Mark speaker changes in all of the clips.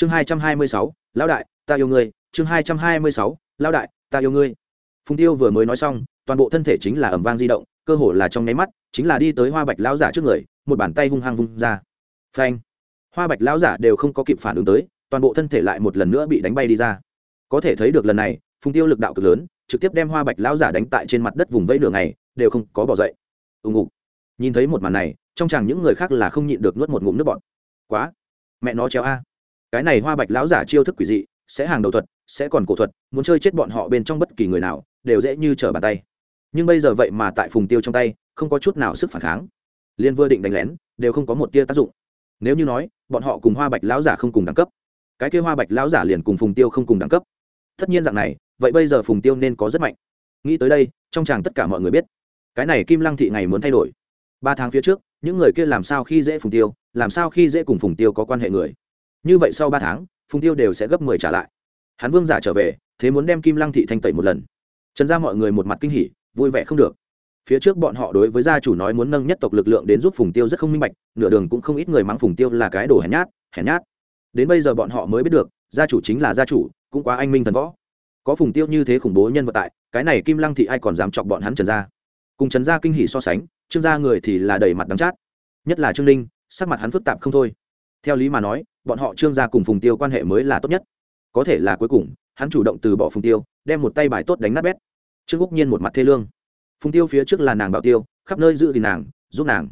Speaker 1: chương hai trăm hai mươi sáu, lão đại, ta yêu ngươi. Chương hai trăm hai mươi sáu, lão đại, ta yêu ngươi. Phùng tiêu vừa mới nói xong, toàn bộ thân thể chính là ẩm vang di động, cơ hồ là trong nháy mắt, chính là đi tới hoa bạch lão giả trước người, một bàn tay hung hăng vung ra. Phanh! Hoa bạch lão giả đều không có kịp phản ứng tới, toàn bộ thân thể lại một lần nữa bị đánh bay đi ra. Có thể thấy được lần này, phùng tiêu lực đạo cực lớn, trực tiếp đem hoa bạch lão giả đánh tại trên mặt đất vùng vẫy nửa này đều không có bỏ dậy. Ù ngục! Nhìn thấy một màn này, trong chàng những người khác là không nhịn được nuốt một ngụm nước bọt. Quá! Mẹ nó treo a cái này hoa bạch lão giả chiêu thức quỷ dị, sẽ hàng đầu thuật, sẽ còn cổ thuật, muốn chơi chết bọn họ bên trong bất kỳ người nào, đều dễ như trở bàn tay. Nhưng bây giờ vậy mà tại phùng tiêu trong tay, không có chút nào sức phản kháng. Liên vừa định đánh lén, đều không có một tia tác dụng. Nếu như nói, bọn họ cùng hoa bạch lão giả không cùng đẳng cấp, cái kia hoa bạch lão giả liền cùng phùng tiêu không cùng đẳng cấp. Tất nhiên dạng này, vậy bây giờ phùng tiêu nên có rất mạnh. Nghĩ tới đây, trong chàng tất cả mọi người biết, cái này kim lăng thị ngày muốn thay đổi. Ba tháng phía trước, những người kia làm sao khi dễ phùng tiêu, làm sao khi dễ cùng phùng tiêu có quan hệ người? Như vậy sau ba tháng, phùng tiêu đều sẽ gấp mười trả lại. Hắn vương giả trở về, thế muốn đem kim lăng thị thanh tẩy một lần. Trần ra mọi người một mặt kinh hỉ, vui vẻ không được. Phía trước bọn họ đối với gia chủ nói muốn nâng nhất tộc lực lượng đến giúp phùng tiêu rất không minh bạch, nửa đường cũng không ít người mắng phùng tiêu là cái đồ hèn nhát hèn nhát. Đến bây giờ bọn họ mới biết được, gia chủ chính là gia chủ, cũng quá anh minh thần võ. Có phùng tiêu như thế khủng bố nhân vật tại, cái này kim lăng thị ai còn dám chọc bọn hắn trần gia? Cùng trần gia kinh hỉ so sánh, trương gia người thì là đầy mặt đắng chát. Nhất là trương linh sắc mặt hắn phức tạp không thôi theo lý mà nói, bọn họ trương gia cùng phùng tiêu quan hệ mới là tốt nhất. Có thể là cuối cùng, hắn chủ động từ bỏ phùng tiêu, đem một tay bài tốt đánh nát bét. Trương úc nhiên một mặt thê lương. Phùng tiêu phía trước là nàng bảo tiêu, khắp nơi giữ thì nàng, giúp nàng.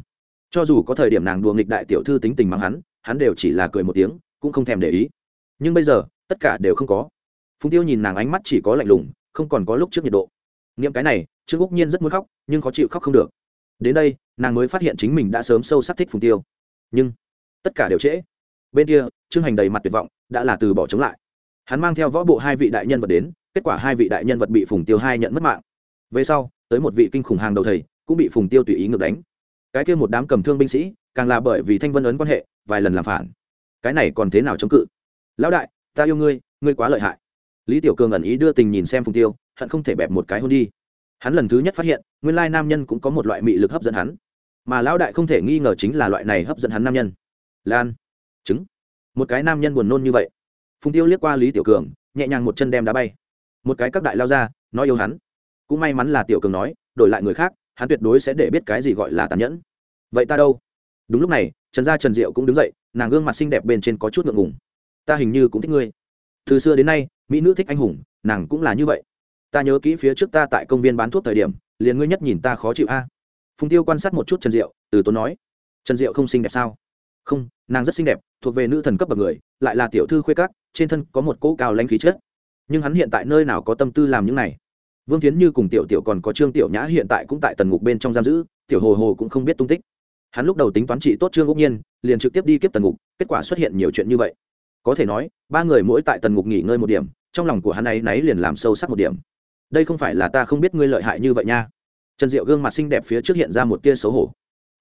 Speaker 1: Cho dù có thời điểm nàng đùa nghịch đại tiểu thư tính tình mắng hắn hắn đều chỉ là cười một tiếng, cũng không thèm để ý. Nhưng bây giờ, tất cả đều không có. Phùng tiêu nhìn nàng ánh mắt chỉ có lạnh lùng, không còn có lúc trước nhiệt độ. Nghiệm cái này, trương úc nhiên rất muốn khóc, nhưng khó chịu khóc không được. Đến đây, nàng mới phát hiện chính mình đã sớm sâu sắc thích phùng tiêu. Nhưng tất cả đều trễ. Bên kia, trương hành đầy mặt tuyệt vọng, đã là từ bỏ chống lại. Hắn mang theo võ bộ hai vị đại nhân vật đến, kết quả hai vị đại nhân vật bị phùng tiêu hai nhận mất mạng. Về sau, tới một vị kinh khủng hàng đầu thầy, cũng bị phùng tiêu tùy ý ngược đánh. Cái kia một đám cầm thương binh sĩ, càng là bởi vì thanh vân ấn quan hệ, vài lần làm phản. Cái này còn thế nào chống cự? Lão đại, ta yêu ngươi ngươi quá lợi hại. Lý tiểu cường ẩn ý đưa tình nhìn xem phùng tiêu, hận không thể bẹp một cái hôn đi. Hắn lần thứ nhất phát hiện, nguyên lai nam nhân cũng có một loại mị lực hấp dẫn hắn. Mà lão đại không thể nghi ngờ chính là loại này hấp dẫn hắn nam nhân lan trứng một cái nam nhân buồn nôn như vậy phùng tiêu liếc qua lý tiểu cường nhẹ nhàng một chân đem đá bay một cái các đại lao ra nói yêu hắn cũng may mắn là tiểu cường nói đổi lại người khác hắn tuyệt đối sẽ để biết cái gì gọi là tàn nhẫn vậy ta đâu đúng lúc này trần gia trần diệu cũng đứng dậy nàng gương mặt xinh đẹp bên trên có chút ngượng ngùng ta hình như cũng thích ngươi từ xưa đến nay mỹ nữ thích anh hùng nàng cũng là như vậy ta nhớ kỹ phía trước ta tại công viên bán thuốc thời điểm liền ngươi nhất nhìn ta khó chịu a phùng tiêu quan sát một chút trần diệu từ tốn nói trần diệu không xinh đẹp sao không, nàng rất xinh đẹp, thuộc về nữ thần cấp bậc người, lại là tiểu thư khuê các, trên thân có một cỗ cao lãnh khí chất. Nhưng hắn hiện tại nơi nào có tâm tư làm những này? Vương tiến như cùng tiểu tiểu còn có trương tiểu nhã hiện tại cũng tại tần ngục bên trong giam giữ, tiểu hồ hồ cũng không biết tung tích. Hắn lúc đầu tính toán trị tốt trương ngẫu nhiên, liền trực tiếp đi kiếp tần ngục, kết quả xuất hiện nhiều chuyện như vậy. Có thể nói, ba người mỗi tại tần ngục nghỉ ngơi một điểm, trong lòng của hắn ấy náy liền làm sâu sắc một điểm. Đây không phải là ta không biết ngươi lợi hại như vậy nha. Trần diệu gương mặt xinh đẹp phía trước hiện ra một tia xấu hổ.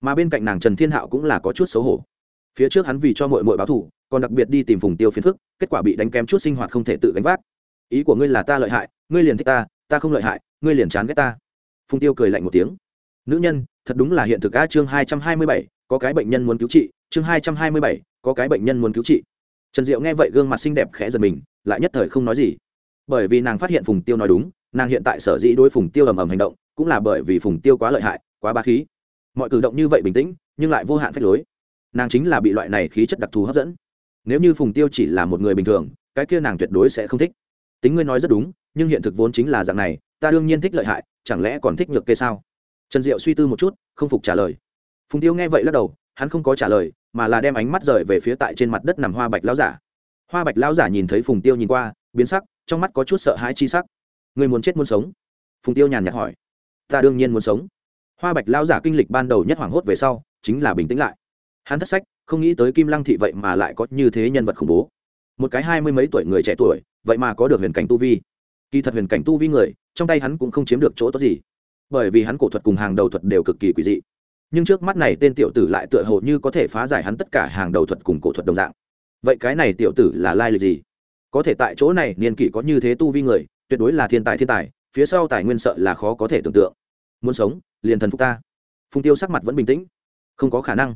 Speaker 1: Mà bên cạnh nàng trần thiên hạo cũng là có chút xấu hổ phía trước hắn vì cho mội mội báo thủ còn đặc biệt đi tìm phùng tiêu phiền phức, kết quả bị đánh kém chút sinh hoạt không thể tự gánh vác. Ý của ngươi là ta lợi hại, ngươi liền thích ta ta không lợi hại, ngươi liền chán ghét ta. Phùng tiêu cười lạnh một tiếng. Nữ nhân, thật đúng là hiện thực a, chương hai trăm hai mươi bảy, có cái bệnh nhân muốn cứu trị, chương hai trăm hai mươi bảy, có cái bệnh nhân muốn cứu trị. Trần diệu nghe vậy gương mặt xinh đẹp khẽ giật mình, lại nhất thời không nói gì. Bởi vì nàng phát hiện phùng tiêu nói đúng, nàng hiện tại sở dĩ đối phùng tiêu ầm ầm hành động, cũng là bởi vì phùng tiêu quá lợi hại, quá ba khí. Mọi cử động như vậy bình tĩnh, nhưng lại vô hạn phách lối nàng chính là bị loại này khí chất đặc thù hấp dẫn. Nếu như phùng tiêu chỉ là một người bình thường, cái kia nàng tuyệt đối sẽ không thích. Tính ngươi nói rất đúng, nhưng hiện thực vốn chính là dạng này, ta đương nhiên thích lợi hại, chẳng lẽ còn thích nhược kê sao? Trần diệu suy tư một chút, không phục trả lời. Phùng tiêu nghe vậy lắc đầu, hắn không có trả lời, mà là đem ánh mắt rời về phía tại trên mặt đất nằm hoa bạch lão giả. Hoa bạch lão giả nhìn thấy phùng tiêu nhìn qua, biến sắc, trong mắt có chút sợ hãi chi sắc. Người muốn chết muốn sống? Phùng tiêu nhàn nhạt hỏi. Ta đương nhiên muốn sống. Hoa bạch lão giả kinh lịch ban đầu nhất hoảng hốt về sau, chính là bình tĩnh lại hắn thất sách, không nghĩ tới kim lăng thị vậy mà lại có như thế nhân vật khủng bố. Một cái hai mươi mấy tuổi người trẻ tuổi, vậy mà có được huyền cảnh tu vi. Kỳ thật huyền cảnh tu vi người, trong tay hắn cũng không chiếm được chỗ tốt gì. Bởi vì hắn cổ thuật cùng hàng đầu thuật đều cực kỳ quỷ dị. Nhưng trước mắt này tên tiểu tử lại tựa hồ như có thể phá giải hắn tất cả hàng đầu thuật cùng cổ thuật đồng dạng. Vậy cái này tiểu tử là lai lịch gì? Có thể tại chỗ này, niên kỷ có như thế tu vi người, tuyệt đối là thiên tài thiên tài, phía sau tài nguyên sợ là khó có thể tưởng tượng. Muốn sống, liền thần phục ta. Phùng tiêu sắc mặt vẫn bình tĩnh. Không có khả năng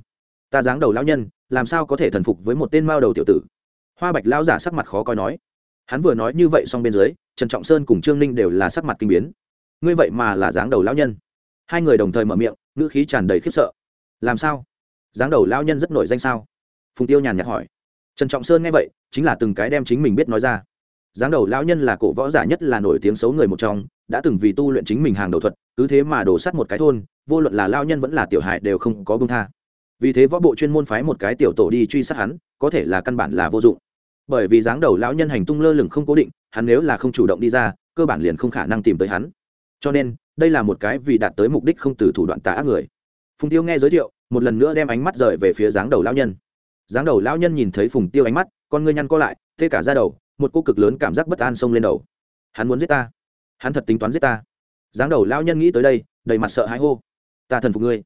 Speaker 1: ta dáng đầu lão nhân, làm sao có thể thần phục với một tên mao đầu tiểu tử? Hoa bạch lão giả sắc mặt khó coi nói. Hắn vừa nói như vậy xong bên dưới, trần trọng sơn cùng trương ninh đều là sắc mặt kinh biến. Ngươi vậy mà là dáng đầu lão nhân. Hai người đồng thời mở miệng, ngữ khí tràn đầy khiếp sợ. Làm sao? Dáng đầu lão nhân rất nổi danh sao? Phùng tiêu nhàn nhạt hỏi. Trần trọng sơn nghe vậy, chính là từng cái đem chính mình biết nói ra. Dáng đầu lão nhân là cổ võ giả nhất là nổi tiếng xấu người một trong, đã từng vì tu luyện chính mình hàng đầu thuật, cứ thế mà đổ sắt một cái thôn, vô luận là lao nhân vẫn là tiểu hại đều không có bưng tha vì thế võ bộ chuyên môn phái một cái tiểu tổ đi truy sát hắn, có thể là căn bản là vô dụng. Bởi vì dáng đầu lão nhân hành tung lơ lửng không cố định, hắn nếu là không chủ động đi ra, cơ bản liền không khả năng tìm tới hắn. Cho nên, đây là một cái vì đạt tới mục đích không từ thủ đoạn tà ác người. Phùng tiêu nghe giới thiệu, một lần nữa đem ánh mắt rời về phía dáng đầu lão nhân. Dáng đầu lão nhân nhìn thấy phùng tiêu ánh mắt, con ngươi nhăn co lại tê cả ra đầu, một cô cực lớn cảm giác bất an xông lên đầu. Hắn muốn giết ta. Hắn thật tính toán giết ta. Dáng đầu lão nhân nghĩ tới đây, đầy mặt sợ hãi hô. Ta thần phục ngươi.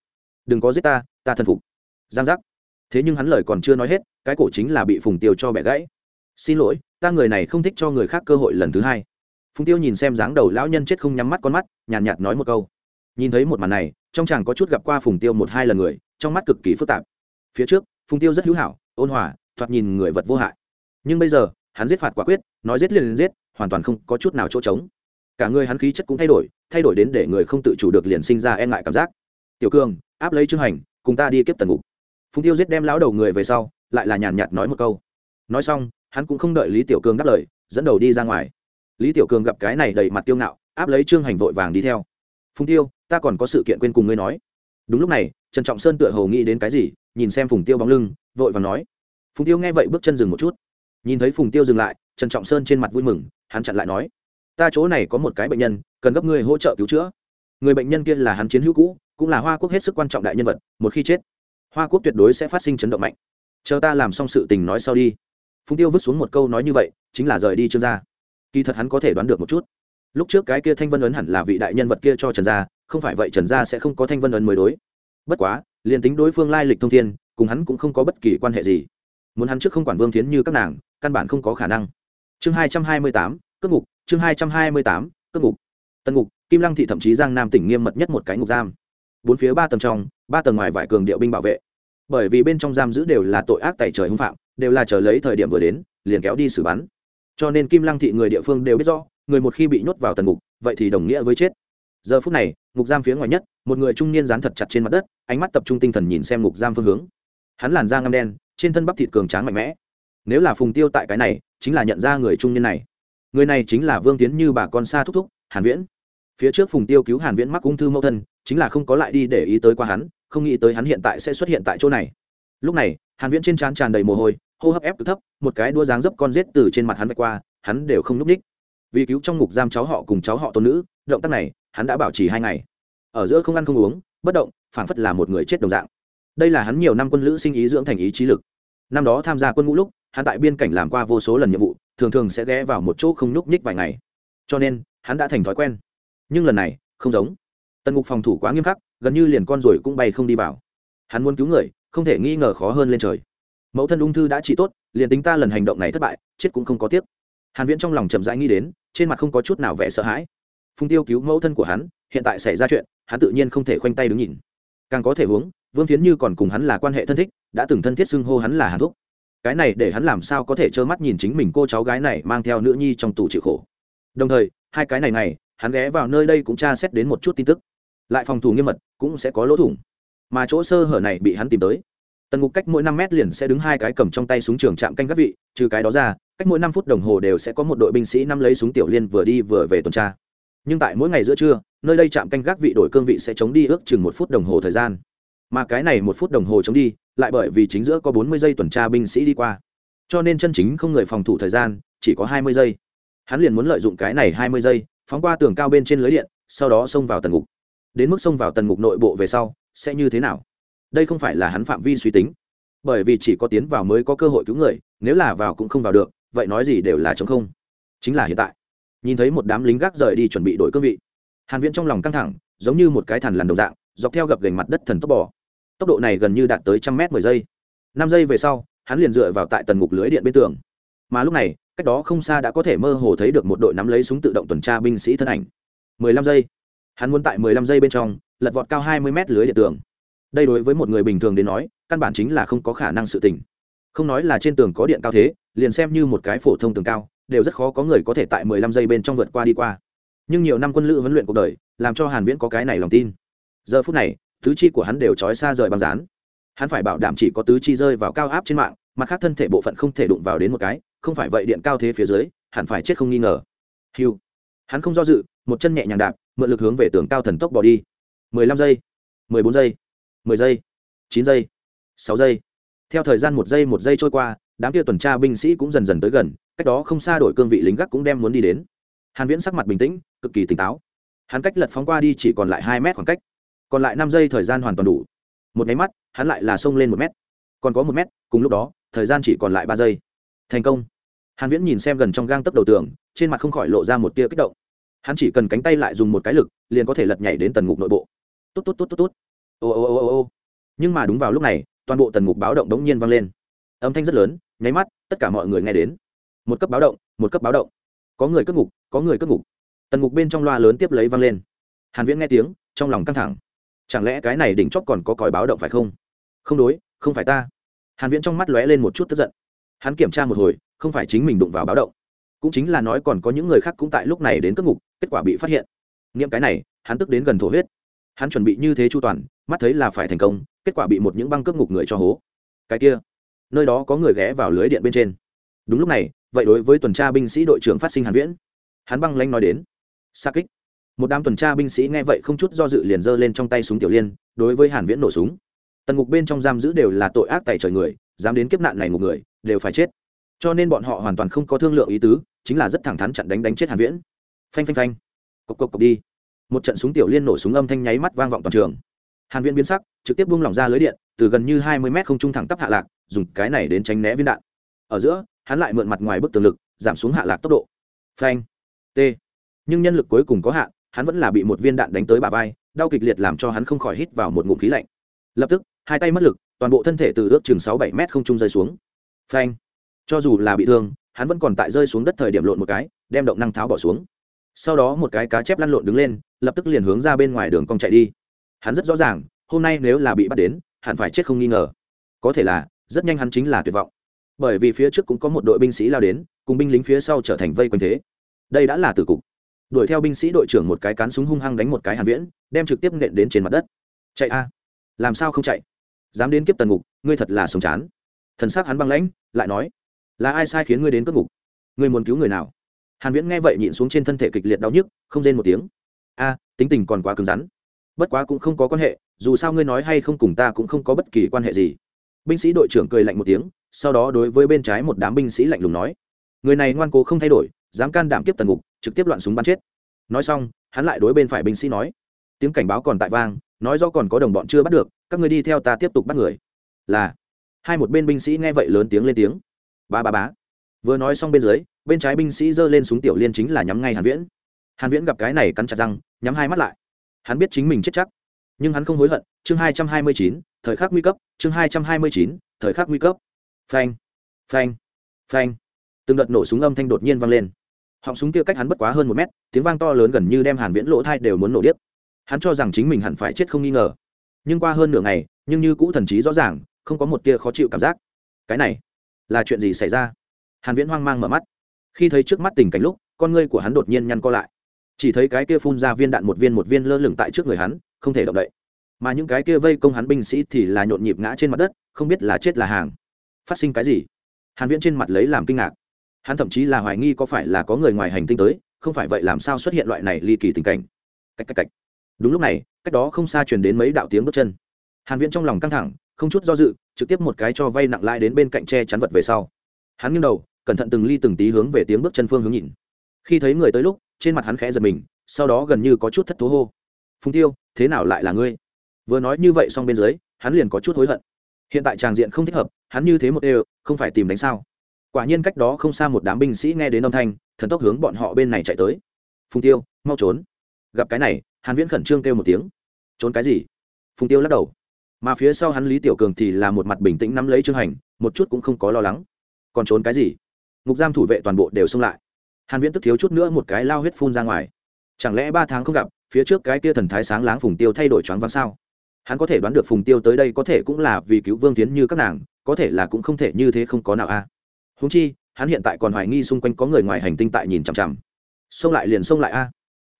Speaker 1: Đừng có giết ta ta thần phục giang giác. Thế nhưng hắn lời còn chưa nói hết cái cổ chính là bị phùng tiêu cho bẻ gãy. Xin lỗi ta người này không thích cho người khác cơ hội lần thứ hai. Phùng tiêu nhìn xem dáng đầu lão nhân chết không nhắm mắt con mắt nhàn nhạt, nhạt nói một câu. Nhìn thấy một màn này trong chàng có chút gặp qua phùng tiêu một hai lần người trong mắt cực kỳ phức tạp. Phía trước phùng tiêu rất hữu hảo ôn hòa thoạt nhìn người vật vô hại. Nhưng bây giờ hắn giết phạt quả quyết nói giết liền giết hoàn toàn không có chút nào chỗ trống. Cả người hắn khí chất cũng thay đổi thay đổi đến để người không tự chủ được liền sinh ra e ngại cảm giác. Tiểu cương áp lấy trương hành cùng ta đi kiếp tần ngục phùng tiêu giết đem lão đầu người về sau, lại là nhàn nhạt nói một câu. Nói xong, hắn cũng không đợi lý tiểu Cường đáp lời, dẫn đầu đi ra ngoài. Lý tiểu cường gặp cái này đầy mặt tiêu ngạo, áp lấy trương hành vội vàng đi theo. Phùng tiêu, ta còn có sự kiện quên cùng ngươi nói. Đúng lúc này, trần trọng sơn tựa hồ nghĩ đến cái gì, nhìn xem phùng tiêu bóng lưng, vội vàng nói. Phùng tiêu nghe vậy bước chân dừng một chút. Nhìn thấy phùng tiêu dừng lại, trần trọng sơn trên mặt vui mừng, hắn chặn lại nói. Ta chỗ này có một cái bệnh nhân, cần gấp ngươi hỗ trợ cứu chữa. Người bệnh nhân kia là hắn chiến hữu cũ, cũng là hoa quốc hết sức quan trọng đại nhân vật, một khi chết hoa quốc tuyệt đối sẽ phát sinh chấn động mạnh. Chờ ta làm xong sự tình nói sau đi. Phùng tiêu vứt xuống một câu nói như vậy, chính là rời đi trương gia. Kỳ thật hắn có thể đoán được một chút. Lúc trước cái kia thanh vân ấn hẳn là vị đại nhân vật kia cho trần gia, không phải vậy trần gia sẽ không có thanh vân ấn mới đối. Bất quá, liền tính đối phương lai lịch thông thiên, cùng hắn cũng không có bất kỳ quan hệ gì. Muốn hắn trước không quản vương thiến như các nàng, căn bản không có khả năng. Chương hai trăm hai mươi tám cất ngục, chương hai trăm hai mươi tám cất ngục. Tân ngục, kim lăng thị thậm chí giang nam tỉnh nghiêm mật nhất một cái ngục giam bốn phía ba tầng trong, ba tầng ngoài vải cường điệu binh bảo vệ. Bởi vì bên trong giam giữ đều là tội ác tại trời hưng phạm, đều là chờ lấy thời điểm vừa đến, liền kéo đi xử bắn. Cho nên kim lăng thị người địa phương đều biết rõ, người một khi bị nhốt vào tần ngục, vậy thì đồng nghĩa với chết. Giờ phút này, ngục giam phía ngoài nhất, một người trung niên dán thật chặt trên mặt đất, ánh mắt tập trung tinh thần nhìn xem ngục giam phương hướng. Hắn làn da ngăm đen, trên thân bắp thịt cường tráng mạnh mẽ. Nếu là phùng tiêu tại cái này, chính là nhận ra người trung niên này. Người này chính là vương tiến như bà con xa thúc thúc, hàn viễn. Phía trước phùng tiêu cứu hàn viễn mắc ung thư mẫu thân chính là không có lại đi để ý tới qua hắn, không nghĩ tới hắn hiện tại sẽ xuất hiện tại chỗ này. Lúc này, hàn viễn trên trán tràn đầy mồ hôi, hô hấp ép cực thấp, một cái đua dáng dấp con rết từ trên mặt hắn vạch qua, hắn đều không núp ních vì cứu trong ngục giam cháu họ cùng cháu họ tôn nữ, động tác này, hắn đã bảo trì hai ngày. Ở giữa không ăn không uống, bất động, phảng phất là một người chết đồng dạng. Đây là hắn nhiều năm quân lữ sinh ý dưỡng thành ý trí lực. Năm đó tham gia quân ngũ lúc, hắn tại biên cảnh làm qua vô số lần nhiệm vụ, thường thường sẽ ghé vào một chỗ không nhúc nhích vài ngày. Cho nên, hắn đã thành thói quen. Nhưng lần này, không giống tần ngục phòng thủ quá nghiêm khắc, gần như liền con rồi cũng bay không đi vào. Hắn muốn cứu người, không thể nghi ngờ khó hơn lên trời. Mẫu thân ung thư đã trị tốt, liền tính ta lần hành động này thất bại, chết cũng không có tiếc. Hàn viễn trong lòng chậm rãi nghĩ đến, trên mặt không có chút nào vẻ sợ hãi. Phùng tiêu cứu mẫu thân của hắn, hiện tại xảy ra chuyện, hắn tự nhiên không thể khoanh tay đứng nhìn. Càng có thể huống, vương thiến như còn cùng hắn là quan hệ thân thích, đã từng thân thiết xưng hô hắn là hàn thúc. Cái này để hắn làm sao có thể trơ mắt nhìn chính mình cô cháu gái này mang theo nữ nhi trong tù chịu khổ. Đồng thời, hai cái này này, hắn ghé vào nơi đây cũng tra xét đến một chút tin tức lại phòng thủ nghiêm mật cũng sẽ có lỗ thủng. Mà chỗ sơ hở này bị hắn tìm tới. Tần ngục cách mỗi năm mét liền sẽ đứng hai cái cầm trong tay súng trường chạm canh các vị, trừ cái đó ra, cách mỗi năm phút đồng hồ đều sẽ có một đội binh sĩ năm lấy súng tiểu liên vừa đi vừa về tuần tra. Nhưng tại mỗi ngày giữa trưa, nơi đây chạm canh gác vị đổi cương vị sẽ chống đi ước chừng một phút đồng hồ thời gian. Mà cái này một phút đồng hồ chống đi, lại bởi vì chính giữa có bốn mươi giây tuần tra binh sĩ đi qua. Cho nên chân chính không người phòng thủ thời gian, chỉ có hai mươi giây. Hắn liền muốn lợi dụng cái này hai mươi giây, phóng qua tường cao bên trên lưới điện, sau đó xông vào tần ngục đến mức xông vào tần ngục nội bộ về sau, sẽ như thế nào? Đây không phải là hắn phạm vi suy tính. Bởi vì chỉ có tiến vào mới có cơ hội cứu người, nếu là vào cũng không vào được, vậy nói gì đều là chống không. Chính là hiện tại. Nhìn thấy một đám lính gác rời đi chuẩn bị đổi cương vị. Hàn viễn trong lòng căng thẳng, giống như một cái thằn lằn đồng dạng, dọc theo gập gành mặt đất thần tốc bò. Tốc độ này gần như đạt tới trăm mét mười giây. Năm giây về sau, hắn liền dựa vào tại tần ngục lưới điện bên tường. Mà lúc này, cách đó không xa đã có thể mơ hồ thấy được một đội nắm lấy súng tự động tuần tra binh sĩ thân ảnh. Mười lăm giây hắn muốn tại mười lăm giây bên trong, lật vọt cao hai mươi mét lưới điện tường. Đây đối với một người bình thường đến nói, căn bản chính là không có khả năng sự tình. Không nói là trên tường có điện cao thế, liền xem như một cái phổ thông tường cao, đều rất khó có người có thể tại mười lăm giây bên trong vượt qua đi qua. Nhưng nhiều năm quân lữ huấn luyện cuộc đời, làm cho hàn viễn có cái này lòng tin. Giờ phút này, tứ chi của hắn đều trói xa rời băng dán. Hắn phải bảo đảm chỉ có tứ chi rơi vào cao áp trên mạng, mặt khác thân thể bộ phận không thể đụng vào đến một cái, không phải vậy điện cao thế phía dưới, hẳn phải chết không nghi ngờ. Hiu hắn không do dự, một chân nhẹ nhàng đạp mượn lực hướng về tường cao thần tốc bỏ đi. mười lăm giây, mười bốn giây, mười giây, chín giây, sáu giây. Theo thời gian một giây một giây trôi qua, đám kia tuần tra binh sĩ cũng dần dần tới gần, cách đó không xa đổi cương vị lính gác cũng đem muốn đi đến. Hàn viễn sắc mặt bình tĩnh, cực kỳ tỉnh táo. Hắn cách lật phóng qua đi chỉ còn lại hai mét khoảng cách, còn lại năm giây thời gian hoàn toàn đủ. Một máy mắt, hắn lại là xông lên một mét. Còn có một mét, cùng lúc đó, thời gian chỉ còn lại ba giây. Thành công. Hàn viễn nhìn xem gần trong gang tấc đầu tường, trên mặt không khỏi lộ ra một tia kích động hắn chỉ cần cánh tay lại dùng một cái lực, liền có thể lật nhảy đến tần ngục nội bộ. Tốt tốt tốt tốt tốt ô ô ô ô ô. Nhưng mà đúng vào lúc này, toàn bộ tần ngục báo động đống nhiên vang lên. Âm thanh rất lớn, nháy mắt, tất cả mọi người nghe đến. Một cấp báo động, một cấp báo động. Có người cất ngục, có người cất ngục. Tần ngục bên trong loa lớn tiếp lấy vang lên. Hàn viễn nghe tiếng, trong lòng căng thẳng. Chẳng lẽ cái này đỉnh chóp còn có còi báo động phải không? Không đối, không phải ta. Hàn viễn trong mắt lóe lên một chút tức giận. Hắn kiểm tra một hồi, không phải chính mình đụng vào báo động cũng chính là nói còn có những người khác cũng tại lúc này đến cất ngục, kết quả bị phát hiện. Nghiệm cái này, hắn tức đến gần thổ huyết. Hắn chuẩn bị như thế chu toàn, mắt thấy là phải thành công, kết quả bị một những băng cướp ngục người cho hố. Cái kia, nơi đó có người ghé vào lưới điện bên trên. Đúng lúc này, vậy đối với tuần tra binh sĩ đội trưởng phát sinh hàn viễn. Hắn băng lanh nói đến xa kích. Một đám tuần tra binh sĩ nghe vậy không chút do dự liền giơ lên trong tay súng tiểu liên, đối với hàn viễn nổ súng. Tần ngục bên trong giam giữ đều là tội ác tại trời người, dám đến kiếp nạn này ngục người, đều phải chết cho nên bọn họ hoàn toàn không có thương lượng ý tứ, chính là rất thẳng thắn chặn đánh đánh chết hàn viễn. Phanh phanh phanh. Cộc cộc cộc đi. Một trận súng tiểu liên nổ súng âm thanh nháy mắt vang vọng toàn trường. Hàn viễn biến sắc, trực tiếp buông lỏng ra lưới điện, từ gần như 20 mét không trung thẳng tắp hạ lạc, dùng cái này đến tránh né viên đạn. Ở giữa, hắn lại mượn mặt ngoài bức tường lực, giảm xuống hạ lạc tốc độ. Phanh. T. Nhưng nhân lực cuối cùng có hạn, hắn vẫn là bị một viên đạn đánh tới bả vai, đau kịch liệt làm cho hắn không khỏi hít vào một ngụm khí lạnh. Lập tức, hai tay mất lực, toàn bộ thân thể từ ước chừng sáu bảy mét không trung rơi xuống. Phanh cho dù là bị thương, hắn vẫn còn tại rơi xuống đất thời điểm lộn một cái, đem động năng tháo bỏ xuống. Sau đó một cái cá chép lăn lộn đứng lên, lập tức liền hướng ra bên ngoài đường cong chạy đi. Hắn rất rõ ràng, hôm nay nếu là bị bắt đến, hẳn phải chết không nghi ngờ. Có thể là, rất nhanh hắn chính là tuyệt vọng. Bởi vì phía trước cũng có một đội binh sĩ lao đến, cùng binh lính phía sau trở thành vây quanh thế. Đây đã là tử cục. Đuổi theo binh sĩ đội trưởng một cái cán súng hung hăng đánh một cái hàn viễn, đem trực tiếp nện đến trên mặt đất. Chạy a. Làm sao không chạy? Dám đến kiếp tần ngục, ngươi thật là sống chán. Thần sắc hắn băng lãnh, lại nói là ai sai khiến ngươi đến cất ngục? Ngươi muốn cứu người nào? Hàn viễn nghe vậy nhịn xuống trên thân thể kịch liệt đau nhức, không rên một tiếng. A, tính tình còn quá cứng rắn. Bất quá cũng không có quan hệ, dù sao ngươi nói hay không cùng ta cũng không có bất kỳ quan hệ gì. Binh sĩ đội trưởng cười lạnh một tiếng, sau đó đối với bên trái một đám binh sĩ lạnh lùng nói, người này ngoan cố không thay đổi, dám can đảm tiếp tần ngục, trực tiếp loạn súng bắn chết. Nói xong, hắn lại đối bên phải binh sĩ nói, tiếng cảnh báo còn tại vang, nói do còn có đồng bọn chưa bắt được, các người đi theo ta tiếp tục bắt người. Là, hai một bên binh sĩ nghe vậy lớn tiếng lên tiếng ba ba bá vừa nói xong bên dưới bên trái binh sĩ giơ lên súng tiểu liên chính là nhắm ngay hàn viễn. Hàn viễn gặp cái này cắn chặt răng nhắm hai mắt lại. Hắn biết chính mình chết chắc nhưng hắn không hối hận. Chương 229, thời khắc nguy cấp. Chương 229, thời khắc nguy cấp. Phanh phanh phanh. Từng đợt nổ súng âm thanh đột nhiên vang lên. Họng súng kia cách hắn bất quá hơn một mét tiếng vang to lớn gần như đem hàn viễn lỗ thai đều muốn nổ điếc. Hắn cho rằng chính mình hẳn phải chết không nghi ngờ. Nhưng qua hơn nửa ngày nhưng như cũ thần trí rõ ràng không có một tia khó chịu cảm giác. Cái này là chuyện gì xảy ra? Hàn viễn hoang mang mở mắt. Khi thấy trước mắt tình cảnh lúc, con ngươi của hắn đột nhiên nhăn co lại. Chỉ thấy cái kia phun ra viên đạn một viên một viên lơ lửng tại trước người hắn, không thể động đậy. Mà những cái kia vây công hắn binh sĩ thì là nhộn nhịp ngã trên mặt đất, không biết là chết là hàng. Phát sinh cái gì? Hàn viễn trên mặt lấy làm kinh ngạc. Hắn thậm chí là hoài nghi có phải là có người ngoài hành tinh tới, không phải vậy làm sao xuất hiện loại này ly kỳ tình cảnh. Cách cách cách. Đúng lúc này, cách đó không xa truyền đến mấy đạo tiếng bước chân. Hàn viễn trong lòng căng thẳng không chút do dự, trực tiếp một cái cho vay nặng lại đến bên cạnh che chắn vật về sau. Hắn nghiêng đầu, cẩn thận từng ly từng tí hướng về tiếng bước chân phương hướng nhìn. Khi thấy người tới lúc, trên mặt hắn khẽ giật mình, sau đó gần như có chút thất thố hô. Phùng tiêu, thế nào lại là ngươi? Vừa nói như vậy xong bên dưới, hắn liền có chút hối hận. Hiện tại tràng diện không thích hợp, hắn như thế một đều, không phải tìm đánh sao? Quả nhiên cách đó không xa một đám binh sĩ nghe đến âm thanh, thần tốc hướng bọn họ bên này chạy tới. Phùng tiêu, mau trốn. Gặp cái này, hàn viễn khẩn trương kêu một tiếng. Trốn cái gì? Phùng tiêu lắc đầu mà phía sau hắn lý tiểu cường thì là một mặt bình tĩnh nắm lấy trương hành, một chút cũng không có lo lắng. Còn trốn cái gì? Ngục giam thủ vệ toàn bộ đều xông lại. Hàn viễn tức thiếu chút nữa một cái lao huyết phun ra ngoài. Chẳng lẽ ba tháng không gặp, phía trước cái kia thần thái sáng láng phùng tiêu thay đổi choáng váng sao? Hắn có thể đoán được phùng tiêu tới đây có thể cũng là vì cứu vương tiến như các nàng, có thể là cũng không thể như thế không có nào a. À. chi, hắn hiện tại còn hoài nghi xung quanh có người ngoài hành tinh tại nhìn chằm chằm. Xông lại liền xông lại a. À.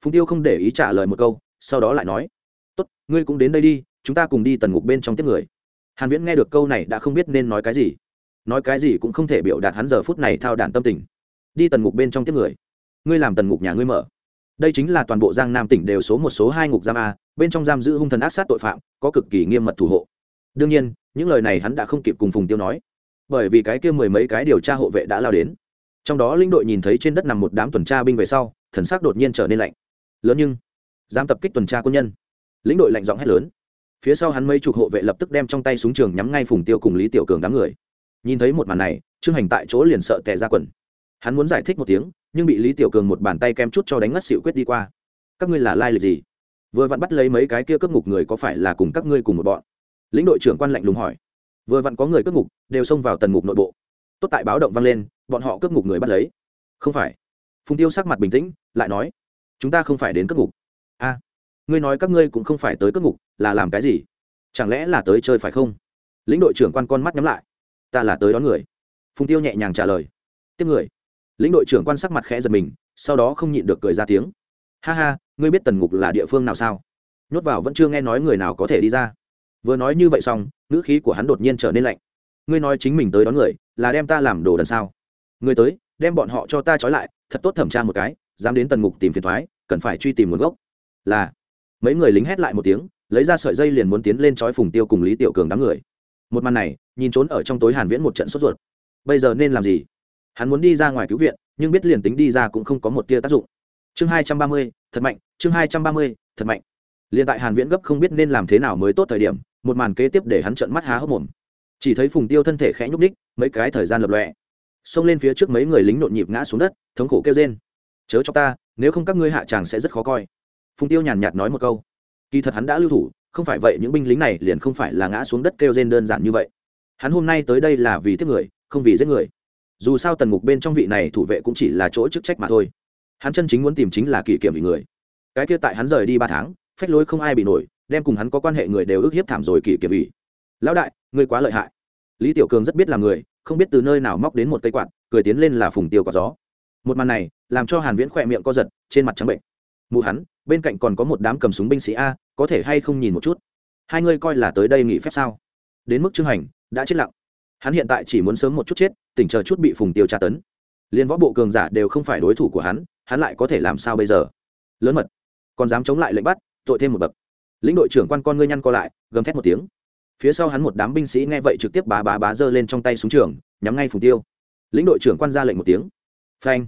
Speaker 1: phùng tiêu không để ý trả lời một câu, sau đó lại nói, tốt, ngươi cũng đến đây đi chúng ta cùng đi tần ngục bên trong tiếp người. Hàn viễn nghe được câu này đã không biết nên nói cái gì. Nói cái gì cũng không thể biểu đạt hắn giờ phút này thao đản tâm tình. Đi tần ngục bên trong tiếp người. Ngươi làm tần ngục nhà ngươi mở. Đây chính là toàn bộ giang nam tỉnh đều số một, số hai ngục giam a, bên trong giam giữ hung thần ác sát tội phạm, có cực kỳ nghiêm mật thủ hộ. Đương nhiên, những lời này hắn đã không kịp cùng phùng tiêu nói, bởi vì cái kia mười mấy cái điều tra hộ vệ đã lao đến. Trong đó linh đội nhìn thấy trên đất nằm một đám tuần tra binh về sau, thần sắc đột nhiên trở nên lạnh. Lớn nhưng, dám tập kích tuần tra quân nhân. Lĩnh đội lạnh giọng hét lớn phía sau hắn mấy chục hộ vệ lập tức đem trong tay súng trường nhắm ngay phùng tiêu cùng lý tiểu cường đám người. Nhìn thấy một màn này, trương hành tại chỗ liền sợ tè ra quần. Hắn muốn giải thích một tiếng, nhưng bị lý tiểu cường một bàn tay kem chút cho đánh ngất xịu quyết đi qua. Các ngươi là lai lịch gì? Vừa vặn bắt lấy mấy cái kia cướp ngục người có phải là cùng các ngươi cùng một bọn? Lĩnh đội trưởng quan lạnh lùng hỏi. Vừa vặn có người cướp ngục, đều xông vào tần ngục nội bộ. Tốt tại báo động vang lên, bọn họ cướp ngục người bắt lấy. Không phải. Phùng tiêu sắc mặt bình tĩnh, lại nói, chúng ta không phải đến cướp ngục. A ngươi nói các ngươi cũng không phải tới cất ngục, là làm cái gì? Chẳng lẽ là tới chơi phải không? Lĩnh đội trưởng quan con mắt nhắm lại. Ta là tới đón người. Phùng tiêu nhẹ nhàng trả lời. Tiếp người. Lĩnh đội trưởng quan sắc mặt khẽ giật mình, sau đó không nhịn được cười ra tiếng. Ha ha, ngươi biết tần ngục là địa phương nào sao? Nhốt vào vẫn chưa nghe nói người nào có thể đi ra. Vừa nói như vậy xong, ngữ khí của hắn đột nhiên trở nên lạnh. Ngươi nói chính mình tới đón người, là đem ta làm đồ đần sao? Ngươi tới, đem bọn họ cho ta trói lại, thật tốt thẩm tra một cái, dám đến tần ngục tìm phiền thoái, cần phải truy tìm nguồn gốc. Là mấy người lính hét lại một tiếng lấy ra sợi dây liền muốn tiến lên trói phùng tiêu cùng lý tiểu cường đám người. Một màn này nhìn trốn ở trong tối hàn viễn một trận sốt ruột. Bây giờ nên làm gì? Hắn muốn đi ra ngoài cứu viện nhưng biết liền tính đi ra cũng không có một tia tác dụng. Chương 230, thật mạnh chương 230, thật mạnh. Liền tại hàn viễn gấp không biết nên làm thế nào mới tốt thời điểm một màn kế tiếp để hắn trợn mắt há hốc mồm. Chỉ thấy phùng tiêu thân thể khẽ nhúc đích mấy cái thời gian lập lòe. Xông lên phía trước mấy người lính nộn nhịp ngã xuống đất thống khổ kêu rên. Chớ cho ta nếu không các ngươi hạ tràng sẽ rất khó coi phùng tiêu nhàn nhạt nói một câu, kỳ thật hắn đã lưu thủ, không phải vậy những binh lính này liền không phải là ngã xuống đất kêu rên đơn giản như vậy. Hắn hôm nay tới đây là vì tiếp người, không vì giết người. Dù sao tần ngục bên trong vị này thủ vệ cũng chỉ là chỗ chức trách mà thôi. Hắn chân chính muốn tìm chính là kỷ kiểm vị người. Cái kia tại hắn rời đi ba tháng, phách lối không ai bị nổi, đem cùng hắn có quan hệ người đều ức hiếp thảm rồi kỷ kiểm ủy. Lão đại ngươi quá lợi hại. Lý tiểu cường rất biết là người, không biết từ nơi nào móc đến một cây quạt, cười tiến lên là phùng tiêu có gió. Một màn này, làm cho hàn viễn khỏe miệng co giật, trên mặt trắng bệnh. Mụ hắn bên cạnh còn có một đám cầm súng binh sĩ a, có thể hay không nhìn một chút? Hai ngươi coi là tới đây nghỉ phép sao? Đến mức trương hành, đã chết lặng. Hắn hiện tại chỉ muốn sớm một chút chết, tỉnh chờ chút bị phùng tiêu tra tấn. Liên võ bộ cường giả đều không phải đối thủ của hắn hắn lại có thể làm sao bây giờ? Lớn mật. Còn dám chống lại lệnh bắt, tội thêm một bậc. Lĩnh đội trưởng quan con ngươi nhăn co lại, gầm thét một tiếng. Phía sau hắn một đám binh sĩ nghe vậy trực tiếp bá bá bá giơ lên trong tay súng trường, nhắm ngay phùng tiêu. Lĩnh đội trưởng quan ra lệnh một tiếng. Phanh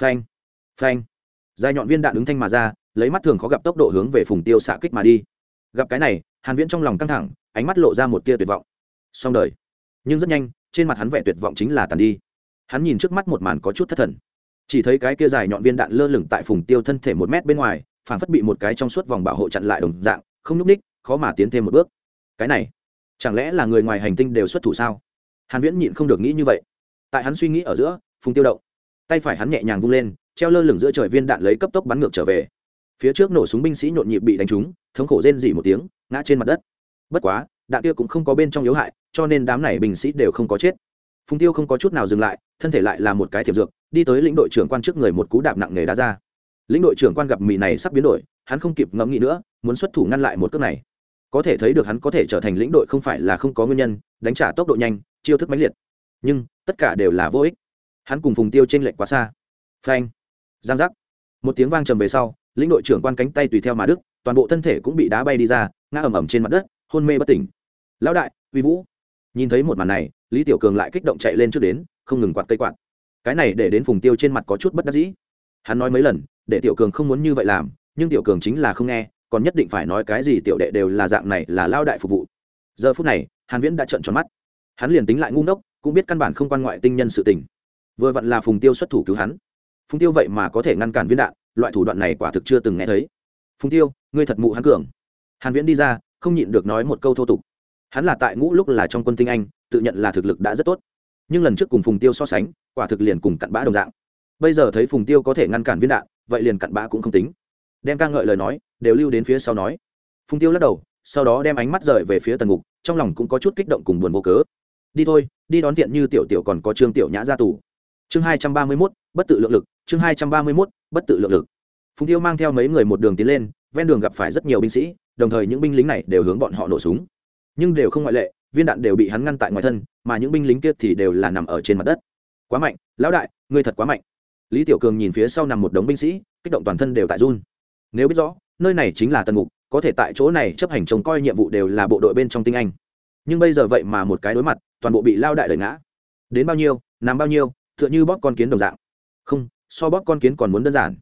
Speaker 1: phanh phanh. Dài nhọn viên đạn ứng thanh mà ra lấy mắt thường khó gặp tốc độ hướng về phùng tiêu xạ kích mà đi. Gặp cái này, hàn viễn trong lòng căng thẳng, ánh mắt lộ ra một tia tuyệt vọng. Xong đời. Nhưng rất nhanh, trên mặt hắn vẻ tuyệt vọng chính là tàn đi. Hắn nhìn trước mắt một màn có chút thất thần. Chỉ thấy cái kia dài nhọn viên đạn lơ lửng tại phùng tiêu thân thể một mét bên ngoài phản phất bị một cái trong suốt vòng bảo hộ chặn lại đồng dạng, không nhúc ních, khó mà tiến thêm một bước. Cái này, chẳng lẽ là người ngoài hành tinh đều xuất thủ sao? Hàn viễn nhịn không được nghĩ như vậy. Tại hắn suy nghĩ ở giữa, phùng tiêu động, tay phải hắn nhẹ nhàng vung lên, treo lơ lửng giữa trời viên đạn lấy cấp tốc bắn ngược trở về phía trước nổ súng binh sĩ nhộn nhịp bị đánh trúng, thống khổ rên dỉ một tiếng, ngã trên mặt đất. Bất quá, đạn kia cũng không có bên trong yếu hại, cho nên đám này binh sĩ đều không có chết. Phùng tiêu không có chút nào dừng lại, thân thể lại là một cái thiệp dược, đi tới lĩnh đội trưởng quan trước người một cú đạp nặng nề đá ra. Lĩnh đội trưởng quan gặp mì này sắp biến đổi, hắn không kịp ngẫm nghĩ nữa, muốn xuất thủ ngăn lại một cước này. Có thể thấy được hắn có thể trở thành lĩnh đội không phải là không có nguyên nhân, đánh trả tốc độ nhanh, chiêu thức mãnh liệt. Nhưng, tất cả đều là vô ích. Hắn cùng phùng tiêu t r ê n lệch quá xa. Phanh. Giang giác. Một tiếng vang trầm về sau lĩnh đội trưởng quan cánh tay tùy theo mà đức, toàn bộ thân thể cũng bị đá bay đi ra, ngã ầm ầm trên mặt đất, hôn mê bất tỉnh. Lão đại, uy vũ. Nhìn thấy một màn này, lý tiểu cường lại kích động chạy lên trước đến, không ngừng quạt cây quạt. Cái này để đến phùng tiêu trên mặt có chút bất đắc dĩ. Hắn nói mấy lần, để tiểu cường không muốn như vậy làm, nhưng tiểu cường chính là không nghe, còn nhất định phải nói cái gì tiểu đệ đều là dạng này là lao đại phục vụ. Giờ phút này, hàn viễn đã trợn tròn mắt. Hắn liền tính lại ngu ngốc, cũng biết căn bản không quan ngoại tinh nhân sự tình. Vừa vặn là phùng tiêu xuất thủ cứu hắn. Phùng tiêu vậy mà có thể ngăn cản viên đạn loại thủ đoạn này quả thực chưa từng nghe thấy. Phùng tiêu, ngươi thật mụ hắn cường. Hàn viễn đi ra, không nhịn được nói một câu thô tục. Hắn là tại ngũ lúc là trong quân tinh anh, tự nhận là thực lực đã rất tốt. Nhưng lần trước cùng phùng tiêu so sánh, quả thực liền cùng cặn bã đồng dạng. Bây giờ thấy phùng tiêu có thể ngăn cản viên đạn, vậy liền cặn bã cũng không tính. Đem ca ngợi lời nói, đều lưu đến phía sau nói. Phùng tiêu lắc đầu, sau đó đem ánh mắt rời về phía tần ngục, trong lòng cũng có chút kích động cùng buồn vô cớ. Đi thôi, đi đón tiện như tiểu tiểu còn có trương tiểu nhã ra tù. Chương hai trăm ba mươi mốt, bất tự lượng lực, chương hai trăm ba mươi mốt bất tự lượng lực. Phùng tiêu mang theo mấy người một đường tiến lên, ven đường gặp phải rất nhiều binh sĩ, đồng thời những binh lính này đều hướng bọn họ nổ súng. Nhưng đều không ngoại lệ, viên đạn đều bị hắn ngăn tại ngoài thân, mà những binh lính kia thì đều là nằm ở trên mặt đất. Quá mạnh, lão đại, ngươi thật quá mạnh. Lý tiểu cường nhìn phía sau nằm một đống binh sĩ, kích động toàn thân đều tại run. Nếu biết rõ, nơi này chính là tần ngục, có thể tại chỗ này chấp hành trông coi nhiệm vụ đều là bộ đội bên trong tinh anh. Nhưng bây giờ vậy mà một cái đối mặt, toàn bộ bị lao đại đẩy ngã. Đến bao nhiêu nằm bao nhiêu, tựa như bóp con kiến đồng dạng. Không so bóp con kiến còn muốn đơn giản.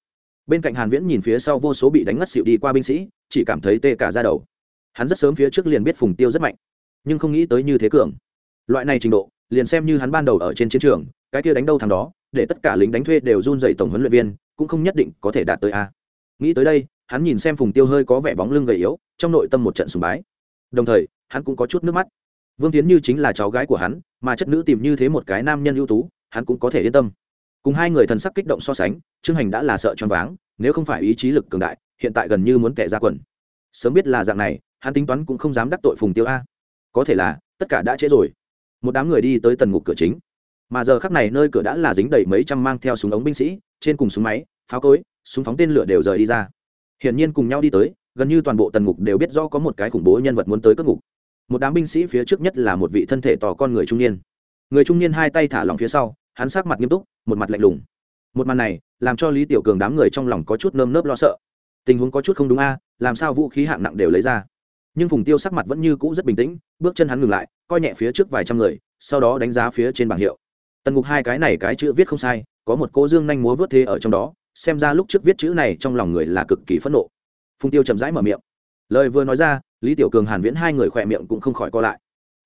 Speaker 1: Bên cạnh hàn viễn nhìn phía sau vô số bị đánh ngất xỉu đi qua binh sĩ, chỉ cảm thấy tê cả da đầu. Hắn rất sớm phía trước liền biết phùng tiêu rất mạnh, nhưng không nghĩ tới như thế cường. Loại này trình độ, liền xem như hắn ban đầu ở trên chiến trường, cái kia đánh đâu thằng đó, để tất cả lính đánh thuê đều run dậy tổng huấn luyện viên, cũng không nhất định có thể đạt tới a. Nghĩ tới đây, hắn nhìn xem phùng tiêu hơi có vẻ bóng lưng gầy yếu, trong nội tâm một trận sùng bái. Đồng thời, hắn cũng có chút nước mắt. Vương tiến như chính là cháu gái của hắn, mà chất nữ tìm như thế một cái nam nhân ưu tú, hắn cũng có thể yên tâm cùng hai người thần sắc kích động so sánh, trương hành đã là sợ choáng váng, nếu không phải ý chí lực cường đại, hiện tại gần như muốn kẻ ra quần. Sớm biết là dạng này, hắn tính toán cũng không dám đắc tội phùng tiêu a. Có thể là, tất cả đã trễ rồi. Một đám người đi tới tần ngục cửa chính. Mà giờ khắc này nơi cửa đã là dính đầy mấy trăm mang theo súng ống binh sĩ, trên cùng súng máy, pháo cối, súng phóng tên lửa đều rời đi ra. Hiển nhiên cùng nhau đi tới, gần như toàn bộ tần ngục đều biết rõ có một cái khủng bố nhân vật muốn tới cất ngục. Một đám binh sĩ phía trước nhất là một vị thân thể tò con người trung niên. Người trung niên hai tay thả lỏng phía sau, hắn sát mặt nghiêm túc một mặt lạnh lùng. Một màn này, làm cho lý tiểu cường đám người trong lòng có chút nơm nớp lo sợ. Tình huống có chút không đúng a, làm sao vũ khí hạng nặng đều lấy ra? Nhưng phùng tiêu sắc mặt vẫn như cũ rất bình tĩnh, bước chân hắn ngừng lại, coi nhẹ phía trước vài trăm người, sau đó đánh giá phía trên bảng hiệu. Tần ngục hai cái này cái chữ viết không sai, có một cô dương nhanh múa vớt thế ở trong đó, xem ra lúc trước viết chữ này trong lòng người là cực kỳ phẫn nộ. Phùng tiêu chậm rãi mở miệng. Lời vừa nói ra, lý tiểu cường hàn viễn hai người khỏe miệng cũng không khỏi co lại.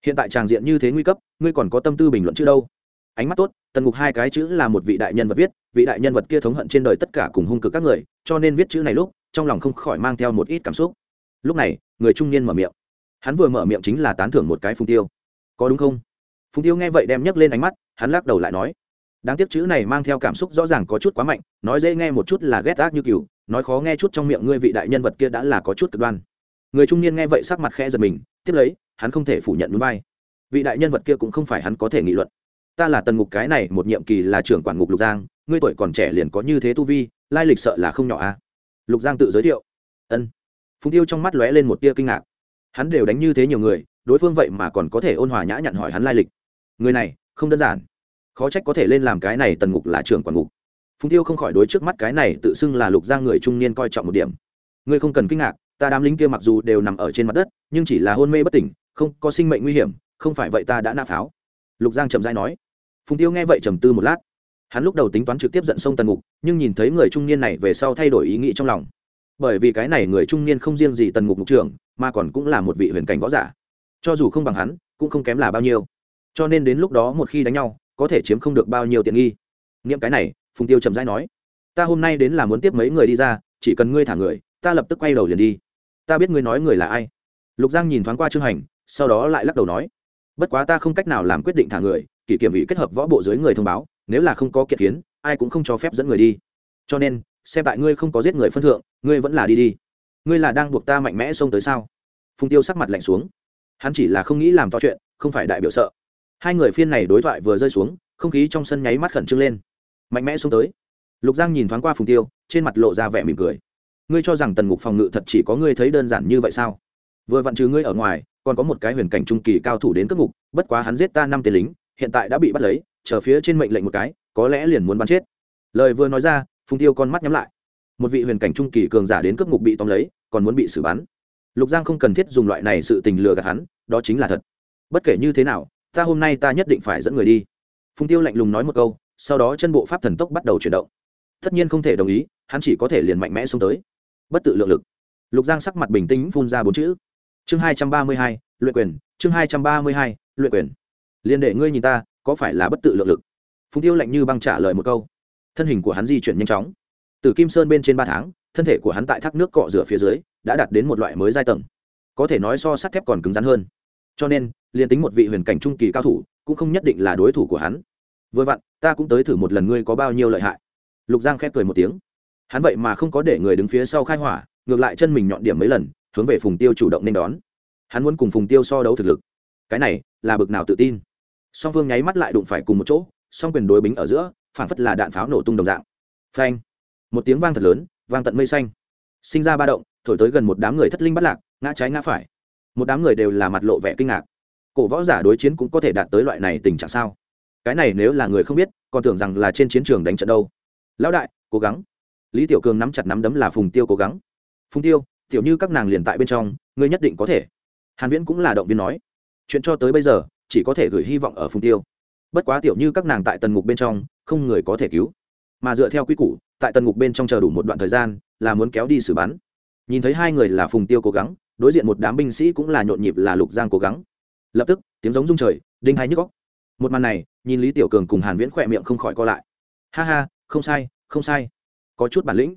Speaker 1: Hiện tại tràng diện như thế nguy cấp, ngươi còn có tâm tư bình luận chứ đâu? Ánh mắt tốt, tần ngục hai cái chữ là một vị đại nhân vật viết, vị đại nhân vật kia thống hận trên đời tất cả cùng hung cực các người, cho nên viết chữ này lúc, trong lòng không khỏi mang theo một ít cảm xúc. Lúc này, người trung niên mở miệng. Hắn vừa mở miệng chính là tán thưởng một cái phùng tiêu. Có đúng không? Phùng tiêu nghe vậy đem nhấc lên ánh mắt, hắn lắc đầu lại nói. Đáng tiếc chữ này mang theo cảm xúc rõ ràng có chút quá mạnh, nói dễ nghe một chút là ghét ác như cừu, nói khó nghe chút trong miệng ngươi vị đại nhân vật kia đã là có chút cực đoan. Người trung niên nghe vậy sắc mặt khẽ giật mình, tiếp lấy, hắn không thể phủ nhận núi vai vị đại nhân vật kia cũng không phải hắn có thể nghị luận ta là tần ngục, cái này một nhiệm kỳ là trưởng quản ngục lục giang, ngươi tuổi còn trẻ liền có như thế tu vi, lai lịch sợ là không nhỏ a à? lục giang tự giới thiệu. Ân. Phùng tiêu trong mắt lóe lên một tia kinh ngạc. Hắn đều đánh như thế nhiều người, đối phương vậy mà còn có thể ôn hòa nhã nhặn hỏi hắn lai lịch. Người này, không đơn giản. Khó trách có thể lên làm cái này tần ngục là trưởng quản ngục. Phùng tiêu không khỏi đối trước mắt cái này tự xưng là lục giang người trung niên coi trọng một điểm. Ngươi không cần kinh ngạc, ta đám lính kia mặc dù đều nằm ở trên mặt đất, nhưng chỉ là hôn mê bất tỉnh, không có sinh mệnh nguy hiểm, không phải vậy ta đã nã pháo. Lục giang chậm dai nói phùng tiêu nghe vậy trầm tư một lát. Hắn lúc đầu tính toán trực tiếp dẫn sông tần ngục, nhưng nhìn thấy người trung niên này về sau thay đổi ý nghĩ trong lòng. Bởi vì cái này người trung niên không riêng gì tần ngục mục trưởng, mà còn cũng là một vị huyền cảnh võ giả. Cho dù không bằng hắn, cũng không kém là bao nhiêu. Cho nên đến lúc đó một khi đánh nhau, có thể chiếm không được bao nhiêu tiện nghi. Nghiệm cái này, phùng tiêu trầm rãi nói, ta hôm nay đến là muốn tiếp mấy người đi ra, chỉ cần ngươi thả người, ta lập tức quay đầu liền đi. Ta biết ngươi nói người là ai. Lục giang nhìn thoáng qua trương hành, sau đó lại lắc đầu nói bất quá ta không cách nào làm quyết định thả người, kỷ kiểm ủy kết hợp võ bộ dưới người thông báo, nếu là không có kiện kiến, ai cũng không cho phép dẫn người đi. Cho nên, xem tại ngươi không có giết người phân thượng, ngươi vẫn là đi đi. Ngươi là đang buộc ta mạnh mẽ xông tới sao? Phùng tiêu sắc mặt lạnh xuống. Hắn chỉ là không nghĩ làm to chuyện, không phải đại biểu sợ. Hai người phiên này đối thoại vừa rơi xuống, không khí trong sân nháy mắt khẩn trương lên. Mạnh mẽ xuống tới. Lục giang nhìn thoáng qua phùng tiêu, trên mặt lộ ra vẻ mỉm cười. Ngươi cho rằng tần ngục phòng ngự thật chỉ có ngươi thấy đơn giản như vậy sao? Vừa vặn trừ ngươi ở ngoài còn có một cái huyền cảnh trung kỳ cao thủ đến cất ngục, bất quá hắn giết ta năm tên lính, hiện tại đã bị bắt lấy, chờ phía trên mệnh lệnh một cái, có lẽ liền muốn bắn chết. Lời vừa nói ra, phùng tiêu con mắt nhắm lại. Một vị huyền cảnh trung kỳ cường giả đến cướp ngục bị tóm lấy, còn muốn bị xử bắn. Lục giang không cần thiết dùng loại này sự tình lừa gạt hắn, đó chính là thật. Bất kể như thế nào, ta hôm nay ta nhất định phải dẫn người đi. Phùng tiêu lạnh lùng nói một câu, sau đó chân bộ pháp thần tốc bắt đầu chuyển động. Tất nhiên không thể đồng ý, hắn chỉ có thể liền mạnh mẽ xông tới. Bất tự lượng lực. Lục giang sắc mặt bình tĩnh phun ra bốn chữ chương hai trăm ba mươi hai, luyện quyền, chương hai trăm ba mươi hai, luyện quyền. Liền để ngươi nhìn ta, có phải là bất tự lượng lực? Phùng tiêu lạnh như băng trả lời một câu. Thân hình của hắn di chuyển nhanh chóng. Từ kim sơn bên trên ba tháng, thân thể của hắn tại thác nước cọ rửa phía dưới, đã đạt đến một loại mới giai tầng. Có thể nói so sắt thép còn cứng rắn hơn. Cho nên, liền tính một vị huyền cảnh trung kỳ cao thủ, cũng không nhất định là đối thủ của hắn. Vừa vặn, ta cũng tới thử một lần ngươi có bao nhiêu lợi hại. Lục giang khép cười một tiếng. Hắn vậy mà không có để người đứng phía sau khai hỏa, ngược lại chân mình nhọn điểm mấy lần hướng về phùng tiêu chủ động nên đón. Hắn muốn cùng phùng tiêu so đấu thực lực. Cái này là bực nào tự tin. Song phương nháy mắt lại đụng phải cùng một chỗ, song quyền đối bính ở giữa phản phất là đạn pháo nổ tung đồng dạng. Phanh! Một tiếng vang thật lớn, vang tận mây xanh. Sinh ra ba động, thổi tới gần một đám người thất linh bắt lạc, ngã trái ngã phải. Một đám người đều là mặt lộ vẻ kinh ngạc. Cổ võ giả đối chiến cũng có thể đạt tới loại này tình trạng sao? Cái này nếu là người không biết, còn tưởng rằng là trên chiến trường đánh trận đâu. Lão đại, cố gắng. Lý tiểu cường nắm chặt nắm đấm là phùng tiêu cố gắng. Phùng tiêu tiểu như các nàng liền tại bên trong, ngươi nhất định có thể. Hàn viễn cũng là động viên nói. Chuyện cho tới bây giờ, chỉ có thể gửi hy vọng ở phùng tiêu. Bất quá tiểu như các nàng tại tần ngục bên trong, không người có thể cứu. Mà dựa theo quy củ, tại tần ngục bên trong chờ đủ một đoạn thời gian, là muốn kéo đi xử bắn. Nhìn thấy hai người là phùng tiêu cố gắng, đối diện một đám binh sĩ cũng là nhộn nhịp là lục giang cố gắng. Lập tức, tiếng giống rung trời, đinh hay nhức góc một màn này, nhìn lý tiểu cường cùng hàn viễn khỏe miệng không khỏi co lại. Ha ha, không sai không sai. Có chút bản lĩnh.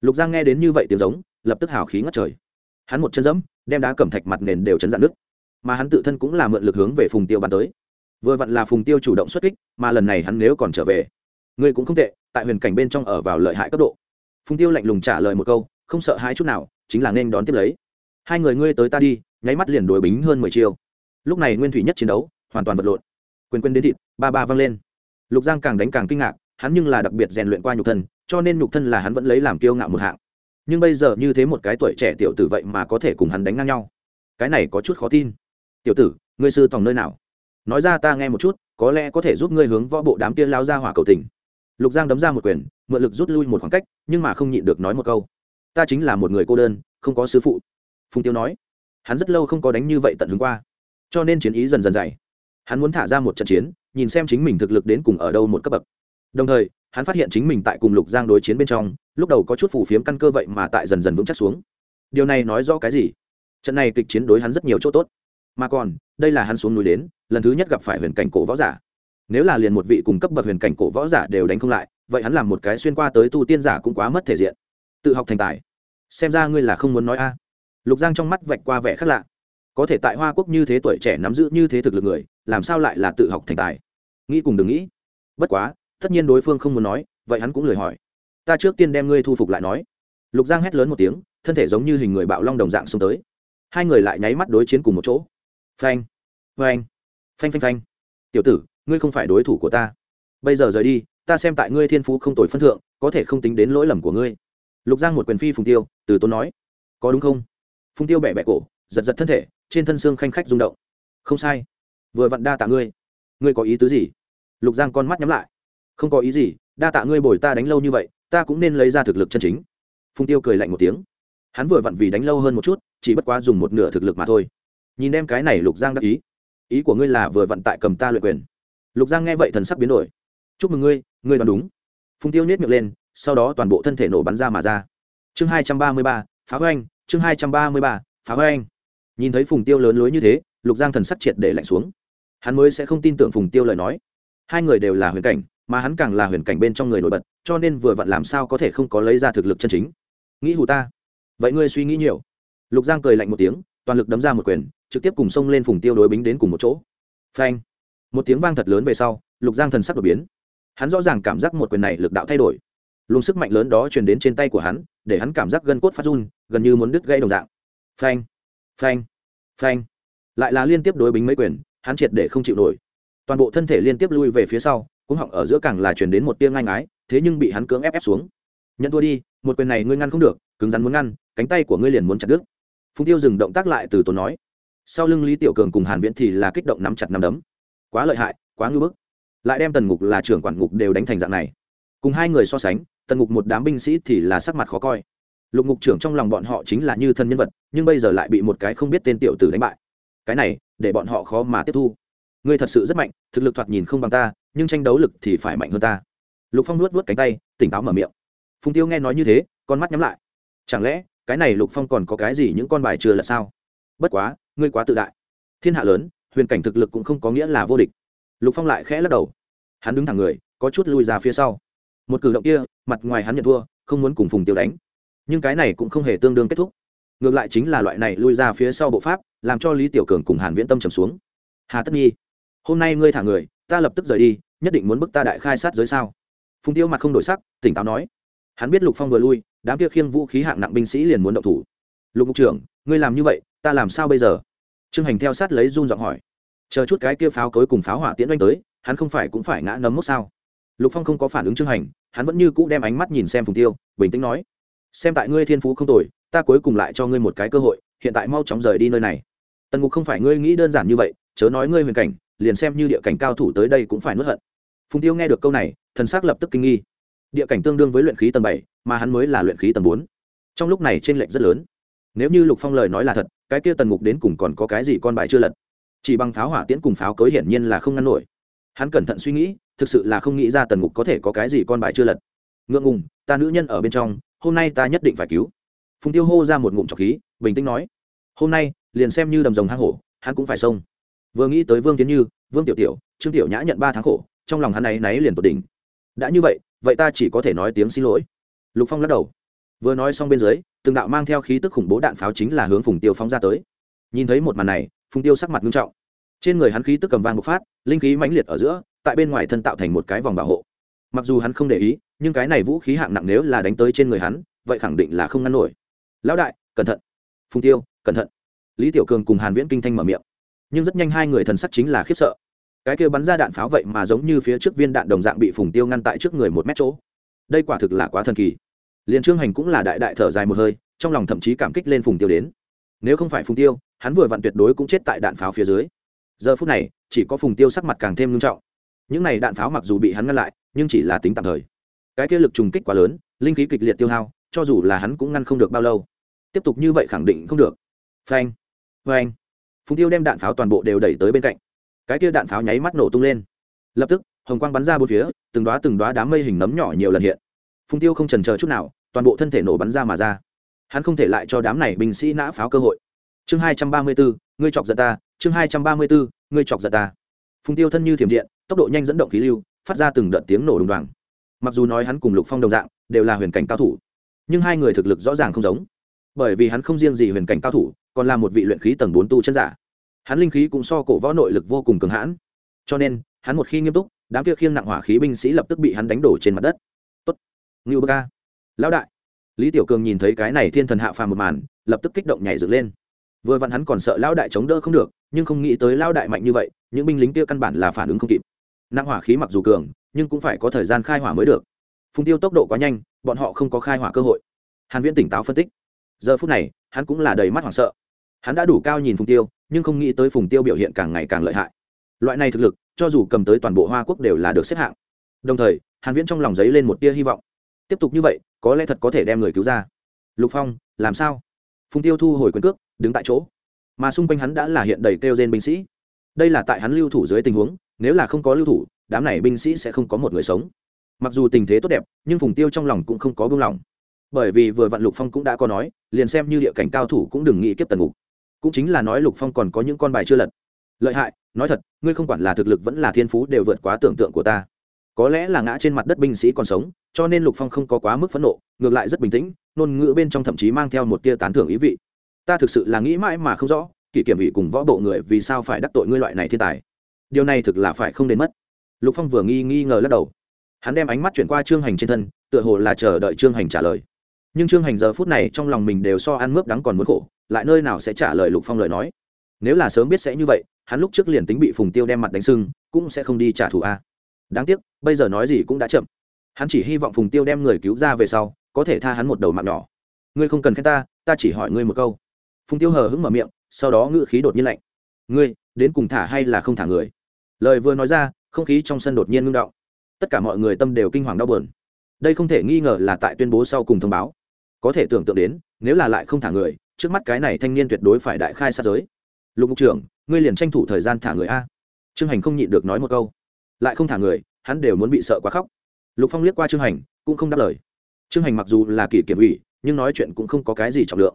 Speaker 1: Lục giang nghe đến như vậy tiếng giống lập tức hào khí ngất trời. Hắn một chân dẫm, đem đá cẩm thạch mặt nền đều chấn dạn nước mà hắn tự thân cũng là mượn lực hướng về phùng tiêu bắn tới. Vừa vặn là phùng tiêu chủ động xuất kích, mà lần này hắn nếu còn trở về, ngươi cũng không tệ, tại huyền cảnh bên trong ở vào lợi hại cấp độ. Phùng tiêu lạnh lùng trả lời một câu, không sợ hãi chút nào, chính là nên đón tiếp lấy. Hai người ngươi tới ta đi, nháy mắt liền đuổi bính hơn mười chiêu. Lúc này nguyên thủy nhất chiến đấu hoàn toàn vật lộn. Quyền quyền đến thịt, ba ba văng lên. Lục giang càng đánh càng kinh ngạc, hắn nhưng là đặc biệt rèn luyện qua nhục thân, cho nên nhục thân là hắn vẫn lấy làm kiêu ngạo một hạng nhưng bây giờ như thế một cái tuổi trẻ tiểu tử vậy mà có thể cùng hắn đánh ngang nhau. Cái này có chút khó tin. Tiểu tử, ngươi sư tòng nơi nào? Nói ra ta nghe một chút, có lẽ có thể giúp ngươi hướng võ bộ đám tiên lao ra hỏa cầu tình. Lục giang đấm ra một quyền, mượn lực rút lui một khoảng cách, nhưng mà không nhịn được nói một câu. Ta chính là một người cô đơn, không có sư phụ. Phùng tiêu nói. Hắn rất lâu không có đánh như vậy tận hướng qua. Cho nên chiến ý dần dần dày. Hắn muốn thả ra một trận chiến, nhìn xem chính mình thực lực đến cùng ở đâu một cấp bậc. Đồng thời hắn phát hiện chính mình tại cùng lục giang đối chiến bên trong, lúc đầu có chút phủ phiếm căn cơ vậy mà tại dần dần vững chắc xuống. Điều này nói rõ cái gì? Trận này kịch chiến đối hắn rất nhiều chỗ tốt. Mà còn, đây là hắn xuống núi đến, lần thứ nhất gặp phải huyền cảnh cổ võ giả. Nếu là liền một vị cùng cấp bậc huyền cảnh cổ võ giả đều đánh không lại, vậy hắn làm một cái xuyên qua tới tu tiên giả cũng quá mất thể diện. Tự học thành tài. Xem ra ngươi là không muốn nói a. Lục giang trong mắt vạch qua vẻ khác lạ. Có thể tại hoa quốc như thế tuổi trẻ nắm giữ như thế thực lực người, làm sao lại là tự học thành tài? Nghĩ cùng đừng nghĩ. Bất quá tất nhiên đối phương không muốn nói, vậy hắn cũng lười hỏi. Ta trước tiên đem ngươi thu phục lại nói. Lục giang hét lớn một tiếng, thân thể giống như hình người bạo long đồng dạng xông tới. Hai người lại nháy mắt đối chiến cùng một chỗ. Phanh phanh phanh phanh phanh. Tiểu tử, ngươi không phải đối thủ của ta. Bây giờ rời đi, ta xem tại ngươi thiên phú không tội phân thượng, có thể không tính đến lỗi lầm của ngươi. Lục giang một quyền phi phùng tiêu, từ tốn nói. Có đúng không? Phùng tiêu bẻ bẻ cổ, giật giật thân thể, trên thân xương khanh khách rung động. Không sai. Vừa vặn đa tạ ngươi. Ngươi có ý tứ gì? Lục giang con mắt nhắm lại không có ý gì, đa tạ ngươi bồi ta đánh lâu như vậy, ta cũng nên lấy ra thực lực chân chính. Phùng tiêu cười lạnh một tiếng. Hắn vừa vặn vì đánh lâu hơn một chút, chỉ bất quá dùng một nửa thực lực mà thôi. Nhìn em cái này lục giang đắc ý. Ý của ngươi là vừa vặn tại cầm ta luyện quyền. Lục giang nghe vậy thần sắc biến đổi. Chúc mừng ngươi ngươi đoán đúng. Phùng tiêu nhét miệng lên, sau đó toàn bộ thân thể nổ bắn ra mà ra. Chương hai trăm ba mươi ba, phá hoanh chương hai trăm ba mươi ba, phá hoanh nhìn thấy phùng tiêu lớn lối như thế, lục giang thần sắc triệt để lạnh xuống. Hắn mới sẽ không tin tưởng phùng tiêu lời nói. Hai người đều là huyền cảnh mà hắn càng là huyền cảnh bên trong người nổi bật, cho nên vừa vặn làm sao có thể không có lấy ra thực lực chân chính. Nghĩ hù ta. Vậy ngươi suy nghĩ nhiều. Lục giang cười lạnh một tiếng, toàn lực đấm ra một quyền, trực tiếp cùng xông lên phùng tiêu đối bính đến cùng một chỗ. Phanh. Một tiếng vang thật lớn về sau, lục giang thần sắc đột biến. Hắn rõ ràng cảm giác một quyền này lực đạo thay đổi. Luồng sức mạnh lớn đó truyền đến trên tay của hắn, để hắn cảm giác gân cốt phát run, gần như muốn đứt gây đồng dạng. Phanh. Phanh. Phanh. Lại là liên tiếp đối bính mấy quyền, hắn triệt để không chịu nổi. Toàn bộ thân thể liên tiếp lui về phía sau cũng họng ở giữa càng là chuyển đến một tiếng ngai ngái, thế nhưng bị hắn cưỡng ép ép xuống. Nhận thua đi, một quyền này ngươi ngăn không được, cứng rắn muốn ngăn, cánh tay của ngươi liền muốn chặt đứt. Phùng tiêu dừng động tác lại từ tốn nói. Sau lưng lý tiểu cường cùng hàn viễn thì là kích động nắm chặt nắm đấm. Quá lợi hại, quá ngưu bức. Lại đem tần ngục là trưởng quản ngục đều đánh thành dạng này. Cùng hai người so sánh, tần ngục một đám binh sĩ thì là sắc mặt khó coi. Lục ngục trưởng trong lòng bọn họ chính là như thân nhân vật, nhưng bây giờ lại bị một cái không biết tên tiểu tử đánh bại. Cái này, để bọn họ khó mà tiếp thu. Ngươi thật sự rất mạnh, thực lực thoạt nhìn không bằng ta nhưng tranh đấu lực thì phải mạnh hơn ta. Lục phong nuốt vớt cánh tay, tỉnh táo mở miệng. Phùng tiêu nghe nói như thế, con mắt nhắm lại. Chẳng lẽ, cái này lục phong còn có cái gì những con bài chưa là sao? Bất quá, ngươi quá tự đại. Thiên hạ lớn, huyền cảnh thực lực cũng không có nghĩa là vô địch. Lục phong lại khẽ lắc đầu. Hắn đứng thẳng người, có chút lùi ra phía sau. Một cử động kia, mặt ngoài hắn nhận thua, không muốn cùng phùng tiêu đánh. Nhưng cái này cũng không hề tương đương kết thúc. Ngược lại chính là loại này lui ra phía sau bộ pháp, làm cho lý tiểu cường cùng hàn viễn tâm trầm xuống. Hà tất nhi, hôm nay ngươi thả người, ta lập tức rời đi nhất định muốn bức ta đại khai sát giới sao? Phùng tiêu mặt không đổi sắc, tỉnh táo nói. Hắn biết lục phong vừa lui, đám kia khiêng vũ khí hạng nặng binh sĩ liền muốn động thủ. Lục cục trưởng, ngươi làm như vậy, ta làm sao bây giờ? Trương hành theo sát lấy run giọng hỏi. Chờ chút cái kia pháo cối cùng pháo hỏa tiễn oanh tới, hắn không phải cũng phải ngã nấm mốc sao? Lục phong không có phản ứng trương hành, hắn vẫn như cũ đem ánh mắt nhìn xem phùng tiêu, bình tĩnh nói. Xem tại ngươi thiên phú không tồi, ta cuối cùng lại cho ngươi một cái cơ hội, hiện tại mau chóng rời đi nơi này. Tần ngục không phải ngươi nghĩ đơn giản như vậy, chớ nói ngươi huyền cảnh liền xem như địa cảnh cao thủ tới đây cũng phải nuốt hận. Phùng tiêu nghe được câu này, thần s ắ c lập tức kinh nghi. Địa cảnh tương đương với luyện khí tầng bảy, mà hắn mới là luyện khí tầng bốn. Trong lúc này t r ê n lệch rất lớn. Nếu như lục phong lời nói là thật, cái kia tần ngục đến cùng còn có cái gì con bài chưa lật? Chỉ bằng pháo hỏa tiễn cùng pháo cối hiển nhiên là không ngăn nổi. Hắn cẩn thận suy nghĩ, thực sự là không nghĩ ra tần ngục có thể có cái gì con bài chưa lật. Ngượng ngùng, ta nữ nhân ở bên trong, hôm nay ta nhất định phải cứu. Phùng tiêu hô ra một ngụm trọc khí, bình tĩnh nói. Hôm nay, liền xem như đầm rồng hang hổ, hắn cũng phải xông vừa nghĩ tới vương tiến như, vương tiểu tiểu, trương tiểu nhã nhận ba tháng khổ, trong lòng hắn ấy náy liền tột đỉnh. Đã như vậy vậy ta chỉ có thể nói tiếng xin lỗi. Lục phong lắc đầu. Vừa nói xong bên dưới, từng đạo mang theo khí tức khủng bố đạn pháo chính là hướng phùng tiêu phóng ra tới. Nhìn thấy một màn này, phùng tiêu sắc mặt nghiêm trọng. Trên người hắn khí tức cầm vang bộc phát, linh khí mãnh liệt ở giữa, tại bên ngoài thân tạo thành một cái vòng bảo hộ. Mặc dù hắn không để ý, nhưng cái này vũ khí hạng nặng nếu là đánh tới trên người hắn, vậy khẳng định là không ngăn nổi. Lão đại, cẩn thận. Phùng tiêu, cẩn thận. Lý tiểu cường cùng hàn viễn kinh thanh mở miệng nhưng rất nhanh hai người thần sắc chính là khiếp sợ. Cái kia bắn ra đạn pháo vậy mà giống như phía trước viên đạn đồng dạng bị phùng tiêu ngăn tại trước người một mét chỗ. Đây quả thực là quá thần kỳ. Liền trương hành cũng là đại đại thở dài một hơi, trong lòng thậm chí cảm kích lên phùng tiêu đến. Nếu không phải phùng tiêu, hắn vừa vặn tuyệt đối cũng chết tại đạn pháo phía dưới. Giờ phút này, chỉ có phùng tiêu sắc mặt càng thêm nghiêm trọng. Những này đạn pháo mặc dù bị hắn ngăn lại, nhưng chỉ là tính tạm thời. Cái kia lực trùng kích quá lớn, linh khí kịch liệt tiêu hao, cho dù là hắn cũng ngăn không được bao lâu. Tiếp tục như vậy khẳng định không được. Phanh phanh phùng tiêu đem đạn pháo toàn bộ đều đẩy tới bên cạnh. Cái kia đạn pháo nháy mắt nổ tung lên. Lập tức, hồng quang bắn ra bốn phía, từng đoá từng đoá đám mây hình nấm nhỏ nhiều lần hiện. Phùng tiêu không trần chờ chút nào, toàn bộ thân thể nổ bắn ra mà ra. Hắn không thể lại cho đám này binh sĩ nã pháo cơ hội. Chương hai trăm ba mươi bốn, ngươi chọc giận ta, chương hai trăm ba mươi bốn, ngươi chọc giận ta. Phùng tiêu thân như thiểm điện, tốc độ nhanh dẫn động khí lưu, phát ra từng đợt tiếng nổ đùng đoàng. Mặc dù nói hắn cùng lục phong đồng dạng, đều là huyền cảnh cao thủ, nhưng hai người thực lực rõ ràng không giống. Bởi vì hắn không riêng gì huyền cảnh cao thủ còn là một vị luyện khí tầng bốn tu chân giả. Hắn linh khí cũng so cổ võ nội lực vô cùng cường hãn. Cho nên, hắn một khi nghiêm túc, đám kia khiêng nặng hỏa khí binh sĩ lập tức bị hắn đánh đổ trên mặt đất. Tốt. Ngưu bơ ca. Lão đại. Lý tiểu cường nhìn thấy cái này thiên thần hạ phàm một màn, lập tức kích động nhảy dựng lên. Vừa vặn hắn còn sợ lão đại chống đỡ không được, nhưng không nghĩ tới lão đại mạnh như vậy, những binh lính kia căn bản là phản ứng không kịp. Nặng hỏa khí mặc dù cường, nhưng cũng phải có thời gian khai hỏa mới được. Phùng tiêu tốc độ quá nhanh, bọn họ không có khai hỏa cơ hội. Hàn viễn tỉnh táo phân tích. Giờ phút này, hắn cũng là đầy mắt hoảng sợ hắn đã đủ cao nhìn phùng tiêu, nhưng không nghĩ tới phùng tiêu biểu hiện càng ngày càng lợi hại. Loại này thực lực, cho dù cầm tới toàn bộ hoa quốc đều là được xếp hạng. Đồng thời, hàn viễn trong lòng giấy lên một tia hy vọng. Tiếp tục như vậy, có lẽ thật có thể đem người cứu ra. Lục phong, làm sao? Phùng tiêu thu hồi quyền cước, đứng tại chỗ. Mà xung quanh hắn đã là hiện đầy kêu gen binh sĩ. Đây là tại hắn lưu thủ dưới tình huống, nếu là không có lưu thủ, đám này binh sĩ sẽ không có một người sống. Mặc dù tình thế tốt đẹp, nhưng phùng tiêu trong lòng cũng không có buông lỏng. Bởi vì vừa vạn lục phong cũng đã có nói, liền xem như địa cảnh cao thủ cũng đừng nghĩ kiếp tần ngục cũng chính là nói lục phong còn có những con bài chưa lật. Lợi hại, nói thật, ngươi không quản là thực lực vẫn là thiên phú đều vượt quá tưởng tượng của ta. Có lẽ là ngã trên mặt đất binh sĩ còn sống, cho nên lục phong không có quá mức phẫn nộ, ngược lại rất bình tĩnh, ngôn ngữ bên trong thậm chí mang theo một tia tán thưởng ý vị. Ta thực sự là nghĩ mãi mà không rõ, kỷ kiểm ủy cùng võ bộ người vì sao phải đắc tội ngươi loại này thiên tài. Điều này thực là phải không đến mất. Lục phong vừa nghi nghi ngờ lắc đầu. Hắn đem ánh mắt chuyển qua trương hành trên thân, tựa hồ là chờ đợi trương hành trả lời. Nhưng trương hành giờ phút này trong lòng mình đều so ăn mướp đắng còn muốn khổ lại nơi nào sẽ trả lời lục phong lời nói nếu là sớm biết sẽ như vậy hắn lúc trước liền tính bị phùng tiêu đem mặt đánh sưng, cũng sẽ không đi trả thù a. đáng tiếc, bây giờ nói gì cũng đã chậm. hắn chỉ hy vọng phùng tiêu đem người cứu ra về sau, có thể tha hắn một đầu mạng nhỏ. ngươi không cần khen ta ta chỉ hỏi ngươi một câu. phùng tiêu hờ hững mở miệng, sau đó ngự khí đột nhiên lạnh. ngươi, đến cùng thả hay là không thả người? lời vừa nói ra, không khí trong sân đột nhiên ngưng động. tất cả mọi người tâm đều kinh hoàng đau buồn. đây không thể nghi ngờ là tại tuyên bố sau cùng thông báo. có thể tưởng tượng đến, nếu là lại không thả người trước mắt cái này thanh niên tuyệt đối phải đại khai sát giới. Lục mục trưởng, ngươi liền tranh thủ thời gian thả người a. Trương hành không nhịn được nói một câu. Lại không thả người, hắn đều muốn bị sợ quá khóc. Lục phong liếc qua trương hành, cũng không đáp lời. Trương hành mặc dù là kỷ kiểm ủy, nhưng nói chuyện cũng không có cái gì trọng lượng.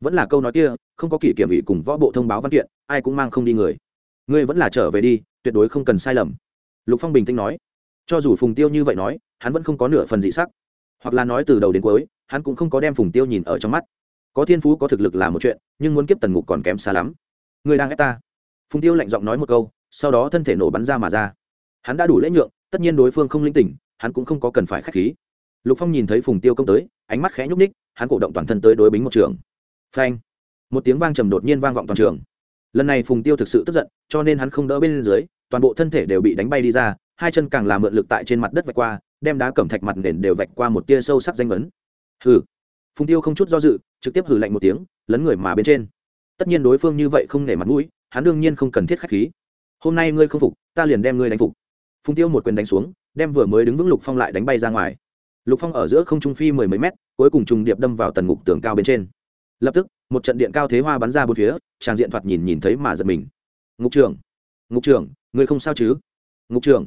Speaker 1: Vẫn là câu nói kia, không có kỷ kiểm ủy cùng võ bộ thông báo văn kiện, ai cũng mang không đi người. Ngươi vẫn là trở về đi, tuyệt đối không cần sai lầm. Lục phong bình tĩnh nói. Cho dù phùng tiêu như vậy nói, hắn vẫn không có nửa phần dị sắc. Hoặc là nói từ đầu đến cuối, hắn cũng không có đem phùng tiêu nhìn ở trong mắt có thiên phú, có thực lực là một chuyện, nhưng muốn kiếp tần ngục còn kém xa lắm. Người đang ép ta. Phùng tiêu lạnh giọng nói một câu, sau đó thân thể nổ bắn ra mà ra. Hắn đã đủ lễ nhượng, tất nhiên đối phương không linh tỉnh, hắn cũng không có cần phải k h á c h khí. Lục phong nhìn thấy phùng tiêu công tới, ánh mắt khẽ nhúc ních hắn cổ động toàn thân tới đối bính một trường. Phanh! Một tiếng vang trầm đột nhiên vang vọng toàn trường. Lần này phùng tiêu thực sự tức giận, cho nên hắn không đỡ bên dưới, toàn bộ thân thể đều bị đánh bay đi ra, hai chân càng làm mượn lực tại trên mặt đất vạch qua, đem đá cẩm thạch mặt nền đều vạch qua một tia sâu sắc danh vấn hừ! Phùng tiêu không chút do dự, trực tiếp hử lạnh một tiếng, lấn người mà bên trên. Tất nhiên đối phương như vậy không nể mặt mũi, hắn đương nhiên không cần thiết khách khí. Hôm nay ngươi không phục, ta liền đem ngươi đánh phục. Phùng tiêu một quyền đánh xuống, đem vừa mới đứng vững lục phong lại đánh bay ra ngoài. Lục phong ở giữa không trung phi mười mấy mét, cuối cùng trùng điệp đâm vào tần ngục tường cao bên trên. Lập tức, một trận điện cao thế hoa bắn ra bốn phía, tràng diện thoạt nhìn nhìn thấy mà giật mình. Ngục trưởng ngục trưởng, ngươi không sao chứ? Ngục trưởng,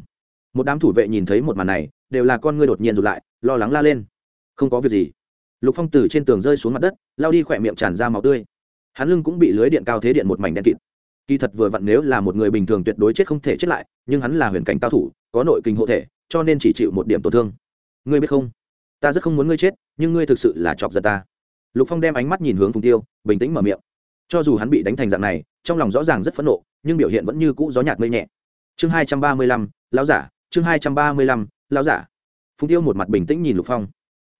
Speaker 1: một đám thủ vệ nhìn thấy một màn này, đều là con ngươi đột nhiên rụt lại, lo lắng la lên. Không có việc gì lục phong từ trên tường rơi xuống mặt đất lao đi khỏe miệng tràn ra màu tươi. Hắn lưng cũng bị lưới điện cao thế điện một mảnh đen kịt. Kỳ thật vừa vặn nếu là một người bình thường tuyệt đối chết không thể chết lại, nhưng hắn là huyền cảnh cao thủ, có nội kinh hộ thể, cho nên chỉ chịu một điểm tổn thương. Ngươi biết không? Ta rất không muốn ngươi chết, nhưng ngươi thực sự là chọc giật ta. Lục phong đem ánh mắt nhìn hướng phùng tiêu, bình tĩnh mở miệng. Cho dù hắn bị đánh thành dạng này, trong lòng rõ ràng rất phẫn nộ, nhưng biểu hiện vẫn như cũ gió nhạt mây nhẹ. Chương hai trăm ba mươi lăm, lão giả, chương hai trăm ba mươi lăm, lão giả. Phùng tiêu một mặt bình tĩnh nhìn lục phong.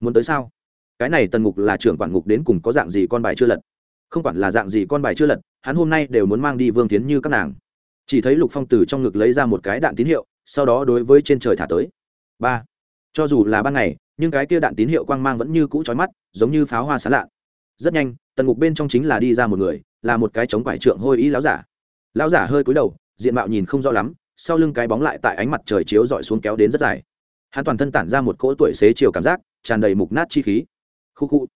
Speaker 1: Muốn tới sao? Cái này tần ngục là trưởng quản ngục đến cùng có dạng gì con bài chưa lật? Không quản là dạng gì con bài chưa lật, hắn hôm nay đều muốn mang đi vương tiến như các nàng. Chỉ thấy lục phong từ trong ngực lấy ra một cái đạn tín hiệu, sau đó đối với trên trời thả tới. Ba. Cho dù là ban ngày, nhưng cái kia đạn tín hiệu quang mang vẫn như cũ trói mắt, giống như pháo hoa sán lạ rất nhanh, tần ngục bên trong chính là đi ra một người, là một cái chống quải trượng hôi ý láo giả. Lão giả hơi cúi đầu, diện mạo nhìn không rõ lắm, sau lưng cái bóng lại tại ánh mặt trời chiếu dọi xuống kéo đến rất dài. Hắn toàn thân tản ra một cỗ tuổi xế chiều cảm giác, tràn đầy mục nát chi khí khu khu.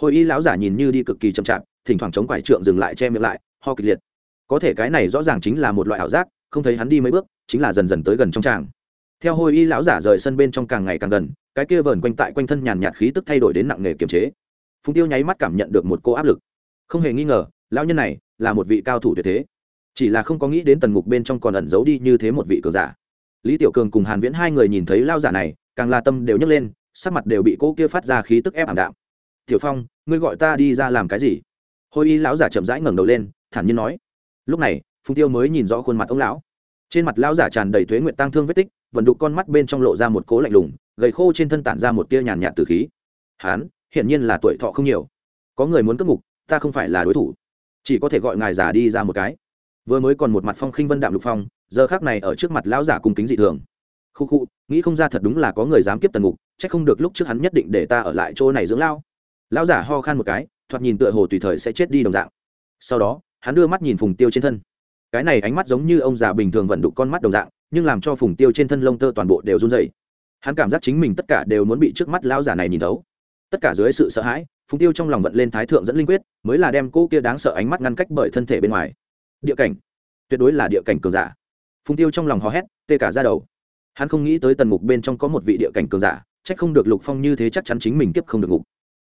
Speaker 1: Hồi y lão giả nhìn như đi cực kỳ chậm chạp, thỉnh thoảng chống quải trượng dừng lại che miệng lại, ho kịch liệt. Có thể cái này rõ ràng chính là một loại ảo giác, không thấy hắn đi mấy bước, chính là dần dần tới gần trong tràng. Theo hồi y lão giả rời sân bên trong càng ngày càng gần, cái kia vờn quanh tại quanh thân nhàn nhạt khí tức thay đổi đến nặng nề kiềm chế. Phùng tiêu nháy mắt cảm nhận được một cô áp lực. Không hề nghi ngờ, lão nhân này là một vị cao thủ tuyệt thế. Chỉ là không có nghĩ đến tần ngục bên trong còn ẩn giấu đi như thế một vị cường giả. Lý tiểu cường cùng hàn viễn hai người nhìn thấy lao giả này, càng là tâm đều nhấc lên, sắc mặt đều bị cô kia phát ra khí tức ép ảm đạm tiểu phong, ngươi gọi ta đi ra làm cái gì? Hồi y lão giả chậm rãi ngẩng đầu lên, thản nhiên nói. Lúc này, phùng tiêu mới nhìn rõ khuôn mặt ông lão. Trên mặt lão giả tràn đầy thuế nguyện tăng thương vết tích vận đục con mắt bên trong lộ ra một cố lạnh lùng, gầy khô trên thân tản ra một tia nhàn nhạt từ khí. Hán, hiển nhiên là tuổi thọ không nhiều. Có người muốn cất ngục, ta không phải là đối thủ. Chỉ có thể gọi ngài giả đi ra một cái. Vừa mới còn một mặt phong khinh vân đạm lục phong, giờ khác này ở trước mặt lão giả cung kính dị thường. Khu khu nghĩ không ra thật đúng là có người dám kiếp tần ngục c h ắ c không được lúc trước hắn nhất định để ta ở lại chỗ này dưỡng lao lão giả ho khan một cái, thoạt nhìn tựa hồ tùy thời sẽ chết đi đồng dạng. Sau đó, hắn đưa mắt nhìn phùng tiêu trên thân. Cái này ánh mắt giống như ông già bình thường vận đục con mắt đồng dạng, nhưng làm cho phùng tiêu trên thân lông tơ toàn bộ đều run dày hắn cảm giác chính mình tất cả đều muốn bị trước mắt lão giả này nhìn thấu. Tất cả dưới sự sợ hãi, phùng tiêu trong lòng vận lên thái thượng dẫn linh quyết, mới là đem cô kia đáng sợ ánh mắt ngăn cách bởi thân thể bên ngoài. Địa cảnh. Tuyệt đối là địa cảnh cường giả. Phùng tiêu trong lòng hò hét, tê cả ra đầu. Hắn không nghĩ tới tần mục bên trong có một vị địa cảnh cường giả trách không được lục phong như thế chắc chắn chính mình kiếp không được ngục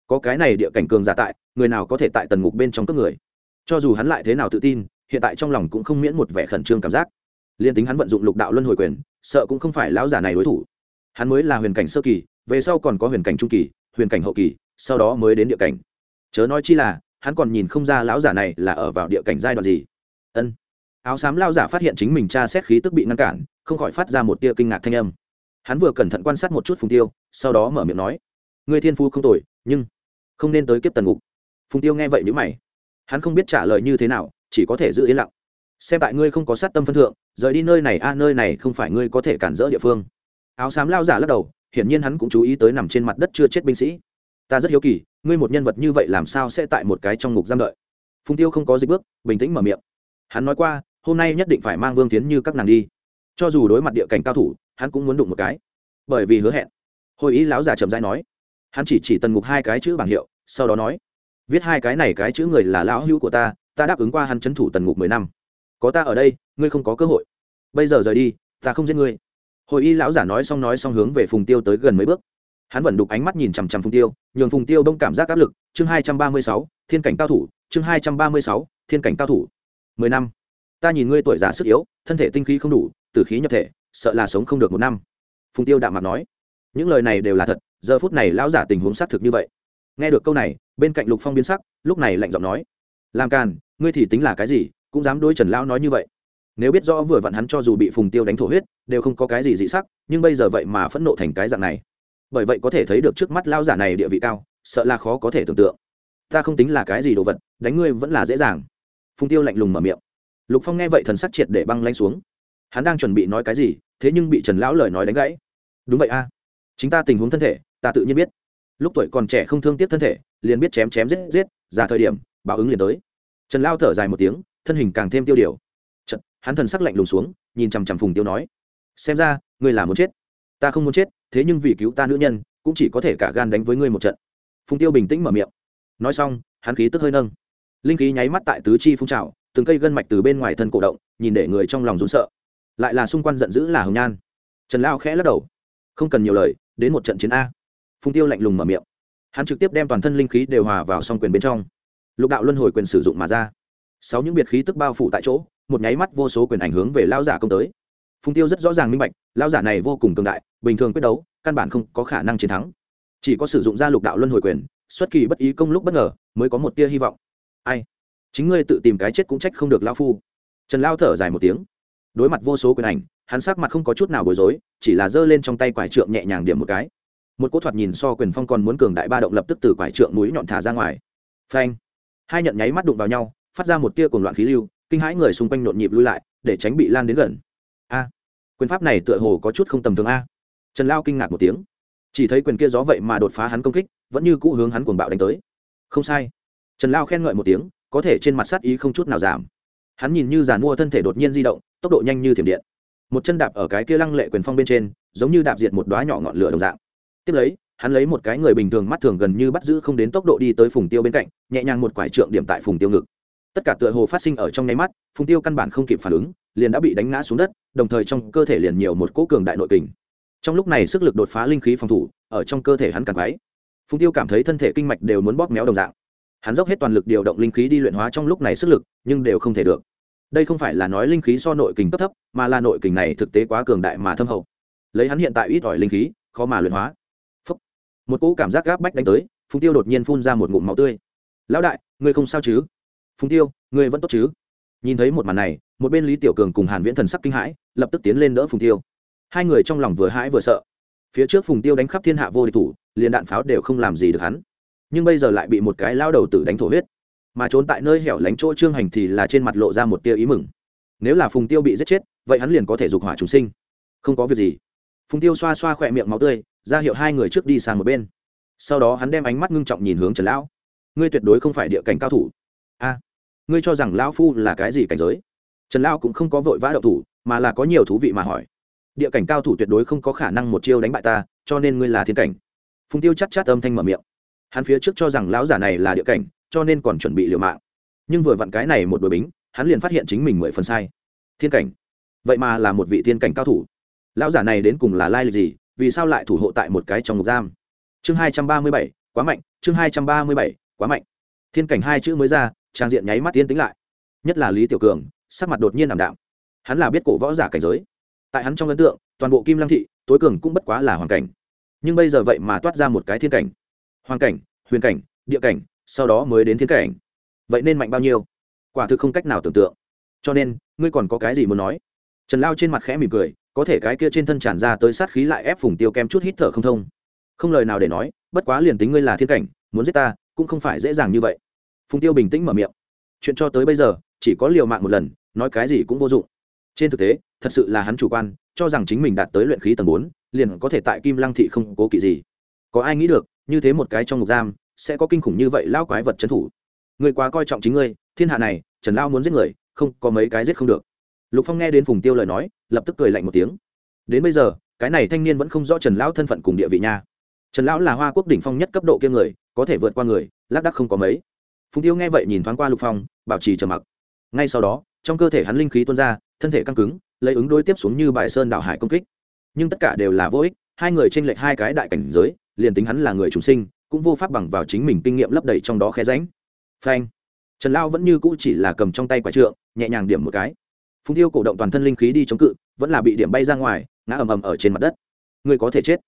Speaker 1: có cái này địa cảnh cường giả tại, người nào có thể tại tần ngục bên trong cướp người. Cho dù hắn lại thế nào tự tin, hiện tại trong lòng cũng không miễn một vẻ khẩn trương cảm giác. Liên tính hắn vận dụng lục đạo luân hồi quyền, sợ cũng không phải lão giả này đối thủ. Hắn mới là huyền cảnh sơ kỳ, về sau còn có huyền cảnh trung kỳ, huyền cảnh hậu kỳ, sau đó mới đến địa cảnh. Chớ nói chi là, hắn còn nhìn không ra lão giả này là ở vào địa cảnh giai đoạn gì. Ân. Áo xám lao giả phát hiện chính mình tra xét khí tức bị ngăn cản, không khỏi phát ra một tia kinh ngạc thanh âm. Hắn vừa cẩn thận quan sát một chút phùng tiêu, sau đó mở miệng nói người thiên phu không tội nhưng không nên tới kiếp tần ngục. Phùng tiêu nghe vậy nếu mày. Hắn không biết trả lời như thế nào, chỉ có thể giữ yên lặng. Xem tại ngươi không có sát tâm phân thượng, rời đi nơi này a, nơi này không phải ngươi có thể cản rỡ địa phương. Áo xám lao giả lắc đầu, hiển nhiên hắn cũng chú ý tới nằm trên mặt đất chưa chết binh sĩ. Ta rất hiếu kỳ, ngươi một nhân vật như vậy làm sao sẽ tại một cái trong ngục giam đợi? Phùng tiêu không có dịch bước, bình tĩnh mở miệng. Hắn nói qua, hôm nay nhất định phải mang vương tiến như các nàng đi. Cho dù đối mặt địa cảnh cao thủ, hắn cũng muốn đụng một cái. Bởi vì hứa hẹn. Hội ý lão giả trầm dai nói hắn chỉ chỉ tần ngục hai cái chữ bảng hiệu, sau đó nói, viết hai cái này cái chữ người là lão hữu của ta ta đáp ứng qua hắn trấn thủ tần ngục mười năm. Có ta ở đây, ngươi không có cơ hội. Bây giờ rời đi, ta không giết ngươi. Hội y lão giả nói xong nói xong hướng về phùng tiêu tới gần mấy bước. Hắn vẫn đục ánh mắt nhìn chằm chằm phùng tiêu, nhường phùng tiêu đông cảm giác áp lực. Chương hai trăm ba mươi sáu, thiên cảnh cao thủ. Chương hai trăm ba mươi sáu, thiên cảnh cao thủ. Mười năm. Ta nhìn ngươi tuổi già sức yếu, thân thể tinh khí không đủ, tử khí nhập thể, sợ là sống không được một năm. Phùng tiêu đạm mặt nói những lời này đều là thật, giờ phút này lão giả tình huống xác thực như vậy. Nghe được câu này, bên cạnh lục phong biến sắc, lúc này lạnh giọng nói, làm càn, ngươi thì tính là cái gì, cũng dám đối trần lão nói như vậy. Nếu biết rõ vừa vặn hắn cho dù bị phùng tiêu đánh thổ huyết, đều không có cái gì dị sắc, nhưng bây giờ vậy mà phẫn nộ thành cái dạng này. Bởi vậy có thể thấy được trước mắt lao giả này địa vị cao, sợ là khó có thể tưởng tượng. Ta không tính là cái gì đồ vật, đánh ngươi vẫn là dễ dàng. Phùng tiêu lạnh lùng mở miệng. Lục phong nghe vậy thần sắc triệt để băng lanh xuống. Hắn đang chuẩn bị nói cái gì, thế nhưng bị trần lão lời nói đánh gãy. Đúng vậy a chính ta tình huống thân thể ta tự nhiên biết. Lúc tuổi còn trẻ không thương tiếc thân thể liền biết chém chém giết giết ra thời điểm báo ứng liền tới. Trần lao thở dài một tiếng thân hình càng thêm tiêu điều. Chật, hắn thần sắc lạnh lùng xuống nhìn chằm chằm phùng tiêu nói xem ra ngươi là muốn chết. Ta không muốn chết thế nhưng vì cứu ta nữ nhân cũng chỉ có thể cả gan đánh với ngươi một trận. Phùng tiêu bình tĩnh mở miệng. Nói xong hắn khí tức hơi nâng. Linh khí nháy mắt tại tứ chi phun trào từng cây gân mạch từ bên ngoài thân cổ động nhìn để người trong lòng rún sợ. Lại là xung quanh giận dữ là hồng nhan. Trần lao khẽ lắc đầu. Không cần nhiều lời đến một trận chiến a. Phùng tiêu lạnh lùng mở miệng. Hắn trực tiếp đem toàn thân linh khí đều hòa vào song quyền bên trong. Lục đạo luân hồi quyền sử dụng mà ra. Sáu những biệt khí tức bao phủ tại chỗ, một nháy mắt vô số quyền ảnh hướng về lao giả công tới. Phùng tiêu rất rõ ràng minh bạch lao giả này vô cùng cường đại, bình thường quyết đấu, căn bản không có khả năng chiến thắng. Chỉ có sử dụng ra lục đạo luân hồi quyền, xuất kỳ bất ý công lúc bất ngờ, mới có một tia hy vọng. Ai? Chính ngươi tự tìm cái chết cũng trách không được lao phu. Trần lao thở dài một tiếng. Đối mặt vô số quyền ảnh hắn sắc mặt không có chút nào bối rối, chỉ là giơ lên trong tay quải trượng nhẹ nhàng điểm một cái. Một cỗ thoạt nhìn so quyền phong còn muốn cường đại ba động lập tức từ quải trượng núi nhọn thả ra ngoài. Phanh! Hai nhận nháy mắt đụng vào nhau, phát ra một tia cuồng loạn khí lưu, kinh hãi người xung quanh nhộn nhịp lui lại, để tránh bị lan đến gần. A! Quyền pháp này tựa hồ có chút không tầm thường a. Trần lao kinh ngạc một tiếng. Chỉ thấy quyền kia gió vậy mà đột phá hắn công kích, vẫn như cũ hướng hắn cuồng bạo đánh tới. Không sai. Trần lao khen ngợi một tiếng, có thể trên mặt sát ý không chút nào giảm. Hắn nhìn như giàn mua thân thể đột nhiên di động, tốc độ nhanh như thiểm điện một chân đạp ở cái kia lăng lệ quyền phong bên trên, giống như đạp diệt một đoá nhỏ ngọn lửa đồng dạng. Tiếp lấy, hắn lấy một cái người bình thường mắt thường gần như bắt giữ không đến tốc độ đi tới phùng tiêu bên cạnh, nhẹ nhàng một quải trượng điểm tại phùng tiêu ngực. Tất cả tựa hồ phát sinh ở trong nháy mắt, phùng tiêu căn bản không kịp phản ứng, liền đã bị đánh ngã xuống đất, đồng thời trong cơ thể liền nhiều một cỗ cường đại nội kình. Trong lúc này sức lực đột phá linh khí phòng thủ, ở trong cơ thể hắn càng quái. Phùng tiêu cảm thấy thân thể kinh mạch đều muốn bóp méo đồng dạng. Hắn dốc hết toàn lực điều động linh khí đi luyện hóa trong lúc này sức lực, nhưng đều không thể được đây không phải là nói linh khí so nội kình cấp thấp, mà là nội kình này thực tế quá cường đại mà thâm hậu. Lấy hắn hiện tại ít ỏi linh khí, khó mà luyện hóa. Phúc. một cỗ cảm giác gáp bách đánh tới, phùng tiêu đột nhiên phun ra một ngụm máu tươi. Lão đại, ngươi không sao chứ? Phùng tiêu, ngươi vẫn tốt chứ? Nhìn thấy một màn này, một bên lý tiểu cường cùng hàn viễn thần sắc kinh hãi, lập tức tiến lên đỡ phùng tiêu. Hai người trong lòng vừa hãi vừa sợ. Phía trước phùng tiêu đánh khắp thiên hạ vô địch thủ, liền đạn pháo đều không làm gì được hắn. Nhưng bây giờ lại bị một cái lao đầu tử đánh thổ huyết mà trốn tại nơi hẻo lánh chỗ trương hành thì là trên mặt lộ ra một tia ý mừng. Nếu là phùng tiêu bị giết chết, vậy hắn liền có thể dục hỏa chúng sinh. Không có việc gì. Phùng tiêu xoa xoa khỏe miệng máu tươi, ra hiệu hai người trước đi sang một bên. Sau đó hắn đem ánh mắt ngưng trọng nhìn hướng trần lão. Ngươi tuyệt đối không phải địa cảnh cao thủ. A, ngươi cho rằng lão phu là cái gì cảnh giới? Trần lão cũng không có vội vã đậu thủ, mà là có nhiều thú vị mà hỏi. Địa cảnh cao thủ tuyệt đối không có khả năng một chiêu đánh bại ta, cho nên ngươi là thiên cảnh. Phùng tiêu chắc chát âm thanh mở miệng. Hắn phía trước cho rằng lão giả này là địa cảnh cho nên còn chuẩn bị liều mạng. Nhưng vừa vặn cái này một đội bính, hắn liền phát hiện chính mình mười phần sai. Thiên cảnh. Vậy mà là một vị thiên cảnh cao thủ. Lão giả này đến cùng là lai lịch gì, vì sao lại thủ hộ tại một cái trong ngục giam? Chương hai trăm ba mươi bảy, quá mạnh, chương hai trăm ba mươi bảy, quá mạnh. Thiên cảnh hai chữ mới ra, trang diện nháy mắt tiến tính lại. Nhất là lý tiểu cường, sắc mặt đột nhiên ảm đạm. Hắn là biết cổ võ giả cảnh giới. Tại hắn trong ấn tượng, toàn bộ kim lăng thị, tối cường cũng bất quá là hoàn cảnh. Nhưng bây giờ vậy mà toát ra một cái thiên cảnh. Hoàn cảnh, huyền cảnh, địa cảnh sau đó mới đến thiên cảnh. Vậy nên mạnh bao nhiêu? Quả thực không cách nào tưởng tượng. Cho nên, ngươi còn có cái gì muốn nói? Trần lao trên mặt khẽ mỉm cười, có thể cái kia trên thân tràn ra tới sát khí lại ép phùng tiêu kem chút hít thở không thông. Không lời nào để nói, bất quá liền tính ngươi là thiên cảnh, muốn giết ta, cũng không phải dễ dàng như vậy. Phùng tiêu bình tĩnh mở miệng. Chuyện cho tới bây giờ, chỉ có liều mạng một lần, nói cái gì cũng vô dụng. Trên thực tế, thật sự là hắn chủ quan, cho rằng chính mình đạt tới luyện khí tầng bốn, liền có thể tại kim lăng thị không cố kỵ gì. Có ai nghĩ được, như thế một cái trong ngục giam sẽ có kinh khủng như vậy lao quái vật trấn thủ. Người quá coi trọng chính ngươi, thiên hạ này, trần lao muốn giết người, không có mấy cái giết không được. Lục phong nghe đến phùng tiêu lời nói, lập tức cười lạnh một tiếng. Đến bây giờ, cái này thanh niên vẫn không rõ trần lão thân phận cùng địa vị nha. Trần lão là hoa quốc đỉnh phong nhất cấp độ kia người, có thể vượt qua người, lác đắc không có mấy. Phùng tiêu nghe vậy nhìn thoáng qua lục phong, bảo trì trầm mặc. Ngay sau đó, trong cơ thể hắn linh khí tuôn ra, thân thể căng cứng, lấy ứng đối tiếp xuống như bài sơn đạo hải công kích. Nhưng tất cả đều là vô ích, hai người tranh lệch hai cái đại cảnh giới, liền tính hắn là người chủ sinh cũng vô pháp bằng vào chính mình kinh nghiệm lấp đầy trong đó khe ránh phanh. Trần lao vẫn như cũ chỉ là cầm trong tay quả trượng, nhẹ nhàng điểm một cái. Phùng tiêu cổ động toàn thân linh khí đi chống cự, vẫn là bị điểm bay ra ngoài, ngã ầm ầm ở trên mặt đất. Người có thể chết.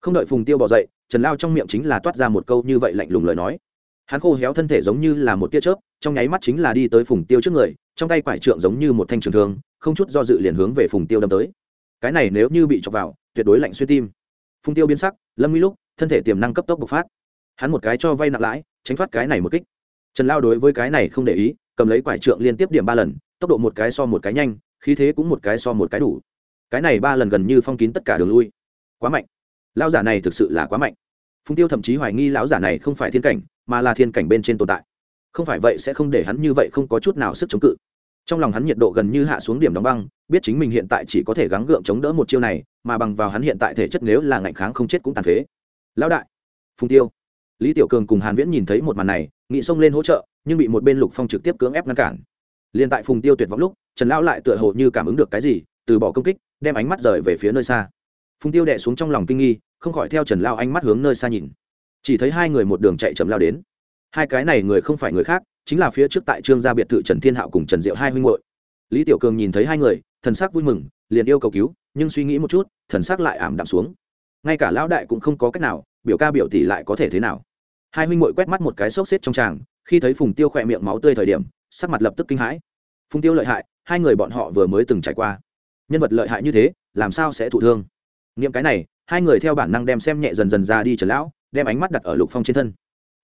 Speaker 1: Không đợi phùng tiêu bỏ dậy, trần lao trong miệng chính là toát ra một câu như vậy lạnh lùng lời nói. Hắn khô héo thân thể giống như là một tia chớp, trong nháy mắt chính là đi tới phùng tiêu trước người, trong tay quải trượng giống như một thanh trường thương, không chút do dự liền hướng về phùng tiêu đâm tới. Cái này nếu như bị chọc vào, tuyệt đối lạnh xuyên tim. Phùng tiêu biến sắc, lâm nguy lúc, thân thể tiềm năng cấp tốc bộc phát hắn một cái cho vay nặng lãi, tránh thoát cái này một kích. Trần lao đối với cái này không để ý, cầm lấy quải trượng liên tiếp điểm ba lần, tốc độ một cái so một cái nhanh, khí thế cũng một cái so một cái đủ. Cái này ba lần gần như phong kín tất cả đường lui. Quá mạnh. Lão giả này thực sự là quá mạnh. Phùng tiêu thậm chí hoài nghi lão giả này không phải thiên cảnh, mà là thiên cảnh bên trên tồn tại. Không phải vậy sẽ không để hắn như vậy không có chút nào sức chống cự. Trong lòng hắn nhiệt độ gần như hạ xuống điểm đóng băng, biết chính mình hiện tại chỉ có thể gắng gượng chống đỡ một chiêu này, mà bằng vào hắn hiện tại thể chất nếu là ngạnh kháng không chết cũng tàn phế. Lão đại. Phùng tiêu lý tiểu cường cùng hàn viễn nhìn thấy một màn này nghị xông lên hỗ trợ, nhưng bị một bên lục phong trực tiếp cưỡng ép ngăn cản. Liền tại phùng tiêu tuyệt vọng lúc, trần lão lại tựa hồ như cảm ứng được cái gì, từ bỏ công kích, đem ánh mắt rời về phía nơi xa. Phùng tiêu đệ xuống trong lòng kinh nghi, không khỏi theo trần lao ánh mắt hướng nơi xa nhìn. Chỉ thấy hai người một đường chạy chậm lao đến. Hai cái này người không phải người khác, chính là phía trước tại trương gia biệt thự trần thiên hạo cùng trần diệu hai huynh hội lý tiểu cường nhìn thấy hai người, thần sắc vui mừng, liền yêu cầu cứu, nhưng suy nghĩ một chút, thần sắc lại ảm đạm xuống. Ngay cả lão đại cũng không có cách nào, biểu ca biểu tỷ lại có thể thế nào? Hai huynh muội quét mắt một cái xốc xếp trong tràng, khi thấy phùng tiêu khỏe miệng máu tươi thời điểm, sắc mặt lập tức kinh hãi. Phùng tiêu lợi hại, hai người bọn họ vừa mới từng trải qua. Nhân vật lợi hại như thế, làm sao sẽ thụ thương? Nghiệm cái này, hai người theo bản năng đem xem nhẹ dần dần ra đi trần lão, đem ánh mắt đặt ở lục phong trên thân.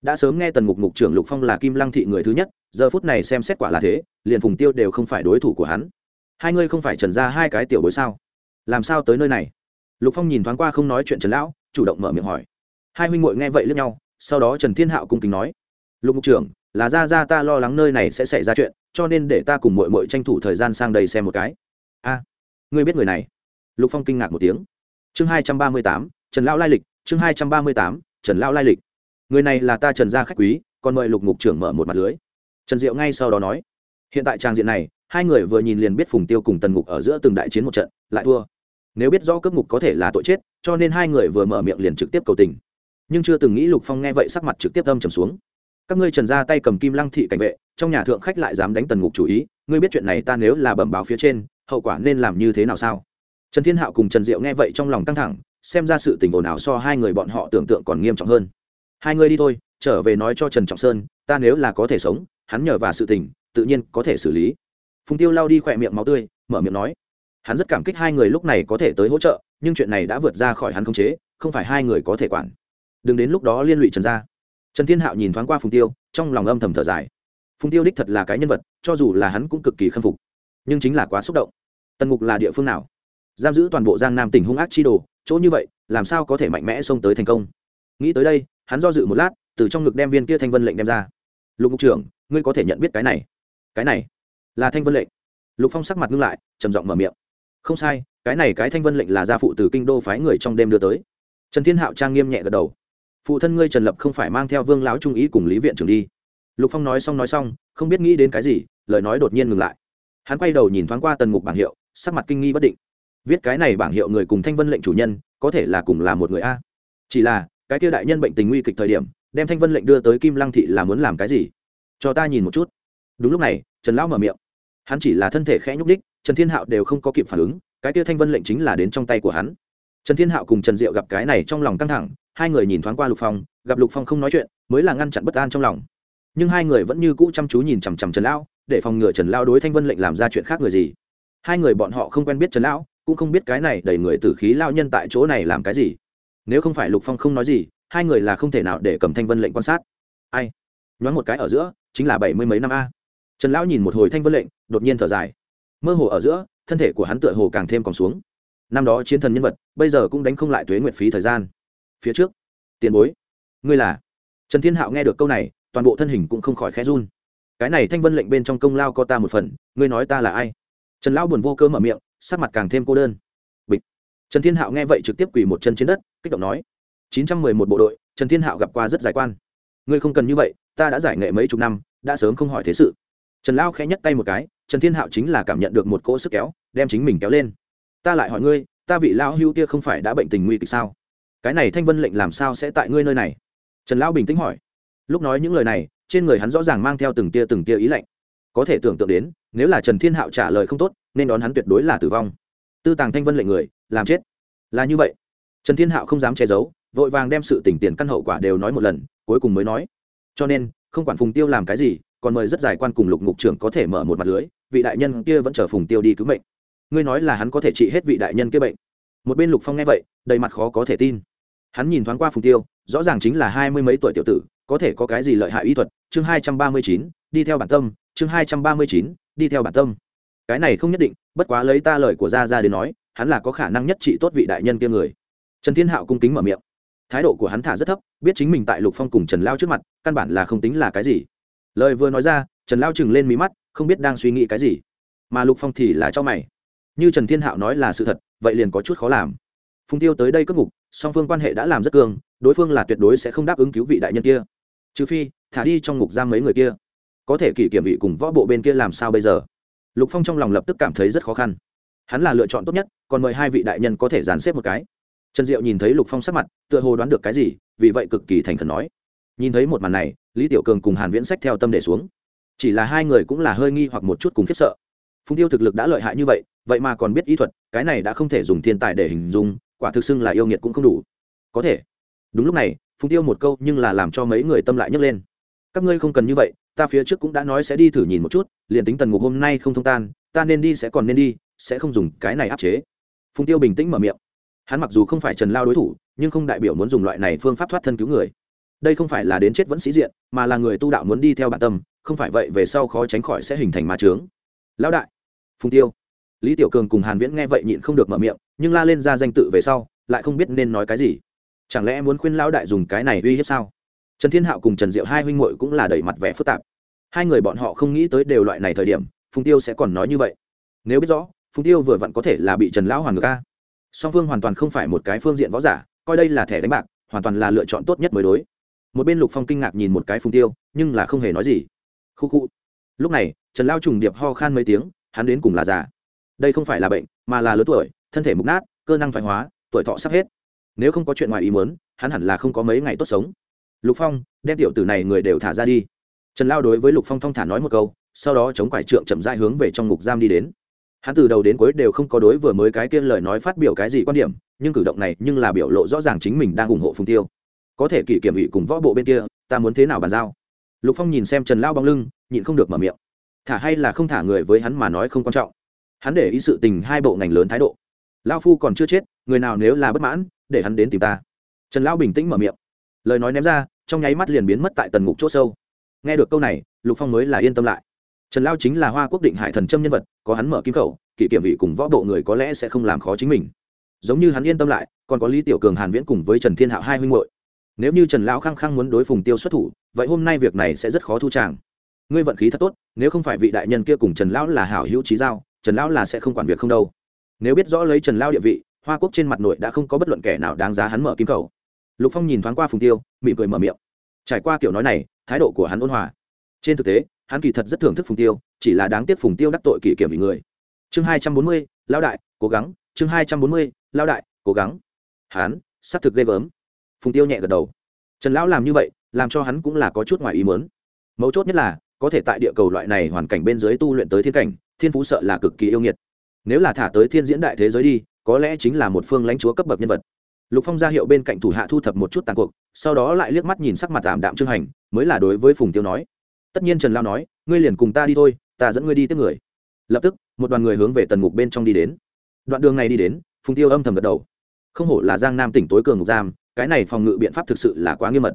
Speaker 1: Đã sớm nghe tần ngục ngục trưởng lục phong là kim lăng thị người thứ nhất, giờ phút này xem xét quả là thế, liền phùng tiêu đều không phải đối thủ của hắn. Hai ngươi không phải trần ra hai cái tiểu bối sao? Làm sao tới nơi này? Lục phong nhìn thoáng qua không nói chuyện trần lão, chủ động mở miệng hỏi. Hai huynh muội nghe vậy lướt nhau sau đó trần thiên hạo cung kính nói, lục ngục trưởng, là ra ra ta lo lắng nơi này sẽ xảy ra chuyện, cho nên để ta cùng mội mội tranh thủ thời gian sang đây xem một cái. A, ngươi biết người này? Lục phong kinh ngạc một tiếng. Chương hai trăm ba mươi tám, trần lão lai lịch, chương hai trăm ba mươi tám, trần lão lai lịch. Người này là ta trần gia khách quý, còn mời lục ngục trưởng mở một mặt lưới. Trần diệu ngay sau đó nói, hiện tại trang diện này, hai người vừa nhìn liền biết phùng tiêu cùng tần ngục ở giữa từng đại chiến một trận, lại thua. Nếu biết rõ cướp ngục có thể là tội chết, cho nên hai người vừa mở miệng liền trực tiếp cầu tình nhưng chưa từng nghĩ lục phong nghe vậy sắc mặt trực tiếp âm trầm xuống. Các ngươi trần ra tay cầm kim lăng thị cảnh vệ, trong nhà thượng khách lại dám đánh tần ngục chủ ý, ngươi biết chuyện này ta nếu là bẩm báo phía trên, hậu quả nên làm như thế nào sao? Trần thiên hạo cùng trần diệu nghe vậy trong lòng căng thẳng, xem ra sự tình ồn ào so hai người bọn họ tưởng tượng còn nghiêm trọng hơn. Hai ngươi đi thôi, trở về nói cho trần trọng sơn, ta nếu là có thể sống, hắn nhờ và sự tình, tự nhiên có thể xử lý. Phùng tiêu lao đi khỏe miệng máu tươi, mở miệng nói, hắn rất cảm kích hai người lúc này có thể tới hỗ trợ, nhưng chuyện này đã vượt ra khỏi hắn khống chế, không phải hai người có thể quản đừng đến lúc đó liên lụy trần gia. Trần thiên hạo nhìn thoáng qua phùng tiêu, trong lòng âm thầm thở dài. Phùng tiêu đích thật là cái nhân vật, cho dù là hắn cũng cực kỳ khâm phục. Nhưng chính là quá xúc động. Tần ngục là địa phương nào? Giam giữ toàn bộ giang nam tỉnh hung ác chi đồ, chỗ như vậy, làm sao có thể mạnh mẽ xông tới thành công? Nghĩ tới đây, hắn do dự một lát, từ trong ngực đem viên kia thanh vân lệnh đem ra. Lục ngục trưởng, ngươi có thể nhận biết cái này. Cái này? Là thanh vân lệnh. Lục phong sắc mặt ngưng lại, trầm giọng mở miệng. Không sai, cái này cái thanh vân lệnh là gia phụ từ kinh đô phái người trong đêm đưa tới. Trần thiên hạo trang nghiêm nhẹ gật đầu phụ thân ngươi trần lập không phải mang theo vương lão trung ý cùng lý viện trưởng đi. Lục phong nói xong nói xong, không biết nghĩ đến cái gì, lời nói đột nhiên ngừng lại. Hắn quay đầu nhìn thoáng qua tần ngục bảng hiệu, sắc mặt kinh nghi bất định. Viết cái này bảng hiệu người cùng thanh vân lệnh chủ nhân, có thể là cùng là một người a. Chỉ là, cái kia đại nhân bệnh tình nguy kịch thời điểm, đem thanh vân lệnh đưa tới kim lăng thị là muốn làm cái gì? Cho ta nhìn một chút. Đúng lúc này, trần lão mở miệng. Hắn chỉ là thân thể khẽ nhúc đích trần thiên hạo đều không có kịp phản ứng, cái kia thanh vân lệnh chính là đến trong tay của hắn. Trần thiên hạo cùng trần diệu gặp cái này trong lòng căng thẳng hai người nhìn thoáng qua lục phong, gặp lục phong không nói chuyện, mới là ngăn chặn bất an trong lòng. Nhưng hai người vẫn như cũ chăm chú nhìn chằm chằm trần lão, để phòng ngừa trần lão đối thanh vân lệnh làm ra chuyện khác người gì. Hai người bọn họ không quen biết trần lão, cũng không biết cái này đẩy người tử khí lao nhân tại chỗ này làm cái gì. Nếu không phải lục phong không nói gì, hai người là không thể nào để cầm thanh vân lệnh quan sát. Ai? Nhoáng một cái ở giữa, chính là bảy mươi mấy năm a. Trần lão nhìn một hồi thanh vân lệnh, đột nhiên thở dài. Mơ hồ ở giữa, thân thể của hắn tựa hồ càng thêm còn xuống. Năm đó chiến thần nhân vật, bây giờ cũng đánh không lại tuế nguyệt phí thời gian phía trước. Tiền bối, ngươi là? Trần thiên hạo nghe được câu này, toàn bộ thân hình cũng không khỏi khẽ run. Cái này thanh vân lệnh bên trong công lao có ta một phần, ngươi nói ta là ai? Trần lão buồn vô cơ mở miệng, sắc mặt càng thêm cô đơn. Bịch. Trần thiên hạo nghe vậy trực tiếp quỳ một chân trên đất, kích động nói, chín trăm mười một bộ đội, trần thiên hạo gặp qua rất giải quan. Ngươi không cần như vậy, ta đã giải nghệ mấy chục năm, đã sớm không hỏi thế sự. Trần lão khẽ nhấc tay một cái, trần thiên hạo chính là cảm nhận được một cỗ sức kéo, đem chính mình kéo lên. Ta lại hỏi ngươi, ta vị lão hưu kia không phải đã bệnh tình nguy kịch sao? Cái này thanh vân lệnh làm sao sẽ tại ngươi nơi này? Trần lão bình tĩnh hỏi. Lúc nói những lời này, trên người hắn rõ ràng mang theo từng tia từng tia ý lạnh. Có thể tưởng tượng đến, nếu là trần thiên hạo trả lời không tốt, nên đón hắn tuyệt đối là tử vong. Tư tàng thanh vân lệnh người, làm chết. Là như vậy. Trần thiên hạo không dám che giấu, vội vàng đem sự tỉnh tiền căn hậu quả đều nói một lần, cuối cùng mới nói. Cho nên, không quản phùng tiêu làm cái gì, còn mời rất dài quan cùng lục ngục trưởng có thể mở một mặt lưới, vị đại nhân kia vẫn chờ phùng tiêu đi cứu mệnh. Ngươi nói là hắn có thể trị hết vị đại nhân kia bệnh. Một bên lục phong nghe vậy, đầy mặt khó có thể tin hắn nhìn thoáng qua phùng tiêu, rõ ràng chính là hai mươi mấy tuổi tiểu tử, có thể có cái gì lợi hại y thuật, chương hai trăm ba mươi chín, đi theo bản tâm, chương hai trăm ba mươi chín, đi theo bản tâm. Cái này không nhất định, bất quá lấy ta lời của gia gia đến nói, hắn là có khả năng nhất trị tốt vị đại nhân kia người. Trần thiên hạo cung kính mở miệng. Thái độ của hắn thả rất thấp, biết chính mình tại lục phong cùng trần lao trước mặt, căn bản là không tính là cái gì. Lời vừa nói ra, trần lao chừng lên mí mắt, không biết đang suy nghĩ cái gì. Mà lục phong thì là cho mày. Như trần thiên hạo nói là sự thật, vậy liền có chút khó làm. Phùng tiêu tới đây cất ngục song phương quan hệ đã làm rất cường đối phương là tuyệt đối sẽ không đáp ứng cứu vị đại nhân kia. Trừ phi, thả đi trong ngục giam mấy người kia. Có thể kỷ kiểm vị cùng võ bộ bên kia làm sao bây giờ? Lục phong trong lòng lập tức cảm thấy rất khó khăn. Hắn là lựa chọn tốt nhất, còn mời hai vị đại nhân có thể dàn xếp một cái. Trần diệu nhìn thấy lục phong sắc mặt, tựa hồ đoán được cái gì, vì vậy cực kỳ thành khẩn nói. Nhìn thấy một màn này, lý tiểu cường cùng hàn viễn sách theo tâm để xuống. Chỉ là hai người cũng là hơi nghi hoặc một chút cùng khiếp sợ. Phùng tiêu thực lực đã lợi hại như vậy vậy mà còn biết ý thuật, cái này đã không thể dùng thiên tài để hình dung quả thực xưng là yêu nghiệt cũng không đủ. Có thể. Đúng lúc này, phùng tiêu một câu nhưng là làm cho mấy người tâm lại nhấc lên. Các ngươi không cần như vậy, ta phía trước cũng đã nói sẽ đi thử nhìn một chút, liền tính tần ngục hôm nay không thông tan, ta nên đi sẽ còn nên đi, sẽ không dùng cái này áp chế. Phùng tiêu bình tĩnh mở miệng. Hắn mặc dù không phải trần lao đối thủ, nhưng không đại biểu muốn dùng loại này phương pháp thoát thân cứu người. Đây không phải là đến chết vẫn sĩ diện, mà là người tu đạo muốn đi theo bản tâm, không phải vậy về sau khó tránh khỏi sẽ hình thành ma trướng lão đại. Phùng tiêu lý tiểu cường cùng hàn viễn nghe vậy nhịn không được mở miệng, nhưng la lên ra danh tự về sau, lại không biết nên nói cái gì. Chẳng lẽ muốn khuyên lão đại dùng cái này uy hiếp sao? Trần thiên hạo cùng trần diệu hai huynh muội cũng là đẩy mặt vẻ phức tạp. Hai người bọn họ không nghĩ tới đều loại này thời điểm, phùng tiêu sẽ còn nói như vậy. Nếu biết rõ, phùng tiêu vừa vặn có thể là bị trần lão hoàn ngược ca song phương hoàn toàn không phải một cái phương diện võ giả, coi đây là thẻ đánh bạc, hoàn toàn là lựa chọn tốt nhất mới đối. Một bên lục phong kinh ngạc nhìn một cái phùng tiêu, nhưng là không hề nói gì. Khu khu. Lúc này, trần lao trùng điệp ho khan mấy tiếng, hắn đến cùng là già đây không phải là bệnh, mà là lớn tuổi, thân thể mục nát, cơ năng thoái hóa, tuổi thọ sắp hết. Nếu không có chuyện ngoài ý muốn, hắn hẳn là không có mấy ngày tốt sống. Lục phong, đem tiểu tử này người đều thả ra đi. Trần lao đối với lục phong thong thả nói một câu, sau đó chống quải trượng chậm rãi hướng về trong ngục giam đi đến. Hắn từ đầu đến cuối đều không có đối vừa mới cái kia lời nói phát biểu cái gì quan điểm, nhưng cử động này nhưng là biểu lộ rõ ràng chính mình đang ủng hộ phùng tiêu. Có thể kỷ kiểm ủy cùng võ bộ bên kia, ta muốn thế nào bàn giao? Lục phong nhìn xem trần lao bóng lưng, nhịn không được mở miệng. Thả hay là không thả người với hắn mà nói không quan trọng hắn để ý sự tình hai bộ ngành lớn thái độ. Lao phu còn chưa chết, người nào nếu là bất mãn, để hắn đến tìm ta. Trần lao bình tĩnh mở miệng. Lời nói ném ra, trong nháy mắt liền biến mất tại tần ngục c h ỗ sâu. Nghe được câu này, lục phong mới là yên tâm lại. Trần lao chính là hoa quốc định hải thần trâm nhân vật, có hắn mở kim khẩu kỷ kiểm vị cùng võ bộ người có lẽ sẽ không làm khó chính mình. Giống như hắn yên tâm lại, còn có lý tiểu cường hàn viễn cùng với trần thiên hạo hai huynh hội nếu như trần lão khăng khăng muốn đối phùng tiêu xuất thủ, vậy hôm nay việc này sẽ rất khó thu tràng. Ngươi vận khí thật tốt, nếu không phải vị đại nhân kia cùng trần lão là hảo hữu trí giao trần lão là sẽ không quản việc không đâu. Nếu biết rõ lấy trần lao địa vị, hoa quốc trên mặt nội đã không có bất luận kẻ nào đáng giá hắn mở kim khẩu. Lục phong nhìn thoáng qua phùng tiêu, mỉm cười mở miệng. Trải qua kiểu nói này, thái độ của hắn ôn hòa. Trên thực tế, hắn kỳ thật rất thưởng thức phùng tiêu, chỉ là đáng tiếc phùng tiêu đắc tội kỷ kiểm bị người. Chương hai trăm bốn mươi lao đại, cố gắng. Chương hai trăm bốn mươi lao đại, cố gắng. Hắn, xác thực ghê gớm. Phùng tiêu nhẹ gật đầu. Trần lão làm như vậy, làm cho hắn cũng là có chút ngoài ý mớn mấu chốt nhất là, có thể tại địa cầu loại này hoàn cảnh bên dưới tu luyện tới thiên cảnh thiên phú sợ là cực kỳ yêu nghiệt. Nếu là thả tới thiên diễn đại thế giới đi, có lẽ chính là một phương lãnh chúa cấp bậc nhân vật. Lục phong ra hiệu bên cạnh thủ hạ thu thập một chút tàn cuộc, sau đó lại liếc mắt nhìn sắc mặt tạm đạm trương hành, mới là đối với phùng tiêu nói. Tất nhiên trần lao nói, ngươi liền cùng ta đi thôi, ta dẫn ngươi đi tiếp người. Lập tức, một đoàn người hướng về tần ngục bên trong đi đến. Đoạn đường này đi đến, phùng tiêu âm thầm gật đầu. Không hổ là giang nam tỉnh tối cường ngục giam, cái này phòng ngự biện pháp thực sự là quá nghiêm mật.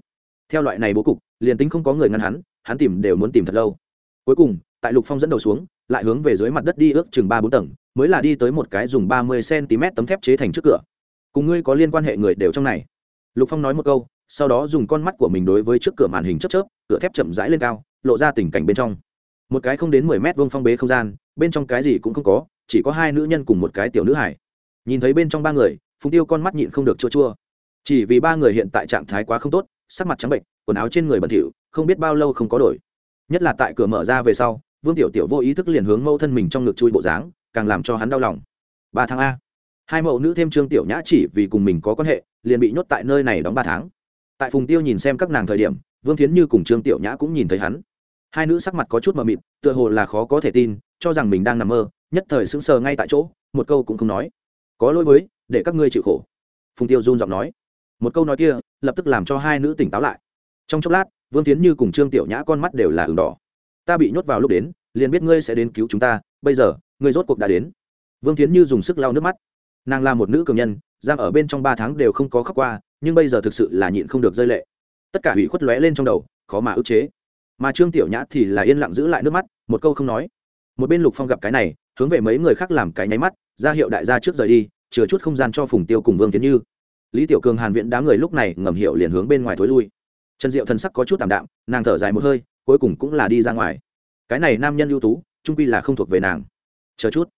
Speaker 1: Theo loại này bố cục, liền tính không có người ngăn hắn hắn tìm đều muốn tìm thật lâu. Cuối cùng, tại lục phong dẫn đầu xuống lại hướng về dưới mặt đất đi ước chừng ba bốn tầng, mới là đi tới một cái dùng ba mươi cm tấm thép chế thành trước cửa. Cùng ngươi có liên quan hệ người đều trong này. Lục phong nói một câu, sau đó dùng con mắt của mình đối với trước cửa màn hình chớp chớp, cửa thép chậm rãi lên cao, lộ ra tình cảnh bên trong. Một cái không đến mười mét vuông phong bế không gian, bên trong cái gì cũng không có, chỉ có hai nữ nhân cùng một cái tiểu nữ hải nhìn thấy bên trong ba người, phùng tiêu con mắt nhịn không được chua chua. Chỉ vì ba người hiện tại trạng thái quá không tốt, sắc mặt trắng bệnh, quần áo trên người bẩn thỉu, không biết bao lâu không có đổi. Nhất là tại cửa mở ra về sau vương tiểu tiểu vô ý thức liền hướng mẫu thân mình trong ngực chui bộ dáng, càng làm cho hắn đau lòng. Ba tháng a. Hai mẫu nữ thêm trương tiểu nhã chỉ vì cùng mình có quan hệ, liền bị nhốt tại nơi này đóng ba tháng. Tại phùng tiêu nhìn xem các nàng thời điểm, vương thiến như cùng trương tiểu nhã cũng nhìn thấy hắn. Hai nữ sắc mặt có chút mờ mịt, tựa hồ là khó có thể tin, cho rằng mình đang nằm mơ, nhất thời sững sờ ngay tại chỗ, một câu cũng không nói. Có lỗi với, để các ngươi chịu khổ. Phùng tiêu run giọng nói. Một câu nói kia, lập tức làm cho hai nữ tỉnh táo lại. Trong chốc lát, vương tiến như cùng trương tiểu nhã con mắt đều là ửng đỏ ta bị nhốt vào lúc đến, liền biết ngươi sẽ đến cứu chúng ta, bây giờ, ngươi rốt cuộc đã đến. Vương tiến như dùng sức lau nước mắt. Nàng là một nữ cường nhân giam ở bên trong ba tháng đều không có khóc qua, nhưng bây giờ thực sự là nhịn không được rơi lệ. Tất cả hủy khuất lóe lên trong đầu, khó mà ức chế. Mà trương tiểu nhã thì là yên lặng giữ lại nước mắt, một câu không nói. Một bên lục phong gặp cái này, hướng về mấy người khác làm cái nháy mắt, ra hiệu đại gia trước rời đi, chừa chút không gian cho phùng tiêu cùng vương tiến như. Lý tiểu cường hàn viện đám người lúc này ngầm hiệu liền hướng bên ngoài thối lui. Trần diệu thần sắc có chút tạm đạm, nàng thở dài một hơi cuối cùng cũng là đi ra ngoài. Cái này nam nhân ưu tú, trung quy là không thuộc về nàng. Chờ chút.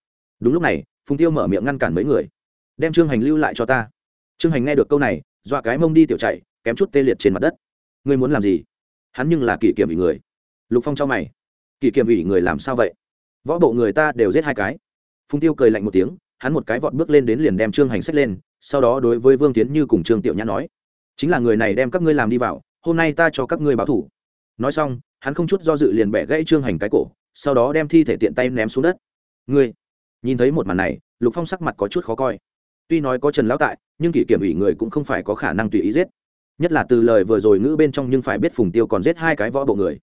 Speaker 1: Đúng lúc này, phùng tiêu mở miệng ngăn cản mấy người. Đem trương hành lưu lại cho ta. Trương hành nghe được câu này, dọa cái mông đi tiểu chạy, kém chút tê liệt trên mặt đất. Ngươi muốn làm gì? Hắn nhưng là kỷ kiểm ủy người. Lục phong cho mày. Kỷ kiểm ủy người làm sao vậy? Võ bộ người ta đều giết hai cái. Phùng tiêu cười lạnh một tiếng, hắn một cái vọt bước lên đến liền đem trương hành sách lên, sau đó đối với vương tiến như cùng trương tiểu nhã nói, chính là người này đem các ngươi làm đi vào, hôm nay ta cho các ngươi báo thủ nói xong, hắn không chút do dự liền bẻ gãy trương hành cái cổ, sau đó đem thi thể tiện tay ném xuống đất. Ngươi. Nhìn thấy một màn này, lục phong sắc mặt có chút khó coi. Tuy nói có trần lão tại, nhưng kỷ kiểm ủy người cũng không phải có khả năng tùy ý giết. Nhất là từ lời vừa rồi ngữ bên trong nhưng phải biết phùng tiêu còn giết hai cái võ bộ người.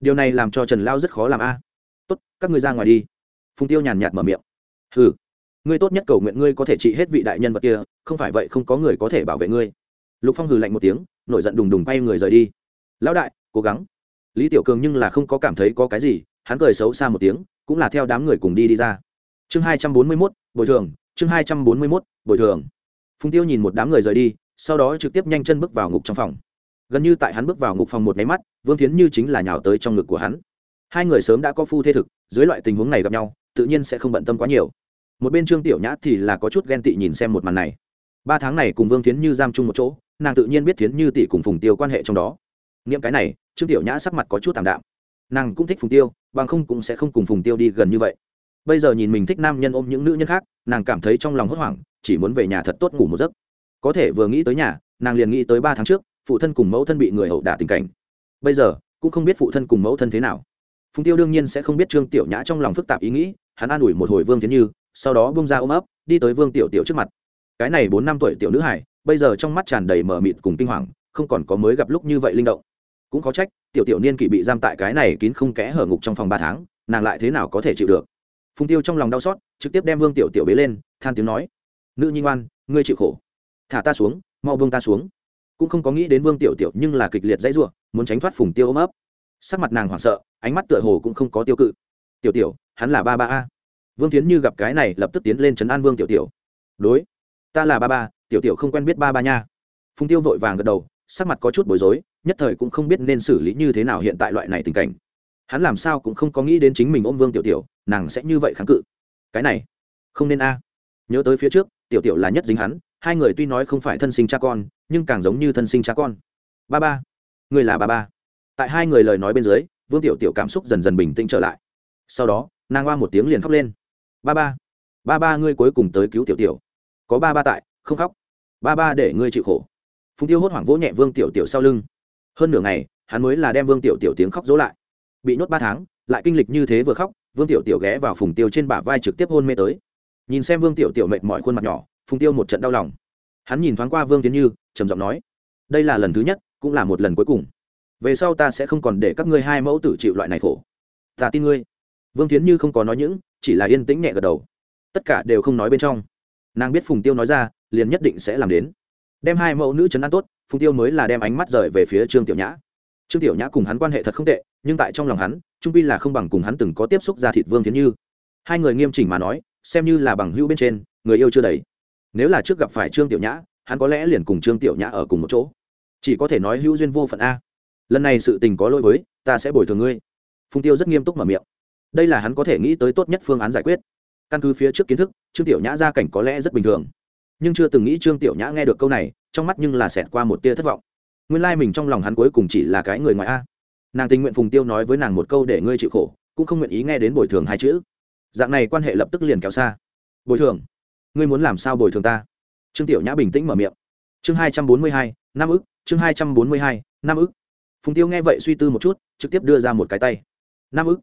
Speaker 1: Điều này làm cho trần lao rất khó làm a. Tốt, các ngươi ra ngoài đi. Phùng tiêu nhàn nhạt mở miệng. Ừ ngươi tốt nhất cầu nguyện ngươi có thể trị hết vị đại nhân vật kia, không phải vậy không có người có thể bảo vệ ngươi. Lục phong hừ lạnh một tiếng, nổi giận đùng đùng bay người rời đi. Lão đại, cố gắng lý tiểu cường nhưng là không có cảm thấy có cái gì, hắn cười xấu xa một tiếng, cũng là theo đám người cùng đi đi ra. Chương hai trăm bốn mươi mốt, bồi thường, chương hai trăm bốn mươi mốt, bồi thường. Phùng tiêu nhìn một đám người rời đi, sau đó trực tiếp nhanh chân bước vào ngục trong phòng. Gần như tại hắn bước vào ngục phòng một máy mắt, vương tiến như chính là nhào tới trong ngực của hắn. Hai người sớm đã có phu thê thực, dưới loại tình huống này gặp nhau, tự nhiên sẽ không bận tâm quá nhiều. Một bên trương tiểu nhã thì là có chút ghen tị nhìn xem một màn này. Ba tháng này cùng vương tiến như giam chung một chỗ, nàng tự nhiên biết tiến như tỷ cùng phùng tiêu quan hệ trong đó nghiệm cái này, trương tiểu nhã sắc mặt có chút t ạ m đạm. Nàng cũng thích phùng tiêu, bằng không cũng sẽ không cùng phùng tiêu đi gần như vậy. Bây giờ nhìn mình thích nam nhân ôm những nữ nhân khác, nàng cảm thấy trong lòng hốt hoảng, chỉ muốn về nhà thật tốt ngủ một giấc. Có thể vừa nghĩ tới nhà, nàng liền nghĩ tới ba tháng trước, phụ thân cùng mẫu thân bị người ẩu đả tình cảnh. Bây giờ, cũng không biết phụ thân cùng mẫu thân thế nào. Phùng tiêu đương nhiên sẽ không biết trương tiểu nhã trong lòng phức tạp ý nghĩ, hắn an ủi một hồi vương tiến như, sau đó bung ra ôm ấp, đi tới vương tiểu tiểu trước mặt. Cái này bốn năm tuổi tiểu nữ hải, bây giờ trong mắt tràn đầy mờ mịt cùng kinh hoàng, không còn có mới gặp lúc như vậy linh động cũng có trách, tiểu tiểu niên kỷ bị giam tại cái này kín không kẽ hở ngục trong phòng ba tháng, nàng lại thế nào có thể chịu được? Phùng tiêu trong lòng đau xót, trực tiếp đem vương tiểu tiểu bế lên, than tiếng nói, nữ nhi ngoan, ngươi chịu khổ. Thả ta xuống, mau vương ta xuống. Cũng không có nghĩ đến vương tiểu tiểu nhưng là kịch liệt dãy ruộng muốn tránh thoát phùng tiêu ôm ấp. Sắc mặt nàng hoảng sợ, ánh mắt tựa hồ cũng không có tiêu cự. Tiểu tiểu, hắn là ba ba a. Vương tiến như gặp cái này, lập tức tiến lên trấn an vương tiểu tiểu. Đối, ta là ba ba, tiểu tiểu không quen biết ba ba nha. Phùng tiêu vội vàng gật đầu sắc mặt có chút bối rối, nhất thời cũng không biết nên xử lý như thế nào hiện tại loại này tình cảnh. Hắn làm sao cũng không có nghĩ đến chính mình ôm vương tiểu tiểu, nàng sẽ như vậy kháng cự. Cái này, không nên a. Nhớ tới phía trước, tiểu tiểu là nhất dính hắn, hai người tuy nói không phải thân sinh cha con, nhưng càng giống như thân sinh cha con. Ba ba người là ba ba. Tại hai người lời nói bên dưới, vương tiểu tiểu cảm xúc dần dần bình tĩnh trở lại. Sau đó, nàng oa một tiếng liền khóc lên. Ba ba ba ba ngươi cuối cùng tới cứu tiểu tiểu. Có ba ba tại, không khóc. Ba ba để ngươi chịu khổ phùng tiêu hốt hoảng vỗ nhẹ vương tiểu tiểu sau lưng. Hơn nửa ngày, hắn mới là đem vương tiểu tiểu tiếng khóc dỗ lại. Bị nhốt ba tháng, lại kinh lịch như thế vừa khóc, vương tiểu tiểu ghé vào phùng tiêu trên bả vai trực tiếp hôn mê tới. Nhìn xem vương tiểu tiểu mệt mỏi khuôn mặt nhỏ, phùng tiêu một trận đau lòng. Hắn nhìn thoáng qua vương tiến như, trầm giọng nói, đây là lần thứ nhất, cũng là một lần cuối cùng. Về sau ta sẽ không còn để các ngươi hai mẫu tử chịu loại này khổ. Ta tin ngươi. Vương tiến như không có nói những, chỉ là yên tĩnh nhẹ gật đầu. Tất cả đều không nói bên trong. Nàng biết phùng tiêu nói ra, liền nhất định sẽ làm đến đem hai mẫu nữ chấn an tốt, phùng tiêu mới là đem ánh mắt rời về phía trương tiểu nhã. Trương tiểu nhã cùng hắn quan hệ thật không tệ, nhưng tại trong lòng hắn, trung pi là không bằng cùng hắn từng có tiếp xúc ra thịt vương thiến như. Hai người nghiêm chỉnh mà nói, xem như là bằng hữu bên trên, người yêu chưa đầy. Nếu là trước gặp phải trương tiểu nhã, hắn có lẽ liền cùng trương tiểu nhã ở cùng một chỗ. Chỉ có thể nói hữu duyên vô phận a. Lần này sự tình có lỗi với, ta sẽ bồi thường ngươi. Phùng tiêu rất nghiêm túc mở miệng. Đây là hắn có thể nghĩ tới tốt nhất phương án giải quyết. Căn cứ phía trước kiến thức, trương tiểu nhã gia cảnh có lẽ rất bình thường nhưng chưa từng nghĩ trương tiểu nhã nghe được câu này trong mắt nhưng là xẹt qua một tia thất vọng nguyên lai、like、mình trong lòng hắn cuối cùng chỉ là cái người ngoài a nàng tình nguyện phùng tiêu nói với nàng một câu để ngươi chịu khổ cũng không nguyện ý nghe đến bồi thường hai chữ dạng này quan hệ lập tức liền kéo xa bồi thường ngươi muốn làm sao bồi thường ta trương tiểu nhã bình tĩnh mở miệng chương hai trăm bốn mươi hai năm ức, chương hai trăm bốn mươi hai năm ức. phùng tiêu nghe vậy suy tư một chút trực tiếp đưa ra một cái tay năm ức,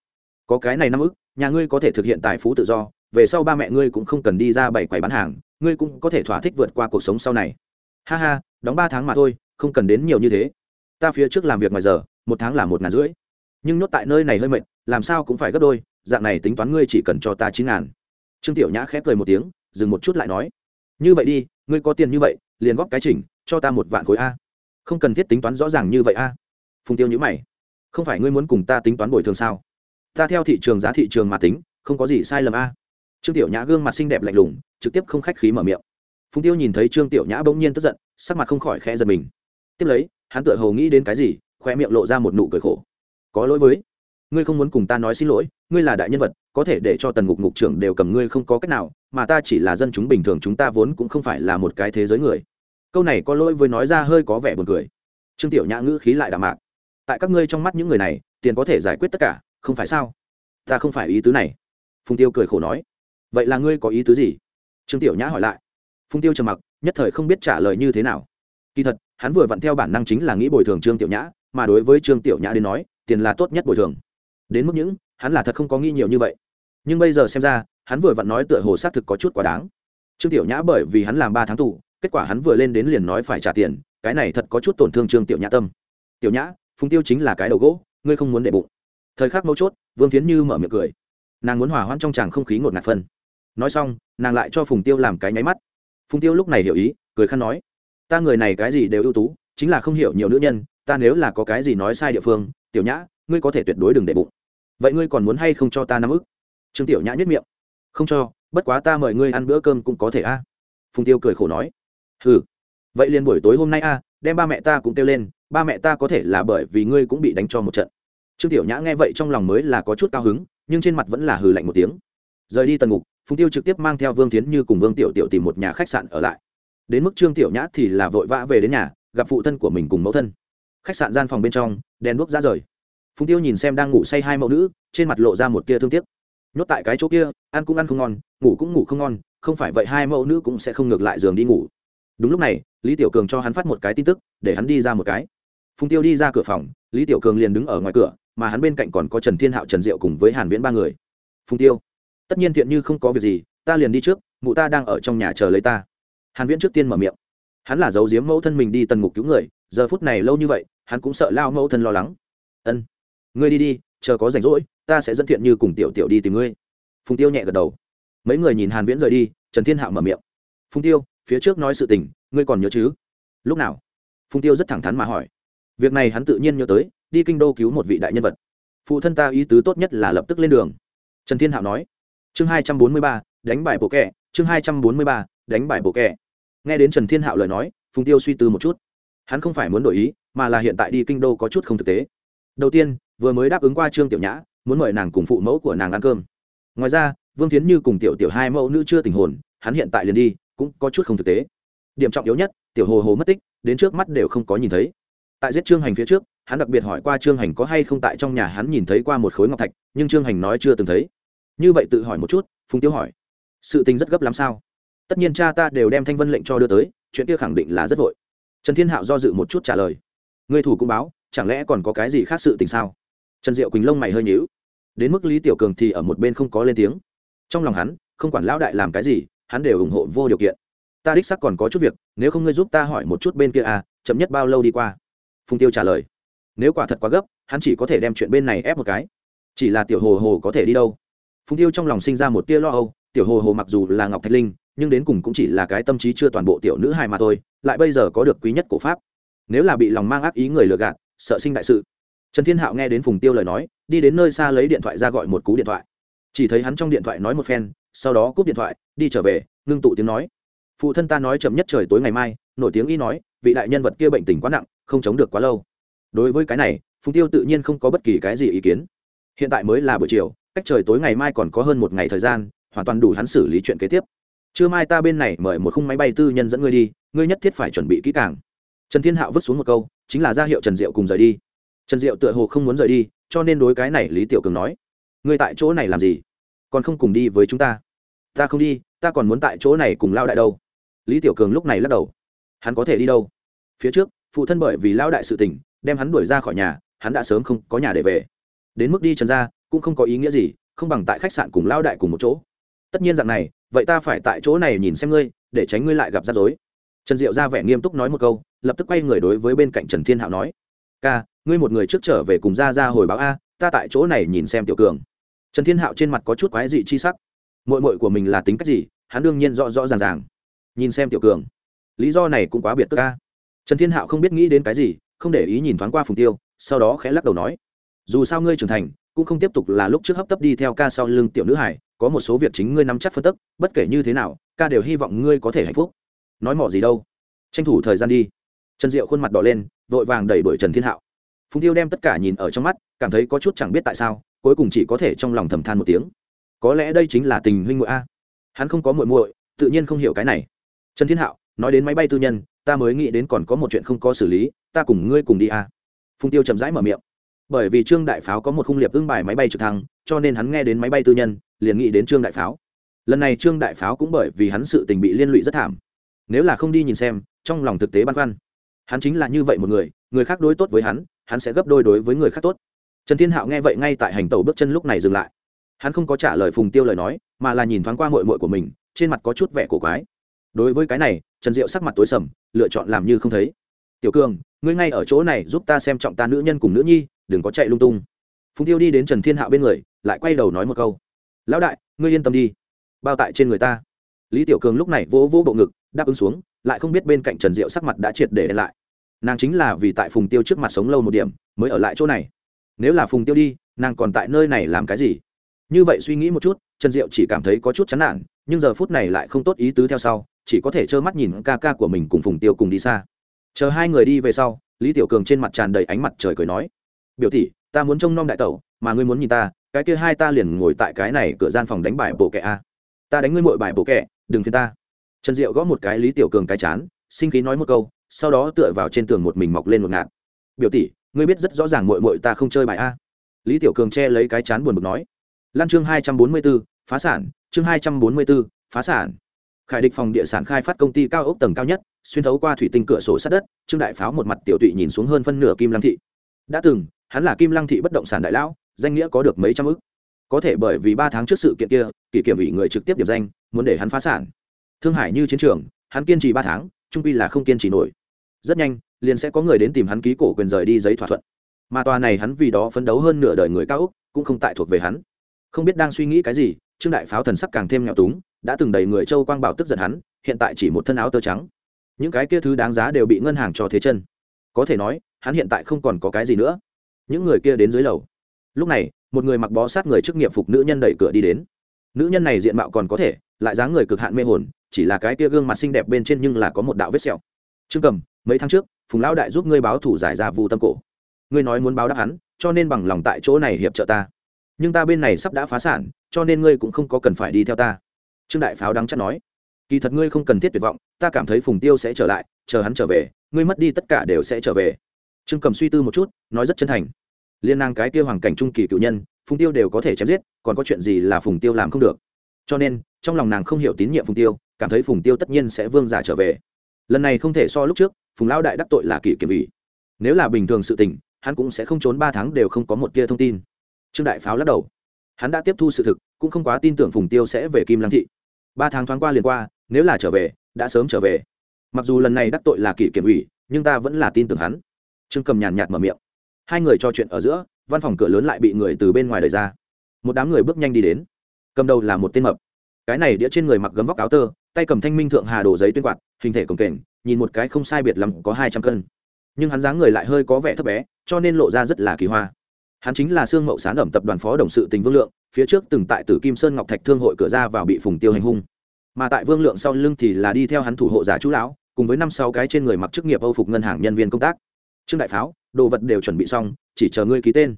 Speaker 1: có cái này năm ức, nhà ngươi có thể thực hiện tài phú tự do về sau ba mẹ ngươi cũng không cần đi ra bảy quầy bán hàng ngươi cũng có thể thỏa thích vượt qua cuộc sống sau này. Ha ha, đóng ba tháng mà thôi, không cần đến nhiều như thế. Ta phía trước làm việc ngoài giờ, một tháng là một ngàn rưỡi. Nhưng nhốt tại nơi này hơi mệt, làm sao cũng phải gấp đôi, dạng này tính toán ngươi chỉ cần cho ta chín ngàn. Trương tiểu nhã khép cười một tiếng, dừng một chút lại nói, như vậy đi, ngươi có tiền như vậy, liền góp cái chỉnh, cho ta một vạn khối a. Không cần thiết tính toán rõ ràng như vậy a. Phùng tiêu nhữ mày, không phải ngươi muốn cùng ta tính toán bồi thường sao? Ta theo thị trường giá thị trường mà tính, không có gì sai lầm a. Trương tiểu nhã gương mặt xinh đẹp lạnh lùng trực tiếp không khách khí mở miệng. Phùng tiêu nhìn thấy trương tiểu nhã bỗng nhiên tức giận, sắc mặt không khỏi khẽ giật mình. Tiếp lấy, hắn tựa hồ nghĩ đến cái gì khoe miệng lộ ra một nụ cười khổ. Có lỗi với, ngươi không muốn cùng ta nói xin lỗi, ngươi là đại nhân vật, có thể để cho tần ngục ngục trưởng đều cầm ngươi không có cách nào, mà ta chỉ là dân chúng bình thường, chúng ta vốn cũng không phải là một cái thế giới người. Câu này có lỗi với nói ra hơi có vẻ buồn cười. Trương tiểu nhã ngữ khí lại đạm mạc. Tại các ngươi trong mắt những người này, tiền có thể giải quyết tất cả, không phải sao? Ta không phải ý tứ này. Phùng tiêu cười khổ nói. Vậy là ngươi có ý tứ gì? Trương tiểu nhã hỏi lại. Phùng tiêu trầm mặc, nhất thời không biết trả lời như thế nào. Kỳ thật, hắn vừa vặn theo bản năng chính là nghĩ bồi thường trương tiểu nhã, mà đối với trương tiểu nhã đến nói, tiền là tốt nhất bồi thường. Đến mức những, hắn là thật không có nghĩ nhiều như vậy. Nhưng bây giờ xem ra, hắn vừa vặn nói tựa hồ xác thực có chút quá đáng. Trương tiểu nhã bởi vì hắn làm ba tháng tù, kết quả hắn vừa lên đến liền nói phải trả tiền, cái này thật có chút tổn thương trương tiểu nhã tâm. Tiểu nhã phùng tiêu chính là cái đầu gỗ, ngươi không muốn để bụng. Thời khắc mấu chốt, vương tiến như mở miệng cười. Nàng muốn hòa hoãn trong tràng không khí ngột ngạt phân nói xong, nàng lại cho phùng tiêu làm cái nháy mắt. Phùng tiêu lúc này hiểu ý, cười khăn nói, ta người này cái gì đều ưu tú, chính là không hiểu nhiều nữ nhân, ta nếu là có cái gì nói sai địa phương, tiểu nhã, ngươi có thể tuyệt đối đừng để bụng. Vậy ngươi còn muốn hay không cho ta năm ức? Trương tiểu nhã nhất miệng, không cho, bất quá ta mời ngươi ăn bữa cơm cũng có thể a. Phùng tiêu cười khổ nói ừ vậy liền buổi tối hôm nay a, đem ba mẹ ta cũng kêu lên, ba mẹ ta có thể là bởi vì ngươi cũng bị đánh cho một trận. Trương tiểu nhã nghe vậy trong lòng mới là có chút cao hứng, nhưng trên mặt vẫn là hừ lạnh một tiếng. Rời đi tần ngục phùng tiêu trực tiếp mang theo vương tiến như cùng vương tiểu tiểu tìm một nhà khách sạn ở lại. Đến mức trương tiểu nhã thì là vội vã về đến nhà, gặp phụ thân của mình cùng mẫu thân. Khách sạn gian phòng bên trong, đèn đuốc ra rời. Phùng tiêu nhìn xem đang ngủ say hai mẫu nữ, trên mặt lộ ra một tia thương tiếc. Nhốt tại cái chỗ kia, ăn cũng ăn không ngon, ngủ cũng ngủ không ngon, không phải vậy hai mẫu nữ cũng sẽ không ngược lại giường đi ngủ. Đúng lúc này, lý tiểu cường cho hắn phát một cái tin tức, để hắn đi ra một cái. Phùng tiêu đi ra cửa phòng, lý tiểu cường liền đứng ở ngoài cửa, mà hắn bên cạnh còn có trần thiên hạo trần diệu cùng với hàn viễn ba người. Phùng tiêu tất nhiên thiện như không có việc gì, ta liền đi trước, mụ ta đang ở trong nhà chờ lấy ta. Hàn viễn trước tiên mở miệng. Hắn là giấu giếm mẫu thân mình đi tần ngục cứu người, giờ phút này lâu như vậy, hắn cũng sợ lao mẫu thân lo lắng. Ân, ngươi đi đi, chờ có rảnh rỗi, ta sẽ dẫn thiện như cùng tiểu tiểu đi tìm ngươi. Phùng tiêu nhẹ gật đầu. Mấy người nhìn hàn viễn rời đi, trần thiên hạo mở miệng. Phùng tiêu, phía trước nói sự tình, ngươi còn nhớ chứ? Lúc nào? Phùng tiêu rất thẳng thắn mà hỏi. Việc này hắn tự nhiên nhớ tới, đi kinh đô cứu một vị đại nhân vật. Phụ thân ta ý tứ tốt nhất là lập tức lên đường. Trần thiên hạo nói chương hai trăm bốn mươi ba, đánh bài bộ kẹ chương hai trăm bốn mươi ba, đánh bài bộ kẹ nghe đến trần thiên hạo lời nói, phùng tiêu suy tư một chút. Hắn không phải muốn đổi ý, mà là hiện tại đi kinh đô có chút không thực tế. Đầu tiên, vừa mới đáp ứng qua trương tiểu nhã, muốn mời nàng cùng phụ mẫu của nàng ăn cơm. Ngoài ra, vương tiến như cùng tiểu tiểu hai mẫu nữ chưa tình hồn, hắn hiện tại liền đi, cũng có chút không thực tế. Điểm trọng yếu nhất, tiểu hồ hồ mất tích, đến trước mắt đều không có nhìn thấy. Tại giết trương hành phía trước, hắn đặc biệt hỏi qua trương hành có hay không tại trong nhà hắn nhìn thấy qua một khối ngọc thạch, nhưng trương hành nói chưa từng thấy như vậy tự hỏi một chút, phùng tiêu hỏi, sự tình rất gấp lắm sao? Tất nhiên cha ta đều đem thanh vân lệnh cho đưa tới, chuyện kia khẳng định là rất vội. Trần thiên hạo do dự một chút trả lời người thủ cũng báo, chẳng lẽ còn có cái gì khác sự tình sao? Trần diệu quỳnh lông mày hơi nhíu, đến mức lý tiểu cường thì ở một bên không có lên tiếng. Trong lòng hắn, không quản lão đại làm cái gì, hắn đều ủng hộ vô điều kiện. Ta đích sắc còn có chút việc, nếu không ngươi giúp ta hỏi một chút bên kia à chậm nhất bao lâu đi qua? Phùng tiêu trả lời, nếu quả thật quá gấp, hắn chỉ có thể đem chuyện bên này ép một cái. Chỉ là tiểu hồ hồ có thể đi đâu? Phùng tiêu trong lòng sinh ra một tia lo âu, tiểu hồ hồ mặc dù là ngọc thạch linh, nhưng đến cùng cũng chỉ là cái tâm trí chưa toàn bộ tiểu nữ hài mà thôi, lại bây giờ có được quý nhất cổ pháp. Nếu là bị lòng mang ác ý người lừa gạt, sợ sinh đại sự. Trần thiên hạo nghe đến phùng tiêu lời nói, đi đến nơi xa lấy điện thoại ra gọi một cú điện thoại. Chỉ thấy hắn trong điện thoại nói một phen, sau đó cúp điện thoại, đi trở về, ngưng tụ tiếng nói. Phụ thân ta nói chậm nhất trời tối ngày mai, nổi tiếng y nói, vị đại nhân vật kia bệnh tình quá nặng, không chống được quá lâu. Đối với cái này, phùng tiêu tự nhiên không có bất kỳ cái gì ý kiến. Hiện tại mới là buổi chiều cách trời tối ngày mai còn có hơn một ngày thời gian, hoàn toàn đủ hắn xử lý chuyện kế tiếp. Trưa mai ta bên này mời một khung máy bay tư nhân dẫn ngươi đi, ngươi nhất thiết phải chuẩn bị kỹ càng. Trần thiên hạo vứt xuống một câu, chính là ra hiệu trần diệu cùng rời đi. Trần diệu tựa hồ không muốn rời đi, cho nên đối cái này lý tiểu cường nói, ngươi tại chỗ này làm gì? Còn không cùng đi với chúng ta? Ta không đi, ta còn muốn tại chỗ này cùng lao đại đâu. Lý tiểu cường lúc này lắc đầu. Hắn có thể đi đâu? Phía trước, phụ thân bởi vì lao đại sự tình, đem hắn đuổi ra khỏi nhà, hắn đã sớm không có nhà để về. Đến mức đi trần ra cũng không có ý nghĩa gì, không bằng tại khách sạn cùng lao đại cùng một chỗ. Tất nhiên dạng này, vậy ta phải tại chỗ này nhìn xem ngươi, để tránh ngươi lại gặp rắc rối. Trần diệu ra vẻ nghiêm túc nói một câu, lập tức quay người đối với bên cạnh trần thiên hạo nói, ca, ngươi một người trước trở về cùng ra ra hồi báo a, ta tại chỗ này nhìn xem tiểu cường. Trần thiên hạo trên mặt có chút quái dị chi sắc. Mội mội của mình là tính cách gì, hắn đương nhiên rõ rõ ràng ràng. Nhìn xem tiểu cường. Lý do này cũng quá biệt tức ca trần thiên hạo không biết nghĩ đến cái gì, không để ý nhìn thoáng qua phùng tiêu, sau đó khẽ lắc đầu nói, dù sao ngươi trưởng thành cũng không tiếp tục là lúc trước hấp tấp đi theo ca sau lưng tiểu nữ hải, có một số việc chính ngươi nắm chắc phân tức, bất kể như thế nào, ca đều hy vọng ngươi có thể hạnh phúc. Nói mỏ gì đâu. Tranh thủ thời gian đi. Trần diệu khuôn mặt đỏ lên, vội vàng đẩy đuổi trần thiên hạo. Phùng tiêu đem tất cả nhìn ở trong mắt, cảm thấy có chút chẳng biết tại sao, cuối cùng chỉ có thể trong lòng thầm than một tiếng. Có lẽ đây chính là tình huynh muội a. Hắn không có muội muội, tự nhiên không hiểu cái này. Trần thiên hạo, nói đến máy bay tư nhân, ta mới nghĩ đến còn có một chuyện không có xử lý, ta cùng ngươi cùng đi a. Phùng tiêu chậm rãi mở miệng bởi vì trương đại pháo có một khung liệp ưng bài máy bay trực thăng, cho nên hắn nghe đến máy bay tư nhân, liền nghĩ đến trương đại pháo. Lần này trương đại pháo cũng bởi vì hắn sự tình bị liên lụy rất thảm. Nếu là không đi nhìn xem, trong lòng thực tế băn khoăn. Hắn chính là như vậy một người người khác đối tốt với hắn hắn sẽ gấp đôi đối với người khác tốt. Trần thiên hạo nghe vậy ngay tại hành tàu bước chân lúc này dừng lại. Hắn không có trả lời phùng tiêu lời nói, mà là nhìn thoáng qua mội mội của mình, trên mặt có chút vẻ cổ quái. Đối với cái này, trần diệu sắc mặt tối sầm, lựa chọn làm như không thấy. Tiểu cường, ngươi ngay ở chỗ này giúp ta xem trọng ta nữ nhân cùng nữ nhi đừng có chạy lung tung. Phùng tiêu đi đến trần thiên hạo bên người, lại quay đầu nói một câu. Lão đại, ngươi yên tâm đi. Bao tại trên người ta. Lý tiểu cường lúc này vỗ vỗ bộ ngực, đáp ứng xuống, lại không biết bên cạnh trần diệu sắc mặt đã triệt để đen lại. Nàng chính là vì tại phùng tiêu trước mặt sống lâu một điểm, mới ở lại chỗ này. Nếu là phùng tiêu đi, nàng còn tại nơi này làm cái gì? Như vậy suy nghĩ một chút, trần diệu chỉ cảm thấy có chút chán nản, nhưng giờ phút này lại không tốt ý tứ theo sau, chỉ có thể trơ mắt nhìn ca ca của mình cùng phùng tiêu cùng đi xa. Chờ hai người đi về sau, lý tiểu cường trên mặt tràn đầy ánh mặt trời cười nói biểu tỷ, ta muốn trông nom đại tẩu, mà ngươi muốn nhìn ta, cái kia hai ta liền ngồi tại cái này cửa gian phòng đánh bài bộ kẹ a. Ta đánh ngươi mội bài bộ kẹ đừng phiền ta. Trần diệu gõ một cái lý tiểu cường cái chán, sinh khí nói một câu, sau đó tựa vào trên tường một mình mọc lên một ngạt. Biểu tỷ, ngươi biết rất rõ ràng mội mội ta không chơi bài a. Lý tiểu cường che lấy cái chán buồn bực nói. Lan chương hai trăm bốn mươi b ố phá sản, chương hai trăm bốn mươi b ố phá sản. Khải địch phòng địa sản khai phát công ty cao ốc tầng cao nhất, xuyên thấu qua thủy tinh cửa sổ sát đất, trương đại pháo một mặt tiểu tụy nhìn xuống hơn phân nửa kim lăng thị. Đã từng hắn là kim lăng thị bất động sản đại lão, danh nghĩa có được mấy trăm ức. Có thể bởi vì ba tháng trước sự kiện kia kỷ kiểm ủy người trực tiếp điểm danh, muốn để hắn phá sản. Thương hải như chiến trường, hắn kiên trì ba tháng, trung pi là không kiên trì nổi. Rất nhanh, liền sẽ có người đến tìm hắn ký cổ quyền rời đi giấy thỏa thuận. Mà tòa này hắn vì đó phấn đấu hơn nửa đời người cao úc, cũng không tại thuộc về hắn. Không biết đang suy nghĩ cái gì, trương đại pháo thần sắc càng thêm nghèo túng, đã từng đầy người châu quang bảo tức giận hắn, hiện tại chỉ một thân áo tơ trắng. Những cái kia thứ đáng giá đều bị ngân hàng cho thế chân. Có thể nói, hắn hiện tại không còn có cái gì nữa những người kia đến dưới lầu. Lúc này, một người mặc bó sát người chức nghiệp phục nữ nhân đẩy cửa đi đến. Nữ nhân này diện mạo còn có thể, lại dáng người cực hạn mê hồn, chỉ là cái kia gương mặt xinh đẹp bên trên nhưng là có một đạo vết sẹo. Trương cầm, mấy tháng trước, phùng lão đại giúp ngươi báo thủ giải ra Vu tâm cổ. Ngươi nói muốn báo đáp hắn, cho nên bằng lòng tại chỗ này hiệp trợ ta. Nhưng ta bên này sắp đã phá sản, cho nên ngươi cũng không có cần phải đi theo ta. Trương đại pháo đắng chắc nói. Kỳ thật ngươi không cần thiết tuyệt vọng, ta cảm thấy phùng tiêu sẽ trở lại, chờ hắn trở về, ngươi mất đi tất cả đều sẽ trở về trương cầm suy tư một chút, nói rất chân thành. Liên năng cái kia hoàng cảnh trung kỳ cựu nhân, phùng tiêu đều có thể chém giết, còn có chuyện gì là phùng tiêu làm không được? Cho nên, trong lòng nàng không hiểu tín nhiệm phùng tiêu, cảm thấy phùng tiêu tất nhiên sẽ vương giả trở về. Lần này không thể so lúc trước, phùng lão đại đắc tội là kỷ kiểm ủy. Nếu là bình thường sự tình, hắn cũng sẽ không trốn ba tháng đều không có một tia thông tin. Trương đại pháo lắc đầu. Hắn đã tiếp thu sự thực, cũng không quá tin tưởng phùng tiêu sẽ về kim lăng thị. Ba tháng thoáng qua liền qua, nếu là trở về, đã sớm trở về. Mặc dù lần này đắc tội là kỷ kiểm ủy, nhưng ta vẫn là tin tưởng hắn trương cầm nhàn nhạt mở miệng. Hai người trò chuyện ở giữa, văn phòng cửa lớn lại bị người từ bên ngoài đẩy ra. Một đám người bước nhanh đi đến. Cầm đầu là một tên mập. Cái này đĩa trên người mặc gấm vóc áo tơ, tay cầm thanh minh thượng hà đổ giấy tuyên quạt, hình thể cồng kềnh, nhìn một cái không sai biệt lắm có hai trăm cân. Nhưng hắn dáng người lại hơi có vẻ thấp bé, cho nên lộ ra rất là kỳ hoa. Hắn chính là sương mậu sán ẩm tập đoàn phó đồng sự tình vương lượng, phía trước từng tại tử kim sơn ngọc thạch thương hội cửa ra vào bị phùng tiêu hành hung. Mà tại vương lượng sau lưng thì là đi theo hắn thủ hộ giả chú lão, cùng với năm sáu cái trên người mặc chức nghiệp âu phục ngân hàng nhân viên công tác trương đại pháo, đồ vật đều chuẩn bị xong, chỉ chờ ngươi ký tên.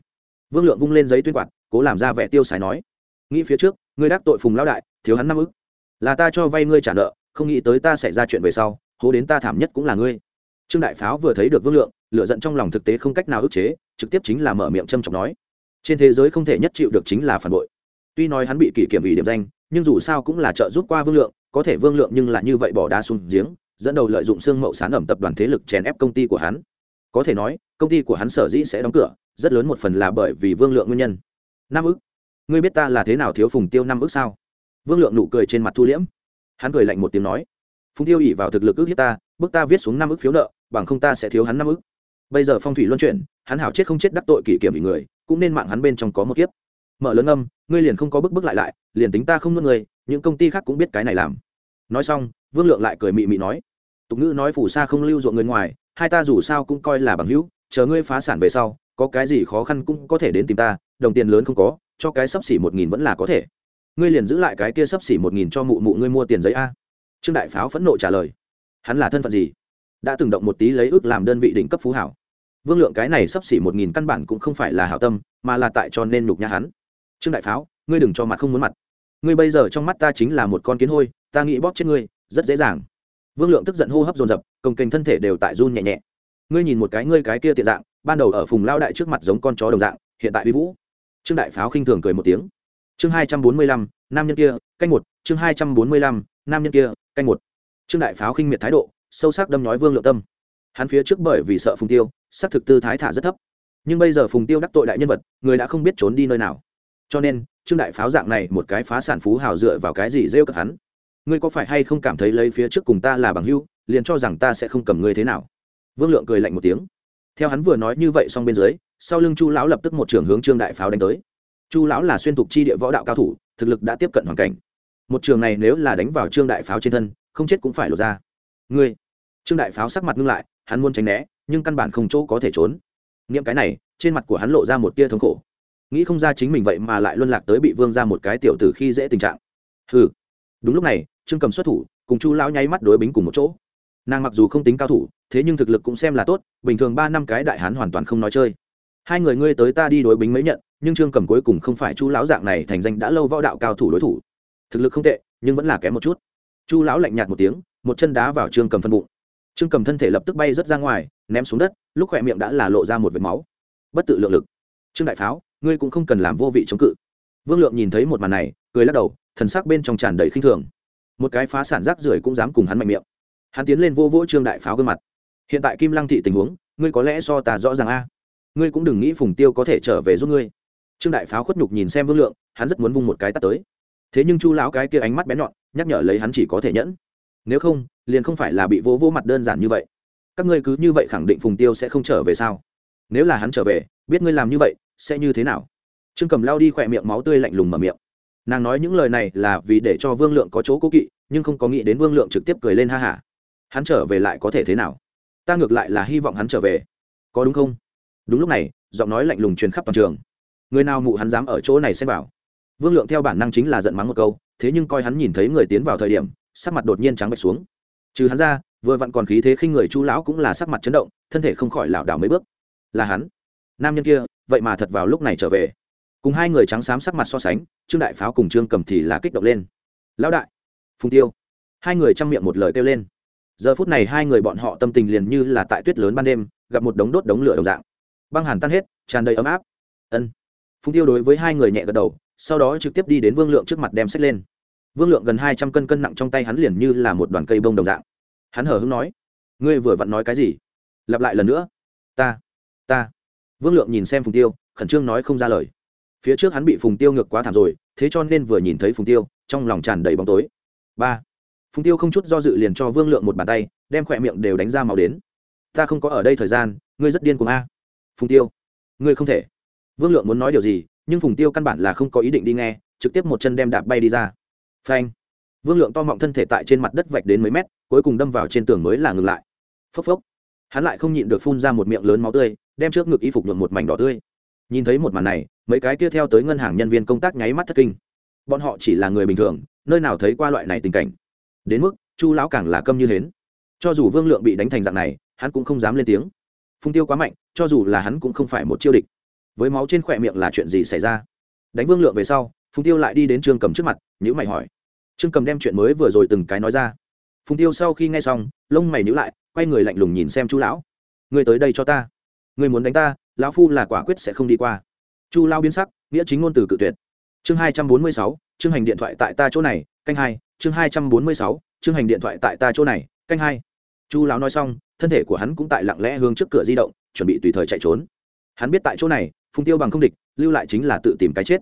Speaker 1: Vương lượng vung lên giấy tuyên quạt, cố làm ra vẻ tiêu xài nói. Nghĩ phía trước, ngươi đắc tội phùng lão đại, thiếu hắn năm ức. Là ta cho vay ngươi trả nợ, không nghĩ tới ta xảy ra chuyện về sau, hố đến ta thảm nhất cũng là ngươi. Trương đại pháo vừa thấy được vương lượng lựa giận trong lòng thực tế không cách nào ức chế, trực tiếp chính là mở miệng châm trọng nói. Trên thế giới không thể nhất chịu được chính là phản bội. Tuy nói hắn bị kỷ kiểm ủy điểm danh, nhưng dù sao cũng là trợ giúp qua vương lượng, có thể vương lượng nhưng là như vậy bỏ đá xuống giếng, dẫn đầu lợi dụng xương mậu sán ẩm tập đoàn thế lực chèn ép công ty của hắn có thể nói, công ty của hắn sở dĩ sẽ đóng cửa, rất lớn một phần là bởi vì vương lượng nguyên nhân. Năm ức. Ngươi biết ta là thế nào thiếu phùng tiêu năm ức sao? Vương lượng nụ cười trên mặt thu liễm. Hắn cười lạnh một tiếng nói, phùng tiêu ỉ vào thực lực ước hiếp ta bước ta viết xuống năm ức phiếu nợ, bằng không ta sẽ thiếu hắn năm ức. Bây giờ phong thủy luân chuyển, hắn hảo chết không chết đắc tội kỷ kiểm bị người, cũng nên mạng hắn bên trong có một kiếp. Mở lớn âm, ngươi liền không có bức bức lại lại, liền tính ta không nuốt người những công ty khác cũng biết cái này làm. Nói xong, vương lượng lại cười mị mị nói, tục ngữ nói phủ xa không lưu ruộng người ngoài hai ta dù sao cũng coi là bằng hữu, chờ ngươi phá sản về sau, có cái gì khó khăn cũng có thể đến tìm ta, đồng tiền lớn không có, cho cái sấp xỉ một nghìn vẫn là có thể. Ngươi liền giữ lại cái kia sấp xỉ một nghìn cho mụ mụ ngươi mua tiền giấy a. Trương đại pháo phẫn nộ trả lời. Hắn là thân phận gì? Đã từng động một tí lấy ước làm đơn vị đỉnh cấp phú hảo. Vương lượng cái này sấp xỉ một nghìn căn bản cũng không phải là hảo tâm, mà là tại cho nên nhục nhã hắn. Trương đại pháo, ngươi đừng cho mặt không muốn mặt. Ngươi bây giờ trong mắt ta chính là một con kiến hôi, ta nghĩ bóp chết ngươi, rất dễ dàng vương lượng tức giận hô hấp dồn dập, công kênh thân thể đều tại run nhẹ nhẹ. Ngươi nhìn một cái ngươi cái kia tiện dạng, ban đầu ở phùng lao đại trước mặt giống con chó đồng dạng, hiện tại uy vũ. Trương đại pháo khinh thường cười một tiếng. Chương hai trăm bốn mươi lăm, nam nhân kia, canh một. Chương hai trăm bốn mươi lăm, nam nhân kia, canh một. Trương đại pháo khinh miệt thái độ, sâu sắc đâm nói vương lượng tâm. Hắn phía trước bởi vì sợ phùng tiêu, xác thực tư thái thả rất thấp. Nhưng bây giờ phùng tiêu đắc tội đại nhân vật, người đã không biết trốn đi nơi nào. Cho nên, trương đại pháo dạng này một cái phá sản phú hào dựa vào cái gì rêu cợt hắn? Ngươi có phải hay không cảm thấy lấy phía trước cùng ta là bằng hưu liền cho rằng ta sẽ không cầm ngươi thế nào? Vương lượng cười lạnh một tiếng. Theo hắn vừa nói như vậy xong bên dưới, sau lưng chu lão lập tức một trường hướng trương đại pháo đánh tới. Chu lão là xuyên tục chi địa võ đạo cao thủ, thực lực đã tiếp cận hoàn cảnh. Một trường này nếu là đánh vào trương đại pháo trên thân, không chết cũng phải lột ra. Ngươi! Trương đại pháo sắc mặt ngưng lại, hắn muốn tránh né, nhưng căn bản không chỗ có thể trốn. Nghiệm cái này, trên mặt của hắn lộ ra một tia thống khổ. Nghĩ không ra chính mình vậy mà lại luân lạc tới bị vương ra một cái tiểu tử khi dễ tình trạng. Ừ đúng lúc này trương cầm xuất thủ, cùng chu lão nháy mắt đối bính cùng một chỗ. Nàng mặc dù không tính cao thủ, thế nhưng thực lực cũng xem là tốt, bình thường ba năm cái đại hán hoàn toàn không nói chơi. Hai người ngươi tới ta đi đối bính mấy nhận, nhưng trương cầm cuối cùng không phải chu lão dạng này thành danh đã lâu võ đạo cao thủ đối thủ. Thực lực không tệ, nhưng vẫn là kém một chút. Chu lão lạnh nhạt một tiếng, một chân đá vào trương cầm phân bụng. Trương cầm thân thể lập tức bay rớt ra ngoài, ném xuống đất, lúc khỏe miệng đã là lộ ra một vệt máu. Bất tự lượng lực. Trương đại pháo, ngươi cũng không cần làm vô vị chống cự. Vương lượng nhìn thấy một màn này, cười lắc đầu, thần sắc bên trong tràn đầy khinh thường một cái phá sản rác rưởi cũng dám cùng hắn mạnh miệng. Hắn tiến lên vô vỗ trương đại pháo gương mặt. Hiện tại kim lăng thị tình huống, ngươi có lẽ so ta rõ ràng a. Ngươi cũng đừng nghĩ phùng tiêu có thể trở về giúp ngươi. Trương đại pháo khuất nhục nhìn xem vương lượng, hắn rất muốn vung một cái tắt tới. Thế nhưng chu lão cái kia ánh mắt bén nhọn, nhắc nhở lấy hắn chỉ có thể nhẫn. Nếu không, liền không phải là bị vô vô mặt đơn giản như vậy. Các ngươi cứ như vậy khẳng định phùng tiêu sẽ không trở về sao? Nếu là hắn trở về, biết ngươi làm như vậy, sẽ như thế nào? Trương cầm lao đi khỏe miệng máu tươi lạnh lùng mở miệng nàng nói những lời này là vì để cho vương lượng có chỗ cố kỵ, nhưng không có nghĩ đến vương lượng trực tiếp cười lên ha hả. Hắn trở về lại có thể thế nào? Ta ngược lại là hy vọng hắn trở về. Có đúng không? Đúng lúc này, giọng nói lạnh lùng truyền khắp toàn trường. Người nào mụ hắn dám ở chỗ này xem vào? Vương lượng theo bản năng chính là giận mắng một câu, thế nhưng coi hắn nhìn thấy người tiến vào thời điểm, sắc mặt đột nhiên trắng bệch xuống. Trừ hắn ra, vừa vặn còn khí thế khinh người chu lão cũng là sắc mặt chấn động, thân thể không khỏi lảo đảo mấy bước. Là hắn. Nam nhân kia, vậy mà thật vào lúc này trở về cùng hai người trắng xám sắc mặt so sánh, trương đại pháo cùng trương cầm thì là kích động lên. Lão đại! Phùng tiêu. Hai người chăm miệng một lời kêu lên. Giờ phút này hai người bọn họ tâm tình liền như là tại tuyết lớn ban đêm, gặp một đống đốt đống lửa đồng dạng. Băng hàn tan hết, tràn đầy ấm áp. Ân. Phùng tiêu đối với hai người nhẹ gật đầu, sau đó trực tiếp đi đến vương lượng trước mặt đem sách lên. Vương lượng gần hai trăm cân cân nặng trong tay hắn liền như là một đoàn cây bông đồng dạng. Hắn hờ hững nói, ngươi vừa vặn nói cái gì? Lặp lại lần nữa. Ta ta. Vương lượng nhìn xem phùng tiêu, khẩn trương nói không ra lời phía trước hắn bị phùng tiêu ngược quá thảm rồi, thế cho nên vừa nhìn thấy phùng tiêu, trong lòng tràn đầy bóng tối. Ba, phùng tiêu không chút do dự liền cho vương lượng một bàn tay, đem khỏe miệng đều đánh ra màu đến. Ta không có ở đây thời gian, ngươi rất điên cuồng a. Phùng tiêu, ngươi không thể. Vương lượng muốn nói điều gì, nhưng phùng tiêu căn bản là không có ý định đi nghe, trực tiếp một chân đem đạp bay đi ra. Phanh. Vương lượng to mọng thân thể tại trên mặt đất vạch đến mấy mét, cuối cùng đâm vào trên tường mới là ngừng lại. Phốc phốc. Hắn lại không nhịn được phun ra một miệng lớn máu tươi, đem trước ngực y phục nhuộm một mảnh đỏ tươi. Nhìn thấy một màn này mấy cái kia theo tới ngân hàng nhân viên công tác nháy mắt thất kinh. Bọn họ chỉ là người bình thường, nơi nào thấy qua loại này tình cảnh. Đến mức, chu lão càng là câm như hến. Cho dù vương lượng bị đánh thành dạng này, hắn cũng không dám lên tiếng. Phung tiêu quá mạnh, cho dù là hắn cũng không phải một chiêu địch. Với máu trên khỏe miệng là chuyện gì xảy ra? Đánh vương lượng về sau, phung tiêu lại đi đến trương cầm trước mặt nhữ mày hỏi. Trương cầm đem chuyện mới vừa rồi từng cái nói ra. Phung tiêu sau khi nghe xong, lông mày nhữ lại, quay người lạnh lùng nhìn xem chu lão. Người tới đây cho ta. Người muốn đánh ta, lão phu là quả quyết sẽ không đi qua chu lao biến sắc, nghĩa chính ngôn từ cự tuyệt. Chương hai trăm bốn mươi sáu, chương hành điện thoại tại ta chỗ này, canh hai, chương hai trăm bốn mươi sáu, chương hành điện thoại tại ta chỗ này, canh hai. Chu lão nói xong, thân thể của hắn cũng tại lặng lẽ hướng trước cửa di động, chuẩn bị tùy thời chạy trốn. Hắn biết tại chỗ này phung tiêu bằng không địch, lưu lại chính là tự tìm cái chết.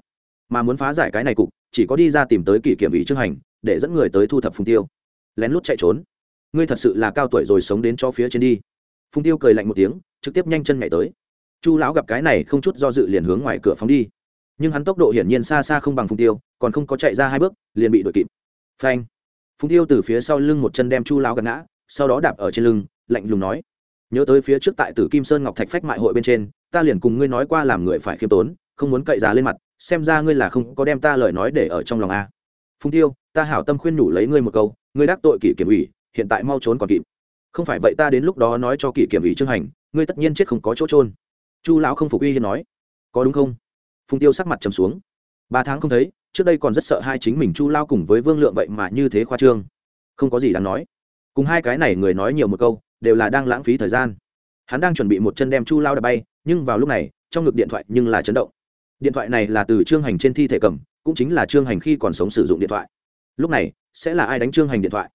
Speaker 1: Mà muốn phá giải cái này cục, chỉ có đi ra tìm tới kỷ kiểm ủy trương hành, để dẫn người tới thu thập phung tiêu. Lén lút chạy trốn. Ngươi thật sự là cao tuổi rồi sống đến cho phía trên đi. Phung tiêu cười lạnh một tiếng, trực tiếp nhanh chân nhảy tới chu lão gặp cái này không chút do dự liền hướng ngoài cửa phóng đi. Nhưng hắn tốc độ hiển nhiên xa xa không bằng phùng tiêu, còn không có chạy ra hai bước, liền bị đuổi kịp. Phanh! Phùng tiêu từ phía sau lưng một chân đem chu lão gạt ngã, sau đó đạp ở trên lưng, lạnh lùng nói, nhớ tới phía trước tại tử kim sơn ngọc thạch phách mại hội bên trên, ta liền cùng ngươi nói qua làm người phải khiêm tốn, không muốn cậy giá lên mặt, xem ra ngươi là không có đem ta lời nói để ở trong lòng a. Phùng tiêu, ta hảo tâm khuyên nhủ lấy ngươi một câu, ngươi đắc tội kỷ kiểm ủy, hiện tại mau trốn còn kịp. Không phải vậy ta đến lúc đó nói cho kỷ kiểm ủy trương hành, ngươi tất nhiên chết không có chỗ trôn chu lão không phục uy hiên nói, có đúng không? Phùng tiêu sắc mặt trầm xuống. Ba tháng không thấy, trước đây còn rất sợ hai chính mình chu lao cùng với vương lượng vậy mà như thế khoa trương. Không có gì đáng nói. Cùng hai cái này người nói nhiều một câu, đều là đang lãng phí thời gian. Hắn đang chuẩn bị một chân đem chu lao đập bay, nhưng vào lúc này, trong ngực điện thoại nhưng là chấn động. Điện thoại này là từ trương hành trên thi thể cầm, cũng chính là trương hành khi còn sống sử dụng điện thoại. Lúc này, sẽ là ai đánh trương hành điện thoại?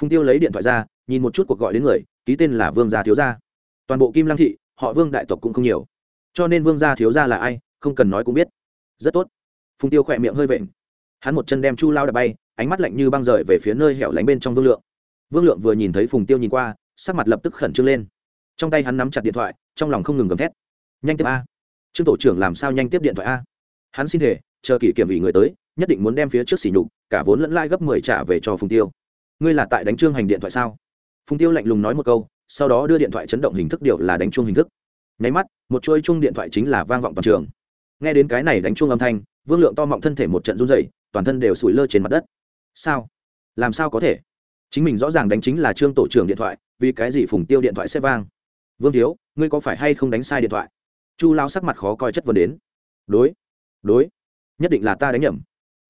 Speaker 1: Phùng tiêu lấy điện thoại ra, nhìn một chút cuộc gọi đến người, ký tên là vương gia thiếu gia. Toàn bộ kim lăng thị họ vương đại tộc cũng không nhiều. Cho nên vương gia thiếu gia là ai, không cần nói cũng biết. Rất tốt. Phùng tiêu khỏe miệng hơi vện. Hắn một chân đem chu lao đập bay, ánh mắt lạnh như băng rời về phía nơi hẻo lánh bên trong vương lượng. Vương lượng vừa nhìn thấy phùng tiêu nhìn qua, sắc mặt lập tức khẩn trương lên. Trong tay hắn nắm chặt điện thoại, trong lòng không ngừng gầm thét. Nhanh tiếp a. Trương tổ trưởng làm sao nhanh tiếp điện thoại a? Hắn xin thể chờ kỷ kiểm ủy người tới, nhất định muốn đem phía trước xỉ nhục, cả vốn lẫn lai gấp mười trả về cho phùng tiêu. Ngươi là tại đánh trương hành điện thoại sao? Phùng tiêu lạnh lùng nói một câu sau đó đưa điện thoại chấn động hình thức điều là đánh chuông hình thức. Nháy mắt, một chuôi chung điện thoại chính là vang vọng toàn trường. Nghe đến cái này đánh chuông âm thanh, vương lượng to mọng thân thể một trận run dày toàn thân đều sủi lơ trên mặt đất. Sao? Làm sao có thể? Chính mình rõ ràng đánh chính là trương tổ trưởng điện thoại, vì cái gì phùng tiêu điện thoại sẽ vang? Vương thiếu, ngươi có phải hay không đánh sai điện thoại? Chu lao sắc mặt khó coi chất vấn đến. Đối đối, nhất định là ta đánh nhầm.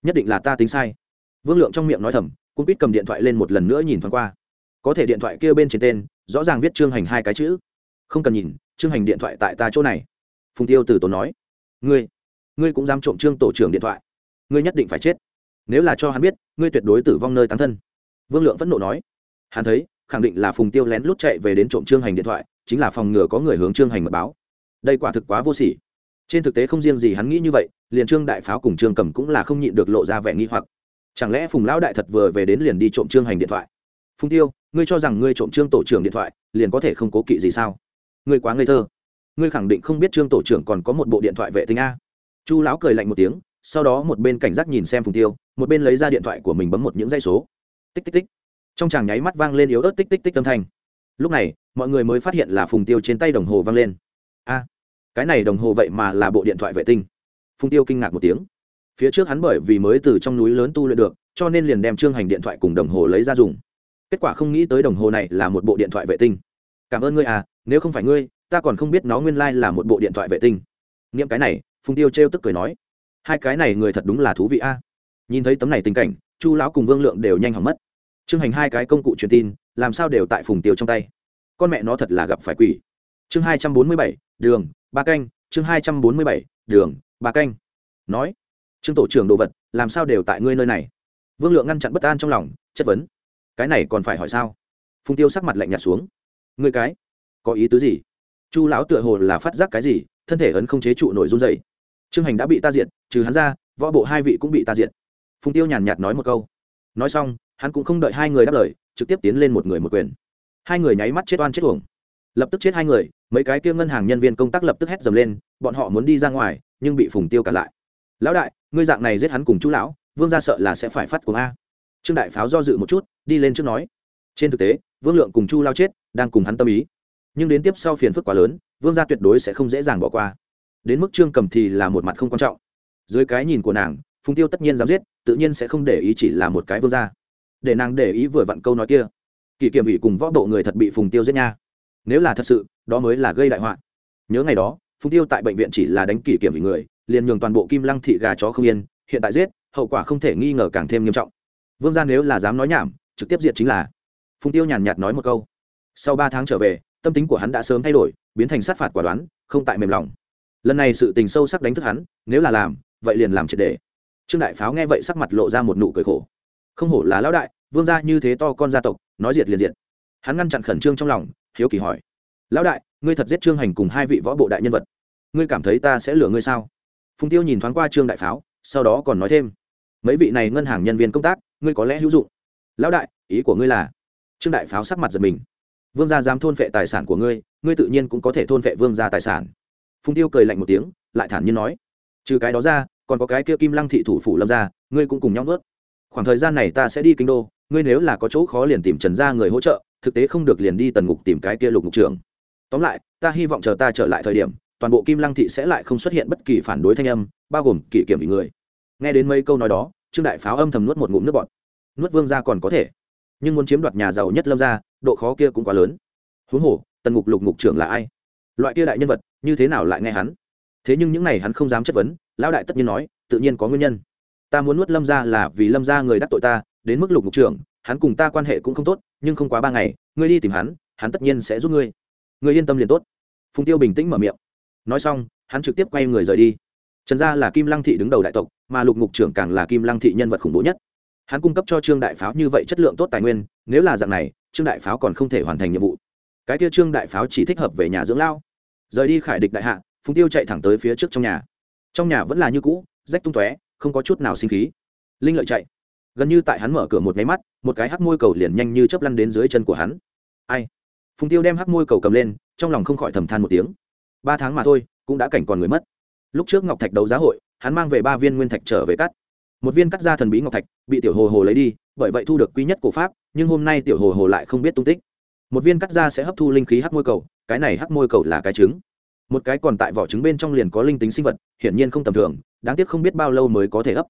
Speaker 1: Nhất định là ta tính sai. Vương lượng trong miệng nói thầm cũng biết cầm điện thoại lên một lần nữa nhìn thoáng qua. Có thể điện thoại kia bên trên tên rõ ràng viết trương hành hai cái chữ. Không cần nhìn, trương hành điện thoại tại ta chỗ này. Phùng tiêu từ tốn nói. Ngươi ngươi cũng dám trộm trương tổ trưởng điện thoại. Ngươi nhất định phải chết. Nếu là cho hắn biết, ngươi tuyệt đối tử vong nơi tán thân. Vương lượng phẫn nộ nói. Hắn thấy, khẳng định là phùng tiêu lén lút chạy về đến trộm trương hành điện thoại, chính là phòng ngừa có người hướng trương hành mật báo. Đây quả thực quá vô sỉ. Trên thực tế không riêng gì hắn nghĩ như vậy, liền trương đại pháo cùng trương cầm cũng là không nhịn được lộ ra vẻ nghi hoặc. Chẳng lẽ phùng lão đại thật vừa về đến liền đi trộm trương hành điện thoại? Phùng tiêu ngươi cho rằng ngươi trộm trương tổ trưởng điện thoại, liền có thể không cố kỵ gì sao? Ngươi quá ngây thơ. Ngươi khẳng định không biết trương tổ trưởng còn có một bộ điện thoại vệ tinh a. Chu lão cười lạnh một tiếng, sau đó một bên cảnh giác nhìn xem phùng tiêu, một bên lấy ra điện thoại của mình bấm một những dây số. Tích tích tích. Trong chàng nháy mắt vang lên yếu ớt tích tích tích âm thanh. Lúc này, mọi người mới phát hiện là phùng tiêu trên tay đồng hồ vang lên. A, cái này đồng hồ vậy mà là bộ điện thoại vệ tinh. Phùng tiêu kinh ngạc một tiếng. Phía trước hắn bởi vì mới từ trong núi lớn tu luyện được, cho nên liền đem trương hành điện thoại cùng đồng hồ lấy ra dùng kết quả không nghĩ tới đồng hồ này là một bộ điện thoại vệ tinh. Cảm ơn ngươi à nếu không phải ngươi, ta còn không biết nó nguyên lai、like、là một bộ điện thoại vệ tinh. Nghiệm cái này, phùng tiêu trêu tức cười nói, hai cái này người thật đúng là thú vị a. Nhìn thấy tấm này tình cảnh, chu lão cùng vương lượng đều nhanh hỏng mất. Trương hành hai cái công cụ truyền tin, làm sao đều tại phùng tiêu trong tay. Con mẹ nó thật là gặp phải quỷ. Chương hai trăm bốn mươi bảy, đường, ba canh, chương hai trăm bốn mươi bảy, đường, ba canh. Nói, trương tổ trưởng đồ vật, làm sao đều tại ngươi nơi này? Vương lượng ngăn chặn bất an trong lòng, chất vấn cái này còn phải hỏi sao? Phùng tiêu sắc mặt lạnh nhạt xuống. Ngươi cái, có ý tứ gì? Chu lão tựa hồ là phát giác cái gì, thân thể ấn không chế trụ nội run dày trương hành đã bị ta diện trừ hắn ra, võ bộ hai vị cũng bị ta diện phùng tiêu nhàn nhạt nói một câu. Nói xong, hắn cũng không đợi hai người đáp lời, trực tiếp tiến lên một người một quyền. Hai người nháy mắt chết oan chết uổng. Lập tức chết hai người, mấy cái kia ngân hàng nhân viên công tác lập tức hét dầm lên, bọn họ muốn đi ra ngoài, nhưng bị phùng tiêu cản lại. Lão đại, ngươi dạng này giết hắn cùng chú lão, vương ra sợ là sẽ phải phát cùng a trương đại pháo do dự một chút, đi lên trước nói, trên thực tế, vương lượng cùng chu lao chết, đang cùng hắn tâm ý. Nhưng đến tiếp sau phiền phức quá lớn, vương gia tuyệt đối sẽ không dễ dàng bỏ qua. Đến mức trương cầm thì là một mặt không quan trọng. Dưới cái nhìn của nàng, phùng tiêu tất nhiên dám giết, tự nhiên sẽ không để ý chỉ là một cái vương gia. Để nàng để ý vừa vặn câu nói kia. Kỷ kiểm ủy cùng võ bộ người thật bị phùng tiêu giết nha. Nếu là thật sự, đó mới là gây đại họa. Nhớ ngày đó, phùng tiêu tại bệnh viện chỉ là đánh kỷ kiểm ủy người, liền nhường toàn bộ kim lăng thị gà chó không yên, hiện tại giết, hậu quả không thể nghi ngờ càng thêm nghiêm trọng vương gia nếu là dám nói nhảm, trực tiếp diệt chính là. Phùng tiêu nhàn nhạt nói một câu. Sau ba tháng trở về, tâm tính của hắn đã sớm thay đổi, biến thành sát phạt quả đoán, không tại mềm lòng. Lần này sự tình sâu sắc đánh thức hắn, nếu là làm, vậy liền làm triệt đề trương đại pháo nghe vậy sắc mặt lộ ra một nụ cười khổ. Không hổ là lão đại, vương gia như thế to con gia tộc, nói diệt liền diệt. Hắn ngăn chặn khẩn trương trong lòng, hiếu kỳ hỏi. Lão đại, ngươi thật giết trương hành cùng hai vị võ bộ đại nhân vật. Ngươi cảm thấy ta sẽ lừa ngươi sao? Phùng tiêu nhìn thoáng qua trương đại pháo, sau đó còn nói thêm. Mấy vị này ngân hàng nhân viên công tác ngươi có lẽ hữu dụng. Lão đại, ý của ngươi là? Trương đại pháo sắc mặt giật mình. Vương gia dám thôn vệ tài sản của ngươi ngươi tự nhiên cũng có thể thôn vệ vương gia tài sản. Phùng tiêu cười lạnh một tiếng, lại thản nhiên nói. Trừ cái đó ra, còn có cái kia kim lăng thị thủ phủ lâm gia, ngươi cũng cùng nhau vớt khoảng thời gian này ta sẽ đi kinh đô, ngươi nếu là có chỗ khó liền tìm trần gia người hỗ trợ, thực tế không được liền đi tần ngục tìm cái kia lục ngục trưởng. Tóm lại, ta hy vọng chờ ta trở lại thời điểm, toàn bộ kim lăng thị sẽ lại không xuất hiện bất kỳ phản đối thanh âm, bao gồm kỷ kiểm bị người. Nghe đến mấy câu nói đó trương đại pháo âm thầm nuốt một ngụm nước bọt. Nuốt vương ra còn có thể, nhưng muốn chiếm đoạt nhà giàu nhất lâm ra độ khó kia cũng quá lớn. Huống hồ, tần ngục lục ngục trưởng là ai? Loại kia đại nhân vật, như thế nào lại nghe hắn? Thế nhưng những này hắn không dám chất vấn, lão đại tất nhiên nói, tự nhiên có nguyên nhân. Ta muốn nuốt lâm ra là vì lâm ra người đắc tội ta, đến mức lục ngục trưởng, hắn cùng ta quan hệ cũng không tốt, nhưng không quá ba ngày, ngươi đi tìm hắn hắn tất nhiên sẽ giúp ngươi. Ngươi yên tâm liền tốt. Phùng tiêu bình tĩnh mở miệng. Nói xong, hắn trực tiếp quay người rời đi. Trần gia là kim lăng thị đứng đầu đại tộc mà lục ngục trưởng càng là kim lăng thị nhân vật khủng bố nhất. Hắn cung cấp cho trương đại pháo như vậy chất lượng tốt tài nguyên, nếu là dạng này, trương đại pháo còn không thể hoàn thành nhiệm vụ. Cái kia trương đại pháo chỉ thích hợp về nhà dưỡng lao. Rời đi khải địch đại hạ, phùng tiêu chạy thẳng tới phía trước trong nhà. Trong nhà vẫn là như cũ, rách tung tóe, không có chút nào sinh khí. Linh lợi chạy. Gần như tại hắn mở cửa một máy mắt, một cái hắc môi cầu liền nhanh như chớp lăn đến dưới chân của hắn. Ai? Phùng tiêu đem hắc môi cầu cầm lên, trong lòng không khỏi thầm than một tiếng. Ba tháng mà thôi, cũng đã cảnh còn người mất. Lúc trước ngọc thạch đấu giá hội hắn mang về ba viên nguyên thạch trở về cắt. Một viên cắt ra thần bí ngọc thạch, bị tiểu hồ hồ lấy đi, bởi vậy thu được quý nhất cổ pháp, nhưng hôm nay tiểu hồ hồ lại không biết tung tích. Một viên cắt ra sẽ hấp thu linh khí hắc môi cầu, cái này hắc môi cầu là cái trứng. Một cái còn tại vỏ trứng bên trong liền có linh tính sinh vật, hiển nhiên không tầm thường, đáng tiếc không biết bao lâu mới có thể hấp.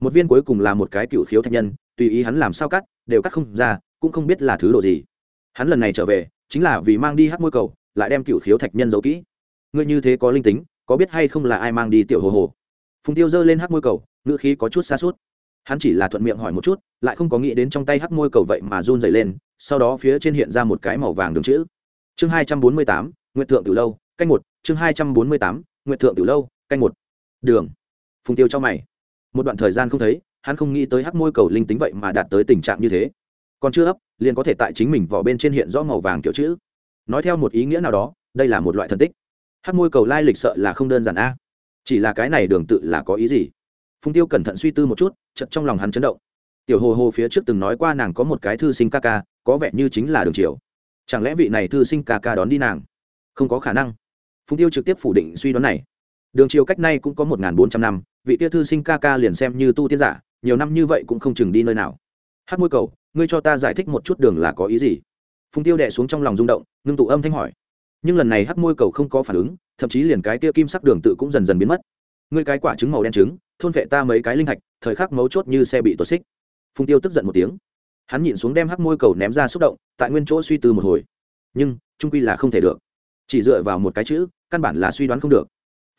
Speaker 1: Một viên cuối cùng là một cái cựu khiếu thạch nhân, tùy ý hắn làm sao cắt, đều cắt không ra, cũng không biết là thứ đồ gì. Hắn lần này trở về, chính là vì mang đi hắc môi cầu, lại đem cựu khiếu thạch nhân giấu kỹ. Ngươi như thế có linh tính, có biết hay không là ai mang đi tiểu hồ hồ? Phùng tiêu giơ lên hắc môi cầu, ngữ khí có chút xa suốt. Hắn chỉ là thuận miệng hỏi một chút, lại không có nghĩ đến trong tay hắc môi cầu vậy mà run dày lên, sau đó phía trên hiện ra một cái màu vàng đường chữ. Chương hai trăm bốn mươi tám nguyện thượng từ lâu, canh một, chương hai trăm bốn mươi tám nguyện thượng từ lâu, canh một. Đường. Phùng tiêu cho mày. Một đoạn thời gian không thấy, hắn không nghĩ tới hắc môi cầu linh tính vậy mà đạt tới tình trạng như thế. Còn chưa ấp, liền có thể tại chính mình vỏ bên trên hiện rõ màu vàng kiểu chữ. Nói theo một ý nghĩa nào đó, đây là một loại thần tích. Hắc môi cầu lai lịch sợ là không đơn giản a chỉ là cái này đường tự là có ý gì? Phùng tiêu cẩn thận suy tư một chút chật trong lòng hắn chấn động. Tiểu hồ hồ phía trước từng nói qua nàng có một cái thư sinh ca ca, có vẻ như chính là đường triều. Chẳng lẽ vị này thư sinh ca ca đón đi nàng? Không có khả năng. Phùng tiêu trực tiếp phủ định suy đoán này. Đường triều cách nay cũng có một bốn trăm năm, vị tia thư sinh ca ca liền xem như tu tiên giả, nhiều năm như vậy cũng không chừng đi nơi nào. Hát môi cầu, ngươi cho ta giải thích một chút đường là có ý gì? Phùng tiêu đẻ xuống trong lòng rung động, ngưng tụ âm thanh hỏi. Nhưng lần này hát môi cầu không có phản ứng thậm chí liền cái kia kim sắc đường tự cũng dần dần biến mất. Ngươi cái quả trứng màu đen trứng, thôn vệ ta mấy cái linh thạch thời khắc mấu chốt như xe bị tuột xích. Phùng tiêu tức giận một tiếng. Hắn nhịn xuống đem hắc môi cầu ném ra xúc động, tại nguyên chỗ suy tư một hồi. Nhưng, trung quy là không thể được. Chỉ dựa vào một cái chữ, căn bản là suy đoán không được.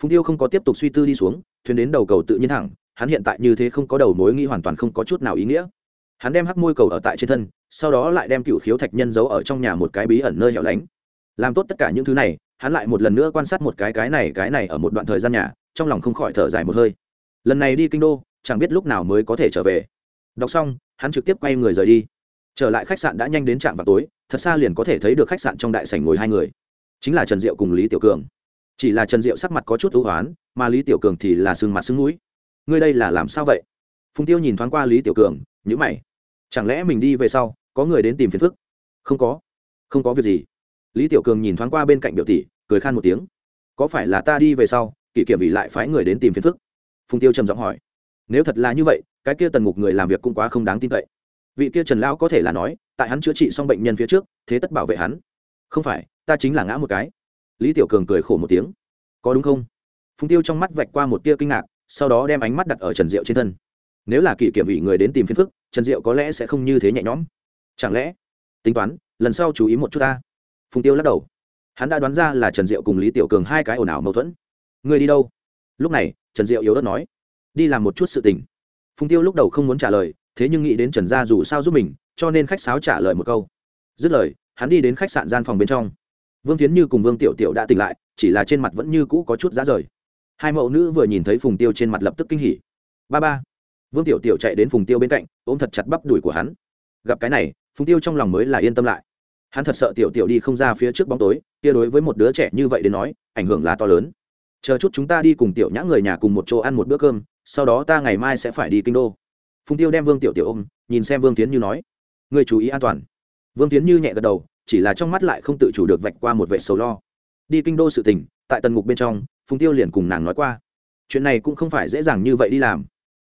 Speaker 1: Phùng tiêu không có tiếp tục suy tư đi xuống, thuyền đến đầu cầu tự nhiên thẳng, hắn hiện tại như thế không có đầu mối nghĩ hoàn toàn không có chút nào ý nghĩa. Hắn đem hắc môi cầu ở tại trên thân, sau đó lại đem cựu khiếu thạch nhân giấu ở trong nhà một cái bí ẩn nơi hẻo lánh. Làm tốt tất cả những thứ này hắn lại một lần nữa quan sát một cái cái này cái này ở một đoạn thời gian nhà, trong lòng không khỏi thở dài một hơi. Lần này đi kinh đô, chẳng biết lúc nào mới có thể trở về. Đọc xong, hắn trực tiếp quay người rời đi. Trở lại khách sạn đã nhanh đến trạm vào tối, thật xa liền có thể thấy được khách sạn trong đại sảnh ngồi hai người. Chính là trần diệu cùng lý tiểu cường. Chỉ là trần diệu sắc mặt có chút ưu hoán, mà lý tiểu cường thì là sưng mặt sưng mũi. Ngươi đây là làm sao vậy? Phùng tiêu nhìn thoáng qua lý tiểu cường nhữ mày. Chẳng lẽ mình đi về sau, có người đến tìm phiền phức? Không có. Không có việc gì lý tiểu cường nhìn thoáng qua bên cạnh biểu tỷ, cười khan một tiếng. Có phải là ta đi về sau, kỷ kiểm bị lại phái người đến tìm phiền phức? Phùng tiêu trầm giọng hỏi. Nếu thật là như vậy, cái kia tần ngục người làm việc cũng quá không đáng tin cậy. Vị kia trần lão có thể là nói, tại hắn chữa trị xong bệnh nhân phía trước, thế tất bảo vệ hắn. Không phải, ta chính là ngã một cái. Lý tiểu cường cười khổ một tiếng. Có đúng không? Phùng tiêu trong mắt vạch qua một tia kinh ngạc, sau đó đem ánh mắt đặt ở trần diệu trên thân. Nếu là kỷ kiểm ủy người đến tìm phiền phức, trần diệu có lẽ sẽ không như thế nhẹ nhõm. Chẳng lẽ, tính toán, lần sau chú ý một chút ta? Phùng tiêu lắc đầu. Hắn đã đoán ra là trần diệu cùng lý tiểu cường hai cái ồn ào mâu thuẫn. Người đi đâu? Lúc này, trần diệu yếu ớt nói. Đi làm một chút sự tình. Phùng tiêu lúc đầu không muốn trả lời, thế nhưng nghĩ đến trần gia dù sao giúp mình, cho nên khách sáo trả lời một câu. Dứt lời, hắn đi đến khách sạn gian phòng bên trong. Vương tiến như cùng vương tiểu tiểu đã tỉnh lại, chỉ là trên mặt vẫn như cũ có chút giá rời. Hai mẫu nữ vừa nhìn thấy phùng tiêu trên mặt lập tức kinh hỉ. Ba ba. Vương tiểu tiểu chạy đến phùng tiêu bên cạnh, ôm thật chặt bắp đùi của hắn. Gặp cái này, phùng tiêu trong lòng mới là yên tâm lại hắn thật sợ tiểu tiểu đi không ra phía trước bóng tối, kia đối với một đứa trẻ như vậy đến nói, ảnh hưởng là to lớn. Chờ chút chúng ta đi cùng tiểu nhã người nhà cùng một chỗ ăn một bữa cơm, sau đó ta ngày mai sẽ phải đi kinh đô. Phùng tiêu đem vương tiểu tiểu ôm, nhìn xem vương tiến như nói người chú ý an toàn. Vương tiến như nhẹ gật đầu, chỉ là trong mắt lại không tự chủ được vạch qua một vệ sầu lo. Đi kinh đô sự tình, tại tần ngục bên trong, phùng tiêu liền cùng nàng nói qua. Chuyện này cũng không phải dễ dàng như vậy đi làm.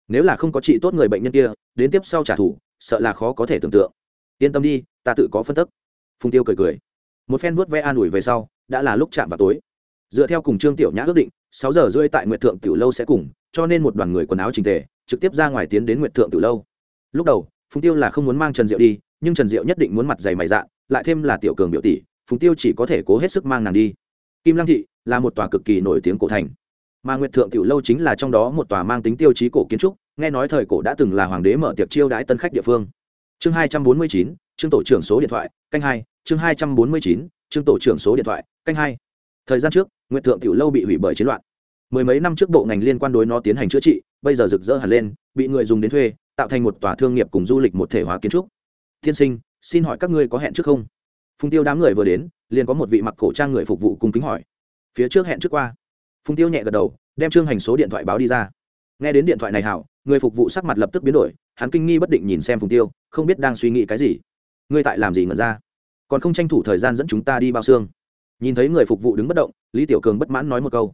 Speaker 1: Nếu là không có trị tốt người bệnh nhân kia, đến tiếp sau trả thù, sợ là khó có thể tưởng tượng. Yên tâm đi, ta tự có phân tức phùng tiêu cười cười. Một phen vuốt ve an ủi về sau, đã là lúc chạm vào tối. Dựa theo cùng trương tiểu nhã ước định, sáu giờ rưỡi tại nguyệt thượng tiểu lâu sẽ cùng, cho nên một đoàn người quần áo trình tề, trực tiếp ra ngoài tiến đến nguyệt thượng tiểu lâu. Lúc đầu, phùng tiêu là không muốn mang trần diệu đi, nhưng trần diệu nhất định muốn mặt dày mày dạ lại thêm là tiểu cường biểu tỷ, phùng tiêu chỉ có thể cố hết sức mang nàng đi. Kim lăng thị là một tòa cực kỳ nổi tiếng cổ thành. Mà nguyệt thượng tiểu lâu chính là trong đó một tòa mang tính tiêu chí cổ kiến trúc, nghe nói thời cổ đã từng là hoàng đế mở tiệc chiêu đãi tân khách địa phương. Chương hai trăm bốn mươi chín chương tổ trưởng số điện thoại, canh hai, chương hai trăm bốn mươi chín, chương tổ trưởng số điện thoại, canh hai. Thời gian trước nguyện thượng tiểu lâu bị hủy bởi chiến loạn. Mười mấy năm trước bộ ngành liên quan đối nó tiến hành chữa trị, bây giờ rực rỡ hẳn lên, bị người dùng đến thuê, tạo thành một tòa thương nghiệp cùng du lịch một thể hóa kiến trúc. Tiên sinh, xin hỏi các ngươi có hẹn trước không? Phùng tiêu đám người vừa đến, liền có một vị mặc cổ trang người phục vụ cùng kính hỏi. Phía trước hẹn trước qua. Phùng tiêu nhẹ gật đầu, đem trương hành số điện thoại báo đi ra. Nghe đến điện thoại này hảo, người phục vụ sắc mặt lập tức biến đổi, hắn kinh nghi bất định nhìn xem phùng tiêu, không biết đang suy nghĩ cái gì ngươi tại làm gì ngẩn ra? Còn không tranh thủ thời gian dẫn chúng ta đi bao xương. Nhìn thấy người phục vụ đứng bất động, lý tiểu cường bất mãn nói một câu.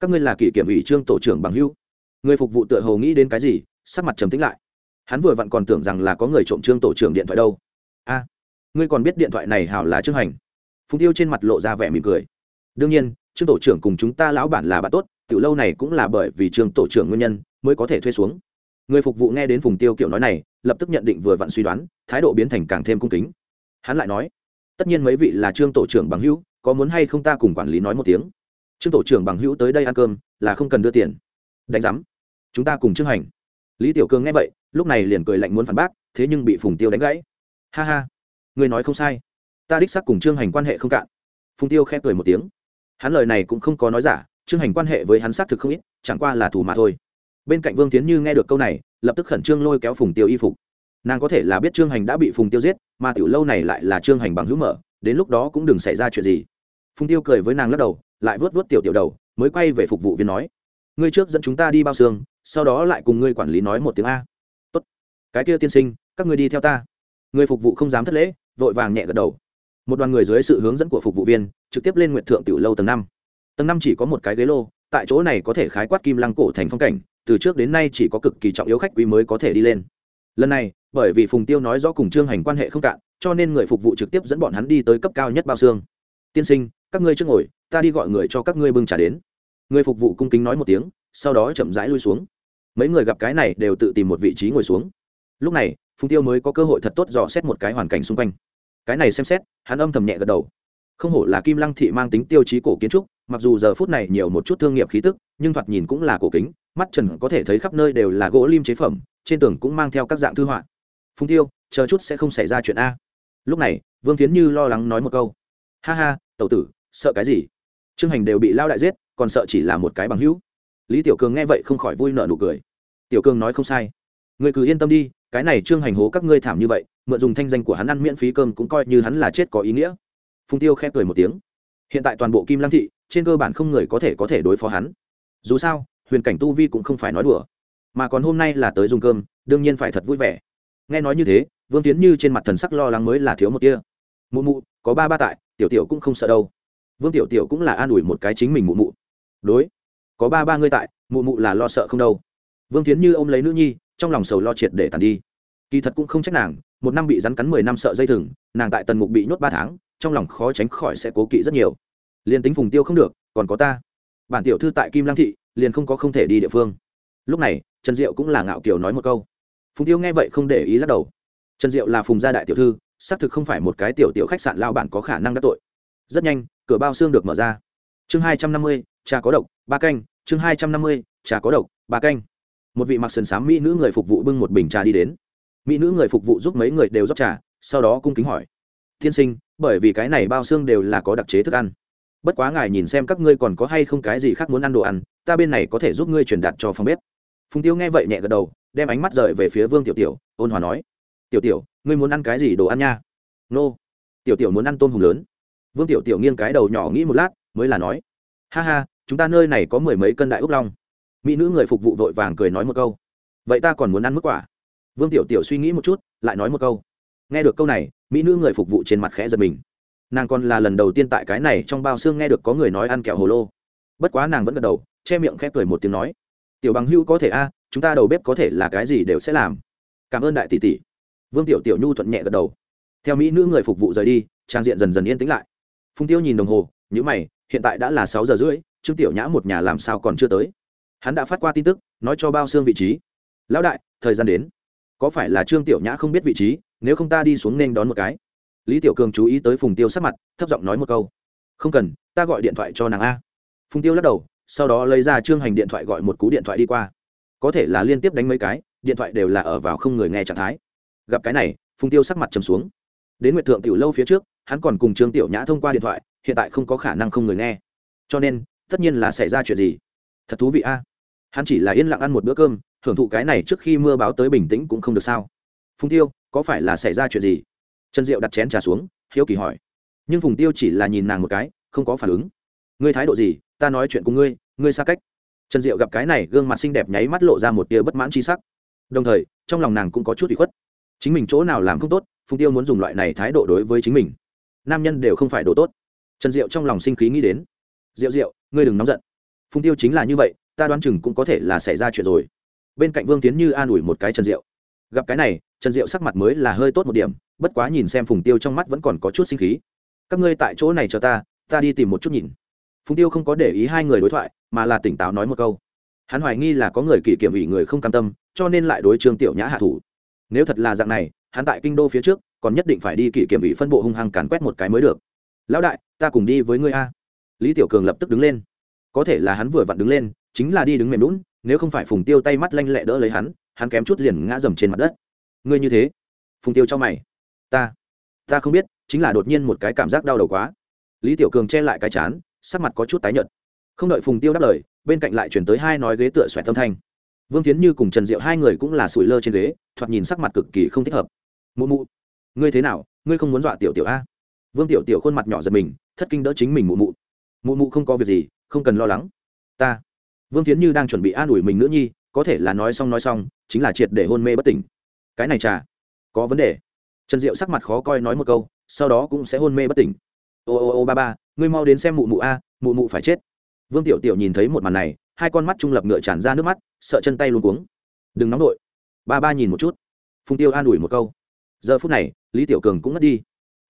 Speaker 1: Các ngươi là kỷ kiểm ủy trương tổ trưởng bằng hưu. Người phục vụ tựa hồ nghĩ đến cái gì, sắc mặt trầm tĩnh lại. Hắn vừa vặn còn tưởng rằng là có người trộm trương tổ trưởng điện thoại đâu. A, ngươi còn biết điện thoại này hảo là trương hành. Phùng tiêu trên mặt lộ ra vẻ mỉm cười. Đương nhiên, trương tổ trưởng cùng chúng ta lão bản là bạn tốt từ lâu này cũng là bởi vì trương tổ trưởng nguyên nhân mới có thể thuê xuống. Người phục vụ nghe đến phùng tiêu kiểu nói này lập tức nhận định vừa vặn suy đoán, thái độ biến thành càng thêm cung kính. Hắn lại nói, tất nhiên mấy vị là trương tổ trưởng bằng hữu, có muốn hay không ta cùng quản lý nói một tiếng? Trương tổ trưởng bằng hữu tới đây ăn cơm, là không cần đưa tiền. Đánh giám, chúng ta cùng trương hành. Lý tiểu cương nghe vậy, lúc này liền cười lạnh muốn phản bác, thế nhưng bị phùng tiêu đánh gãy. Ha ha, người nói không sai, ta đích xác cùng trương hành quan hệ không cạn. Phùng tiêu khẽ cười một tiếng. Hắn lời này cũng không có nói giả, trương hành quan hệ với hắn xác thực không ít, chẳng qua là thù mà thôi. Bên cạnh vương tiến như nghe được câu này lập tức khẩn trương lôi kéo phùng tiêu y phục. Nàng có thể là biết trương hành đã bị phùng tiêu giết, mà tiểu lâu này lại là trương hành bằng hữu mở, đến lúc đó cũng đừng xảy ra chuyện gì. Phùng tiêu cười với nàng lắc đầu, lại vớt vớt tiểu tiểu đầu, mới quay về phục vụ viên nói, ngươi trước dẫn chúng ta đi bao xương, sau đó lại cùng ngươi quản lý nói một tiếng a. Tốt. Cái kia tiên sinh, các ngươi đi theo ta. Người phục vụ không dám thất lễ, vội vàng nhẹ gật đầu. Một đoàn người dưới sự hướng dẫn của phục vụ viên, trực tiếp lên nguyện thượng tiểu lâu tầng năm. Tầng năm chỉ có một cái ghế lô, tại chỗ này có thể khái quát kim lăng cổ thành phong cảnh từ trước đến nay chỉ có cực kỳ trọng yếu khách quý mới có thể đi lên. Lần này, bởi vì phùng tiêu nói rõ cùng trương hành quan hệ không cạn, cho nên người phục vụ trực tiếp dẫn bọn hắn đi tới cấp cao nhất bao xương. Tiên sinh, các ngươi trước ngồi, ta đi gọi người cho các ngươi bưng trả đến. Người phục vụ cung kính nói một tiếng, sau đó chậm rãi lui xuống. Mấy người gặp cái này đều tự tìm một vị trí ngồi xuống. Lúc này, phùng tiêu mới có cơ hội thật tốt dò xét một cái hoàn cảnh xung quanh. Cái này xem xét, hắn âm thầm nhẹ gật đầu. Không hổ là kim lăng thị mang tính tiêu chí cổ kiến trúc, mặc dù giờ phút này nhiều một chút thương nghiệp khí tức, nhưng thoạt nhìn cũng là cổ kính mắt trần có thể thấy khắp nơi đều là gỗ lim chế phẩm, trên tường cũng mang theo các dạng thư họa. Phùng tiêu, chờ chút sẽ không xảy ra chuyện a. Lúc này, vương tiến như lo lắng nói một câu. Ha ha, tẩu tử, sợ cái gì? Trương hành đều bị lao đại giết, còn sợ chỉ là một cái bằng hữu. Lý tiểu cường nghe vậy không khỏi vui nợ nụ cười. Tiểu cường nói không sai. Người cứ yên tâm đi, cái này trương hành hố các ngươi thảm như vậy, mượn dùng thanh danh của hắn ăn miễn phí cơm cũng coi như hắn là chết có ý nghĩa. Phùng tiêu khẽ cười một tiếng. Hiện tại toàn bộ kim lăng thị, trên cơ bản không người có thể có thể đối phó hắn. Dù sao huyền cảnh tu vi cũng không phải nói đùa, mà còn hôm nay là tới dùng cơm, đương nhiên phải thật vui vẻ. Nghe nói như thế, vương tiến như trên mặt thần sắc lo lắng mới là thiếu một kia mụ mụ, có ba ba tại, tiểu tiểu cũng không sợ đâu. Vương tiểu tiểu cũng là an ủi một cái chính mình mụ mụ. Đối, có ba ba ngươi tại, mụ mụ là lo sợ không đâu. Vương tiến như ô m lấy nữ nhi, trong lòng sầu lo triệt để tàn đi. Kỳ thật cũng không trách nàng, một năm bị rắn cắn mười năm sợ dây thừng, nàng tại tần mục bị nhốt ba tháng, trong lòng khó tránh khỏi sẽ cố kỵ rất nhiều. Liền tính phùng tiêu không được, còn có ta. Bản tiểu thư tại kim lang thị liền không có không thể đi địa phương. Lúc này, trần diệu cũng là ngạo kiều nói một câu. Phùng tiêu nghe vậy không để ý lắc đầu. Trần diệu là phùng gia đại tiểu thư, xác thực không phải một cái tiểu tiểu khách sạn lao bản có khả năng đắc tội. Rất nhanh, cửa bao xương được mở ra. Chương hai trăm năm mươi, trà có độc, ba canh. Chương hai trăm năm mươi, trà có độc, ba canh. Một vị mặc sườn xám mỹ nữ người phục vụ bưng một bình trà đi đến. Mỹ nữ người phục vụ giúp mấy người đều rót trà, sau đó cung kính hỏi. Tiên sinh, bởi vì cái này bao xương đều là có đặc chế thức ăn. Bất quá ngài nhìn xem các ngươi còn có hay không cái gì khác muốn ăn đồ ăn ta bên này có thể giúp ngươi truyền đạt cho phòng bếp. Phùng tiêu nghe vậy nhẹ gật đầu, đem ánh mắt rời về phía vương tiểu tiểu, ôn hòa nói, tiểu tiểu, ngươi muốn ăn cái gì đồ ăn nha? Nô. Tiểu tiểu muốn ăn tôm hùm lớn. Vương tiểu tiểu nghiêng cái đầu nhỏ nghĩ một lát, mới là nói, ha ha, chúng ta nơi này có mười mấy cân đại úc long. Mỹ nữ người phục vụ vội vàng cười nói một câu, vậy ta còn muốn ăn mức quả. Vương tiểu tiểu suy nghĩ một chút, lại nói một câu, nghe được câu này, mỹ nữ người phục vụ trên mặt khẽ giật mình. Nàng còn là lần đầu tiên tại cái này trong bao xương nghe được có người nói ăn kẹo hồ lô. Bất quá nàng vẫn gật đầu che miệng khẽ cười một tiếng nói, tiểu bằng hưu có thể a, chúng ta đầu bếp có thể là cái gì đều sẽ làm. Cảm ơn đại tỷ tỷ. Vương tiểu tiểu nhu thuận nhẹ gật đầu. Theo mỹ nữ người phục vụ rời đi, trang diện dần dần yên tĩnh lại. Phùng tiêu nhìn đồng hồ nhữ mày, hiện tại đã là sáu giờ rưỡi, trương tiểu nhã một nhà làm sao còn chưa tới. Hắn đã phát qua tin tức, nói cho bao xương vị trí. Lão đại, thời gian đến. Có phải là trương tiểu nhã không biết vị trí, nếu không ta đi xuống nên đón một cái. Lý tiểu cường chú ý tới phùng tiêu sắc mặt, thấp giọng nói một câu. Không cần, ta gọi điện thoại cho nàng a. Phùng tiêu lắc đầu sau đó lấy ra trương hành điện thoại gọi một cú điện thoại đi qua. Có thể là liên tiếp đánh mấy cái, điện thoại đều là ở vào không người nghe trạng thái. Gặp cái này, phùng tiêu sắc mặt trầm xuống. Đến nguyệt thượng tiểu lâu phía trước, hắn còn cùng trương tiểu nhã thông qua điện thoại, hiện tại không có khả năng không người nghe. Cho nên, tất nhiên là xảy ra chuyện gì? Thật thú vị a. Hắn chỉ là yên lặng ăn một bữa cơm hưởng thụ cái này trước khi mưa báo tới bình tĩnh cũng không được sao. Phùng tiêu, có phải là xảy ra chuyện gì? Trần diệu đặt chén trà xuống, hiếu kỳ hỏi. Nhưng phùng tiêu chỉ là nhìn nàng một cái, không có phản ứng. Ngươi thái độ gì? Ta nói chuyện cùng ngươi ngươi xa cách. Trần diệu gặp cái này, gương mặt xinh đẹp nháy mắt lộ ra một tia bất mãn c h i sắc. Đồng thời, trong lòng nàng cũng có chút bị khuất. Chính mình chỗ nào làm không tốt, phùng tiêu muốn dùng loại này thái độ đối với chính mình. Nam nhân đều không phải đồ tốt. Trần diệu trong lòng sinh khí nghĩ đến. Diệu diệu, ngươi đừng nóng giận. Phùng tiêu chính là như vậy, ta đoán chừng cũng có thể là xảy ra chuyện rồi. Bên cạnh vương tiến như an ủi một cái trần diệu. Gặp cái này, trần diệu sắc mặt mới là hơi tốt một điểm, bất quá nhìn xem phùng tiêu trong mắt vẫn còn có chút sinh khí. Các ngươi tại chỗ này cho ta ta đi tìm một chút nhìn phùng tiêu không có để ý hai người đối thoại, mà là tỉnh táo nói một câu. Hắn hoài nghi là có người kỷ kiểm ủy người không cam tâm, cho nên lại đối trương tiểu nhã hạ thủ. Nếu thật là dạng này, hắn tại kinh đô phía trước, còn nhất định phải đi kỷ kiểm ủy phân bộ hung hăng càn quét một cái mới được. Lão đại, ta cùng đi với ngươi a. Lý tiểu cường lập tức đứng lên. Có thể là hắn vừa vặn đứng lên, chính là đi đứng mềm lún nếu không phải phùng tiêu tay mắt lanh lẹ đỡ lấy hắn hắn kém chút liền ngã dầm trên mặt đất. Ngươi như thế? Phùng tiêu cho mày. Ta ta không biết, chính là đột nhiên một cái cảm giác đau đầu quá. Lý tiểu cường che lại cái chán sắc mặt có chút tái nhợt. Không đợi phùng tiêu đáp lời, bên cạnh lại chuyển tới hai nói ghế tựa xoẹt tâm thanh. Vương tiến như cùng trần diệu hai người cũng là sủi lơ trên ghế, thoạt nhìn sắc mặt cực kỳ không thích hợp. Mụ mụ, ngươi thế nào? Ngươi không muốn dọa tiểu tiểu a? Vương tiểu tiểu khuôn mặt nhỏ giật mình, thất kinh đỡ chính mình mụ mụ. Mụ mụ không có việc gì, không cần lo lắng. Ta. Vương tiến như đang chuẩn bị an ủi mình nữ nhi, có thể là nói xong nói xong, chính là triệt để hôn mê bất tỉnh. Cái này trà có vấn đề. Trần diệu sắc mặt khó coi nói một câu, sau đó cũng sẽ hôn mê bất tỉnh ô ô ô ba ba, ngươi mau đến xem mụ mụ a, mụ mụ phải chết. Vương tiểu tiểu nhìn thấy một màn này, hai con mắt trung lập ngựa tràn ra nước mắt, sợ chân tay luôn cuống. Đừng nóng nổi ba ba nhìn một chút. Phùng tiêu an ủi một câu. Giờ phút này, lý tiểu cường cũng ngất đi.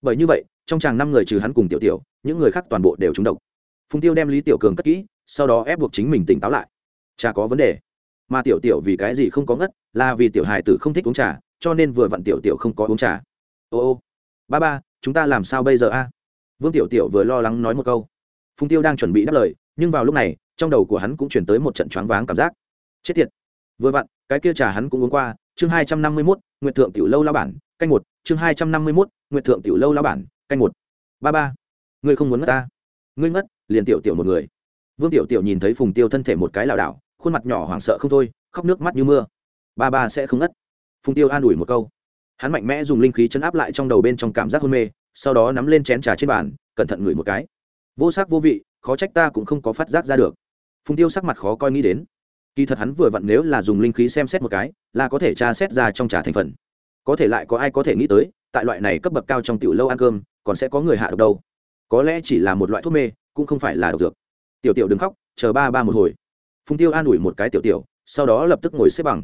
Speaker 1: Bởi như vậy, trong chàng năm người trừ hắn cùng tiểu tiểu, những người khác toàn bộ đều trúng độc. Phùng tiêu đem lý tiểu cường cất kỹ, sau đó ép buộc chính mình tỉnh táo lại. Cha có vấn đề. Mà tiểu tiểu vì cái gì không có ngất, là vì tiểu hài tử không thích uống trà, cho nên vừa vặn tiểu tiểu không có uống trà. Ô ô. Ba ba, chúng ta làm sao bây giờ a? Vương tiểu tiểu vừa lo lắng nói một câu. Phùng tiêu đang chuẩn bị đáp lời, nhưng vào lúc này, trong đầu của hắn cũng chuyển tới một trận choáng váng cảm giác. Chết tiệt. Vừa vặn, cái kia trà hắn cũng uống qua, chương hai trăm năm mươi mốt nguyện thượng tiểu lâu lao bản, canh một, chương hai trăm năm mươi mốt nguyện thượng tiểu lâu lao bản, canh một. Ba ba. Ngươi không muốn mất ta? Ngươi ngất, liền tiểu tiểu một người. Vương tiểu tiểu nhìn thấy phùng tiêu thân thể một cái lảo đảo, khuôn mặt nhỏ hoảng sợ không thôi, khóc nước mắt như mưa. Ba ba sẽ không ngất. Phùng tiêu an ủi một câu. Hắn mạnh mẽ dùng linh khí chấn áp lại trong đầu bên trong cảm giác hôn mê sau đó nắm lên chén trà trên bàn, cẩn thận ngửi một cái. Vô sắc vô vị, khó trách ta cũng không có phát giác ra được. Phùng tiêu sắc mặt khó coi nghĩ đến. Kỳ thật hắn vừa vặn nếu là dùng linh khí xem xét một cái, là có thể tra xét ra trong trà thành phần. Có thể lại có ai có thể nghĩ tới, tại loại này cấp bậc cao trong tiểu lâu ăn cơm, còn sẽ có người hạ độc đâu. Có lẽ chỉ là một loại thuốc mê, cũng không phải là độc dược. Tiểu tiểu đừng khóc, chờ ba ba một hồi. Phùng tiêu an ủi một cái tiểu tiểu, sau đó lập tức ngồi xếp bằng.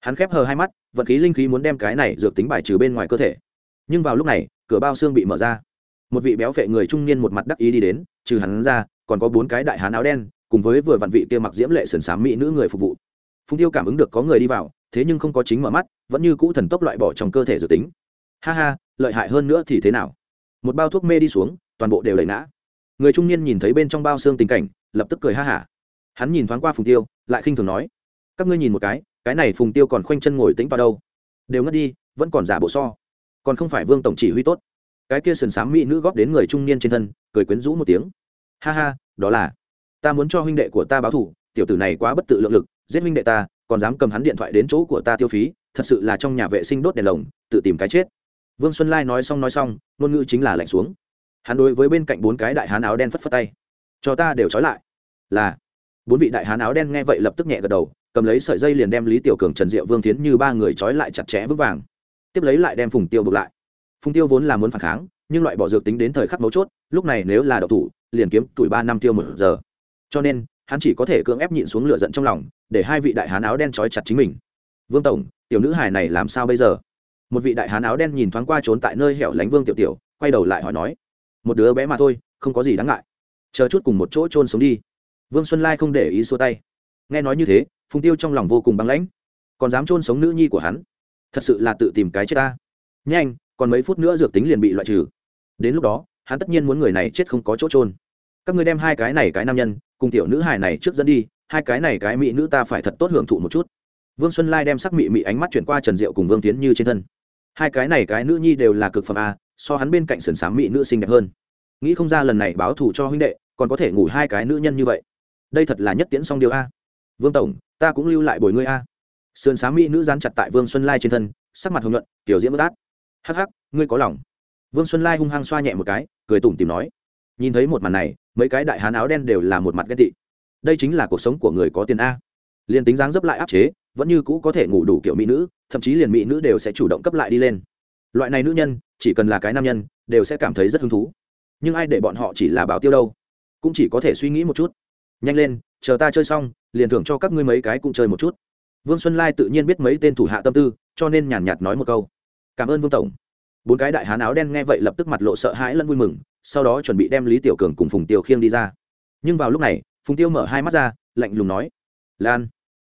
Speaker 1: Hắn khép hờ hai mắt, vận khí linh khí muốn đem cái này dược tính bài trừ bên ngoài cơ thể nhưng vào lúc này, cửa bao xương bị mở ra. Một vị béo phệ người trung niên một mặt đắc ý đi đến, trừ hắn ra, còn có bốn cái đại hán áo đen, cùng với vừa vặn vị kia mặc diễm lệ sườn xám mỹ nữ người phục vụ. Phùng tiêu cảm ứng được có người đi vào, thế nhưng không có chính mở mắt, vẫn như cũ thần tốc loại bỏ trong cơ thể dự tính. Ha ha, lợi hại hơn nữa thì thế nào? Một bao thuốc mê đi xuống, toàn bộ đều lẩy nã người trung niên nhìn thấy bên trong bao xương tình cảnh, lập tức cười ha hả. Hắn nhìn thoáng qua phùng tiêu, lại khinh thường nói, các ngươi nhìn một cái cái này phùng tiêu còn khoanh chân ngồi tính vào đâu? Đều ngất đi, vẫn còn giả bộ so còn không phải vương tổng chỉ huy tốt. Cái kia sườn xám mỹ nữ góp đến người trung niên trên thân, cười quyến rũ một tiếng. Ha ha, đó là, ta muốn cho huynh đệ của ta báo thủ, tiểu tử này quá bất tự lượng lực, giết huynh đệ ta, còn dám cầm hắn điện thoại đến chỗ của ta tiêu phí, thật sự là trong nhà vệ sinh đốt đèn lồng, tự tìm cái chết. Vương xuân lai nói xong nói xong, ngôn ngữ chính là lạnh xuống. Hắn đối với bên cạnh bốn cái đại hán áo đen phất phất tay. Cho ta đều trói lại. Là, bốn vị đại hán áo đen nghe vậy lập tức nhẹ gật đầu, cầm lấy sợi dây liền đem lý tiểu cường, trần diệu vương tiến như ba người trói lại chặt chẽ vững vàng tiếp lấy lại đem phùng tiêu bực lại. Phùng tiêu vốn là muốn phản kháng, nhưng loại bỏ dược tính đến thời khắc mấu chốt, lúc này nếu là đậu thủ, liền kiếm tuổi ba năm tiêu một giờ. Cho nên, hắn chỉ có thể cưỡng ép nhịn xuống lửa giận trong lòng, để hai vị đại hán áo đen trói chặt chính mình. Vương tổng, tiểu nữ hài này làm sao bây giờ? Một vị đại hán áo đen nhìn thoáng qua trốn tại nơi hẻo lánh vương tiểu tiểu, quay đầu lại hỏi nói, một đứa bé mà thôi, không có gì đáng ngại. Chờ chút cùng một chỗ trôn sống đi. Vương xuân lai không để ý xua tay. Nghe nói như thế, phùng tiêu trong lòng vô cùng băng lãnh. Còn dám trôn sống nữ nhi của hắn thật sự là tự tìm cái chết ta. Nhanh, còn mấy phút nữa dược tính liền bị loại trừ. Đến lúc đó, hắn tất nhiên muốn người này chết không có chỗ trôn các người đem hai cái này cái nam nhân, cùng tiểu nữ hài này trước dẫn đi, hai cái này cái mỹ nữ ta phải thật tốt hưởng thụ một chút. Vương xuân lai đem sắc mị mị ánh mắt chuyển qua trần diệu cùng vương tiến như trên thân. Hai cái này cái nữ nhi đều là cực phẩm a, so hắn bên cạnh sườn s á m mỹ nữ xinh đẹp hơn. Nghĩ không ra lần này báo thù cho huynh đệ, còn có thể ngủ hai cái nữ nhân như vậy. Đây thật là nhất tiễn song điều a. Vương tổng, ta cũng lưu lại bồi ngươi a sườn xá mỹ nữ dán chặt tại vương xuân lai trên thân sắc mặt hồng nhuận tiểu diễn bất át hắc hắc ngươi có lòng vương xuân lai hung hăng xoa nhẹ một cái cười tủm tìm nói nhìn thấy một màn này mấy cái đại hán áo đen đều là một mặt ghét tị đây chính là cuộc sống của người có tiền a liền tính dáng dấp lại áp chế vẫn như cũ có thể ngủ đủ kiểu mỹ nữ thậm chí liền mỹ nữ đều sẽ chủ động cấp lại đi lên loại này nữ nhân chỉ cần là cái nam nhân đều sẽ cảm thấy rất hứng thú nhưng ai để bọn họ chỉ là bảo tiêu đâu cũng chỉ có thể suy nghĩ một chút nhanh lên chờ ta chơi xong liền thưởng cho các ngươi mấy cái cũng chơi một chút vương xuân lai tự nhiên biết mấy tên thủ hạ tâm tư, cho nên nhàn nhạt nói một câu. Cảm ơn vương tổng. Bốn cái đại hán áo đen nghe vậy lập tức mặt lộ sợ hãi lẫn vui mừng, sau đó chuẩn bị đem lý tiểu cường cùng phùng tiêu khiêng đi ra. Nhưng vào lúc này, phùng tiêu mở hai mắt ra, lạnh lùng nói, lan.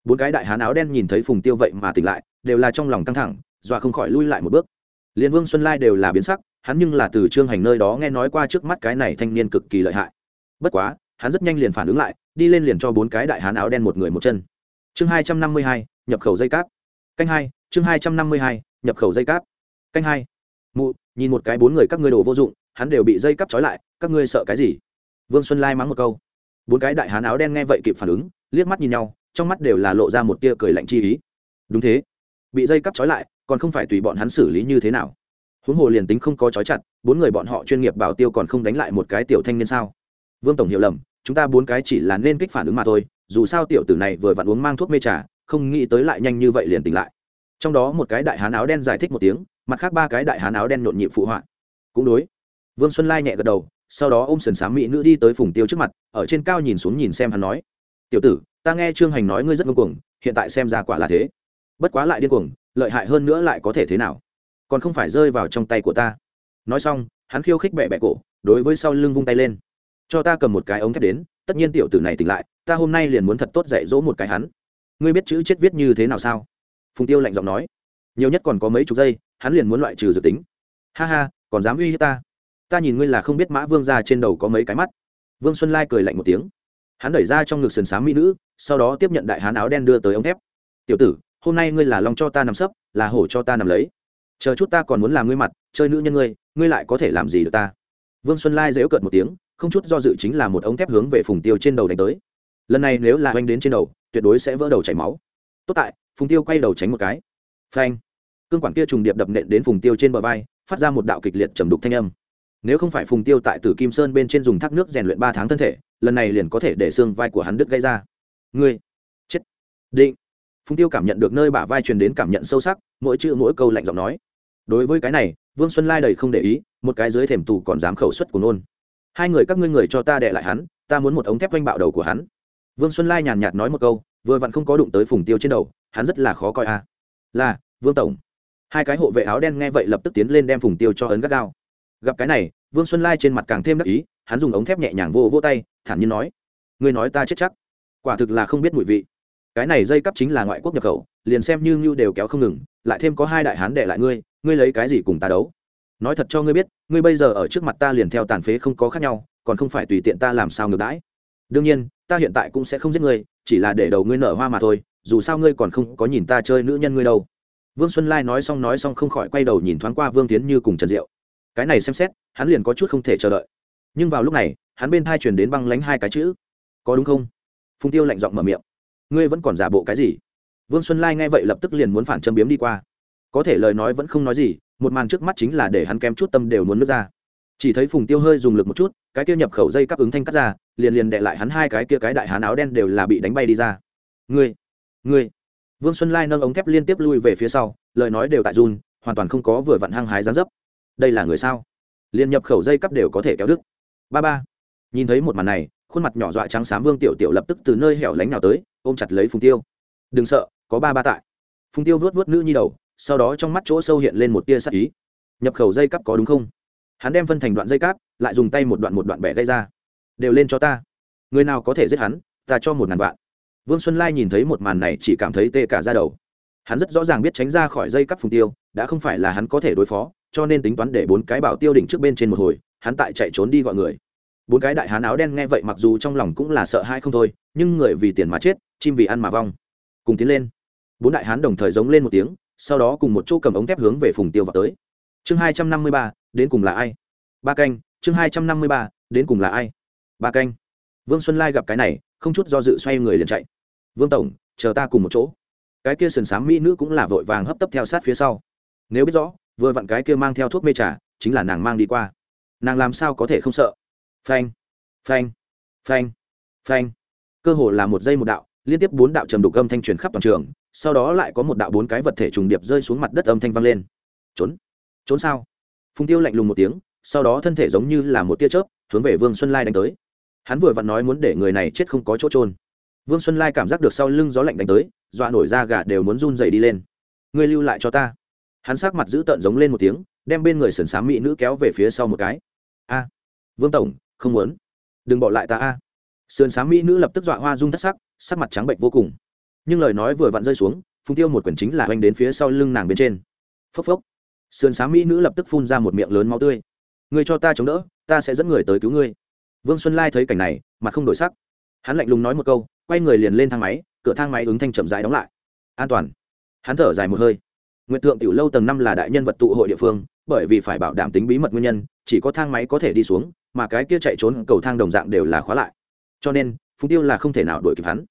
Speaker 1: Bốn cái đại hán áo đen nhìn thấy phùng tiêu vậy mà tỉnh lại, đều là trong lòng căng thẳng, dọa không khỏi lui lại một bước. Liên vương xuân lai đều là biến sắc, hắn nhưng là từ trương hành nơi đó nghe nói qua trước mắt cái này thanh niên cực kỳ lợi hại. Bất quá, hắn rất nhanh liền phản ứng lại, đi lên liền cho bốn cái đại hán áo đen một người một chân chương hai trăm năm mươi hai, nhập khẩu dây cáp. Canh hai, chương hai trăm năm mươi hai, nhập khẩu dây cáp. Canh hai. Mụ, nhìn một cái bốn người các ngươi đồ vô dụng, hắn đều bị dây cắp trói lại, các ngươi sợ cái gì? Vương xuân lai mắng một câu. Bốn cái đại hán áo đen nghe vậy kịp phản ứng, liếc mắt nhìn nhau, trong mắt đều là lộ ra một tia cười lạnh chi ý. Đúng thế. Bị dây cắp trói lại, còn không phải tùy bọn hắn xử lý như thế nào. Huống hồ liền tính không có trói chặt, bốn người bọn họ chuyên nghiệp bảo tiêu còn không đánh lại một cái tiểu thanh niên sao? Vương tổng hiểu lầm chúng ta bốn cái chỉ là nên kích phản ứng mà thôi, dù sao tiểu tử này vừa vặn uống mang thuốc mê trà, không nghĩ tới lại nhanh như vậy liền tỉnh lại. Trong đó một cái đại hán áo đen giải thích một tiếng, mặt khác ba cái đại hán áo đen nhộn nhịp phụ họa. Cũng đối. Vương xuân lai nhẹ gật đầu, sau đó ô m sần sám mỹ nữ đi tới phùng tiêu trước mặt, ở trên cao nhìn xuống nhìn xem hắn nói. Tiểu tử, ta nghe trương hành nói ngươi rất ngưng cuồng, hiện tại xem ra quả là thế. Bất quá lại điên cuồng, lợi hại hơn nữa lại có thể thế nào? Còn không phải rơi vào trong tay của ta. Nói xong, hắn khiêu khích bẹ bẹ cổ, đối với sau lưng vung tay lên cho ta cầm một cái ống thép đến, tất nhiên tiểu tử này tỉnh lại, ta hôm nay liền muốn thật tốt dạy dỗ một cái hắn. Ngươi biết chữ chết viết như thế nào sao? Phùng tiêu lạnh giọng nói. Nhiều nhất còn có mấy chục giây, hắn liền muốn loại trừ dự tính. Ha ha, còn dám uy hiếp ta? Ta nhìn ngươi là không biết mã vương ra trên đầu có mấy cái mắt. Vương xuân lai cười lạnh một tiếng. Hắn đẩy ra trong ngực sườn s á m mỹ nữ, sau đó tiếp nhận đại hán áo đen đưa tới ống thép. Tiểu tử, hôm nay ngươi là lòng cho ta nằm sấp, là hổ cho ta nằm lấy. Chờ chút ta còn muốn làm ngươi mặt, chơi nữ nhân ngươi ngươi lại có thể làm gì được ta? Vương xuân lai dễu cợt một tiếng không chút do dự chính là một ống thép hướng về phùng tiêu trên đầu đánh tới. Lần này nếu là oanh đến trên đầu, tuyệt đối sẽ vỡ đầu chảy máu. Tốt tại, phùng tiêu quay đầu tránh một cái. Phanh. Cương quản kia trùng điệp đập nện đến phùng tiêu trên bờ vai, phát ra một đạo kịch liệt trầm đục thanh âm. Nếu không phải phùng tiêu tại tử kim sơn bên trên dùng thác nước rèn luyện ba tháng thân thể, lần này liền có thể để xương vai của hắn đứt gây ra. Ngươi. Chết. Định. Phùng tiêu cảm nhận được nơi bả vai truyền đến cảm nhận sâu sắc, mỗi chữ mỗi câu lạnh giọng nói. Đối với cái này, vương xuân lai đầy không để ý, một cái dưới thềm tù còn dám khẩu suất của nôn hai người các ngươi người cho ta đệ lại hắn, ta muốn một ống thép oanh bạo đầu của hắn. Vương xuân lai nhàn nhạt nói một câu, vừa vặn không có đụng tới phùng tiêu trên đầu, hắn rất là khó coi a à. là, vương tổng. Hai cái hộ vệ áo đen nghe vậy lập tức tiến lên đem phùng tiêu cho ấn gắt gao. Gặp cái này, vương xuân lai trên mặt càng thêm đắc ý, hắn dùng ống thép nhẹ nhàng vô vô tay, thản nhiên nói, ngươi nói ta chết chắc. Quả thực là không biết mùi vị. Cái này dây cắp chính là ngoại quốc nhập khẩu, liền xem như ngưu đều kéo không ngừng, lại thêm có hai đại hán đệ lại ngươi ngươi lấy cái gì cùng ta đấu? Nói thật cho ngươi biết, ngươi bây giờ ở trước mặt ta liền theo tàn phế không có khác nhau, còn không phải tùy tiện ta làm sao ngược đãi. Đương nhiên, ta hiện tại cũng sẽ không giết ngươi, chỉ là để đầu ngươi nở hoa mà thôi, dù sao ngươi còn không có nhìn ta chơi nữ nhân ngươi đâu. Vương xuân lai nói xong nói xong không khỏi quay đầu nhìn thoáng qua vương tiến như cùng trần diệu. Cái này xem xét, hắn liền có chút không thể chờ đợi. Nhưng vào lúc này, hắn bên thai truyền đến băng lánh hai cái chữ. Có đúng không? Phùng tiêu lạnh giọng mở miệng. Ngươi vẫn còn giả bộ cái gì? Vương xuân lai nghe vậy lập tức liền muốn phản châm biếm đi qua có thể lời nói vẫn không nói gì, một màn trước mắt chính là để hắn kém chút tâm đều muốn nước ra. Chỉ thấy phùng tiêu hơi dùng lực một chút, cái kia nhập khẩu dây cắp ứng thanh cắt ra, liền liền đệ lại hắn hai cái kia cái đại hán áo đen đều là bị đánh bay đi ra. Ngươi ngươi. Vương xuân lai nâng ống thép liên tiếp lui về phía sau, lời nói đều tại run, hoàn toàn không có vừa vặn hăng hái gián dấp. Đây là người sao? Liền nhập khẩu dây cắp đều có thể kéo đức ba ba. Nhìn thấy một màn này, khuôn mặt nhỏ dọa trắng xám vương tiểu tiểu lập tức từ nơi hẻo lánh nào tới, ôm chặt lấy phùng tiêu. Đừng sợ, có ba ba tại. Phùng tiêu vuốt vuốt nữ nhi đầu sau đó trong mắt chỗ sâu hiện lên một tia sắc ý. Nhập khẩu dây cắp có đúng không? Hắn đem phân thành đoạn dây cáp, lại dùng tay một đoạn một đoạn bẻ gây ra. Đều lên cho ta. Người nào có thể giết hắn, ta cho một ngàn vạn. Vương xuân lai nhìn thấy một màn này chỉ cảm thấy tê cả ra đầu. Hắn rất rõ ràng biết tránh ra khỏi dây cắp phùng tiêu, đã không phải là hắn có thể đối phó, cho nên tính toán để bốn cái bảo tiêu đỉnh trước bên trên một hồi, hắn tại chạy trốn đi gọi người. Bốn cái đại hán áo đen nghe vậy mặc dù trong lòng cũng là sợ hai không thôi, nhưng người vì tiền mà chết, chim vì ăn mà vong. Cùng tiến lên. Bốn đại hán đồng thời giống lên một tiếng sau đó cùng một chỗ cầm ống thép hướng về phùng tiêu vào tới. Chương hai trăm năm mươi ba, đến cùng là ai? Ba canh, chương hai trăm năm mươi ba, đến cùng là ai? Ba canh. Vương xuân lai gặp cái này, không chút do dự xoay người liền chạy. Vương tổng, chờ ta cùng một chỗ. Cái kia sườn s á m mỹ nữ cũng là vội vàng hấp tấp theo sát phía sau. Nếu biết rõ, vừa vặn cái kia mang theo thuốc mê trà, chính là nàng mang đi qua. Nàng làm sao có thể không sợ? Phanh phanh phanh phanh. Cơ hồ là một giây một đạo, liên tiếp bốn đạo trầm đục âm thanh truyền khắp toàn trường sau đó lại có một đạo bốn cái vật thể trùng điệp rơi xuống mặt đất âm thanh vang lên. Trốn. Trốn sao? Phùng tiêu lạnh lùng một tiếng, sau đó thân thể giống như là một tia chớp, hướng về vương xuân lai đánh tới. Hắn vừa vặn nói muốn để người này chết không có chỗ trôn vương xuân lai cảm giác được sau lưng gió lạnh đánh tới, dọa nổi da gà đều muốn run dày đi lên. Ngươi lưu lại cho ta. Hắn sát mặt giữ tợn giống lên một tiếng, đem bên người sườn xám mỹ nữ kéo về phía sau một cái. A. Vương tổng, không muốn. Đừng bỏ lại ta a. Sườn xám mỹ nữ lập tức dọa hoa rung thất sắc sắc mặt trắng bệnh vô cùng nhưng lời nói vừa vặn rơi xuống, phùng tiêu một quyển chính là oanh đến phía sau lưng nàng bên trên. Phốc phốc. Sườn xám mỹ nữ lập tức phun ra một miệng lớn máu tươi. Ngươi cho ta chống đỡ, ta sẽ dẫn người tới cứu ngươi. Vương xuân lai thấy cảnh này, mặt không đổi sắc. Hắn lạnh lùng nói một câu, quay người liền lên thang máy, cửa thang máy ứng thanh chậm dài đóng lại. An toàn. Hắn thở dài một hơi. Nguyện tượng tiểu lâu tầng năm là đại nhân vật tụ hội địa phương, bởi vì phải bảo đảm tính bí mật nguyên nhân, chỉ có thang máy có thể đi xuống, mà cái kia chạy trốn cầu thang đồng dạng đều là khóa lại. Cho nên, phùng tiêu là không thể nào đuổi kịp hắn.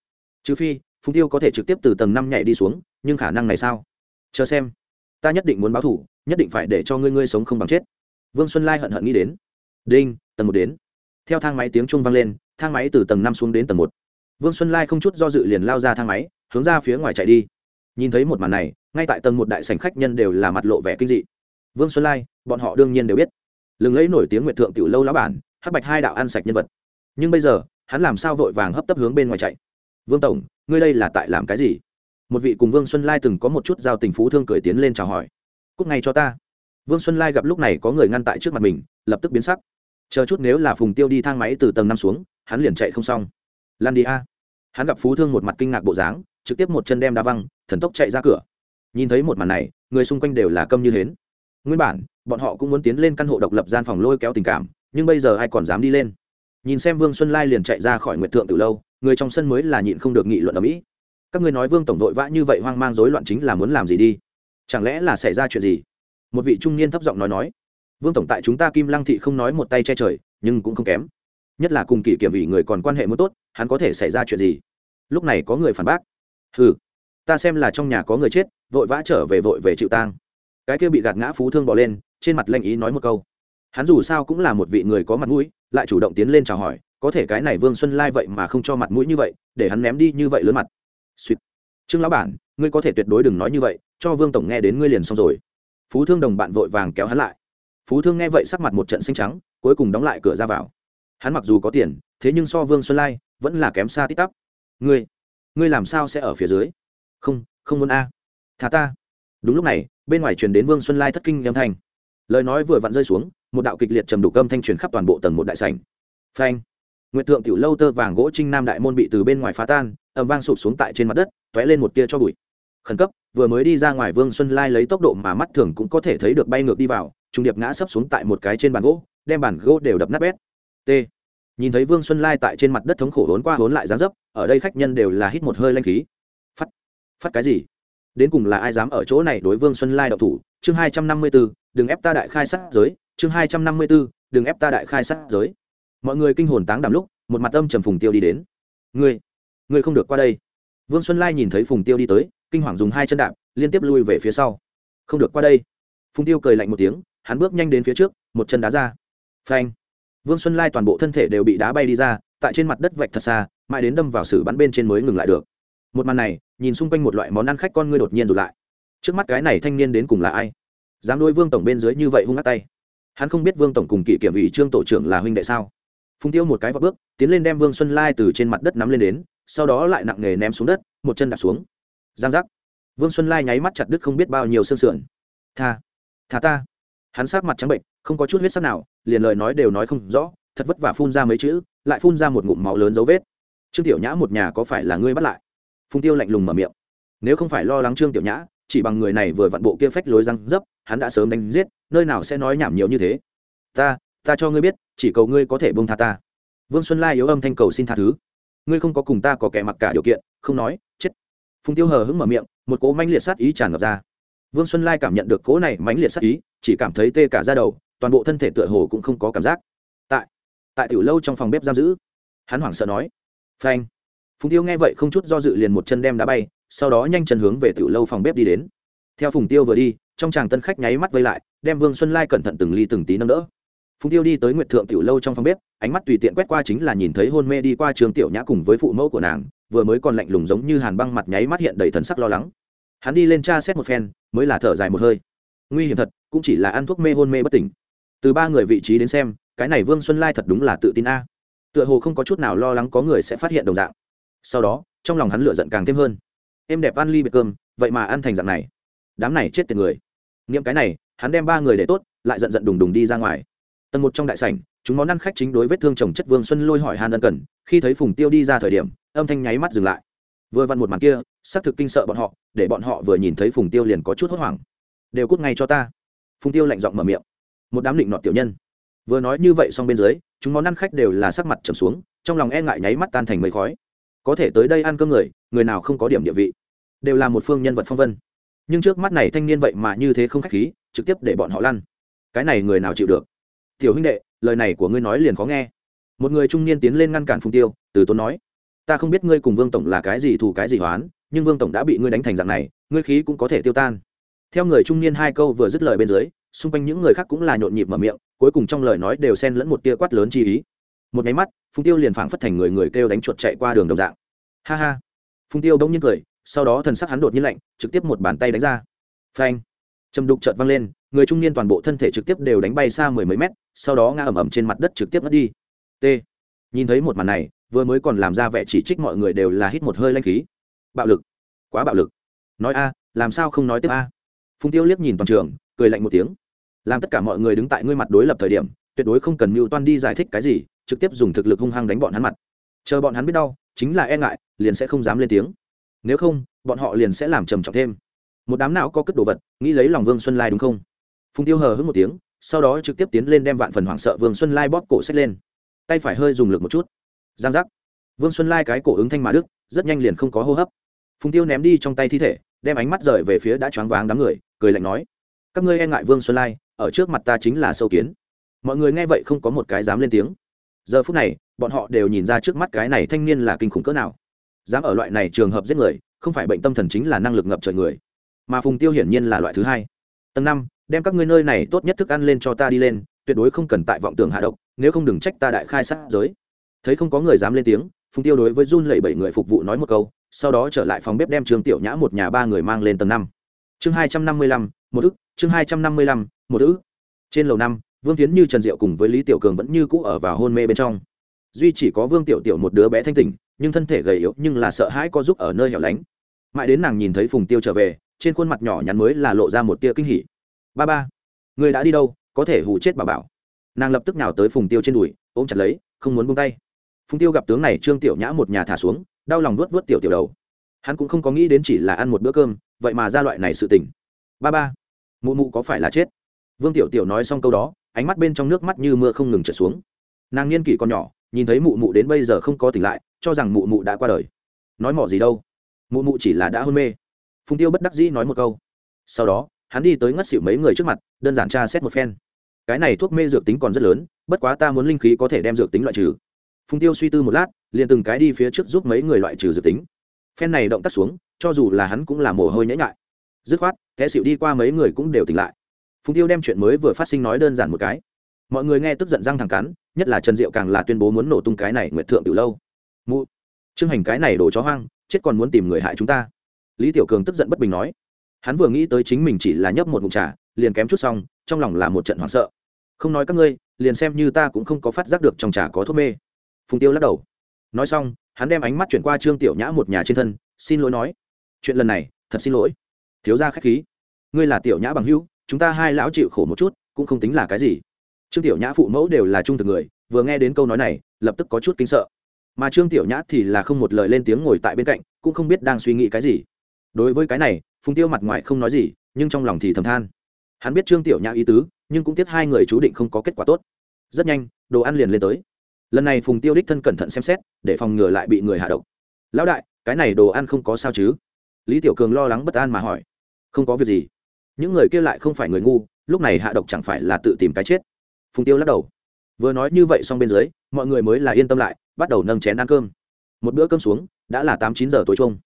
Speaker 1: Trừ phi phùng tiêu có thể trực tiếp từ tầng năm nhảy đi xuống, nhưng khả năng này sao? Chờ xem. Ta nhất định muốn báo thủ, nhất định phải để cho ngươi ngươi sống không bằng chết. Vương xuân lai hận hận nghĩ đến. Đinh, tầng một đến. Theo thang máy tiếng trung vang lên, thang máy từ tầng năm xuống đến tầng một. Vương xuân lai không chút do dự liền lao ra thang máy, hướng ra phía ngoài chạy đi. Nhìn thấy một màn này, ngay tại tầng một đại sảnh khách nhân đều là mặt lộ vẻ kinh dị. Vương xuân lai, bọn họ đương nhiên đều biết. Lừng lẫy nổi tiếng nguyện thượng tiểu lâu lá bản, hắc bạch hai đạo ăn sạch nhân vật. Nhưng bây giờ, hắn làm sao vội vàng hấp tấp hướng bên ngoài chạy? Vương tổng ngươi đây là tại làm cái gì? Một vị cùng vương xuân lai từng có một chút giao tình phú thương cười tiến lên chào hỏi. Cúc ngay cho ta. Vương xuân lai gặp lúc này có người ngăn tại trước mặt mình, lập tức biến sắc. Chờ chút nếu là phùng tiêu đi thang máy từ tầng năm xuống, hắn liền chạy không xong. Lan đi a. Hắn gặp phú thương một mặt kinh ngạc bộ dáng, trực tiếp một chân đem đá văng, thần tốc chạy ra cửa. Nhìn thấy một màn này, người xung quanh đều là câm như hến. Nguyên bản, bọn họ cũng muốn tiến lên căn hộ độc lập gian phòng lôi kéo tình cảm, nhưng bây giờ ai còn dám đi lên? Nhìn xem vương xuân lai liền chạy ra khỏi nguyệt thượng từ lâu người trong sân mới là nhịn không được nghị luận ở mỹ. Các người nói vương tổng đội vã như vậy hoang mang rối loạn chính là muốn làm gì đi? Chẳng lẽ là xảy ra chuyện gì? Một vị trung niên thấp giọng nói nói. Vương tổng tại chúng ta kim lăng thị không nói một tay che trời, nhưng cũng không kém. Nhất là cùng kỷ kiểm ủy người còn quan hệ muốn tốt, hắn có thể xảy ra chuyện gì? Lúc này có người phản bác. Ừ ta xem là trong nhà có người chết, vội vã trở về vội về chịu tang. Cái kia bị gạt ngã phú thương bỏ lên, trên mặt lanh ý nói một câu hắn dù sao cũng là một vị người có mặt mũi, lại chủ động tiến lên chào hỏi, có thể cái này vương xuân lai vậy mà không cho mặt mũi như vậy, để hắn ném đi như vậy lớn mặt. Suýt trương lão bản, ngươi có thể tuyệt đối đừng nói như vậy, cho vương tổng nghe đến ngươi liền xong rồi. Phú thương đồng bạn vội vàng kéo hắn lại. Phú thương nghe vậy sắc mặt một trận xanh trắng, cuối cùng đóng lại cửa ra vào. Hắn mặc dù có tiền, thế nhưng so vương xuân lai, vẫn là kém xa tít tắp. Ngươi ngươi làm sao sẽ ở phía dưới? Không không muốn a. À. thả ta. Đúng lúc này, bên ngoài truyền đến vương xuân lai thất kinh âm thanh. Lời nói vừa vặn rơi xuống một đạo kịch liệt trầm đủ cơm thanh truyền khắp toàn bộ tầng một đại sảnh. Phanh! Nguyệt thượng tiểu lâu tơ vàng gỗ trinh nam đại môn bị từ bên ngoài phá tan, âm vang sụp xuống tại trên mặt đất t lên một tia cho bụi. Khẩn cấp, vừa mới đi ra ngoài vương xuân lai lấy tốc độ mà mắt thường cũng có thể thấy được bay ngược đi vào trung điệp ngã sấp xuống tại một cái trên bàn gỗ, đem bàn gỗ đều đập nát bét. T. Nhìn thấy vương xuân lai tại trên mặt đất thống khổ hốn qua hốn lại dáng dấp, ở đây khách nhân đều là hít một hơi lanh khí. Phát! Phát cái gì? Đến cùng là ai dám ở chỗ này đối vương xuân lai đậu thủ? Chương hai trăm năm mươi b ố đừng ép ta đại khai sát giới chương hai trăm năm mươi b ố đừng ép ta đại khai sát giới. Mọi người kinh hồn táng đ lúc, một mặt âm trầm phùng tiêu đi đến. Ngươi ngươi không được qua đây. Vương xuân lai nhìn thấy phùng tiêu đi tới, kinh hoàng dùng hai chân đạp, liên tiếp lui về phía sau. Không được qua đây. Phùng tiêu cười lạnh một tiếng, hắn bước nhanh đến phía trước, một chân đá ra. Phanh. Vương xuân lai toàn bộ thân thể đều bị đá bay đi ra, tại trên mặt đất vạch thật xa, mãi đến đâm vào sử bắn bên trên mới ngừng lại được. Một màn này, nhìn xung quanh một loại món ăn khách con ngươi đột nhiên rụt lại. Trước mắt cái này thanh niên đến cùng là ai? Dám nuôi vương tổng bên dưới như vậy hung hát tay hắn không biết vương tổng cùng kỷ kiểm ủy trương tổ trưởng là huynh đệ sao? Phùng tiêu một cái vào bước, tiến lên đem vương xuân lai từ trên mặt đất nắm lên đến, sau đó lại nặng nghề ném xuống đất, một chân đạp xuống. Giang giác. Vương xuân lai nháy mắt chặt đứt không biết bao nhiêu xương sườn. Tha tha ta. Hắn sát mặt trắng bệnh, không có chút huyết sắc nào, liền lời nói đều nói không rõ, thật vất vả phun ra mấy chữ, lại phun ra một ngụm máu lớn dấu vết. Trương tiểu nhã một nhà có phải là ngươi bắt lại? Phùng tiêu lạnh lùng mở miệng. Nếu không phải lo lắng trương tiểu nhã chỉ bằng người này vừa vặn bộ kia phách lối răng dấp, hắn đã sớm đánh giết, nơi nào sẽ nói nhảm nhiều như thế. Ta ta cho ngươi biết, chỉ cầu ngươi có thể bông tha ta. Vương xuân lai yếu âm thanh cầu xin tha thứ. Ngươi không có cùng ta có kẻ mặc cả điều kiện, không nói, chết. Phùng tiêu hờ hững mở miệng, một cỗ mãnh liệt sát ý tràn ngập ra. Vương xuân lai cảm nhận được cỗ này mãnh liệt sát ý, chỉ cảm thấy tê cả ra đầu, toàn bộ thân thể tựa hồ cũng không có cảm giác. Tại tại tiểu lâu trong phòng bếp giam giữ, hắn hoảng sợ nói, phanh phùng tiêu nghe vậy không chút do dự liền một chân đem đá bay, sau đó nhanh chân hướng về tiểu lâu phòng bếp đi đến. Theo phùng tiêu vừa đi, trong chàng tân khách nháy mắt vây lại, đem vương xuân lai cẩn thận từng ly từng tí nâng đỡ. Phùng tiêu đi tới nguyệt thượng tiểu lâu trong phòng bếp, ánh mắt tùy tiện quét qua chính là nhìn thấy hôn mê đi qua trường tiểu nhã cùng với phụ mẫu của nàng, vừa mới còn lạnh lùng giống như hàn băng mặt nháy mắt hiện đầy thần sắc lo lắng. Hắn đi lên tra xét một phen, mới là thở dài một hơi. Nguy hiểm thật, cũng chỉ là ăn thuốc mê hôn mê bất tỉnh. Từ ba người vị trí đến xem, cái này vương xuân lai thật đúng là tự tin a. Tựa hồ không có chút nào lo lắng có người sẽ phát hiện đồng dạng sau đó, trong lòng hắn lựa giận càng thêm hơn. Em đẹp ăn ly biệt cơm, vậy mà ăn thành dạng này. Đám này chết tiền người. Nghiệm cái này, hắn đem ba người để tốt, lại giận giận đùng đùng đi ra ngoài. Tầng một trong đại sảnh, chúng món ăn khách chính đối vết thương chồng chất vương xuân lôi hỏi hàn ân cần, khi thấy phùng tiêu đi ra thời điểm, âm thanh nháy mắt dừng lại. Vừa vặn một màn kia, xác thực kinh sợ bọn họ, để bọn họ vừa nhìn thấy phùng tiêu liền có chút hốt hoảng. Đều cút ngay cho ta. Phùng tiêu lạnh giọng mở miệng. Một đám định nọ tiểu nhân. Vừa nói như vậy xong bên dưới, chúng món ăn khách đều là sắc mặt trầm xuống, trong lòng e ngại nháy mắt tan thành mây khói có thể tới đây ăn cơm người người nào không có điểm địa vị. Đều là một phương nhân vật phong vân. Nhưng trước mắt này thanh niên vậy mà như thế không khách khí, trực tiếp để bọn họ lăn. Cái này người nào chịu được? Tiểu huynh đệ, lời này của ngươi nói liền khó nghe. Một người trung niên tiến lên ngăn cản phùng tiêu, từ tốn nói, ta không biết ngươi cùng vương tổng là cái gì thù cái gì hoán, nhưng vương tổng đã bị ngươi đánh thành dạng này, ngươi khí cũng có thể tiêu tan. Theo người trung niên hai câu vừa dứt lời bên dưới, xung quanh những người khác cũng là nhộn nhịp mở miệng, cuối cùng trong lời nói đều xen lẫn một tia quát lớn chi ý. Một nháy mắt phùng tiêu liền phảng phất thành người người kêu đánh chuột chạy qua đường đồng dạng. Ha ha. Phùng tiêu đông nhiên cười, sau đó thần sắc hắn đột nhiên lạnh, trực tiếp một bàn tay đánh ra. Phanh. Trầm đục chợt văng lên, người trung niên toàn bộ thân thể trực tiếp đều đánh bay xa mười mấy mét, sau đó ngã ẩm ẩm trên mặt đất trực tiếp mất đi. T. Nhìn thấy một màn này, vừa mới còn làm ra vẻ chỉ trích mọi người đều là hít một hơi lanh khí. Bạo lực. Quá bạo lực. Nói a, làm sao không nói tiếp a? Phùng tiêu liếc nhìn toàn trường, cười lạnh một tiếng. Làm tất cả mọi người đứng tại ngươi mặt đối lập thời điểm tuyệt đối không cần mưu toan đi giải thích cái gì, trực tiếp dùng thực lực hung hăng đánh bọn hắn mặt. Chờ bọn hắn biết đau, chính là e ngại, liền sẽ không dám lên tiếng. Nếu không, bọn họ liền sẽ làm trầm trọng thêm. Một đám não có cất đồ vật, nghĩ lấy lòng vương xuân lai đúng không? Phùng tiêu hờ hững một tiếng, sau đó trực tiếp tiến lên đem vạn phần hoảng sợ vương xuân lai bóp cổ xách lên. Tay phải hơi dùng lực một chút. Giang giác. Vương xuân lai cái cổ ứng thanh mà đức rất nhanh liền không có hô hấp. Phùng tiêu ném đi trong tay thi thể, đem ánh mắt rời về phía đã choáng váng đám người, cười lạnh nói, các ngươi e ngại vương xuân lai, ở trước mặt ta chính là sâu kiến mọi người nghe vậy không có một cái dám lên tiếng. Giờ phút này, bọn họ đều nhìn ra trước mắt cái này thanh niên là kinh khủng cỡ nào. Dám ở loại này trường hợp giết người, không phải bệnh tâm thần chính là năng lực ngập trời người. Mà phùng tiêu hiển nhiên là loại thứ hai. Tầng năm, đem các ngươi nơi này tốt nhất thức ăn lên cho ta đi lên, tuyệt đối không cần tại vọng tưởng hạ độc, nếu không đừng trách ta đại khai sát giới. Thấy không có người dám lên tiếng, phùng tiêu đối với run lẩy bảy người phục vụ nói một câu, sau đó trở lại phòng bếp đem trường tiểu nhã một nhà ba người mang lên tầng năm. Chương hai trăm năm mươi lăm, một ức, chương hai trăm năm mươi lăm, một ức. Trên lầu năm vương tiến như, trần diệu cùng với lý tiểu cường vẫn như cũ ở vào hôn mê bên trong. Duy chỉ có vương tiểu tiểu một đứa bé thanh tỉnh, nhưng thân thể gầy yếu, nhưng là sợ hãi có giúp ở nơi hẻo lánh. Mãi đến nàng nhìn thấy phùng tiêu trở về, trên khuôn mặt nhỏ nhắn mới là lộ ra một tia kinh hỉ. Ba ba, người đã đi đâu? Có thể hù chết bà bảo. Nàng lập tức nào tới phùng tiêu trên đùi, ôm chặt lấy, không muốn buông tay. Phùng tiêu gặp tướng này, trương tiểu nhã một nhà thả xuống, đau lòng nuốt vớt tiểu tiểu đầu. Hắn cũng không có nghĩ đến chỉ là ăn một bữa cơm, vậy mà ra loại này sự tình. Ba ba, mụ mụ có phải là chết? Vương tiểu tiểu nói xong câu đó ánh mắt bên trong nước mắt như mưa không ngừng trượt xuống. Nàng niên kỷ còn nhỏ, nhìn thấy mụ mụ đến bây giờ không có tỉnh lại, cho rằng mụ mụ đã qua đời. Nói mỏ gì đâu? Mụ mụ chỉ là đã hôn mê. Phùng tiêu bất đắc dĩ nói một câu. Sau đó, hắn đi tới ngất xỉu mấy người trước mặt, đơn giản tra xét một phen. Cái này thuốc mê dược tính còn rất lớn, bất quá ta muốn linh khí có thể đem dược tính loại trừ. Phùng tiêu suy tư một lát, liền từng cái đi phía trước giúp mấy người loại trừ dược tính. Phen này động tác xuống, cho dù là hắn cũng là mồ hôi nhễ nhại. Dứt khoát, kẻ xịu đi qua mấy người cũng đều tỉnh lại phùng tiêu đem chuyện mới vừa phát sinh nói đơn giản một cái. Mọi người nghe tức giận răng thẳng cắn, nhất là trần diệu càng là tuyên bố muốn nổ tung cái này nguyệt thượng từ lâu. Mụ, trương hành cái này đổ chó hoang, chết còn muốn tìm người hại chúng ta. Lý tiểu cường tức giận bất bình nói. Hắn vừa nghĩ tới chính mình chỉ là nhấp một ngụm trà, liền kém chút xong, trong lòng là một trận hoảng sợ. Không nói các ngươi, liền xem như ta cũng không có phát giác được trong trà có thuốc mê. Phùng tiêu lắc đầu. Nói xong, hắn đem ánh mắt chuyển qua trương tiểu nhã một nhà trên thân, xin lỗi nói. Chuyện lần này, thật xin lỗi. Thiếu ra k h á c h khí. Ngươi là tiểu nhã bằng hữu chúng ta hai lão chịu khổ một chút, cũng không tính là cái gì. Trương tiểu nhã phụ mẫu đều là trung thực người, vừa nghe đến câu nói này, lập tức có chút kinh sợ. Mà trương tiểu nhã thì là không một lời lên tiếng ngồi tại bên cạnh, cũng không biết đang suy nghĩ cái gì. Đối với cái này, phùng tiêu mặt ngoài không nói gì, nhưng trong lòng thì thầm than. Hắn biết trương tiểu nhã ý tứ, nhưng cũng tiếc hai người chú định không có kết quả tốt. Rất nhanh, đồ ăn liền lên tới. Lần này phùng tiêu đích thân cẩn thận xem xét, để phòng ngừa lại bị người hạ độc. Lão đại, cái này đồ ăn không có sao chứ? Lý tiểu cường lo lắng bất an mà hỏi. Không có việc gì những người kia lại không phải người ngu, lúc này hạ độc chẳng phải là tự tìm cái chết. Phùng tiêu lắc đầu. Vừa nói như vậy xong bên dưới, mọi người mới là yên tâm lại, bắt đầu nâng chén ăn cơm. Một bữa cơm xuống, đã là tám chín giờ tối chung.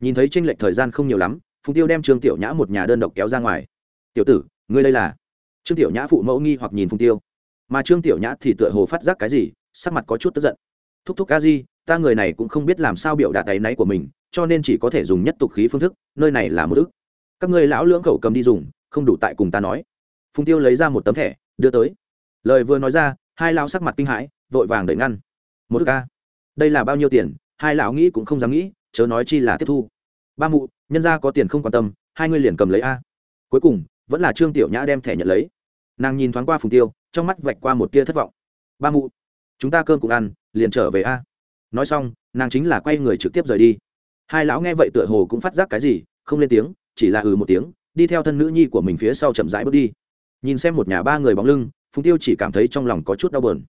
Speaker 1: Nhìn thấy tranh lệch thời gian không nhiều lắm, phùng tiêu đem trương tiểu nhã một nhà đơn độc kéo ra ngoài. Tiểu tử, ngươi đây là? Trương tiểu nhã phụ mẫu nghi hoặc nhìn phùng tiêu. Mà trương tiểu nhã thì tựa hồ phát giác cái gì, sắc mặt có chút tức giận. Thúc thúc ca di, ta người này cũng không biết làm sao biểu đạt tay náy của mình, cho nên chỉ có thể dùng nhất tục khí phương thức, nơi này là một ức các ngươi lão lưỡng khẩu cầm đi dùng, không đủ tại cùng ta nói. Phùng tiêu lấy ra một tấm thẻ, đưa tới. Lời vừa nói ra, hai lão sắc mặt kinh hãi, vội vàng đẩy ngăn. Một ca, đây là bao nhiêu tiền? Hai lão nghĩ cũng không dám nghĩ, chớ nói chi là tiếp thu. Ba mụ, nhân ra có tiền không quan tâm, hai ngươi liền cầm lấy a. Cuối cùng, vẫn là trương tiểu nhã đem thẻ nhận lấy. Nàng nhìn thoáng qua phùng tiêu, trong mắt vạch qua một tia thất vọng. Ba mụ, chúng ta cơm cũng ăn, liền trở về a. Nói xong, nàng chính là quay người trực tiếp rời đi. Hai lão nghe vậy tựa hồ cũng phát giác cái gì, không lên tiếng chỉ là ừ một tiếng, đi theo thân nữ nhi của mình phía sau chậm rãi bước đi. Nhìn xem một nhà ba người bóng lưng, phùng tiêu chỉ cảm thấy trong lòng có chút đau bờn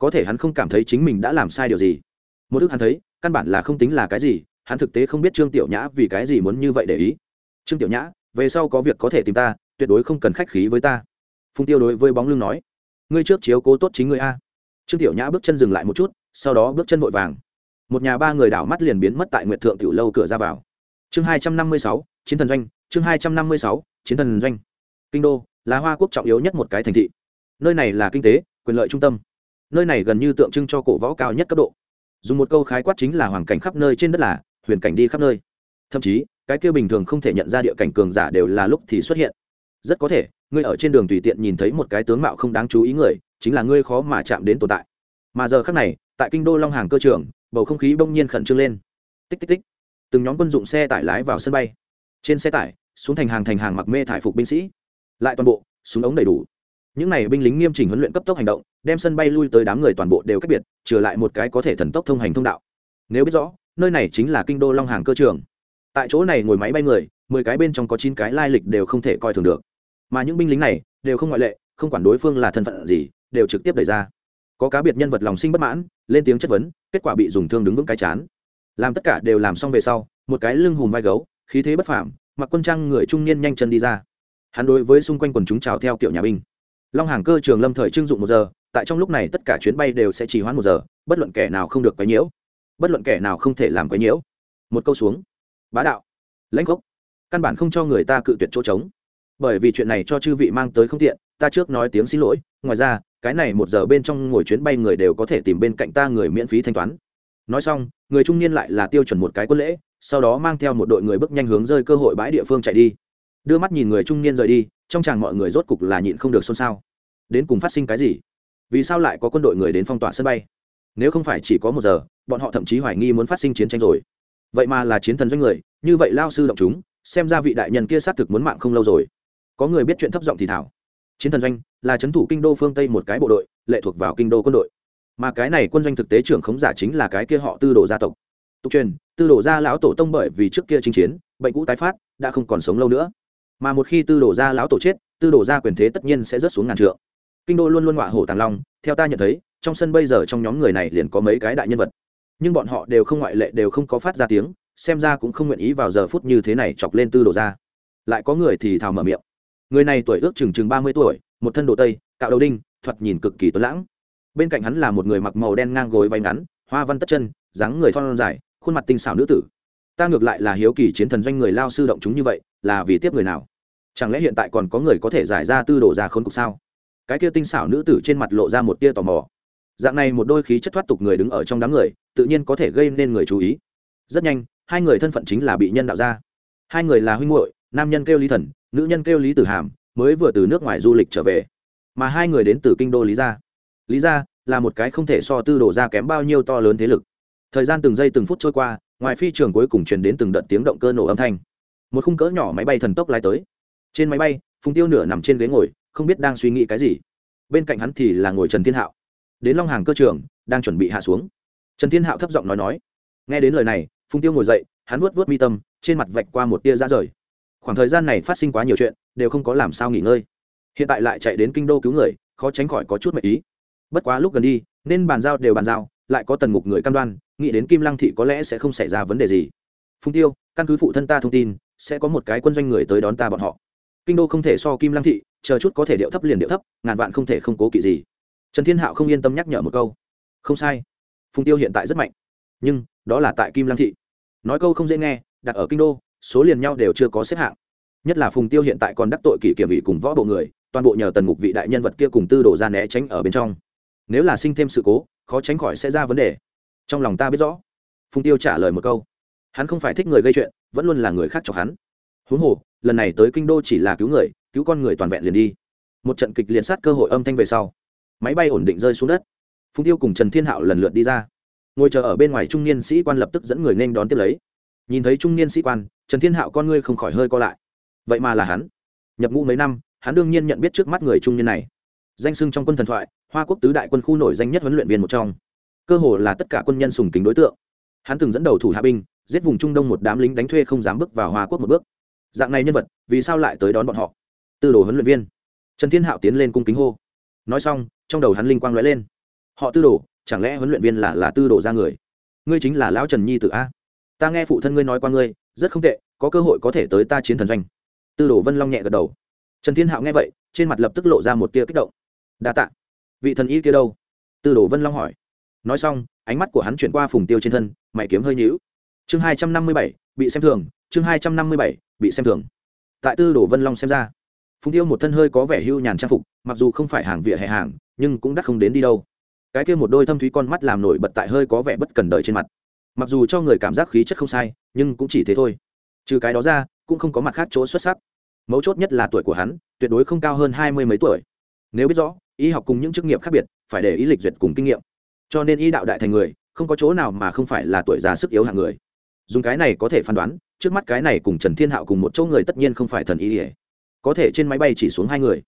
Speaker 1: có thể hắn không cảm thấy chính mình đã làm sai điều gì. Một thức hắn thấy, căn bản là không tính là cái gì, hắn thực tế không biết trương tiểu nhã vì cái gì muốn như vậy để ý. Trương tiểu nhã, về sau có việc có thể tìm ta, tuyệt đối không cần khách khí với ta. Phùng tiêu đối với bóng lưng nói, ngươi trước chiếu cố tốt chính ngươi a. Trương tiểu nhã bước chân dừng lại một chút, sau đó bước chân vội vàng. Một nhà ba người đảo mắt liền biến mất tại nguyệt thượng tiểu lâu cửa ra vào chương hai trăm năm mươi sáu, chiến thần doanh, chương hai trăm năm mươi sáu, chiến thần doanh. Kinh đô, là hoa quốc trọng yếu nhất một cái thành thị. Nơi này là kinh tế, quyền lợi trung tâm. Nơi này gần như tượng trưng cho cổ võ cao nhất cấp độ. Dùng một câu khái quát chính là hoàn cảnh khắp nơi trên đất là, huyền cảnh đi khắp nơi. Thậm chí, cái kia bình thường không thể nhận ra địa cảnh cường giả đều là lúc thì xuất hiện. Rất có thể, ngươi ở trên đường tùy tiện nhìn thấy một cái tướng mạo không đáng chú ý người, chính là ngươi khó mà chạm đến tồn tại. Mà giờ khác này, tại kinh đô long hàng cơ trường, bầu không khí bỗng nhiên khẩn trương lên. Tích tích tích từng nhóm quân dụng xe tải lái vào sân bay. Trên xe tải, xuống thành hàng thành hàng mặc mê thải phục binh sĩ. Lại toàn bộ, súng ống đầy đủ. Những n à y binh lính nghiêm chỉnh huấn luyện cấp tốc hành động, đem sân bay lui tới đám người toàn bộ đều cách biệt, trừ lại một cái có thể thần tốc thông hành thông đạo. Nếu biết rõ, nơi này chính là kinh đô long hàng cơ trường. Tại chỗ này ngồi máy bay người, mười cái bên trong có chín cái lai lịch đều không thể coi thường được. Mà những binh lính này, đều không ngoại lệ, không quản đối phương là thân phận gì, đều trực tiếp đẩy ra. Có cá biệt nhân vật lòng sinh bất mãn, lên tiếng chất vấn, kết quả bị dùng thương đứng vững cái chán làm tất cả đều làm xong về sau, một cái lưng hùm vai gấu, khí thế bất phàm, mặc quân trang người trung niên nhanh chân đi ra. Hắn đối với xung quanh quần chúng chào theo kiểu nhà binh. Long hàng cơ, trường lâm thời trưng dụng một giờ, tại trong lúc này tất cả chuyến bay đều sẽ chỉ hoãn một giờ, bất luận kẻ nào không được quấy nhiễu. Bất luận kẻ nào không thể làm quấy nhiễu. Một câu xuống. Bá đạo. Lãnh gốc. Căn bản không cho người ta cự tuyệt chỗ trống. Bởi vì chuyện này cho chư vị mang tới không tiện, ta trước nói tiếng xin lỗi, ngoài ra, cái này một giờ bên trong ngồi chuyến bay người đều có thể tìm bên cạnh ta người miễn phí thanh toán nói xong, người trung niên lại là tiêu chuẩn một cái quân lễ, sau đó mang theo một đội người bước nhanh hướng rơi cơ hội bãi địa phương chạy đi. Đưa mắt nhìn người trung niên rời đi, trong chàng mọi người rốt cục là nhịn không được xôn xao. Đến cùng phát sinh cái gì? Vì sao lại có quân đội người đến phong tỏa sân bay? Nếu không phải chỉ có một giờ, bọn họ thậm chí hoài nghi muốn phát sinh chiến tranh rồi. Vậy mà là chiến thần doanh người, như vậy lao sư động chúng, xem ra vị đại nhân kia xác thực muốn mạng không lâu rồi. Có người biết chuyện thấp giọng thì thảo. Chiến thần doanh là c h ấ n thủ kinh đô phương tây một cái bộ đội, lệ thuộc vào kinh đô quân đội mà cái này quân doanh thực tế trưởng khống giả chính là cái kia họ tư đồ gia tộc. Tục truyền, tư đồ gia lão tổ tông bởi vì trước kia chinh chiến, bệnh cũ tái phát, đã không còn sống lâu nữa. Mà một khi tư đồ gia lão tổ chết, tư đồ gia quyền thế tất nhiên sẽ rớt xuống ngàn trượng. Kinh đô luôn luôn ngọa hổ tàng long, theo ta nhận thấy, trong sân bây giờ trong nhóm người này liền có mấy cái đại nhân vật. Nhưng bọn họ đều không ngoại lệ, đều không có phát ra tiếng, xem ra cũng không nguyện ý vào giờ phút như thế này chọc lên tư đồ gia. Lại có người thì thào mở miệng. Người này tuổi ước chừng chừng ba mươi tuổi, một thân đồ tây, cạo đầu đinh, thoạt nhìn cực kỳ tuấn lãng bên cạnh hắn là một người mặc màu đen ngang gối váy ngắn, hoa văn tất chân, dáng người thon dài, khuôn mặt tinh xảo nữ tử. Ta ngược lại là hiếu kỳ chiến thần doanh người lao sư động chúng như vậy, là vì tiếp người nào? Chẳng lẽ hiện tại còn có người có thể giải ra tư đồ ra khốn cục sao? Cái kia tinh xảo nữ tử trên mặt lộ ra một tia tò mò. Dạng này một đôi khí chất thoát tục người đứng ở trong đám người, tự nhiên có thể gây nên người chú ý. Rất nhanh, hai người thân phận chính là bị nhân đạo ra. Hai người là huynh hội nam nhân kêu lý thần, nữ nhân kêu lý tử hàm, mới vừa từ nước ngoài du lịch trở về. Mà hai người đến từ kinh đô lý gia. Lý gia là một cái không thể so tư đổ ra kém bao nhiêu to lớn thế lực. Thời gian từng giây từng phút trôi qua, ngoài phi trường cuối cùng truyền đến từng đợt tiếng động cơ nổ âm thanh. Một khung cỡ nhỏ máy bay thần tốc lái tới. Trên máy bay, phùng tiêu nửa nằm trên ghế ngồi, không biết đang suy nghĩ cái gì. Bên cạnh hắn thì là ngồi trần thiên hạo. Đến long hàng cơ trường, đang chuẩn bị hạ xuống. Trần thiên hạo thấp giọng nói nói. Nghe đến lời này, phùng tiêu ngồi dậy, hắn vuốt vuốt mi tâm, trên mặt vạch qua một tia ra rời. Khoảng thời gian này phát sinh quá nhiều chuyện, đều không có làm sao nghỉ ngơi. Hiện tại lại chạy đến kinh đô cứu người, khó tránh khỏi có chút mệt ý bất quá lúc gần đi, nên bàn giao đều bàn giao, lại có tần ngục người cam đoan, nghĩ đến kim lăng thị có lẽ sẽ không xảy ra vấn đề gì. Phùng tiêu, căn cứ phụ thân ta thông tin, sẽ có một cái quân doanh người tới đón ta bọn họ. Kinh đô không thể so kim lăng thị, chờ chút có thể điệu thấp liền điệu thấp, ngàn vạn không thể không cố kỵ gì. Trần thiên hạo không yên tâm nhắc nhở một câu. Không sai. Phùng tiêu hiện tại rất mạnh. Nhưng, đó là tại kim lăng thị. Nói câu không dễ nghe, đặt ở kinh đô, số liền nhau đều chưa có xếp hạng. Nhất là phùng tiêu hiện tại còn đắc tội kỷ kiểm ủy cùng võ bộ người, toàn bộ nhờ tần ngục vị đại nhân vật kia cùng tư đổ ra né tránh ở bên trong nếu là sinh thêm sự cố, khó tránh khỏi sẽ ra vấn đề. Trong lòng ta biết rõ. Phùng tiêu trả lời một câu. Hắn không phải thích người gây chuyện, vẫn luôn là người khác chọc hắn. Huống hồ, lần này tới kinh đô chỉ là cứu người, cứu con người toàn vẹn liền đi. Một trận kịch liệt sát cơ hội âm thanh về sau. Máy bay ổn định rơi xuống đất. Phùng tiêu cùng trần thiên hạo lần lượt đi ra. Ngồi chờ ở bên ngoài trung niên sĩ quan lập tức dẫn người nên đón tiếp lấy. Nhìn thấy trung niên sĩ quan, trần thiên hạo con ngươi không khỏi hơi co lại. Vậy mà là hắn. Nhập ngũ mấy năm, hắn đương nhiên nhận biết trước mắt người trung niên này danh sưng trong quân thần thoại, hoa quốc tứ đại quân khu nổi danh nhất huấn luyện viên một trong. Cơ hồ là tất cả quân nhân sùng kính đối tượng. Hắn từng dẫn đầu thủ hạ binh, giết vùng trung đông một đám lính đánh thuê không dám bước vào hoa quốc một bước. Dạng này nhân vật, vì sao lại tới đón bọn họ? Tư đồ huấn luyện viên. Trần thiên hạo tiến lên cung kính hô. Nói xong, trong đầu hắn linh quang lóe lên. Họ tư đồ, chẳng lẽ huấn luyện viên là là tư đồ ra người? Ngươi chính là lão trần nhi tự a. Ta nghe phụ thân ngươi nói qua ngươi, rất không tệ, có cơ hội có thể tới ta chiến thần doanh. Tư đồ vân long nhẹ gật đầu. Trần thiên hạo nghe vậy, trên mặt lập tức lộ ra một tia kích động đa tạ. Vị thần y kia đâu? Tư đồ vân long hỏi. Nói xong, ánh mắt của hắn chuyển qua phùng tiêu trên thân, mày kiếm hơi nhũ chương hai trăm năm mươi bảy, bị xem thường, chương hai trăm năm mươi bảy, bị xem thường. Tại tư đồ vân long xem ra, phùng tiêu một thân hơi có vẻ hưu nhàn trang phục, mặc dù không phải hàng vỉa hè hàng, nhưng cũng đắt không đến đi đâu. Cái kia một đôi thâm thúy con mắt làm nổi bật tại hơi có vẻ bất cần đời trên mặt. Mặc dù cho người cảm giác khí chất không sai, nhưng cũng chỉ thế thôi. Trừ cái đó ra, cũng không có mặt khác chỗ xuất sắc. Mấu chốt nhất là tuổi của hắn, tuyệt đối không cao hơn hai mươi mấy tuổi. Nếu biết rõ y học cùng những chức nghiệp khác biệt, phải để ý lịch duyệt cùng kinh nghiệm. Cho nên y đạo đại thành người, không có chỗ nào mà không phải là tuổi già sức yếu hạng người. Dùng cái này có thể phán đoán, trước mắt cái này cùng trần thiên hạo cùng một chỗ người tất nhiên không phải thần y ỉa có thể trên máy bay chỉ xuống hai người.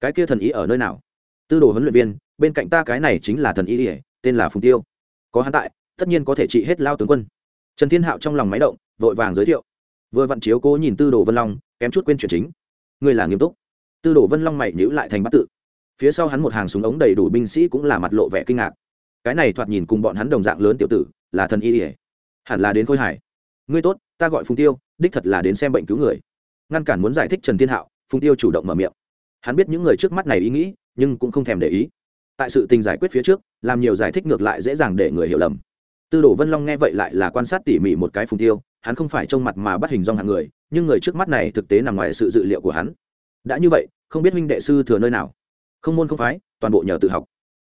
Speaker 1: Cái kia thần y ở nơi nào? Tư đồ huấn luyện viên, bên cạnh ta cái này chính là thần y ỉa tên là phùng tiêu. Có hắn tại, tất nhiên có thể trị hết lao tướng quân. Trần thiên hạo trong lòng máy động, vội vàng giới thiệu. Vừa vặn chiếu cố nhìn tư đồ vân long, kém chút quên chuyện chính. Ngươi là nghiêm túc. Tư đồ vân long mày nhữ lại thành bắt tự phía sau hắn một hàng súng ống đầy đủ binh sĩ cũng là mặt lộ vẻ kinh ngạc. Cái này thoạt nhìn cùng bọn hắn đồng dạng lớn tiểu tử, là thần y ỉa hẳn là đến khôi hải. Ngươi tốt, ta gọi phùng tiêu, đích thật là đến xem bệnh cứu người. Ngăn cản muốn giải thích trần thiên hạo, phùng tiêu chủ động mở miệng. Hắn biết những người trước mắt này ý nghĩ, nhưng cũng không thèm để ý. Tại sự tình giải quyết phía trước, làm nhiều giải thích ngược lại dễ dàng để người hiểu lầm. Tư đồ vân long nghe vậy lại là quan sát tỉ mỉ một cái phùng tiêu, hắn không phải trông mặt mà bắt hình dong hàng người, nhưng người trước mắt này thực tế nằm ngoài sự dự liệu của hắn. Đã như vậy, không biết huynh đệ sư thừa nơi nào không môn không phái, toàn bộ nhờ tự học.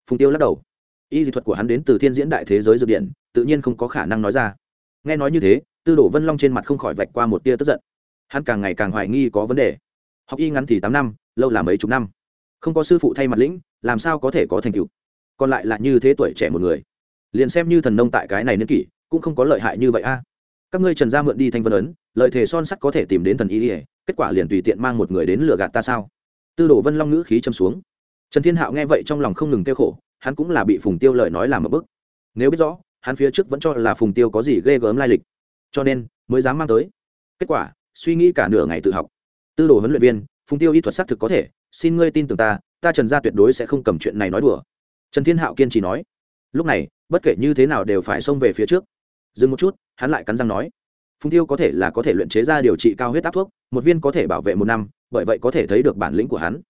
Speaker 1: Phùng tiêu lắc đầu. Y dị thuật của hắn đến từ thiên diễn đại thế giới dược điện, tự nhiên không có khả năng nói ra. Nghe nói như thế, tư đồ vân long trên mặt không khỏi vạch qua một tia tức giận. Hắn càng ngày càng hoài nghi có vấn đề. Học y ngắn thì tám năm, lâu là mấy chục năm. Không có sư phụ thay mặt lĩnh, làm sao có thể có thành tựu? Còn lại là như thế tuổi trẻ một người. Liền xem như thần nông tại cái này niên kỷ, cũng không có lợi hại như vậy a. Các ngươi trần gia mượn đi thanh vân ấn, lợi thế son sắt có thể tìm đến thần y ỉa kết quả liền tùy tiện mang một người đến lừa gạt ta sao? Tư đồ vân long ngữ khí châm xuống trần thiên hạo nghe vậy trong lòng không ngừng tiêu khổ, hắn cũng là bị phùng tiêu lời nói làm một bức. Nếu biết rõ, hắn phía trước vẫn cho là phùng tiêu có gì ghê gớm lai lịch. Cho nên, mới dám mang tới. Kết quả, suy nghĩ cả nửa ngày tự học. Tư đồ huấn luyện viên, phùng tiêu y thuật xác thực có thể, xin ngươi tin tưởng ta ta trần gia tuyệt đối sẽ không cầm chuyện này nói đùa. Trần thiên hạo kiên trì nói. Lúc này, bất kể như thế nào đều phải xông về phía trước. Dừng một chút, hắn lại cắn răng nói. Phùng tiêu có thể là có thể luyện chế ra điều trị cao huyết áp thuốc, một viên có thể bảo vệ một năm, bởi vậy có thể thấy được bản lĩnh của hắn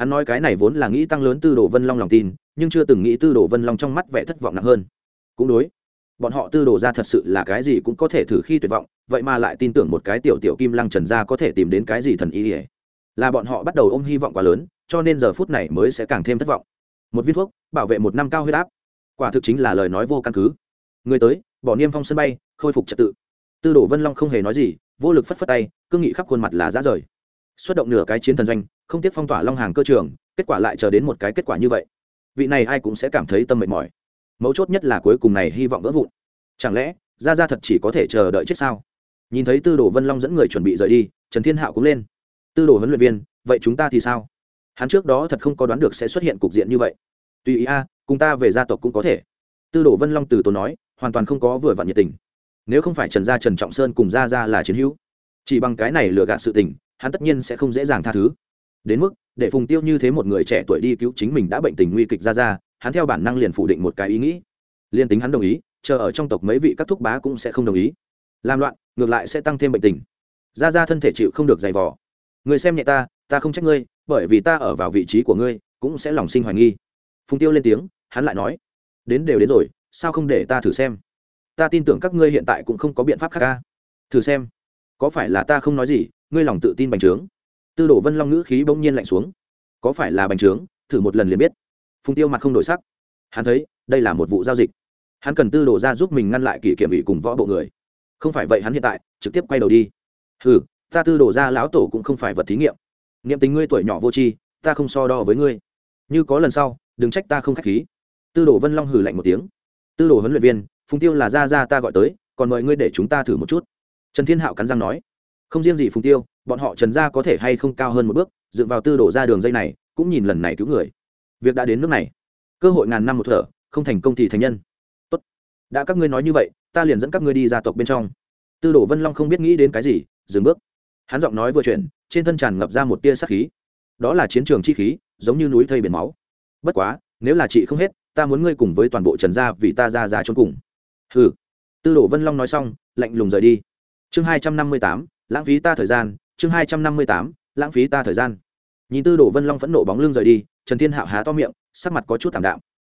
Speaker 1: hắn nói cái này vốn là nghĩ tăng lớn tư đồ vân long lòng tin, nhưng chưa từng nghĩ tư đồ vân long trong mắt vẻ thất vọng nặng hơn. Cũng đối, bọn họ tư đồ ra thật sự là cái gì cũng có thể thử khi tuyệt vọng, vậy mà lại tin tưởng một cái tiểu tiểu kim lăng trần gia có thể tìm đến cái gì thần ý ỉa là bọn họ bắt đầu ôm hy vọng quá lớn, cho nên giờ phút này mới sẽ càng thêm thất vọng. Một viên thuốc, bảo vệ một năm cao huyết áp. Quả thực chính là lời nói vô căn cứ. Người tới, bỏ niêm phong sân bay, khôi phục trật tự. Tư đồ vân long không hề nói gì, vô lực phất phất tay, cương nghị khắp khuôn mặt là ra rời xuất động nửa cái chiến thần doanh, không tiếc phong tỏa long hàng cơ trường, kết quả lại chờ đến một cái kết quả như vậy. Vị này ai cũng sẽ cảm thấy tâm mệt mỏi. Mấu chốt nhất là cuối cùng này hy vọng vỡ vụn. Chẳng lẽ ra ra thật chỉ có thể chờ đợi chết sao? Nhìn thấy tư đồ vân long dẫn người chuẩn bị rời đi, trần thiên hạo cũng lên. Tư đồ huấn luyện viên, vậy chúng ta thì sao? Hắn trước đó thật không có đoán được sẽ xuất hiện cục diện như vậy. Tùy ý a, cùng ta về gia tộc cũng có thể. Tư đồ vân long từ tốn nói, hoàn toàn không có vừa vặn nhiệt tình. Nếu không phải trần gia trần trọng sơn cùng gia gia là chiến hữu, chỉ bằng cái này lừa gạt sự tình hắn tất nhiên sẽ không dễ dàng tha thứ. Đến mức, để phùng tiêu như thế một người trẻ tuổi đi cứu chính mình đã bệnh tình nguy kịch ra ra, hắn theo bản năng liền phủ định một cái ý nghĩ. Liên tính hắn đồng ý, chờ ở trong tộc mấy vị các thúc bá cũng sẽ không đồng ý. Làm loạn, ngược lại sẽ tăng thêm bệnh tình. Ra ra thân thể chịu không được dày vò. Người xem nhẹ ta ta không trách ngươi, bởi vì ta ở vào vị trí của ngươi, cũng sẽ lòng sinh hoài nghi. Phùng tiêu lên tiếng, hắn lại nói, đến đều đến rồi, sao không để ta thử xem? Ta tin tưởng các ngươi hiện tại cũng không có biện pháp khác ca thử xem? Có phải là ta không nói gì ngươi lòng tự tin bành trướng. Tư đồ vân long ngữ khí bỗng nhiên lạnh xuống. Có phải là bành trướng? Thử một lần liền biết. Phùng tiêu mặt không đổi sắc. Hắn thấy, đây là một vụ giao dịch. Hắn cần tư đồ ra giúp mình ngăn lại kỷ kiểm ủy cùng võ bộ người. Không phải vậy hắn hiện tại, trực tiếp quay đầu đi. Ừ ta tư đồ ra lão tổ cũng không phải vật thí nghiệm. Nghiệm tính ngươi tuổi nhỏ vô tri, ta không so đo với ngươi. Như có lần sau, đừng trách ta không k h á c h khí. Tư đồ vân long hử lạnh một tiếng. Tư đồ huấn luyện viên, phùng tiêu là ra ra ta gọi tới, còn mời ngươi để chúng ta thử một chút. Trần thiên hạo cắn răng nói không riêng gì phùng tiêu, bọn họ trần gia có thể hay không cao hơn một bước, dựng vào tư đổ ra đường dây này, cũng nhìn lần này cứu người. Việc đã đến nước này. Cơ hội ngàn năm một thở, không thành công thì thành nhân. Tốt. đã các ngươi nói như vậy, ta liền dẫn các ngươi đi gia tộc bên trong. Tư đồ vân long không biết nghĩ đến cái gì, dừng bước. Hắn giọng nói vừa chuyển, trên thân tràn ngập ra một tia sắc khí. Đó là chiến trường chi khí, giống như núi thây biển máu. Bất quá, nếu là chị không hết, ta muốn ngươi cùng với toàn bộ trần gia vì ta ra giá trốn cùng. Hừ. Tư đồ vân long nói xong, lạnh lùng rời đi. Chương hai trăm năm mươi tám lãng phí ta thời gian, chương hai trăm năm mươi tám, lãng phí ta thời gian. Nhìn tư đồ vân long phẫn nộ bóng lưng rời đi, trần thiên hạo há to miệng, sắc mặt có chút thảm đạm.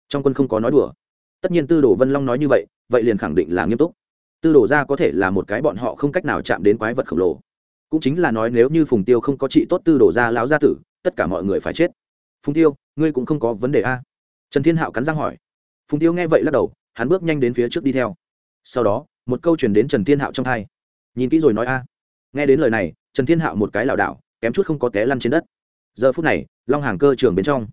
Speaker 1: Trong quân không có nói đùa. Tất nhiên tư đồ vân long nói như vậy vậy liền khẳng định là nghiêm túc. Tư đồ ra có thể là một cái bọn họ không cách nào chạm đến quái vật khổng lồ. Cũng chính là nói nếu như phùng tiêu không có trị tốt tư đồ ra lão gia tử, tất cả mọi người phải chết. Phùng tiêu, ngươi cũng không có vấn đề a? Trần thiên hạo cắn răng hỏi. Phùng tiêu nghe vậy lắc đầu, hắn bước nhanh đến phía trước đi theo. Sau đó, một câu truyền đến trần thiên hạo trong thai nhìn kỹ rồi nói a nghe đến lời này, trần thiên hạo một cái lảo đảo, kém chút không có té lăn trên đất. Giờ phút này, long hàng cơ trường bên trong,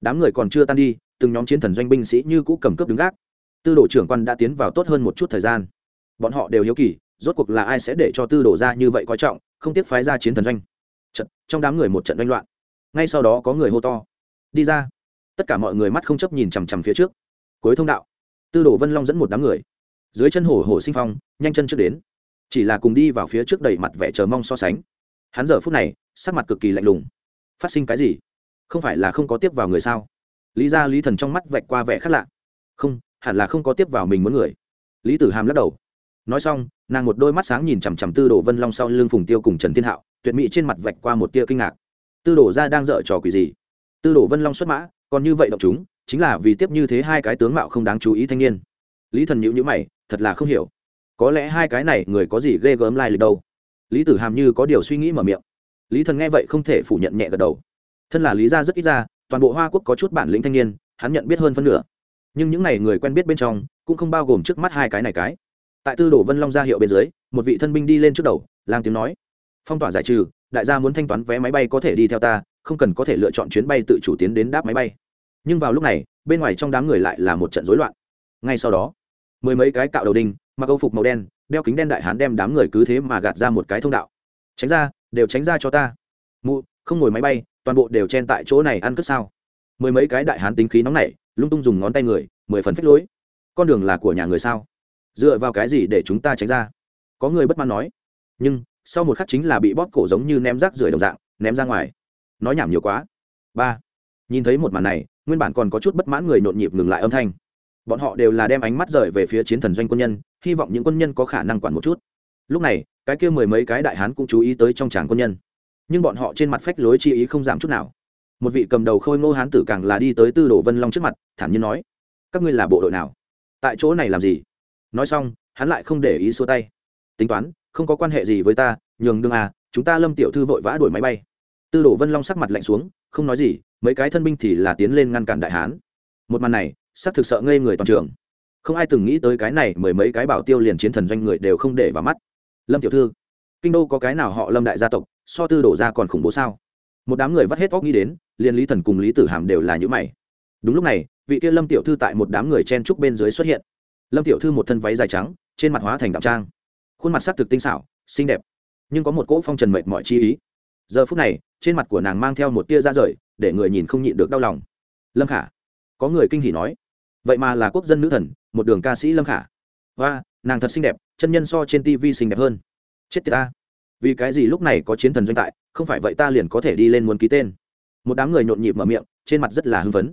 Speaker 1: đám người còn chưa tan đi, từng nhóm chiến thần doanh binh sĩ như cũ cầm cướp đứng gác. Tư đồ trưởng quan đã tiến vào tốt hơn một chút thời gian. Bọn họ đều hiếu kỳ, rốt cuộc là ai sẽ để cho tư đồ ra như vậy coi trọng, không tiếc phái ra chiến thần doanh. Trận trong đám người một trận doanh loạn. Ngay sau đó có người hô to. Đi ra. Tất cả mọi người mắt không chấp nhìn chằm chằm phía trước. Cuối thông đạo, tư đồ vân long dẫn một đám người. Dưới chân hổ hổ sinh phong, nhanh chân trước đến chỉ là cùng đi vào phía trước đầy mặt vẻ chờ mong so sánh. Hắn giờ phút này, sắc mặt cực kỳ lạnh lùng. Phát sinh cái gì? Không phải là không có tiếp vào người sao? Lý ra lý thần trong mắt vạch qua vẻ khác lạ. Không, hẳn là không có tiếp vào mình muốn người. Lý tử hàm lắc đầu. Nói xong, nàng một đôi mắt sáng nhìn chằm chằm tư đồ vân long sau lưng phùng tiêu cùng trần thiên hạo, tuyệt mỹ trên mặt vạch qua một tia kinh ngạc. Tư đồ ra đang dở trò quỷ gì? Tư đồ vân long xuất mã, còn như vậy động chúng, chính là vì tiếp như thế hai cái tướng mạo không đáng chú ý thanh niên. Lý thần nhữ nhữ mày, thật là không hiểu có lẽ hai cái này người có gì ghê gớm lai lịch đâu. Lý tử hàm như có điều suy nghĩ mở miệng. Lý thần nghe vậy không thể phủ nhận nhẹ gật đầu. Thân là lý gia rất ít ra, toàn bộ hoa quốc có chút bản lĩnh thanh niên, hắn nhận biết hơn phân nửa. Nhưng những n à y người quen biết bên trong, cũng không bao gồm trước mắt hai cái này cái. Tại tư đồ vân long ra hiệu bên dưới, một vị thân binh đi lên trước đầu, lang tiếng nói. Phong tỏa giải trừ, đại gia muốn thanh toán vé máy bay có thể đi theo ta, không cần có thể lựa chọn chuyến bay tự chủ tiến đến đáp máy bay. Nhưng vào lúc này, bên ngoài trong đám người lại là một trận rối loạn. Ngay sau đó, mười mấy cái cạo đầu đinh mặc âu phục màu đen, đeo kính đen đại hán đem đám người cứ thế mà gạt ra một cái thông đạo. Tránh ra, đều tránh ra cho ta. Mụ, không ngồi máy bay, toàn bộ đều chen tại chỗ này ăn cất sao? Mười mấy cái đại hán tính khí nóng nảy, lung tung dùng ngón tay người, mười phần phách lối. Con đường là của nhà người sao? Dựa vào cái gì để chúng ta tránh ra? Có người bất mãn nói. Nhưng, sau một khắc chính là bị bóp cổ giống như ném rác rưởi đồng dạng, ném ra ngoài. Nói nhảm nhiều quá. Ba, nhìn thấy một màn này, nguyên bản còn có chút bất mãn người nhộn nhịp ngừng lại âm thanh. Bọn họ đều là đem ánh mắt rời về phía chiến thần doanh quân nhân hy vọng những quân nhân có khả năng quản một chút. Lúc này, cái kia mười mấy cái đại hán cũng chú ý tới trong tràng quân nhân. Nhưng bọn họ trên mặt phách lối chi ý không giảm chút nào. Một vị cầm đầu khôi ngô hán tử càng là đi tới tư đồ vân long trước mặt, thản nhiên nói, các ngươi là bộ đội nào? Tại chỗ này làm gì? Nói xong, hắn lại không để ý xua tay. Tính toán, không có quan hệ gì với ta, nhường đương à chúng ta lâm tiểu thư vội vã đuổi máy bay. Tư đồ vân long sắc mặt lạnh xuống, không nói gì, mấy cái thân binh thì là tiến lên ngăn cản đại hán. Một màn này sắc thực sợ ngây người toàn trường không ai từng nghĩ tới cái này mười mấy cái bảo tiêu liền chiến thần doanh người đều không để vào mắt. Lâm tiểu thư, kinh đô có cái nào họ lâm đại gia tộc, so tư đổ ra còn khủng bố sao? Một đám người vắt hết óc nghĩ đến, liền lý thần cùng lý tử hàm đều là những mày. Đúng lúc này, vị kia lâm tiểu thư tại một đám người chen trúc bên dưới xuất hiện. Lâm tiểu thư một thân váy dài trắng, trên mặt hóa thành đạo trang. Khuôn mặt sắc thực tinh xảo, xinh đẹp, nhưng có một cỗ phong trần mệt mọi chi ý. Giờ phút này, trên mặt của nàng mang theo một tia da rời, để người nhìn không nhịn được đau lòng. Lâm khả, có người kinh hỉ nói, vậy mà là quốc dân nữ thần một đường ca sĩ lâm khả. Và nàng thật xinh đẹp, chân nhân so trên tv xinh đẹp hơn. Chết tiệt ta. Vì cái gì lúc này có chiến thần doanh tại, không phải vậy ta liền có thể đi lên muốn ký tên. Một đám người nhộn nhịp mở miệng, trên mặt rất là hưng phấn.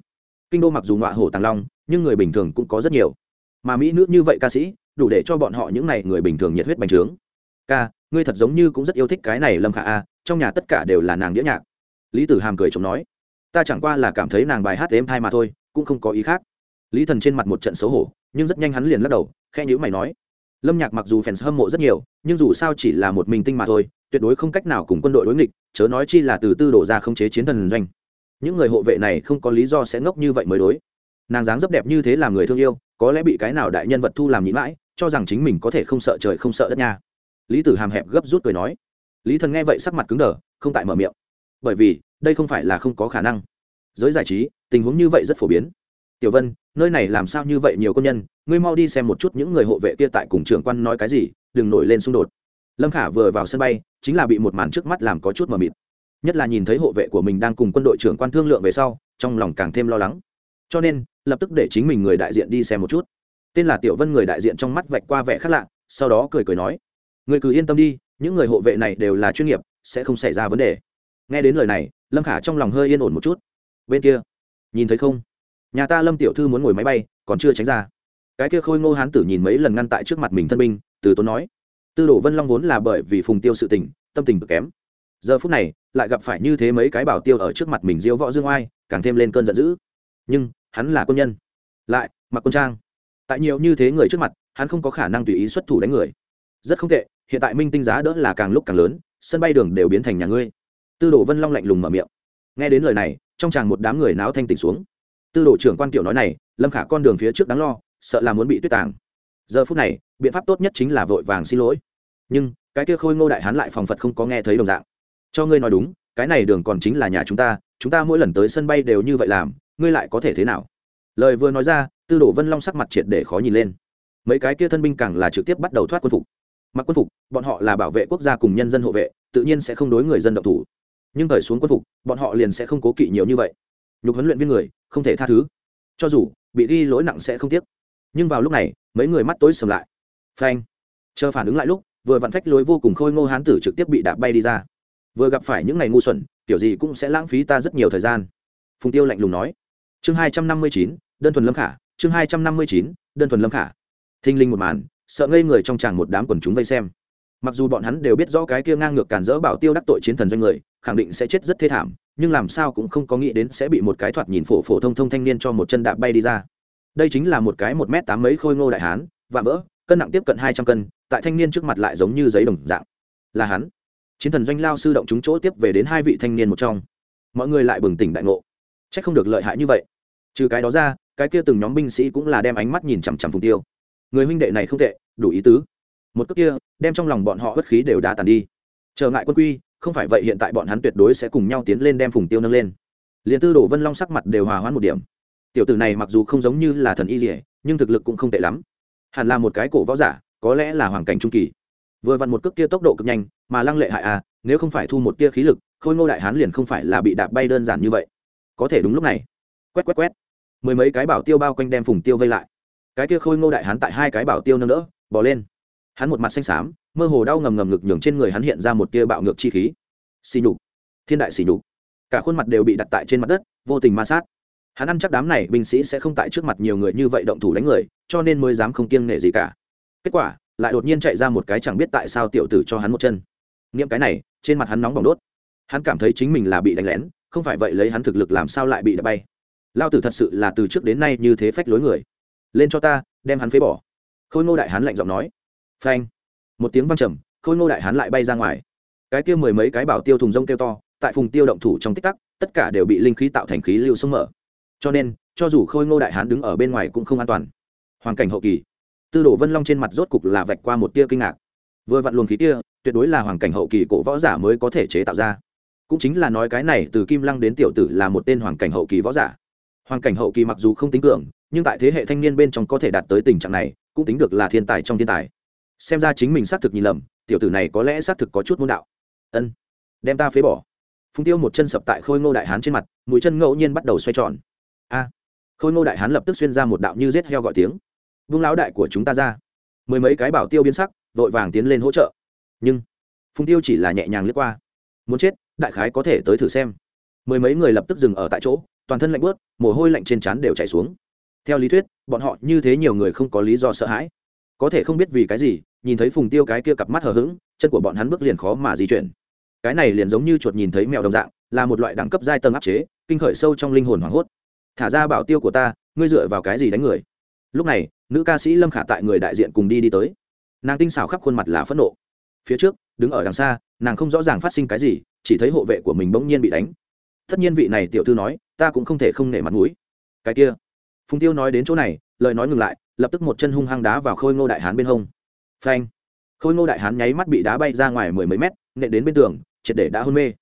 Speaker 1: Kinh đô mặc dù ngọa hổ tàng long, nhưng người bình thường cũng có rất nhiều. Mà mỹ nữ như vậy ca sĩ, đủ để cho bọn họ những n à y người bình thường nhiệt huyết bành trướng. Ca, ngươi thật giống như cũng rất yêu thích cái này lâm khả a trong nhà tất cả đều là nàng đĩa nhạc. Lý tử hàm cười chồng nói, ta chẳng qua là cảm thấy nàng bài hát êm thai mà thôi, cũng không có ý khác. Lý thần trên mặt một trận xấu hổ nhưng rất nhanh hắn liền lắc đầu khe nhữ mày nói, lâm nhạc mặc dù fans hâm mộ rất nhiều, nhưng dù sao chỉ là một mình tinh mà thôi, tuyệt đối không cách nào cùng quân đội đối nghịch, chớ nói chi là từ tư đổ ra không chế chiến thần doanh. Những người hộ vệ này không có lý do sẽ ngốc như vậy mới đối. Nàng dáng rất đẹp như thế làm người thương yêu, có lẽ bị cái nào đại nhân vật thu làm nhĩ mãi, cho rằng chính mình có thể không sợ trời không sợ đất nha. Lý tử hàm hẹp gấp rút cười nói. Lý thần nghe vậy sắc mặt cứng đờ, không tại mở miệng. Bởi vì, đây không phải là không có khả năng. Giới giải trí, tình huống như vậy rất phổ biến tiểu vân, nơi này làm sao như vậy nhiều công nhân? Ngươi mau đi xem một chút những người hộ vệ kia tại cùng trưởng quan nói cái gì, đừng nổi lên xung đột. Lâm khả vừa vào sân bay, chính là bị một màn trước mắt làm có chút mờ mịt. Nhất là nhìn thấy hộ vệ của mình đang cùng quân đội trưởng quan thương lượng về sau, trong lòng càng thêm lo lắng. Cho nên, lập tức để chính mình người đại diện đi xem một chút. Tên là tiểu vân người đại diện trong mắt vạch qua vẻ khác lạ, sau đó cười cười nói người cứ yên tâm đi, những người hộ vệ này đều là chuyên nghiệp, sẽ không xảy ra vấn đề. Nghe đến lời này, lâm khả trong lòng hơi yên ổn một chút. Bên kia, nhìn thấy không? Nhà ta lâm tiểu thư muốn ngồi máy bay còn chưa tránh ra cái kia khôi ngô hán tử nhìn mấy lần ngăn tại trước mặt mình thân binh từ tốn nói tư đồ vân long vốn là bởi vì phùng tiêu sự tình tâm tình cực kém giờ phút này lại gặp phải như thế mấy cái bảo tiêu ở trước mặt mình diễu võ dương oai càng thêm lên cơn giận dữ nhưng hắn là quân nhân lại mặc quân trang tại nhiều như thế người trước mặt hắn không có khả năng tùy ý xuất thủ đánh người rất không tệ hiện tại minh tinh giá đỡ là càng lúc càng lớn sân bay đường đều biến thành nhà ngươi tư đồ vân long lạnh lùng mở miệng nghe đến lời này trong chàng một đám người náo thanh tỉnh xuống tư đồ trưởng quan kiểu nói này, lâm khả con đường phía trước đáng lo, sợ là muốn bị tuyết tàng. Giờ phút này, biện pháp tốt nhất chính là vội vàng xin lỗi. Nhưng, cái kia khôi ngô đại hán lại phòng phật không có nghe thấy đồng dạng. Cho ngươi nói đúng, cái này đường còn chính là nhà chúng ta chúng ta mỗi lần tới sân bay đều như vậy làm, ngươi lại có thể thế nào? Lời vừa nói ra, tư đồ vân long sắc mặt triệt để khó nhìn lên. Mấy cái kia thân binh càng là trực tiếp bắt đầu thoát quân phục. Mặc quân phục, bọn họ là bảo vệ quốc gia cùng nhân dân hộ vệ, tự nhiên sẽ không đối người dân độc thủ. Nhưng thời xuống quân phục, bọn họ liền sẽ không cố kỵ nhiều như vậy nhục huấn luyện viên người, không thể tha thứ. Cho dù bị ghi lỗi nặng sẽ không tiếc. Nhưng vào lúc này, mấy người mắt tối sầm lại. Phanh. Chờ phản ứng lại lúc, vừa vặn phách lối vô cùng khôi ngô hán tử trực tiếp bị đạp bay đi ra. Vừa gặp phải những ngày ngu xuẩn, kiểu gì cũng sẽ lãng phí ta rất nhiều thời gian. Phùng tiêu lạnh lùng nói. Chương hai trăm năm mươi chín, đơn thuần lâm khả. Chương hai trăm năm mươi chín, đơn thuần lâm khả. Thinh linh một màn, sợ ngây người trong tràng một đám quần chúng vây xem. Mặc dù bọn hắn đều biết rõ cái kia ngang ngược cản dỡ bảo tiêu đắc tội chiến thần doanh người, khẳng định sẽ chết rất thê thảm nhưng làm sao cũng không có nghĩ đến sẽ bị một cái thoạt nhìn phổ phổ thông thông thanh niên cho một chân đạp bay đi ra. Đây chính là một cái một m tám mấy khôi ngô đại hán và vỡ, cân nặng tiếp cận hai trăm cân, tại thanh niên trước mặt lại giống như giấy đồng dạng. Là hắn. Chiến thần doanh lao sư động chúng chỗ tiếp về đến hai vị thanh niên một trong. Mọi người lại bừng tỉnh đại ngộ. C h ắ c không được lợi hại như vậy. Trừ cái đó ra, cái kia từng nhóm binh sĩ cũng là đem ánh mắt nhìn chằm chằm phùng tiêu. Người huynh đệ này không tệ, đủ ý tứ. Một cước kia, đem trong lòng bọn họ bất khí đều đã tàn đi. Trở ngại quân quy không phải vậy hiện tại bọn hắn tuyệt đối sẽ cùng nhau tiến lên đem phùng tiêu nâng lên. Liền tư đồ vân long sắc mặt đều hòa hoãn một điểm. Tiểu tử này mặc dù không giống như là thần y dỉa nhưng thực lực cũng không tệ lắm. Hẳn là một cái cổ võ giả, có lẽ là hoàng cảnh trung kỳ. Vừa vặn một cước kia tốc độ cực nhanh, mà lăng lệ hại à nếu không phải thu một tia khí lực, khôi ngô đại hán liền không phải là bị đạp bay đơn giản như vậy. Có thể đúng lúc này. Quét quét quét. Mười mấy cái bảo tiêu bao quanh đem phùng tiêu vây lại. Cái kia khôi ngô đại hán tại hai cái bảo tiêu nâng đỡ bỏ lên. Hắn một mặt xanh xám mơ hồ đau ngầm ngầm ngực nhường trên người hắn hiện ra một tia bạo ngược chi khí. Xì nhục. Thiên đại xì nhục. Cả khuôn mặt đều bị đặt tại trên mặt đất, vô tình ma sát. Hắn ăn chắc đám này binh sĩ sẽ không tại trước mặt nhiều người như vậy động thủ đánh người, cho nên mới dám không kiêng nể gì cả. Kết quả, lại đột nhiên chạy ra một cái chẳng biết tại sao tiểu tử cho hắn một chân. Nghiệm cái này, trên mặt hắn nóng bỏng đốt. Hắn cảm thấy chính mình là bị đánh lén, không phải vậy lấy hắn thực lực làm sao lại bị đập bay. Lao tử thật sự là từ trước đến nay như thế phách lối người. Lên cho ta, đem hắn phế bỏ. Khôi ngô đại hắn lạnh giọng nói. Phanh một tiếng văng trầm, khôi ngô đại Hán lại bay ra ngoài. Cái kia mười mấy cái bảo tiêu thùng rông kêu to, tại phùng tiêu động thủ trong tích tắc, tất cả đều bị linh khí tạo thành khí lưu sông mở. Cho nên, cho dù khôi ngô đại hán đứng ở bên ngoài cũng không an toàn. Hoàn cảnh hậu kỳ, tư đồ vân long trên mặt rốt cục là vạch qua một tia kinh ngạc. Vừa vặn luồng khí tia tuyệt đối là hoàn cảnh hậu kỳ cổ võ giả mới có thể chế tạo ra. Cũng chính là nói cái này từ kim lăng đến tiểu tử là một tên hoàn cảnh hậu kỳ võ giả. Hoàn cảnh hậu kỳ mặc dù không tính cường, nhưng tại thế hệ thanh niên bên trong có thể đạt tới tình trạng này, cũng tính được là thiên tài trong thiên tài xem ra chính mình xác thực nhìn lầm, tiểu tử này có lẽ xác thực có chút môn đạo. Ân, đem ta phế bỏ. Phùng tiêu một chân sập tại khôi ngô đại hán trên mặt, mũi chân ngẫu nhiên bắt đầu xoay tròn. A, khôi ngô đại hán lập tức xuyên ra một đạo như rết heo gọi tiếng. Vương lão đại của chúng ta ra. Mười mấy cái bảo tiêu biến sắc, vội vàng tiến lên hỗ trợ. Nhưng, phùng tiêu chỉ là nhẹ nhàng lướt qua. Muốn chết, đại khái có thể tới thử xem. Mười mấy người lập tức dừng ở tại chỗ, toàn thân lạnh bớt mồ hôi lạnh trên trán đều chảy xuống. Theo lý thuyết, bọn họ như thế nhiều người không có lý do sợ hãi. Có thể không biết vì cái gì nhìn thấy phùng tiêu cái kia cặp mắt hờ hững, chân của bọn hắn bước liền khó mà di chuyển. Cái này liền giống như chuột nhìn thấy mèo đồng dạng, là một loại đẳng cấp giai tầng áp chế, kinh khởi sâu trong linh hồn hoảng hốt. Thả ra bảo tiêu của ta, ngươi dựa vào cái gì đánh người? Lúc này, nữ ca sĩ lâm khả tại người đại diện cùng đi đi tới. Nàng tinh xảo khắp khuôn mặt là phẫn nộ. Phía trước, đứng ở đằng xa, nàng không rõ ràng phát sinh cái gì, chỉ thấy hộ vệ của mình bỗng nhiên bị đánh. Tất nhiên vị này tiểu thư nói, ta cũng không thể không nể mặt mũi. Cái kia, phùng tiêu nói đến chỗ này, lời nói ngừng lại, lập tức một chân hung hăng đá vào khôi ngô đại hán bên hông phanh. Khôi ngô đại hán nháy mắt bị đá bay ra ngoài mười mấy mét, nện đến bên tường, triệt để đã hôn mê.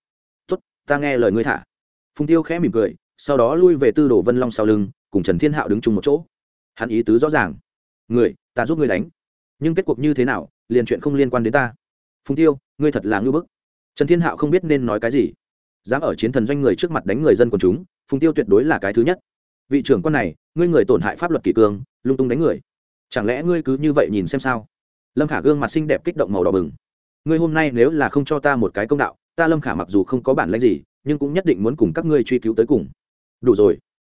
Speaker 1: Tuất ta nghe lời ngươi thả. Phùng tiêu khẽ mỉm cười, sau đó lui về tư đồ vân long sau lưng, cùng trần thiên hạo đứng chung một chỗ. Hắn ý tứ rõ ràng. Người, ta giúp ngươi đánh. Nhưng kết cuộc như thế nào, liền chuyện không liên quan đến ta. Phùng tiêu, ngươi thật là ngưỡng bức. Trần thiên hạo không biết nên nói cái gì. Dám ở chiến thần doanh người trước mặt đánh người dân quần chúng, phùng tiêu tuyệt đối là cái thứ nhất. Vị trưởng con này, ngươi người tổn hại pháp luật kỷ cương, lung tung đánh người. Chẳng lẽ ngươi cứ như vậy nhìn xem sao? Lâm khả gương mặt xinh đẹp kích động màu đỏ bừng. Ngươi hôm nay nếu là không cho ta một cái công đạo, ta lâm khả mặc dù không có bản lãnh gì, nhưng cũng nhất định muốn cùng các ngươi truy cứu tới cùng. Đủ rồi.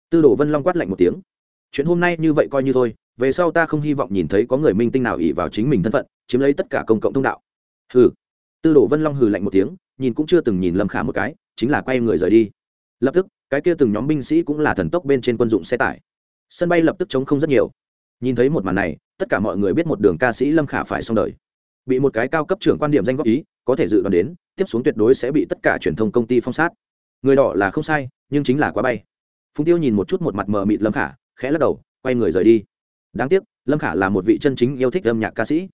Speaker 1: Tư đồ vân long quát lạnh một tiếng. Chuyện hôm nay như vậy coi như thôi, về sau ta không hy vọng nhìn thấy có người minh tinh nào ỉ vào chính mình thân phận, chiếm lấy tất cả công cộng thông đạo. Hừ. Tư đồ vân long hừ lạnh một tiếng, nhìn cũng chưa từng nhìn lâm khả một cái, chính là quay người rời đi. Lập tức, cái kia từng nhóm binh sĩ cũng là thần tốc bên trên quân dụng xe tải. Sân bay lập tức chống không rất nhiều. Nhìn thấy một màn này tất cả mọi người biết một đường ca sĩ lâm khả phải xong đời. Bị một cái cao cấp trưởng quan điểm danh góp ý, có thể dự đoán đến, tiếp xuống tuyệt đối sẽ bị tất cả truyền thông công ty phong sát. Người đỏ là không sai, nhưng chính là quá bay. Phùng tiêu nhìn một chút một mặt mờ mịt lâm khả, khẽ lắc đầu, quay người rời đi. Đáng tiếc, lâm khả là một vị chân chính yêu thích âm nhạc ca sĩ.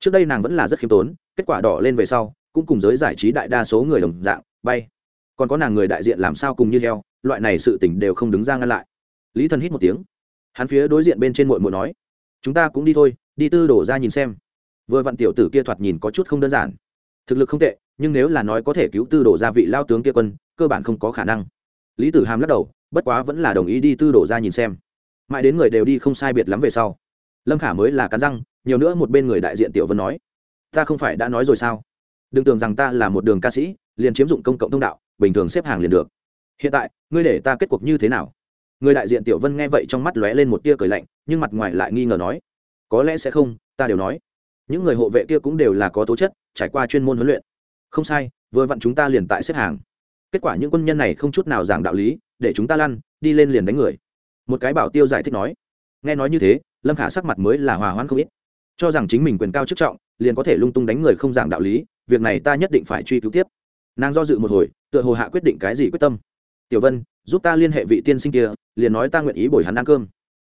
Speaker 1: Trước đây nàng vẫn là rất khiêm tốn, kết quả đỏ lên về sau, cũng cùng giới giải trí đại đa số người đồng dạng, bay. Còn có nàng người đại diện làm sao cùng như heo, loại này sự tỉnh đều không đứng ra ngăn lại. Lý thần hít một tiếng. Hắn phía đối diện bên trên mội mội nói chúng ta cũng đi thôi, đi tư đổ ra nhìn xem. Vừa vặn tiểu tử kia thoạt nhìn có chút không đơn giản. Thực lực không tệ, nhưng nếu là nói có thể cứu tư đổ ra vị lao tướng kia quân, cơ bản không có khả năng. Lý tử hàm lắc đầu, bất quá vẫn là đồng ý đi tư đổ ra nhìn xem. Mãi đến người đều đi không sai biệt lắm về sau, lâm khả mới là cắn răng, nhiều nữa một bên người đại diện tiểu vân nói, ta không phải đã nói rồi sao? Đừng tưởng rằng ta là một đường ca sĩ, liền chiếm dụng công cộng thông đạo, bình thường xếp hàng liền được. Hiện tại, ngươi để ta kết cuộc như thế nào? Người đại diện tiểu vân nghe vậy trong mắt lóe lên một tia cười lạnh, nhưng mặt ngoài lại nghi ngờ nói, có lẽ sẽ không, ta đều nói. Những người hộ vệ kia cũng đều là có tố chất, trải qua chuyên môn huấn luyện. Không sai, vừa vặn chúng ta liền tại xếp hàng. Kết quả những quân nhân này không chút nào giảng đạo lý, để chúng ta lăn, đi lên liền đánh người. Một cái bảo tiêu giải thích nói. Nghe nói như thế, lâm khả sắc mặt mới là hòa hoãn không ít. Cho rằng chính mình quyền cao chức trọng, liền có thể lung tung đánh người không giảng đạo lý, việc này ta nhất định phải truy cứu tiếp. Nàng do dự một hồi, tựa hồ hạ quyết định cái gì quyết tâm. Tiểu vân giúp ta liên hệ vị tiên sinh kia, liền nói ta nguyện ý bồi hắn ăn cơm.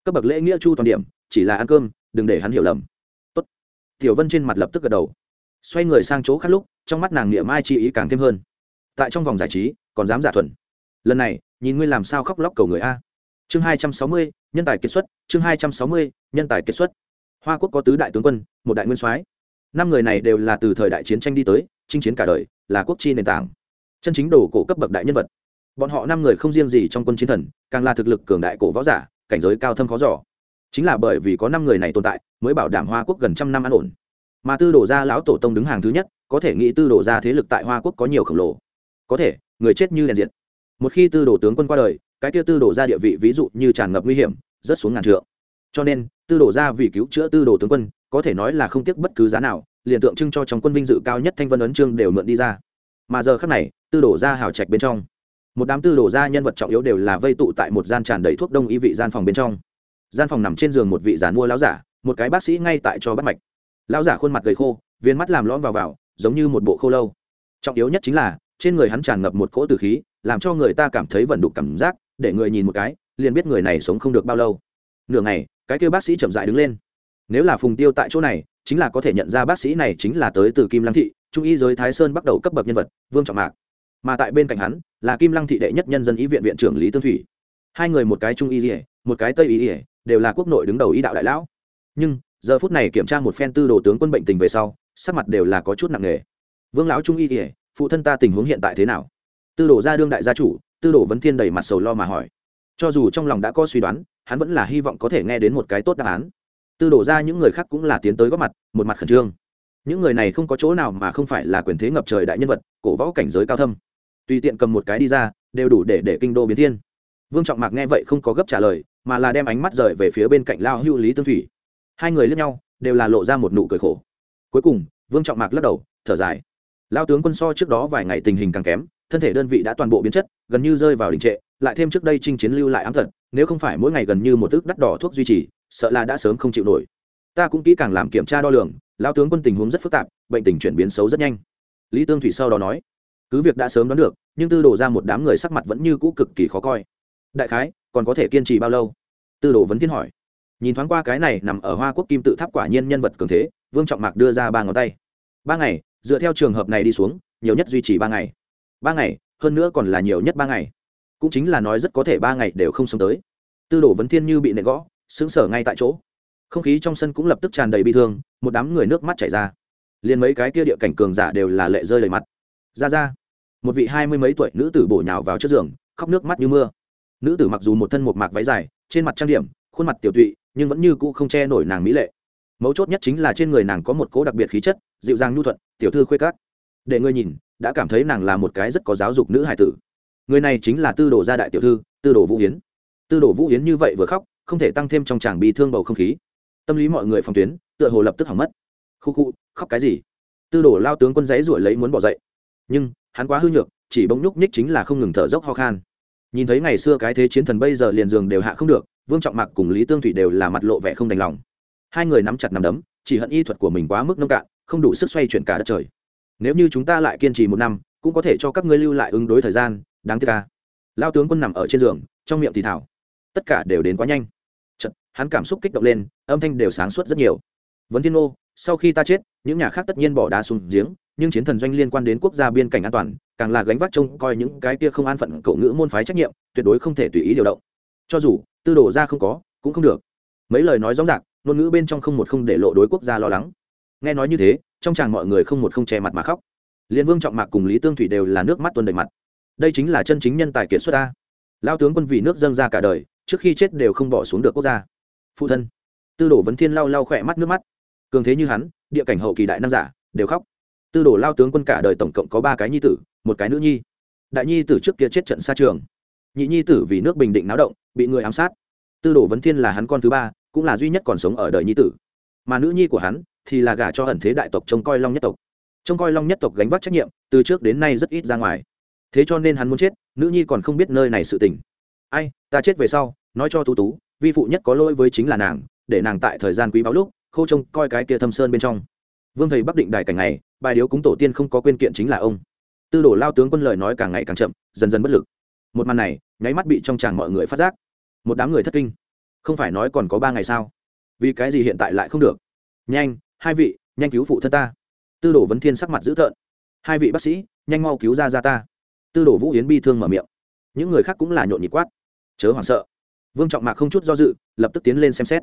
Speaker 1: Các bậc lễ nghĩa chu toàn điểm, chỉ là ăn cơm, đừng để hắn hiểu lầm. Tốt. tiểu vân trên mặt lập tức gật đầu. Xoay người sang chỗ khác lúc, trong mắt nàng niệm mai chi ý càng thêm hơn. Tại trong vòng giải trí, còn dám giả thuần. Lần này, nhìn ngươi làm sao khóc lóc cầu người a. Chương hai trăm sáu mươi, nhân tài kiệt xuất, chương hai trăm sáu mươi, nhân tài kiệt xuất. Hoa quốc có tứ đại tướng quân, một đại nguyên soái. Năm người này đều là từ thời đại chiến tranh đi tới, chinh chiến cả đời, là quốc chi nền tảng. Chân chính đồ cổ cấp bậc đại nhân vật bọn họ năm người không riêng gì trong quân chiến thần, càng là thực lực cường đại cổ võ giả, cảnh giới cao thâm khó giỏ chính là bởi vì có năm người này tồn tại, mới bảo đảm hoa quốc gần trăm năm an ổn. Mà tư đổ gia lão tổ tông đứng hàng thứ nhất, có thể nghĩ tư đổ gia thế lực tại hoa quốc có nhiều khổng lồ. Có thể, người chết như đèn diện một khi tư đổ tướng quân qua đời, cái kia tư đổ gia địa vị ví dụ như tràn ngập nguy hiểm rất xuống ngàn trượng. Cho nên, tư đổ gia vì cứu chữa tư đồ tướng quân, có thể nói là không tiếc bất cứ giá nào, liền tượng trưng cho trong quân vinh dự cao nhất thanh vân ấn trương đều mượn đi ra. Mà giờ khác này, tư đổ gia hào trạch bên trong một đám tư đổ ra nhân vật trọng yếu đều là vây tụ tại một gian tràn đầy thuốc đông y vị gian phòng bên trong. Gian phòng nằm trên giường một vị giàn mua lão giả, một cái bác sĩ ngay tại cho bắt mạch. Lão giả khuôn mặt gầy khô, viên mắt làm lõm vào vào, giống như một bộ khô lâu. Trọng yếu nhất chính là, trên người hắn tràn ngập một cỗ từ khí, làm cho người ta cảm thấy vẩn đục cảm giác, để người nhìn một cái, liền biết người này sống không được bao lâu. Nửa ngày, cái kêu bác sĩ chậm dại đứng lên. Nếu là phùng tiêu tại chỗ này, chính là có thể nhận ra bác sĩ này chính là tới từ kim lăng thị, trung y giới thái sơn bắt đầu cấp bậc nhân vật, vương trọng mạc. Mà tại bên cạnh hắn là kim lăng thị đệ nhất nhân dân ý viện viện trưởng lý tương thủy. Hai người một cái trung y ỉa một cái tây y ỉa đều là quốc nội đứng đầu y đạo đại lão. Nhưng, giờ phút này kiểm tra một phen tư đồ tướng quân bệnh tình về sau, sắc mặt đều là có chút nặng nề. Vương lão trung y ỉa phụ thân ta tình huống hiện tại thế nào? Tư đồ gia đương đại gia chủ, tư đồ vấn thiên đầy mặt sầu lo mà hỏi. Cho dù trong lòng đã có suy đoán, hắn vẫn là hy vọng có thể nghe đến một cái tốt đáp án. Tư đổ ra những người khác cũng là tiến tới góp mặt, một mặt khẩn trương. Những người này không có chỗ nào mà không phải là quyền thế ngập trời đại nhân vật, cổ võ cảnh giới cao thâm tùy tiện cầm một cái đi ra, đều đủ để để kinh đô biến thiên. Vương trọng mạc nghe vậy không có gấp trả lời, mà là đem ánh mắt rời về phía bên cạnh lao hưu lý tương thủy. Hai người lướt nhau, đều là lộ ra một nụ cười khổ. Cuối cùng, vương trọng mạc lắc đầu, thở dài. Lao tướng quân so trước đó vài ngày tình hình càng kém, thân thể đơn vị đã toàn bộ biến chất, gần như rơi vào đình trệ, lại thêm trước đây chinh chiến lưu lại ám thật, nếu không phải mỗi ngày gần như một tức đắt đỏ thuốc duy trì, sợ là đã sớm không chịu nổi. Ta cũng kỹ càng làm kiểm tra đo lường, lao tướng quân tình huống rất phức tạp, bệnh tình chuyển biến xấu rất nhanh. Lý tương thủy sau đó nói cứ việc đã sớm đoán được, nhưng tư Đồ ra một đám người sắc mặt vẫn như cũ cực kỳ khó coi. Đại khái, còn có thể kiên trì bao lâu? Tư đồ vấn thiên hỏi. Nhìn thoáng qua cái này nằm ở hoa quốc kim tự tháp quả nhiên nhân vật cường thế, vương trọng mạc đưa ra ba ngón tay. Ba ngày, dựa theo trường hợp này đi xuống, nhiều nhất duy trì ba ngày. Ba ngày, hơn nữa còn là nhiều nhất ba ngày. Cũng chính là nói rất có thể ba ngày đều không sống tới. Tư đồ vấn thiên như bị nệ gõ xứng sở ngay tại chỗ. Không khí trong sân cũng lập tức tràn đầy bi thương, một đám người nước mắt chảy ra. Liền mấy cái kia địa cảnh cường giả đều là lệ rơi đầy mặt ra ra. Một vị hai mươi mấy tuổi nữ tử bổ nhào vào trước giường, khóc nước mắt như mưa. Nữ tử mặc dù một thân một mạc váy dài, trên mặt trang điểm, khuôn mặt tiểu tụy, nhưng vẫn như cũ không che nổi nàng mỹ lệ. Mấu chốt nhất chính là trên người nàng có một cố đặc biệt khí chất, dịu dàng nhu thuận, tiểu thư khuê cát để ngươi nhìn, đã cảm thấy nàng là một cái rất có giáo dục nữ hải tử. Người này chính là tư đồ gia đại tiểu thư, tư đồ vũ hiến tư đồ vũ hiến như vậy vừa khóc, không thể tăng thêm trong tràng bị thương bầu không khí. Tâm lý mọi người phòng tuyến, tựa hồ lập tức hỏng mất. Khu khu, khóc cái gì? Tư đồ lao tướng quân giấy ruổi lấy muốn bỏ dậy nhưng hắn quá hư nhược chỉ bỗng nhúc nhích chính là không ngừng thở dốc ho khan. Nhìn thấy ngày xưa cái thế chiến thần bây giờ liền giường đều hạ không được vương trọng mạc cùng lý tương thủy đều là mặt lộ vẻ không đành lòng. Hai người nắm chặt nằm đấm chỉ hận y thuật của mình quá mức nông cạn không đủ sức xoay chuyển cả đất trời. Nếu như chúng ta lại kiên trì một năm cũng có thể cho các ngươi lưu lại ứng đối thời gian đáng tiếc ca lao tướng quân nằm ở trên giường trong miệng thì thảo. Tất cả đều đến quá nhanh. Chật, hắn cảm xúc kích động lên âm thanh đều sáng suốt rất nhiều. Vấn thiên ô sau khi ta chết những nhà khác tất nhiên bỏ đá xuống giếng nhưng chiến thần doanh liên quan đến quốc gia biên cảnh an toàn, càng là gánh vác trông coi những cái kia không an phận cậu ngữ môn phái trách nhiệm, tuyệt đối không thể tùy ý điều động. Cho dù, tư đồ ra không có, cũng không được. Mấy lời nói rõ ràng, ngôn ngữ bên trong không một không để lộ đối quốc gia lo lắng. Nghe nói như thế, trong chàng mọi người không một không che mặt mà khóc. Liên vương trọng mạc cùng lý tương thủy đều là nước mắt tuôn đầy mặt. Đây chính là chân chính nhân tài kiệt xuất ta lao tướng quân vì nước dâng ra cả đời, trước khi chết đều không bỏ xuống được quốc gia. Phụ thân. Tư đồ vấn thiên lau lau khỏe mắt nước mắt. Cường thế như hắn, địa cảnh hậu kỳ đại nam giả, đều khóc tư đồ lao tướng quân cả đời tổng cộng có ba cái nhi tử, một cái nữ nhi. Đại nhi tử trước kia chết trận xa trường. Nhị nhi tử vì nước bình định náo động, bị người ám sát. Tư đồ vấn thiên là hắn con thứ ba, cũng là duy nhất còn sống ở đời nhi tử. Mà nữ nhi của hắn thì là gả cho ẩn thế đại tộc trông coi long nhất tộc. Trông coi long nhất tộc gánh vác trách nhiệm, từ trước đến nay rất ít ra ngoài. Thế cho nên hắn muốn chết, nữ nhi còn không biết nơi này sự tình. Ai, ta chết về sau, nói cho tú tú, vi phụ nhất có lỗi với chính là nàng, để nàng tại thời gian quý báu lúc khô trông coi cái kia thâm sơn bên trong vương thầy bắc định đài cảnh này, bài điếu cúng tổ tiên không có quên kiện chính là ông. Tư đồ lao tướng quân lời nói càng ngày càng chậm, dần dần bất lực. Một màn này, nháy mắt bị trong tràng mọi người phát giác. Một đám người thất kinh. Không phải nói còn có ba ngày sao? Vì cái gì hiện tại lại không được? Nhanh, hai vị, nhanh cứu phụ thân ta. Tư đồ vấn thiên sắc mặt dữ tợn. Hai vị bác sĩ, nhanh mau cứu ra ra ta. Tư đồ vũ yến bi thương mở miệng. Những người khác cũng là nhộn nhịp quát. Chớ hoảng sợ. Vương trọng mạc không chút do dự, lập tức tiến lên xem xét.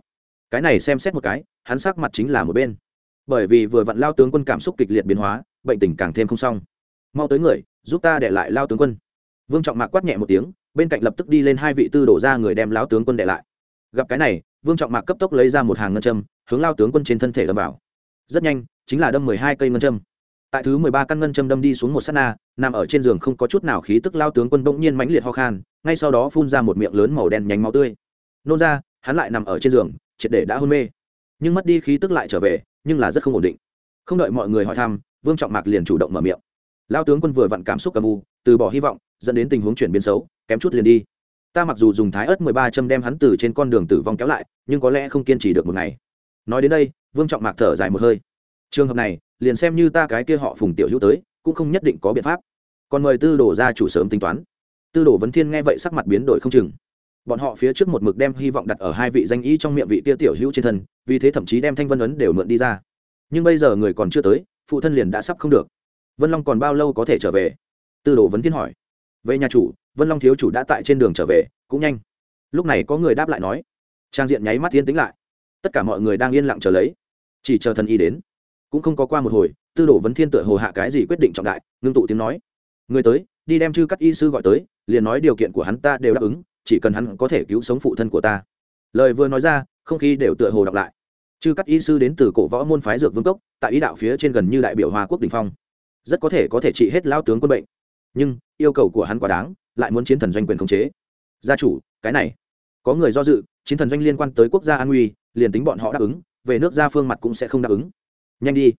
Speaker 1: Cái này xem xét một cái, hắn sắc mặt chính là một bên bởi vì vừa vặn lao tướng quân cảm xúc kịch liệt biến hóa, bệnh tình càng thêm không xong. Mau tới người, giúp ta để lại lao tướng quân. Vương trọng mạc quát nhẹ một tiếng, bên cạnh lập tức đi lên hai vị tư đổ ra người đem lao tướng quân để lại. Gặp cái này, vương trọng mạc cấp tốc lấy ra một hàng ngân châm, hướng lao tướng quân trên thân thể đâm vào. Rất nhanh, chính là đâm mười hai cây ngân châm. Tại thứ mười ba căn ngân châm đâm đi xuống một s á t na, nằm ở trên giường không có chút nào khí tức, lao tướng quân bỗng nhiên mãnh liệt ho khan, ngay sau đó phun ra một miệng lớn màu đen nhánh máu tươi. Nôn ra, hắn lại nằm ở trên giường, triệt để đã hôn mê. Nhưng mất đi khí tức lại trở về nhưng là rất không ổn định. Không đợi mọi người hỏi thăm, vương trọng mạc liền chủ động mở miệng. Lao tướng quân vừa vặn cảm xúc cầm u, từ bỏ hy vọng, dẫn đến tình huống chuyển biến xấu, kém chút liền đi. Ta mặc dù dùng thái ớt mười ba châm đem hắn từ trên con đường tử vong kéo lại, nhưng có lẽ không kiên trì được một ngày. Nói đến đây, vương trọng mạc thở dài một hơi. Trường hợp này, liền xem như ta cái kia họ phùng tiểu hữu tới, cũng không nhất định có biện pháp. Còn mời tư đồ ra chủ sớm tính toán. Tư đồ vấn thiên nghe vậy sắc mặt biến đổi không chừng bọn họ phía trước một mực đem hy vọng đặt ở hai vị danh ý trong miệng vị kia tiểu hữu trên thân, vì thế thậm chí đem thanh vân ấn đều mượn đi ra. Nhưng bây giờ người còn chưa tới, phụ thân liền đã sắp không được. Vân long còn bao lâu có thể trở về? Tư đồ vấn thiên hỏi. Về nhà chủ, vân long thiếu chủ đã tại trên đường trở về, cũng nhanh. Lúc này có người đáp lại nói. Trang diện nháy mắt yên tĩnh lại. Tất cả mọi người đang yên lặng chờ lấy. Chỉ chờ thần y đến. Cũng không có qua một hồi, tư đồ vấn thiên tựa hồ hạ cái gì quyết định trọng đại, ngưng tụ tiếng nói. Người tới, đi đem chư các y sư gọi tới, liền nói điều kiện của hắn ta đều đáp ứng chỉ cần hắn có thể cứu sống phụ thân của ta. Lời vừa nói ra, không khí đều tựa hồ đọc lại. Chư các y sư đến từ cổ võ môn phái dược vương cốc, tại ý đạo phía trên gần như đại biểu hoa quốc đình phong. Rất có thể có thể trị hết lao tướng quân bệnh. Nhưng, yêu cầu của hắn quá đáng, lại muốn chiến thần doanh quyền khống chế. Gia chủ, cái này. Có người do dự, chiến thần doanh liên quan tới quốc gia an nguy liền tính bọn họ đáp ứng, về nước gia phương mặt cũng sẽ không đáp ứng. Nhanh đi.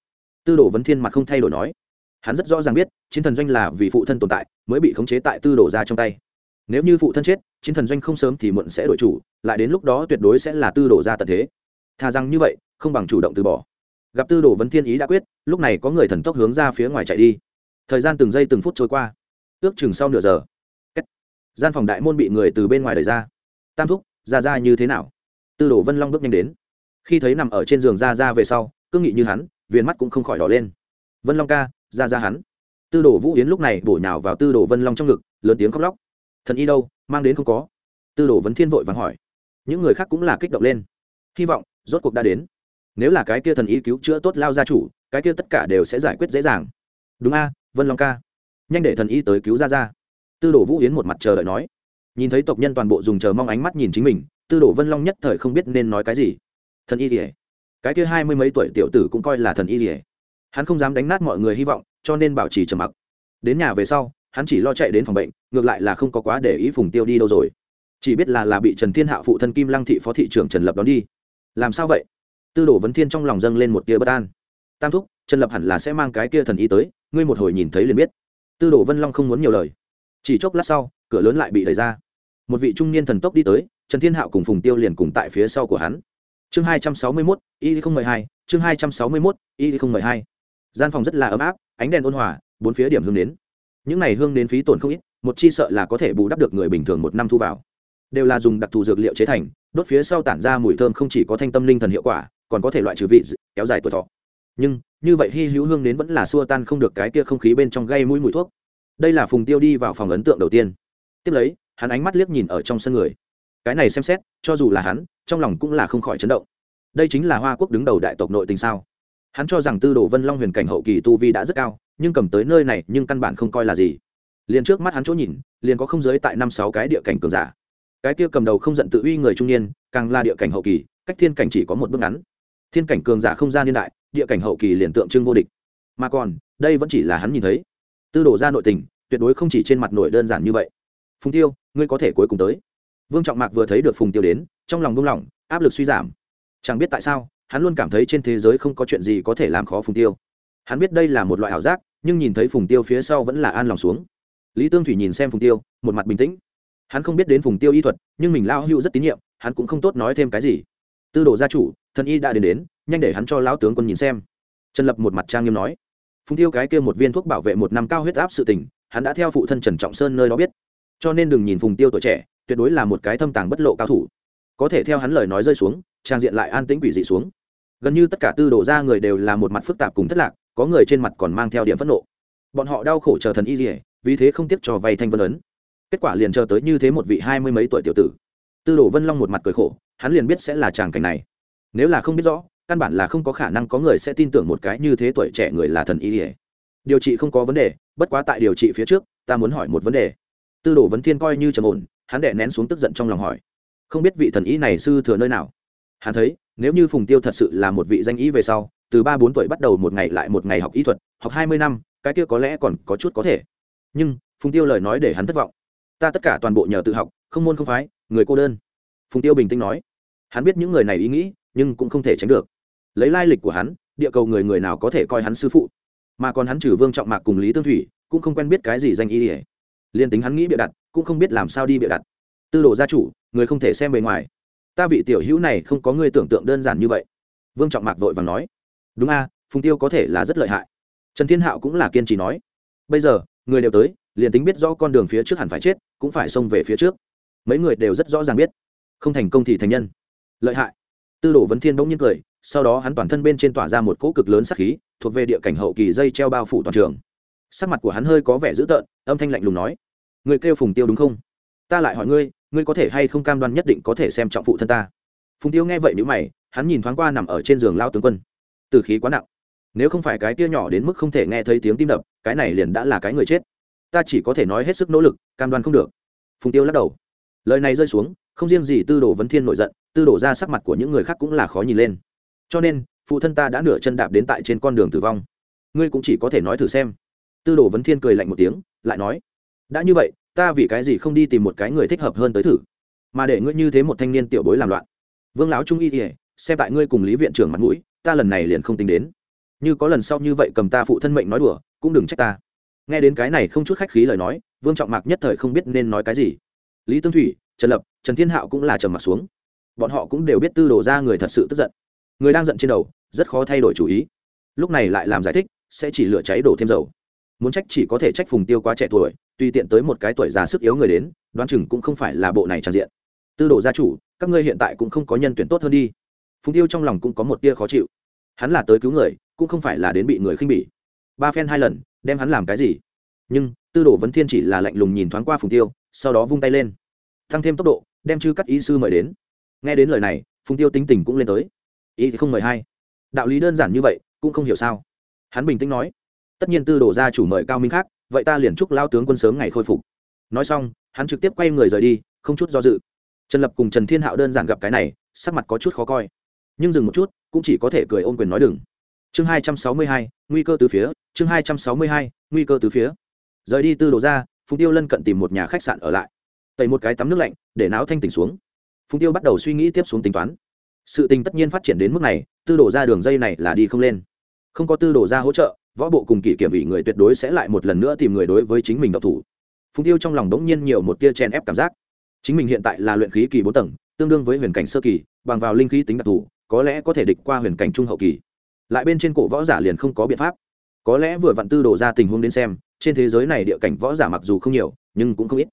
Speaker 1: Tư đồ vấn thiên mặt không thay đổi nói. Hắn rất rõ ràng biết, chiến thần doanh là vì phụ thân tồn tại, mới bị khống chế tại tư đồ ra trong tay. Nếu như phụ thân chết chiến thần doanh không sớm thì muộn sẽ đổi chủ, lại đến lúc đó tuyệt đối sẽ là tư đồ ra tận thế. Thà rằng như vậy, không bằng chủ động từ bỏ. Gặp tư đồ vấn thiên ý đã quyết, lúc này có người thần tốc hướng ra phía ngoài chạy đi. Thời gian từng giây từng phút trôi qua. Ước chừng sau nửa giờ gian phòng đại môn bị người từ bên ngoài đẩy ra. Tam thúc, ra ra như thế nào? Tư đồ vân long bước nhanh đến. Khi thấy nằm ở trên giường ra ra về sau cương nghị như hắn, viền mắt cũng không khỏi đỏ lên. Vân long ca, ra ra hắn. Tư đồ vũ yến lúc này bổ nhào vào tư đồ vân long trong ngực, lớn tiếng khóc lóc. Thần y đâu? Mang đến không có. Tư đồ vấn thiên vội vàng hỏi. Những người khác cũng là kích động lên. Hy vọng, rốt cuộc đã đến. Nếu là cái kia thần y cứu chữa tốt lao gia chủ, cái kia tất cả đều sẽ giải quyết dễ dàng. Đúng a, vân long ca. Nhanh để thần y tới cứu ra ra tư đồ vũ yến một mặt chờ đợi nói. Nhìn thấy tộc nhân toàn bộ dùng chờ mong ánh mắt nhìn chính mình, tư đồ vân long nhất thời không biết nên nói cái gì. Thần y rỉa cái kia hai mươi mấy tuổi tiểu tử cũng coi là thần y rỉa hắn không dám đánh nát mọi người hy vọng, cho nên bảo trì trầm mặc. Đến nhà về sau hắn chỉ lo chạy đến phòng bệnh, ngược lại là không có quá để ý phùng tiêu đi đâu rồi. Chỉ biết là là bị trần thiên hạ phụ thân kim lăng thị phó thị trưởng trần lập đón đi. Làm sao vậy? Tư đồ vấn thiên trong lòng dâng lên một tia bất an. Tam thúc, trần lập hẳn là sẽ mang cái kia thần y tới, ngươi một hồi nhìn thấy liền biết. Tư đồ vân long không muốn nhiều lời. Chỉ chốc lát sau, cửa lớn lại bị đẩy ra. Một vị trung niên thần tốc đi tới, trần thiên hạo cùng phùng tiêu liền cùng tại phía sau của hắn. Chương hai trăm sáu mươi mốt, y không mười hai, chương hai trăm sáu mươi mốt, y không mười hai. Gian phòng rất là ấm áp, ánh đèn ôn hòa, bốn phía điểm hướng đến những này hương đến phí tổn không ít, một chi sợ là có thể bù đắp được người bình thường một năm thu vào. Đều là dùng đặc thù dược liệu chế thành, đốt phía sau tản ra mùi thơm không chỉ có thanh tâm linh thần hiệu quả, còn có thể loại trừ vị kéo dài tuổi thọ. Nhưng, như vậy hy hữu hương đến vẫn là xua tan không được cái kia không khí bên trong gây mũi mùi thuốc. Đây là phùng tiêu đi vào phòng ấn tượng đầu tiên. Tiếp lấy, hắn ánh mắt liếc nhìn ở trong sân người. Cái này xem xét, cho dù là hắn, trong lòng cũng là không khỏi chấn động. Đây chính là hoa quốc đứng đầu đại tộc nội tình sao? Hắn cho rằng tư đồ vân long huyền cảnh hậu kỳ tu vi đã rất cao nhưng cầm tới nơi này nhưng căn bản không coi là gì. Liền trước mắt hắn chỗ nhìn, liền có không giới tại năm sáu cái địa cảnh cường giả. Cái kia cầm đầu không giận tự uy người trung niên, càng là địa cảnh hậu kỳ, cách thiên cảnh chỉ có một bước ngắn. Thiên cảnh cường giả không gian niên đại, địa cảnh hậu kỳ liền tượng trưng vô địch. Mà còn, đây vẫn chỉ là hắn nhìn thấy. Tư đổ ra nội tình, tuyệt đối không chỉ trên mặt nổi đơn giản như vậy. Phùng tiêu, ngươi có thể cuối cùng tới. Vương trọng mạc vừa thấy được phùng tiêu đến, trong lòng buông lỏng, áp lực suy giảm. Chẳng biết tại sao, hắn luôn cảm thấy trên thế giới không có chuyện gì có thể làm khó phùng tiêu hắn biết đây là một loại ảo giác, nhưng nhìn thấy phùng tiêu phía sau vẫn là an lòng xuống. Lý tương thủy nhìn xem phùng tiêu, một mặt bình tĩnh. Hắn không biết đến phùng tiêu y thuật, nhưng mình lao hưu rất tín nhiệm, hắn cũng không tốt nói thêm cái gì. Tư đồ gia chủ, thần y đã đến đến, nhanh để hắn cho lão tướng quân nhìn xem. Trần lập một mặt trang nghiêm nói. Phùng tiêu cái kia một viên thuốc bảo vệ một năm cao huyết áp sự tình, hắn đã theo phụ thân trần trọng sơn nơi đó biết. Cho nên đừng nhìn phùng tiêu tuổi trẻ, tuyệt đối là một cái thâm tàng bất lộ cao thủ. Có thể theo hắn lời nói rơi xuống, trang diện lại an tĩnh quỷ dị xuống. Gần như tất cả tư đồ ra người đều là một mặt phức tạp cùng thất lạc có người trên mặt còn mang theo điểm phẫn nộ. Bọn họ đau khổ chờ thần y dỉa vì thế không tiếc cho vay thanh vân ấn. Kết quả liền chờ tới như thế một vị hai mươi mấy tuổi tiểu tử. Tư đồ vân long một mặt cười khổ, hắn liền biết sẽ là tràng cảnh này. Nếu là không biết rõ, căn bản là không có khả năng có người sẽ tin tưởng một cái như thế tuổi trẻ người là thần y dỉa điều trị không có vấn đề, bất quá tại điều trị phía trước, ta muốn hỏi một vấn đề. Tư đồ vấn thiên coi như trầm ổn, hắn đệ nén xuống tức giận trong lòng hỏi. Không biết vị thần y này sư thừa nơi nào? Hắn thấy, nếu như phùng tiêu thật sự là một vị danh y về sau từ ba bốn tuổi bắt đầu một ngày lại một ngày học y thuật, học hai mươi năm, cái kia có lẽ còn có chút có thể. Nhưng, phùng tiêu lời nói để hắn thất vọng. Ta tất cả toàn bộ nhờ tự học, không môn không phái, người cô đơn. Phùng tiêu bình tĩnh nói. Hắn biết những người này ý nghĩ, nhưng cũng không thể tránh được. Lấy lai lịch của hắn, địa cầu người người nào có thể coi hắn sư phụ. Mà còn hắn trừ vương trọng mạc cùng lý tương thủy, cũng không quen biết cái gì danh y ỉa liền tính hắn nghĩ bịa đặt, cũng không biết làm sao đi bịa đặt. Tư đồ gia chủ, người không thể xem bề ngoài. Ta vị tiểu hữu này không có người tưởng tượng đơn giản như vậy. Vương trọng mạc vội và nói đúng a, phùng tiêu có thể là rất lợi hại. Trần thiên hạo cũng là kiên trì nói. Bây giờ, người đều tới, liền tính biết rõ con đường phía trước hẳn phải chết, cũng phải xông về phía trước. Mấy người đều rất rõ ràng biết. Không thành công thì thành nhân. Lợi hại. Tư đồ vấn thiên bỗng nhiên cười, sau đó hắn toàn thân bên trên tỏa ra một cỗ cực lớn sắc khí, thuộc về địa cảnh hậu kỳ dây treo bao phủ toàn trường. Sắc mặt của hắn hơi có vẻ dữ tợn, âm thanh lạnh lùng nói. Người kêu phùng tiêu đúng không? Ta lại hỏi ngươi ngươi có thể hay không cam đoan nhất định có thể xem trọng phụ thân ta? Phùng tiêu nghe vậy nếu mày, hắn nhìn thoáng qua nằm ở trên giường lao tướng quân từ khí quá nặng. Nếu không phải cái tia nhỏ đến mức không thể nghe thấy tiếng tim đập, cái này liền đã là cái người chết. Ta chỉ có thể nói hết sức nỗ lực, cam đoan không được. Phùng tiêu lắc đầu. Lời này rơi xuống, không riêng gì tư đồ vấn thiên nổi giận, tư đổ ra sắc mặt của những người khác cũng là khó nhìn lên. Cho nên, phụ thân ta đã nửa chân đạp đến tại trên con đường tử vong. Ngươi cũng chỉ có thể nói thử xem. Tư đồ vấn thiên cười lạnh một tiếng, lại nói, đã như vậy, ta vì cái gì không đi tìm một cái người thích hợp hơn tới thử? Mà để ngươi như thế một thanh niên tiểu bối làm loạn. Vương lão trung y kể xem tại ngươi cùng lý viện trưởng mặt mũi ta lần này liền không tính đến. Như có lần sau như vậy cầm ta phụ thân mệnh nói đùa, cũng đừng trách ta. Nghe đến cái này không chút khách khí lời nói, vương trọng mạc nhất thời không biết nên nói cái gì. Lý tương thủy, trần lập, trần thiên hạo cũng là trầm m ặ t xuống. Bọn họ cũng đều biết tư đồ ra người thật sự tức giận. Người đang giận trên đầu, rất khó thay đổi chủ ý. Lúc này lại làm giải thích, sẽ chỉ lửa cháy đổ thêm dầu. Muốn trách chỉ có thể trách phùng tiêu quá trẻ tuổi, tùy tiện tới một cái tuổi già sức yếu người đến, đoán chừng cũng không phải là bộ này tràn diện. Tư đồ gia chủ, các ngươi hiện tại cũng không có nhân tuyển tốt hơn đi phùng tiêu trong lòng cũng có một tia khó chịu. Hắn là tới cứu người, cũng không phải là đến bị người khinh bỉ. Ba phen hai lần, đem hắn làm cái gì? Nhưng, tư đồ vấn thiên chỉ là lạnh lùng nhìn thoáng qua phùng tiêu, sau đó vung tay lên. Tăng thêm tốc độ, đem chư cắt ý sư mời đến. Nghe đến lời này, phùng tiêu tính tình cũng lên tới. Ý thì không mời hay? đạo lý đơn giản như vậy, cũng không hiểu sao. Hắn bình tĩnh nói, tất nhiên tư đồ gia chủ mời cao minh khác, vậy ta liền chúc lao tướng quân sớm ngày khôi phục. Nói xong, hắn trực tiếp quay người rời đi, không chút do dự. Trần lập cùng trần thiên hạo đơn giản gặp cái này, sắc mặt có chút khó coi nhưng dừng một chút, cũng chỉ có thể cười ôm quyền nói đừng. Chương hai trăm sáu mươi hai, nguy cơ từ phía, chương hai trăm sáu mươi hai, nguy cơ từ phía. Rời đi tư đồ ra, phùng tiêu lân cận tìm một nhà khách sạn ở lại. Tẩy một cái tắm nước lạnh, để náo thanh tỉnh xuống. Phùng tiêu bắt đầu suy nghĩ tiếp xuống tính toán. Sự tình tất nhiên phát triển đến mức này, tư đổ ra đường dây này là đi không lên. Không có tư đổ ra hỗ trợ, võ bộ cùng kỷ kiểm ủy người tuyệt đối sẽ lại một lần nữa tìm người đối với chính mình độc thủ. Phùng tiêu trong lòng đống nhiên nhiều một tia chèn ép cảm giác. Chính mình hiện tại là luyện khí kỳ bốn tầng, tương đương với huyền cảnh sơ kỳ, bằng vào linh khí tính đặc thù có lẽ có thể địch qua huyền cảnh trung hậu kỳ. Lại bên trên cổ võ giả liền không có biện pháp. Có lẽ vừa vặn tư đổ ra tình huống đến xem, trên thế giới này địa cảnh võ giả mặc dù không nhiều, nhưng cũng không ít.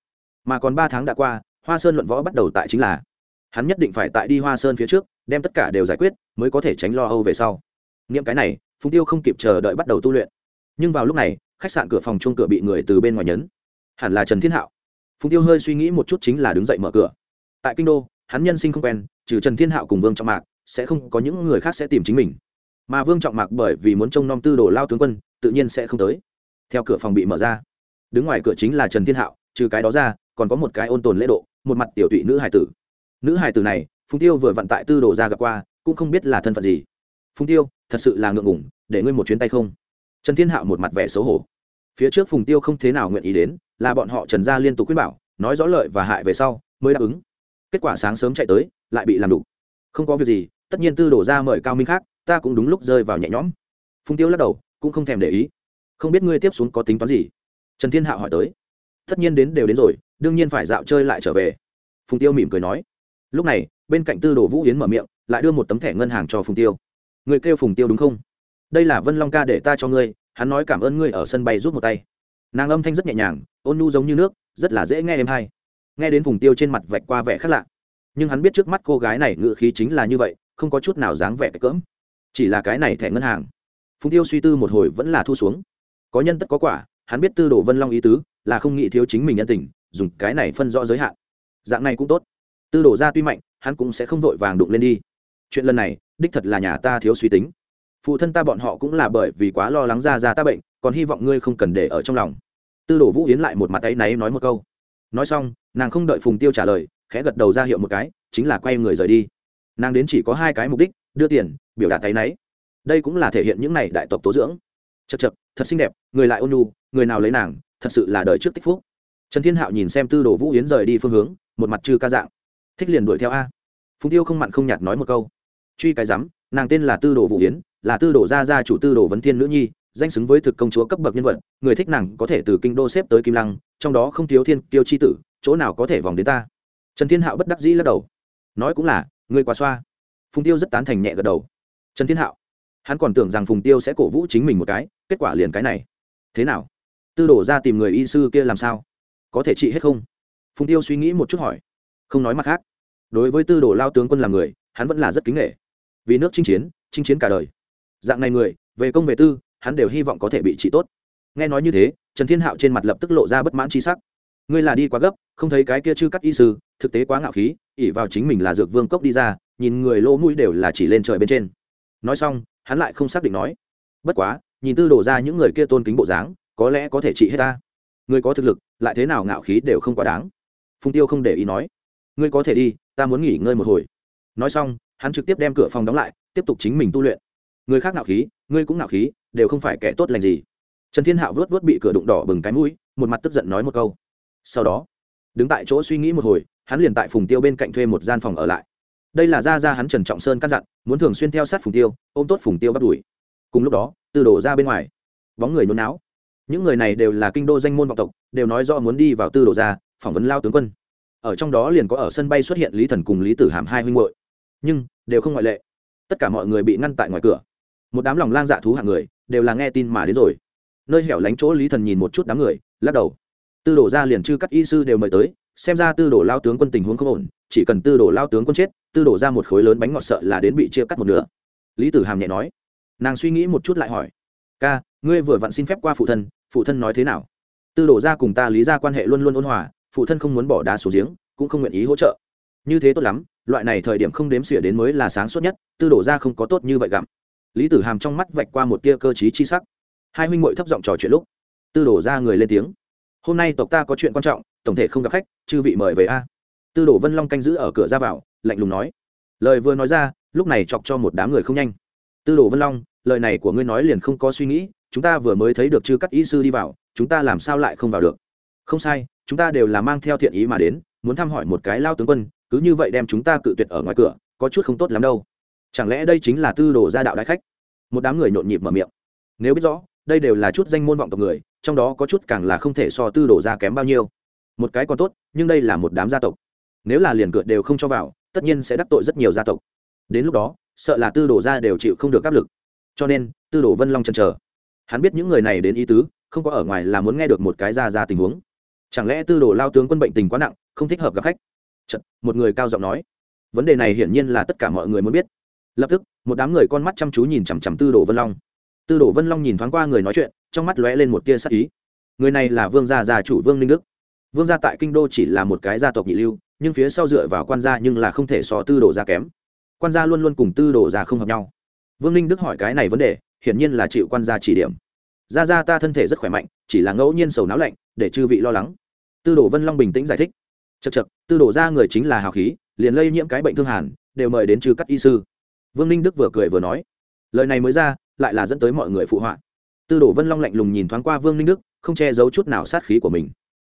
Speaker 1: Mà còn ba tháng đã qua, hoa sơn luận võ bắt đầu tại chính là, hắn nhất định phải tại đi hoa sơn phía trước, đem tất cả đều giải quyết, mới có thể tránh lo âu về sau. Nghiệm cái này, phùng tiêu không kịp chờ đợi bắt đầu tu luyện. Nhưng vào lúc này, khách sạn cửa phòng chung cửa bị người từ bên ngoài nhấn. Hẳn là trần thiên hạo. Phùng tiêu hơi suy nghĩ một chút chính là đứng dậy mở cửa. Tại kinh đô, hắn nhân sinh không quen, trừ trần thiên hạo cùng vương trọng mạc sẽ không có những người khác sẽ tìm chính mình. Mà vương trọng mạc bởi vì muốn trông nom tư đồ lao tướng quân, tự nhiên sẽ không tới. Theo cửa phòng bị mở ra, đứng ngoài cửa chính là trần thiên hạo, trừ cái đó ra, còn có một cái ôn tồn lễ độ, một mặt tiểu tụy nữ hải tử. Nữ hải tử này, phùng tiêu vừa vận tại tư đồ ra gặp qua, cũng không biết là thân phận gì. Phùng tiêu, thật sự là ngượng ngủng để ngươi một chuyến tay không? Trần thiên hạo một mặt vẻ xấu hổ. Phía trước phùng tiêu không thế nào nguyện ý đến, là bọn họ trần gia liên tục quyết bảo, nói rõ lợi và hại về sau, mới đáp ứng. Kết quả sáng sớm chạy tới, lại bị làm đủ. Không có việc gì tất nhiên tư đổ ra mời cao minh khác, ta cũng đúng lúc rơi vào nhẹ nhõm. Phùng tiêu lắc đầu, cũng không thèm để ý. Không biết ngươi tiếp xuống có tính toán gì? Trần thiên hạo hỏi tới. Tất nhiên đến đều đến rồi, đương nhiên phải dạo chơi lại trở về. Phùng tiêu mỉm cười nói. Lúc này, bên cạnh tư đồ vũ yến mở miệng, lại đưa một tấm thẻ ngân hàng cho phùng tiêu. Người kêu phùng tiêu đúng không? Đây là vân long ca để ta cho ngươi, hắn nói cảm ơn ngươi ở sân bay rút một tay. Nàng âm thanh rất nhẹ nhàng, ôn nhu giống như nước, rất là dễ nghe em hay. Nghe đến phùng tiêu trên mặt vạch qua vẻ khác lạ. Nhưng hắn biết trước mắt cô gái này ngự khí chính là như vậy không có chút nào dáng vẻ cỡm. Chỉ là cái này thẻ ngân hàng. Phùng tiêu suy tư một hồi vẫn là thu xuống. Có nhân tất có quả, hắn biết tư đồ vân long ý tứ, là không nghĩ thiếu chính mình nhân tình, dùng cái này phân rõ giới hạn. Dạng này cũng tốt. Tư đồ ra tuy mạnh, hắn cũng sẽ không vội vàng đụng lên đi. Chuyện lần này, đích thật là nhà ta thiếu suy tính. Phụ thân ta bọn họ cũng là bởi vì quá lo lắng ra ra ta bệnh, còn hy vọng ngươi không cần để ở trong lòng. Tư đồ vũ yến lại một mặt tay náy nói một câu. Nói xong, nàng không đợi phùng tiêu trả lời, khẽ gật đầu ra hiệu một cái, chính là quay người rời đi nàng đến chỉ có hai cái mục đích, đưa tiền, biểu đạt tay náy. Đây cũng là thể hiện những này đại tộc tố dưỡng. Chật chật thật xinh đẹp, người lại ôn nhu, người nào lấy nàng, thật sự là đời trước tích phúc. Trần thiên hạo nhìn xem tư đồ vũ yến rời đi phương hướng, một mặt chư ca dạng. Thích liền đuổi theo a. Phùng tiêu không mặn không nhạt nói một câu. Truy cái rắm, nàng tên là tư đồ vũ yến, là tư đồ gia gia chủ tư đồ vấn thiên nữ nhi, danh xứng với thực công chúa cấp bậc nhân vật, người thích nàng có thể từ kinh đô xếp tới kim lăng, trong đó không thiếu thiên kiêu chi tử, chỗ nào có thể vòng đến ta. Trần thiên hạo bất đắc dĩ lắc đầu. Nói cũng là người quá xoa. Phùng tiêu rất tán thành nhẹ gật đầu. Trần thiên hạo, hắn còn tưởng rằng phùng tiêu sẽ cổ vũ chính mình một cái, kết quả liền cái này. Thế nào? Tư đổ ra tìm người y sư kia làm sao? Có thể trị hết không? Phùng tiêu suy nghĩ một chút hỏi. Không nói mặt khác. Đối với tư đồ lao tướng quân làm người, hắn vẫn là rất kính nghệ vì nước chinh chiến chinh chiến cả đời. Dạng này người, về công về tư, hắn đều hy vọng có thể bị trị tốt. Nghe nói như thế, trần thiên hạo trên mặt lập tức lộ ra bất mãn c h i sắc. Ngươi là đi quá gấp, không thấy cái kia chư cắt y sư, thực tế quá ngạo khí ỉ vào chính mình là dược vương cốc đi ra, nhìn người lỗ mũi đều là chỉ lên trời bên trên. Nói xong, hắn lại không xác định nói, bất quá, nhìn tư đổ ra những người kia tôn kính bộ dáng, có lẽ có thể trị hết ta. Người có thực lực, lại thế nào ngạo khí đều không quá đáng. Phùng tiêu không để ý nói, ngươi có thể đi, ta muốn nghỉ ngơi một hồi. Nói xong, hắn trực tiếp đem cửa phòng đóng lại, tiếp tục chính mình tu luyện. Người khác ngạo khí, ngươi cũng ngạo khí, đều không phải kẻ tốt lành gì. Trần thiên hạo vớt vớt bị cửa đụng đỏ bừng cái mũi, một mặt tức giận nói một câu. Sau đó, đứng tại chỗ suy nghĩ một hồi hắn liền tại phùng tiêu bên cạnh thuê một gian phòng ở lại. Đây là ra ra hắn trần trọng sơn căn dặn, muốn thường xuyên theo sát phùng tiêu, ôm tốt phùng tiêu bắt đuổi. Cùng lúc đó tư đổ ra bên ngoài, bóng người nôn não những người này đều là kinh đô danh môn vọng tộc, đều nói do muốn đi vào tư đổ ra, phỏng vấn lao tướng quân. Ở trong đó liền có ở sân bay xuất hiện lý thần cùng lý tử hàm hai huynh hội nhưng, đều không ngoại lệ. Tất cả mọi người bị ngăn tại ngoài cửa. Một đám lòng lang dạ thú hạng người, đều là nghe tin mà đến rồi. Nơi hẻo lánh chỗ lý thần nhìn một chút đám người, lắc đầu. Tư đổ ra liền chư các y sư đều mời tới xem ra tư đổ lao tướng quân tình huống không ổn, chỉ cần tư đổ lao tướng quân chết, tư đổ ra một khối lớn bánh ngọt sợ là đến bị chia cắt một nửa. Lý tử hàm nhẹ nói. Nàng suy nghĩ một chút lại hỏi. Ca, ngươi vừa vặn xin phép qua phụ thân phụ thân nói thế nào? Tư đổ ra cùng ta lý ra quan hệ luôn luôn ôn hòa, phụ thân không muốn bỏ đá xuống giếng, cũng không nguyện ý hỗ trợ. Như thế tốt lắm, loại này thời điểm không đếm xỉa đến mới là sáng suốt nhất, tư đổ ra không có tốt như vậy gặm. Lý tử hàm trong mắt vạch qua một tia cơ t chi sắc. Hai huynh ngội thấp giọng trò chuyện lúc, tư đổ ra người lên tiếng. Hôm nay tộc ta có chuyện quan trọng tổng thể không gặp khách, chư vị mời về a. Tư Đồ vân long canh giữ ở cửa ra vào, lạnh lùng nói. Lời vừa nói ra, lúc này chọc cho một đám người không nhanh. Tư đồ vân long, lời này của ngươi nói liền không có suy nghĩ, chúng ta vừa mới thấy được chư cắt y sư đi vào, chúng ta làm sao lại không vào được? Không sai, chúng ta đều là mang theo thiện ý mà đến, muốn thăm hỏi một cái lao tướng quân, cứ như vậy đem chúng ta cự tuyệt ở ngoài cửa, có chút không tốt lắm đâu. Chẳng lẽ đây chính là tư đồ gia đạo đại khách? Một đám người nhộn nhịp mở miệng. Nếu biết rõ, đây đều là chút danh môn vọng tộc người, trong đó có chút càng là không thể so tư đồ gia kém bao nhiêu một cái còn tốt nhưng đây là một đám gia tộc. Nếu là liền cửa đều không cho vào tất nhiên sẽ đắc tội rất nhiều gia tộc. Đến lúc đó sợ là tư đồ gia đều chịu không được áp lực. Cho nên tư đồ vân long chần chờ. Hắn biết những người này đến ý tứ không có ở ngoài là muốn nghe được một cái ra ra tình huống. Chẳng lẽ tư đồ lao tướng quân bệnh tình quá nặng không thích hợp gặp khách? Chật, một người cao giọng nói. Vấn đề này hiển nhiên là tất cả mọi người muốn biết. Lập tức một đám người con mắt chăm chú nhìn chằm chằm tư đồ vân long. Tư đồ vân long nhìn thoáng qua người nói chuyện trong mắt lóe lên một tia sắc ý. Người này là vương gia gia chủ vương ninh đức vương gia tại kinh đô chỉ là một cái gia tộc nhị lưu, nhưng phía sau dựa vào quan gia nhưng là không thể so tư đồ gia kém. Quan gia luôn luôn cùng tư đồ gia không hợp nhau. Vương ninh đức hỏi cái này vấn đề, hiển nhiên là chịu quan gia chỉ điểm. Gia gia ta thân thể rất khỏe mạnh, chỉ là ngẫu nhiên sầu não lạnh, để chư vị lo lắng. Tư đồ vân long bình tĩnh giải thích. Chật chật tư đồ gia người chính là hào khí, liền lây nhiễm cái bệnh thương hàn, đều mời đến trừ cắt y sư. Vương ninh đức vừa cười vừa nói. Lời này mới ra, lại là dẫn tới mọi người phụ họa. Tư đồ vân long lạnh lùng nhìn thoáng qua vương ninh đức, không che giấu chút nào sát khí của mình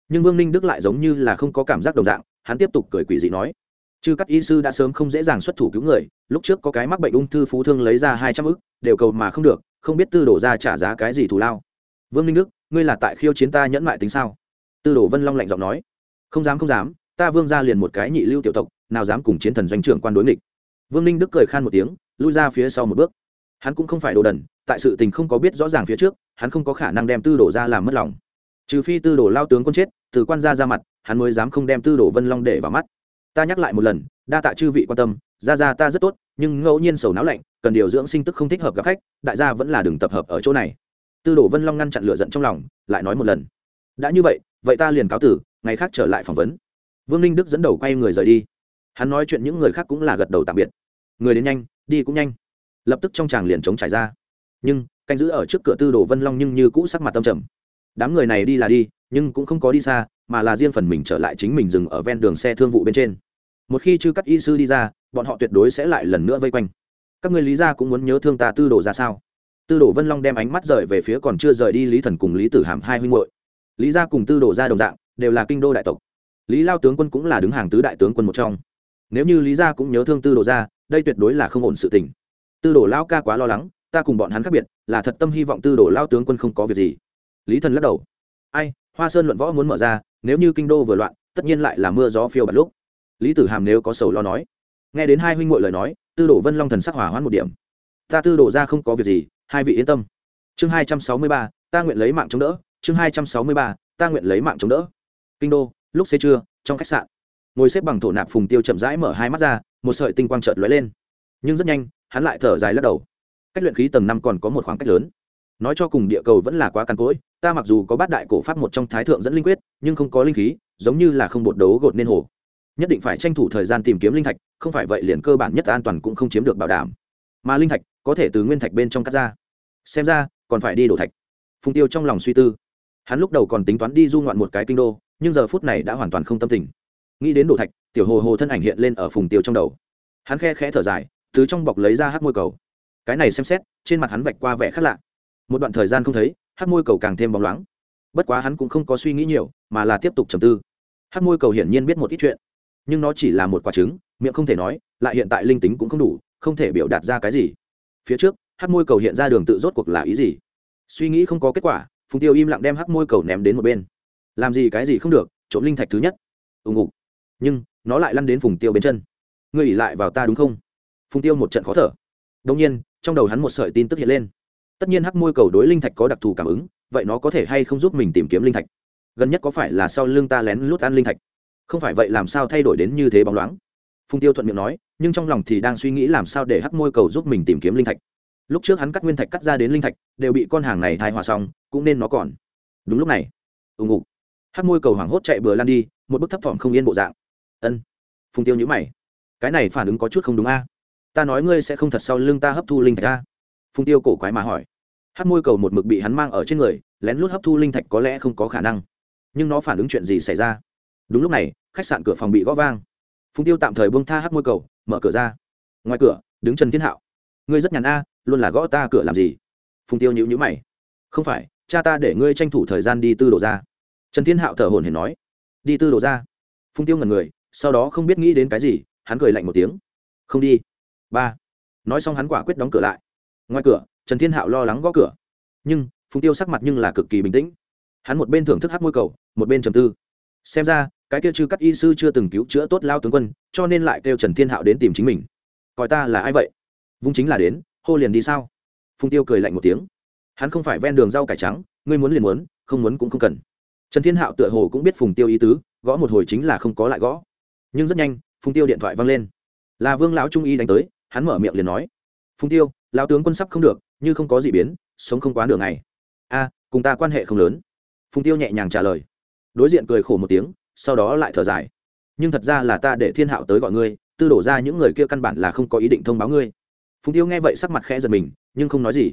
Speaker 1: nhưng vương ninh đức lại giống như là không có cảm giác đồng dạng, hắn tiếp tục cười quỷ dị nói, chư các y sư đã sớm không dễ dàng xuất thủ cứu người, lúc trước có cái mắc bệnh ung thư phú thương lấy ra hai trăm ức, đều cầu mà không được, không biết tư đổ ra trả giá cái gì thù lao. Vương ninh đức, ngươi là tại khiêu chiến ta nhẫn mại tính sao? Tư đổ vân long lạnh giọng nói, không dám không dám, ta vương ra liền một cái nhị lưu tiểu tộc, nào dám cùng chiến thần doanh trưởng quan đối nghịch. Vương ninh đức cười khan một tiếng, lui ra phía sau một bước. Hắn cũng không phải đồ đần, tại sự tình không có biết rõ ràng phía trước, hắn không có khả năng đem tư đổ ra làm mất lòng. Trừ phi tư đổ lao tướng quân chết từ quan gia ra mặt, hắn mới dám không đem tư đổ vân long để vào mắt. Ta nhắc lại một lần, đa tạ chư vị quan tâm ra ra ta rất tốt, nhưng ngẫu nhiên sầu não lạnh, cần điều dưỡng sinh tức không thích hợp gặp khách, đại gia vẫn là đừng tập hợp ở chỗ này. Tư đổ vân long ngăn chặn lửa giận trong lòng, lại nói một lần. Đã như vậy vậy ta liền cáo tử, ngày khác trở lại phỏng vấn. Vương ninh đức dẫn đầu quay người rời đi. Hắn nói chuyện những người khác cũng là gật đầu tạm biệt. Người đến nhanh, đi cũng nhanh. Lập tức trong tràng liền chống trải ra. Nhưng, canh giữ ở trước cửa tư đồ vân long nhưng như cũ sắc mặt tâm trầm. Đám người này đi là đi nhưng cũng không có đi xa, mà là riêng phần mình trở lại chính mình dừng ở ven đường xe thương vụ bên trên. Một khi chư cắt y sư đi ra, bọn họ tuyệt đối sẽ lại lần nữa vây quanh. Các người lý gia cũng muốn nhớ thương ta tư đồ ra sao? Tư đồ vân long đem ánh mắt rời về phía còn chưa rời đi lý thần cùng lý tử hàm hai huynh hội lý gia cùng tư đồ ra đồng dạng, đều là kinh đô đại tộc. Lý lao tướng quân cũng là đứng hàng tứ đại tướng quân một trong. Nếu như lý gia cũng nhớ thương tư đồ ra, đây tuyệt đối là không ổn sự tình. Tư đồ lao ca quá lo lắng, ta cùng bọn hắn khác biệt, là thật tâm hy vọng tư đồ lao tướng quân không có việc gì. Lý thần lắc đầu. Ai hoa sơn luận võ muốn mở ra, nếu như kinh đô vừa loạn, tất nhiên lại là mưa gió phiêu bật lúc. Lý tử hàm nếu có sầu lo nói. Nghe đến hai huynh ngội lời nói, tư đồ vân long thần sắc hỏa hoãn một điểm. Ta tư đồ ra không có việc gì, hai vị yên tâm. Chương hai trăm sáu mươi ba, ta nguyện lấy mạng chống đỡ. Chương hai trăm sáu mươi ba, ta nguyện lấy mạng chống đỡ. Kinh đô, lúc xế trưa, trong khách sạn, ngồi xếp bằng thổ nạp phùng tiêu chậm rãi mở hai mắt ra, một sợi tinh quang trợt lóe lên. Nhưng rất nhanh, hắn lại thở dài lắc đầu. Cách luyện khí tầng năm còn có một khoảng cách lớn. Nói cho cùng địa cầu vẫn là quá căn cỗi ta mặc dù có bát đại cổ pháp một trong thái thượng dẫn linh quyết, nhưng không có linh khí, giống như là không bột đấu gột nên hồ. Nhất định phải tranh thủ thời gian tìm kiếm linh thạch, không phải vậy liền cơ bản nhất an toàn cũng không chiếm được bảo đảm. Mà linh thạch có thể từ nguyên thạch bên trong cắt ra. Xem ra, còn phải đi đổ thạch. Phùng tiêu trong lòng suy tư. Hắn lúc đầu còn tính toán đi du ngoạn một cái kinh đô, nhưng giờ phút này đã hoàn toàn không tâm tình. Nghĩ đến đổ thạch, tiểu hồ hồ thân ảnh hiện lên ở phùng tiêu trong đầu. Hắn khe khẽ thở dài, từ trong bọc lấy ra hát môi cầu. Cái này xem xét, trên mặt hắn vạch qua vẻ khác lạ. Một đoạn thời gian không thấy hát môi cầu càng thêm bóng loáng. Bất quá hắn cũng không có suy nghĩ nhiều, mà là tiếp tục trầm tư. Hát môi cầu hiển nhiên biết một ít chuyện, nhưng nó chỉ là một quả trứng, miệng không thể nói, lại hiện tại linh tính cũng không đủ, không thể biểu đạt ra cái gì. Phía trước, hát môi cầu hiện ra đường tự rốt cuộc là ý gì? Suy nghĩ không có kết quả, phùng tiêu im lặng đem hát môi cầu ném đến một bên. Làm gì cái gì không được, trộm linh thạch thứ nhất. Ù ngục. Nhưng, nó lại lăn đến phùng tiêu bên chân. Ngươi ỉ lại vào ta đúng không? Phùng tiêu một trận khó thở. Đông nhiên, trong đầu hắn một sợi tin tức hiện lên tất nhiên hắc môi cầu đối linh thạch có đặc thù cảm ứng, vậy nó có thể hay không giúp mình tìm kiếm linh thạch? Gần nhất có phải là sau lưng ta lén lút ăn linh thạch? Không phải vậy làm sao thay đổi đến như thế bóng loáng? Phùng tiêu thuận miệng nói, nhưng trong lòng thì đang suy nghĩ làm sao để hắc môi cầu giúp mình tìm kiếm linh thạch. Lúc trước hắn cắt nguyên thạch cắt ra đến linh thạch, đều bị con hàng này thai hòa xong, cũng nên nó còn. Đúng lúc này ùng ục hắc môi cầu hoảng hốt chạy bừa lan đi, một bức thấp thỏm không yên bộ dạng. Ân. Phùng tiêu nhữ mày. Cái này phản ứng có chút không đúng a. Ta nói ngươi sẽ không thật sau lưng ta hấp thu linh thạch a phùng tiêu cổ quái mà hỏi. Hát môi cầu một mực bị hắn mang ở trên người, lén lút hấp thu linh thạch có lẽ không có khả năng. Nhưng nó phản ứng chuyện gì xảy ra? Đúng lúc này, khách sạn cửa phòng bị gõ vang. Phùng tiêu tạm thời buông tha hát môi cầu, mở cửa ra. Ngoài cửa, đứng trần thiên hạo. Ngươi rất nhàn a, luôn là gõ ta cửa làm gì? Phùng tiêu nhữ nhữ mày. Không phải, cha ta để ngươi tranh thủ thời gian đi tư đồ ra. Trần thiên hạo thở hồn hển nói. Đi tư đồ ra. Phùng tiêu ngần người, sau đó không biết nghĩ đến cái gì, hắn cười lạnh một tiếng. Không đi. Ba. Nói xong hắn quả quyết đóng cửa lại ngoài cửa, trần thiên hạo lo lắng gõ cửa. Nhưng, phùng tiêu sắc mặt nhưng là cực kỳ bình tĩnh. Hắn một bên thưởng thức hát môi cầu, một bên trầm tư. Xem ra, cái kia chư cắt y sư chưa từng cứu chữa tốt lao tướng quân, cho nên lại kêu trần thiên hạo đến tìm chính mình. Coi ta là ai vậy? Vung chính là đến, hô liền đi sao? Phùng tiêu cười lạnh một tiếng. Hắn không phải ven đường rau cải trắng, ngươi muốn liền muốn, không muốn cũng không cần. Trần thiên hạo tựa hồ cũng biết phùng tiêu ý tứ, gõ một hồi chính là không có lại gõ. Nhưng rất nhanh, phùng tiêu điện thoại văng lên. Là vương lão trung y đánh tới, hắn mở miệng liền nói. Phùng tiêu lão tướng quân sắp không được, như không có gì biến, sống không quá nửa ngày. A, cùng ta quan hệ không lớn. Phùng tiêu nhẹ nhàng trả lời. Đối diện cười khổ một tiếng, sau đó lại thở dài. Nhưng thật ra là ta để thiên hạo tới gọi ngươi, tư đổ ra những người kia căn bản là không có ý định thông báo ngươi. Phùng tiêu nghe vậy sắc mặt khẽ giật mình, nhưng không nói gì.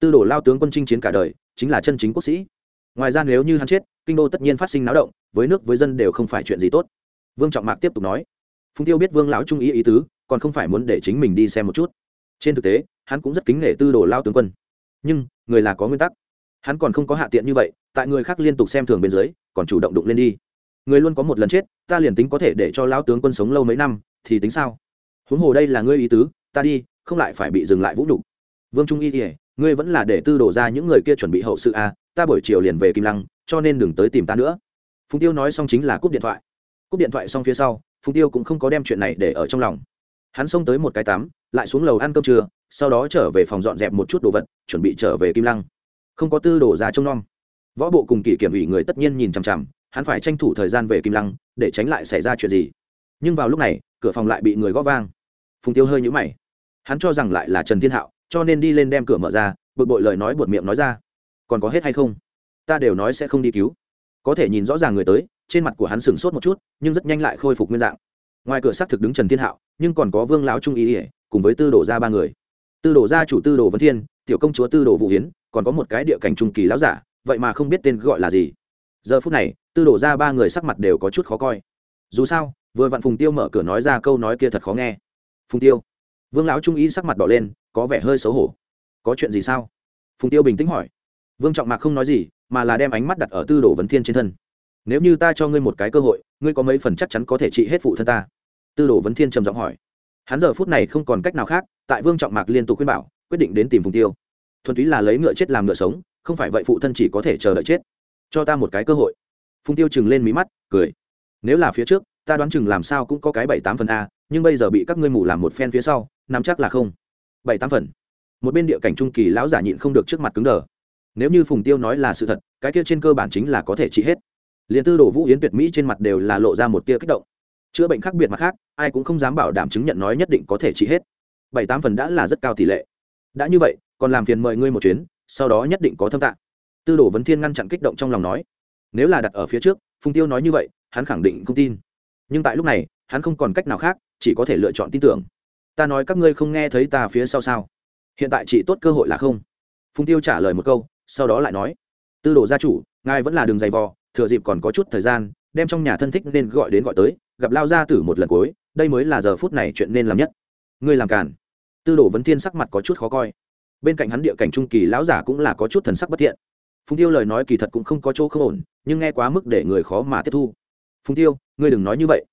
Speaker 1: Tư đổ lao tướng quân chinh chiến cả đời, chính là chân chính quốc sĩ. Ngoài ra nếu như hắn chết, kinh đô tất nhiên phát sinh náo động, với nước với dân đều không phải chuyện gì tốt. Vương trọng mạc tiếp tục nói. Phùng tiêu biết vương lão trung ý ý tứ, còn không phải muốn để chính mình đi xem một chút trên thực tế hắn cũng rất kính nể tư đồ lao tướng quân. Nhưng người là có nguyên tắc. Hắn còn không có hạ tiện như vậy tại người khác liên tục xem thường bên dưới còn chủ động đụng lên đi. Người luôn có một lần chết ta liền tính có thể để cho lão tướng quân sống lâu mấy năm thì tính sao? Huống hồ đây là ngươi ý tứ ta đi không lại phải bị dừng lại vũ đụng. vương trung y kỉa ngươi vẫn là để tư đổ ra những người kia chuẩn bị hậu sự à, ta buổi chiều liền về kim lăng cho nên đừng tới tìm ta nữa. Phùng tiêu nói xong chính là cúp điện thoại. Cúp điện thoại xong phía sau phùng tiêu cũng không có đem chuyện này để ở trong lòng hắn xông tới một cái tắm, lại xuống lầu ăn cơm trưa, sau đó trở về phòng dọn dẹp một chút đồ vật, chuẩn bị trở về kim lăng. Không có tư đồ giá trông nom. Võ bộ cùng kỷ kiểm ủy người tất nhiên nhìn chằm chằm, hắn phải tranh thủ thời gian về kim lăng, để tránh lại xảy ra chuyện gì. Nhưng vào lúc này, cửa phòng lại bị người gõ vang. Phùng tiêu hơi nhũ mày. Hắn cho rằng lại là trần thiên hạo, cho nên đi lên đem cửa mở ra, bực bội lời nói buột miệng nói ra. Còn có hết hay không? Ta đều nói sẽ không đi cứu. Có thể nhìn rõ ràng người tới, trên mặt của hắn sửng sốt một chút, nhưng rất nhanh lại khôi phục nguyên dạng ngoài cửa xác thực đứng trần thiên hạo, nhưng còn có vương lão trung ý ỉa cùng với tư đồ gia ba người. Tư đồ gia chủ tư đồ vấn thiên, tiểu công chúa tư đồ vũ hiến, còn có một cái địa cảnh trung kỳ lão giả, vậy mà không biết tên gọi là gì. Giờ phút này, tư đồ gia ba người sắc mặt đều có chút khó coi. Dù sao, vừa vặn phùng tiêu mở cửa nói ra câu nói kia thật khó nghe. Phùng tiêu. Vương lão trung ý sắc mặt đỏ lên, có vẻ hơi xấu hổ. Có chuyện gì sao? Phùng tiêu bình tĩnh hỏi. Vương trọng mạc không nói gì, mà là đem ánh mắt đặt ở tư đồ vấn thiên trên thân nếu như ta cho ngươi một cái cơ hội, ngươi có mấy phần chắc chắn có thể trị hết phụ thân ta? Tư đồ vấn thiên trầm giọng hỏi. Hắn giờ phút này không còn cách nào khác, tại vương trọng mạc liên tục khuyên bảo, quyết định đến tìm phùng tiêu. Thuần túy là lấy ngựa chết làm ngựa sống, không phải vậy phụ thân chỉ có thể chờ đợi chết. Cho ta một cái cơ hội. Phùng tiêu chừng lên mí mắt, cười. Nếu là phía trước, ta đoán chừng làm sao cũng có cái bảy tám phần a, nhưng bây giờ bị các ngươi mù làm một phen phía sau, nắm chắc là không. Bảy tám phần. Một bên địa cảnh trung kỳ lão giả nhịn không được trước mặt cứng đờ. Nếu như phùng tiêu nói là sự thật, cái kia trên cơ bản chính là có thể trị hết liền tư đồ vũ yến tuyệt mỹ trên mặt đều là lộ ra một tia kích động chữa bệnh khác biệt mặt khác ai cũng không dám bảo đảm chứng nhận nói nhất định có thể trị hết bảy tám phần đã là rất cao tỷ lệ đã như vậy còn làm phiền mời ngươi một chuyến sau đó nhất định có thâm tạng tư đồ vấn thiên ngăn chặn kích động trong lòng nói nếu là đặt ở phía trước phùng tiêu nói như vậy hắn khẳng định không tin nhưng tại lúc này hắn không còn cách nào khác chỉ có thể lựa chọn tin tưởng ta nói các ngươi không nghe thấy ta phía sau sao hiện tại chỉ tốt cơ hội là không phùng tiêu trả lời một câu sau đó lại nói tư đồ gia chủ ngài vẫn là đường dày vò thừa dịp còn có chút thời gian, đem trong nhà thân thích nên gọi đến gọi tới, gặp lao gia tử một lần cuối, đây mới là giờ phút này chuyện nên làm nhất. Ngươi làm càn. Tư đồ vấn thiên sắc mặt có chút khó coi. Bên cạnh hắn địa cảnh trung kỳ lão giả cũng là có chút thần sắc bất thiện. Phùng tiêu lời nói kỳ thật cũng không có chỗ không ổn, nhưng nghe quá mức để người khó mà tiếp thu. Phùng tiêu, ngươi đừng nói như vậy.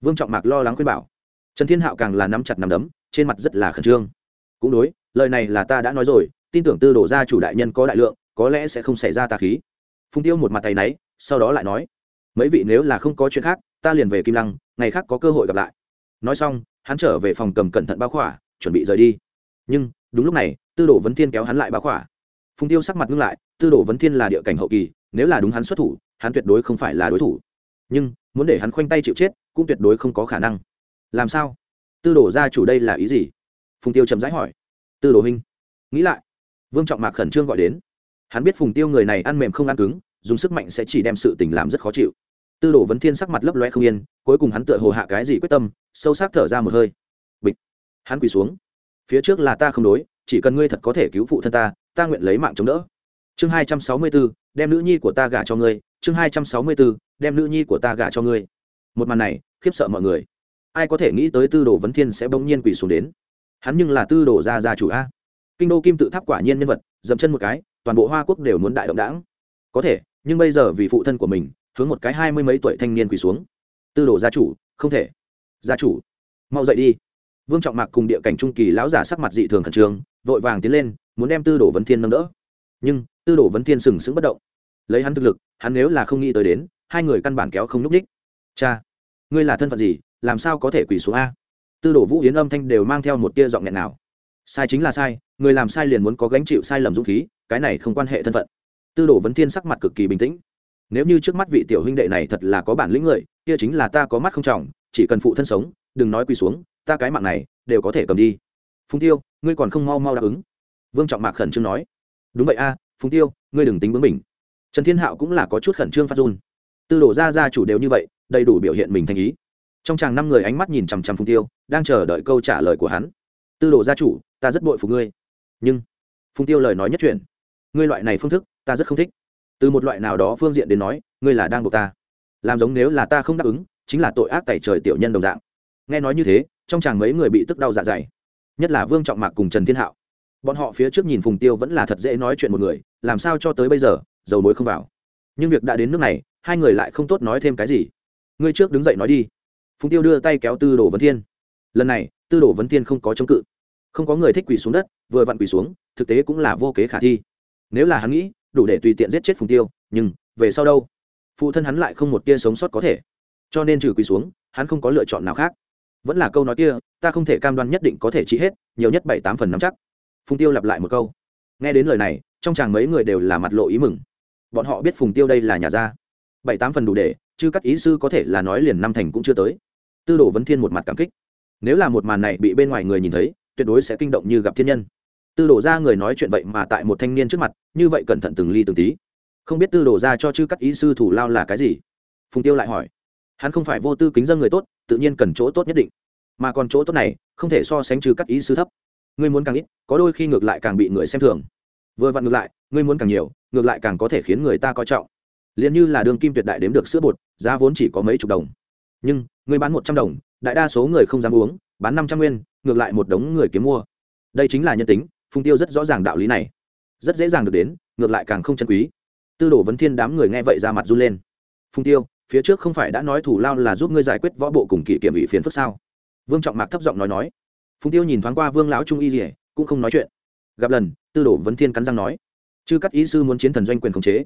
Speaker 1: Vương trọng mạc lo lắng khuyên bảo. Trần thiên hạo càng là nắm chặt nắm đấm, trên mặt rất là khẩn trương. Cũng đối, lời này là ta đã nói rồi, tin tưởng tư đồ gia chủ đại nhân có đại lượng, có lẽ sẽ không xảy ra tà khí. Phùng tiêu một mặt tay náy sau đó lại nói, mấy vị nếu là không có chuyện khác, ta liền về kim lăng, ngày khác có cơ hội gặp lại. Nói xong, hắn trở về phòng cầm cẩn thận bao khỏa, chuẩn bị rời đi. Nhưng, đúng lúc này, tư đồ vấn thiên kéo hắn lại bao khỏa. Phùng tiêu sắc mặt ngưng lại, tư đồ vấn thiên là địa cảnh hậu kỳ, nếu là đúng hắn xuất thủ, hắn tuyệt đối không phải là đối thủ. Nhưng, muốn để hắn khoanh tay chịu chết, cũng tuyệt đối không có khả năng. Làm sao? Tư đồ gia chủ đây là ý gì? Phùng tiêu chậm rãi hỏi. Tư đồ hình nghĩ lại. Vương trọng mạc khẩn trương gọi đến. Hắn biết phùng tiêu người này ăn mềm không ăn cứng dùng sức mạnh sẽ chỉ đem sự tình làm rất khó chịu. Tư đồ vấn thiên sắc mặt lấp loe không yên, cuối cùng hắn tựa hồ hạ cái gì quyết tâm, sâu sắc thở ra một hơi. Bịch. Hắn quỳ xuống. Phía trước là ta không đối, chỉ cần ngươi thật có thể cứu phụ thân ta ta nguyện lấy mạng chống đỡ. Chương hai trăm sáu mươi bốn đem nữ nhi của ta gả cho ngươi. Chương hai trăm sáu mươi bốn đem nữ nhi của ta gả cho ngươi. Một màn này, khiếp sợ mọi người. Ai có thể nghĩ tới tư đồ vấn thiên sẽ bỗng nhiên quỳ xuống đến? Hắn nhưng là tư đồ gia gia chủ a. Kinh đô kim tự tháp quả nhiên nhân vật, dậm chân một cái, toàn bộ hoa quốc đều muốn đại động đảng có thể, nhưng bây giờ vì phụ thân của mình, hướng một cái hai mươi mấy tuổi thanh niên quỳ xuống. Tư đồ gia chủ, không thể. Gia chủ, mau dậy đi. Vương trọng mạc cùng địa cảnh trung kỳ lão giả sắc mặt dị thường khẩn trương, vội vàng tiến lên, muốn đem tư đồ vấn thiên nâng đỡ. Nhưng, tư đồ vấn thiên sừng sững bất động. Lấy hắn thực lực, hắn nếu là không nghĩ tới đến, hai người căn bản kéo không nhúc ních cha, ngươi là thân phận gì, làm sao có thể quỳ xuống a? Tư đồ vũ yến âm thanh đều mang theo một tia giọng nghẹn nào. Sai chính là sai, người làm sai liền muốn có gánh chịu sai lầm dũng khí, cái này không quan hệ thân phận tư đồ vấn thiên sắc mặt cực kỳ bình tĩnh. Nếu như trước mắt vị tiểu huynh đệ này thật là có bản lĩnh người, kia chính là ta có mắt không trọng, chỉ cần phụ thân sống, đừng nói quỳ xuống, ta cái mạng này đều có thể cầm đi. Phùng tiêu, ngươi còn không mau mau đáp ứng. Vương trọng mạc khẩn trương nói. Đúng vậy a, phùng tiêu, ngươi đừng tính bướng mình trần thiên hạo cũng là có chút khẩn trương phát run. Tư đổ ra ra chủ đều như vậy, đầy đủ biểu hiện mình thành ý. Trong chàng năm người ánh mắt nhìn chằm chằm phùng tiêu, đang chờ đợi câu trả lời của hắn. Tư đồ gia chủ, ta rất bội phục ngươi. Nhưng, phùng tiêu lời nói nhất truyền ngươi loại này phương thức, ta rất không thích. Từ một loại nào đó phương diện đến nói, ngươi là đang buộc ta. Làm giống nếu là ta không đáp ứng, chính là tội ác tẩy trời tiểu nhân đồng dạng. Nghe nói như thế, trong chàng mấy người bị tức đau dạ dày. Nhất là vương trọng mạc cùng trần thiên hạo. Bọn họ phía trước nhìn phùng tiêu vẫn là thật dễ nói chuyện một người, làm sao cho tới bây giờ, dầu mối không vào. Nhưng việc đã đến nước này, hai người lại không tốt nói thêm cái gì. Ngươi trước đứng dậy nói đi. Phùng tiêu đưa tay kéo tư đồ vấn thiên. Lần này, tư đồ vấn thiên không có chống cự. Không có người thích quỳ xuống đất, vừa vặn quỳ xuống, thực tế cũng là vô kế khả thi nếu là hắn nghĩ, đủ để tùy tiện giết chết phùng tiêu, nhưng về sau đâu? Phụ thân hắn lại không một tia sống sót có thể. Cho nên trừ quỳ xuống, hắn không có lựa chọn nào khác. Vẫn là câu nói kia, ta không thể cam đoan nhất định có thể trị hết, nhiều nhất bảy tám phần nắm chắc. Phùng tiêu lặp lại một câu. Nghe đến lời này, trong chàng mấy người đều là mặt lộ ý mừng. Bọn họ biết phùng tiêu đây là nhà gia. Bảy tám phần đủ để, chứ các ý sư có thể là nói liền năm thành cũng chưa tới. Tư đồ vấn thiên một mặt cảm kích. Nếu là một màn này bị bên ngoài người nhìn thấy, tuyệt đối sẽ kinh động như gặp thiên nhân tư đồ ra người nói chuyện vậy mà tại một thanh niên trước mặt, như vậy cẩn thận từng ly từng tí. Không biết tư đồ ra cho chư các ý sư thủ lao là cái gì? Phùng tiêu lại hỏi. Hắn không phải vô tư kính dân người tốt, tự nhiên cần chỗ tốt nhất định. Mà còn chỗ tốt này, không thể so sánh trừ các ý sư thấp. Ngươi muốn càng ít, có đôi khi ngược lại càng bị người xem thường. Vừa vặn ngược lại, ngươi muốn càng nhiều, ngược lại càng có thể khiến người ta coi trọng. Liền như là đường kim tuyệt đại đếm được sữa bột, giá vốn chỉ có mấy chục đồng. Nhưng, ngươi bán một trăm đồng, đại đa số người không dám uống, bán năm trăm nguyên, ngược lại một đống người kiếm mua. Đây chính là nhân tính. Phùng tiêu rất rõ ràng đạo lý này. Rất dễ dàng được đến, ngược lại càng không chân quý. Tư đồ vấn thiên đám người nghe vậy ra mặt run lên. Phùng tiêu, phía trước không phải đã nói thủ lao là giúp ngươi giải quyết võ bộ cùng kỷ kiểm ủy phiến phức sao? Vương trọng mạc thấp giọng nói nói. Phùng tiêu nhìn thoáng qua vương lão trung y rỉa cũng không nói chuyện. Gặp lần, tư đồ vấn thiên cắn răng nói. Chứ các ý sư muốn chiến thần doanh quyền khống chế.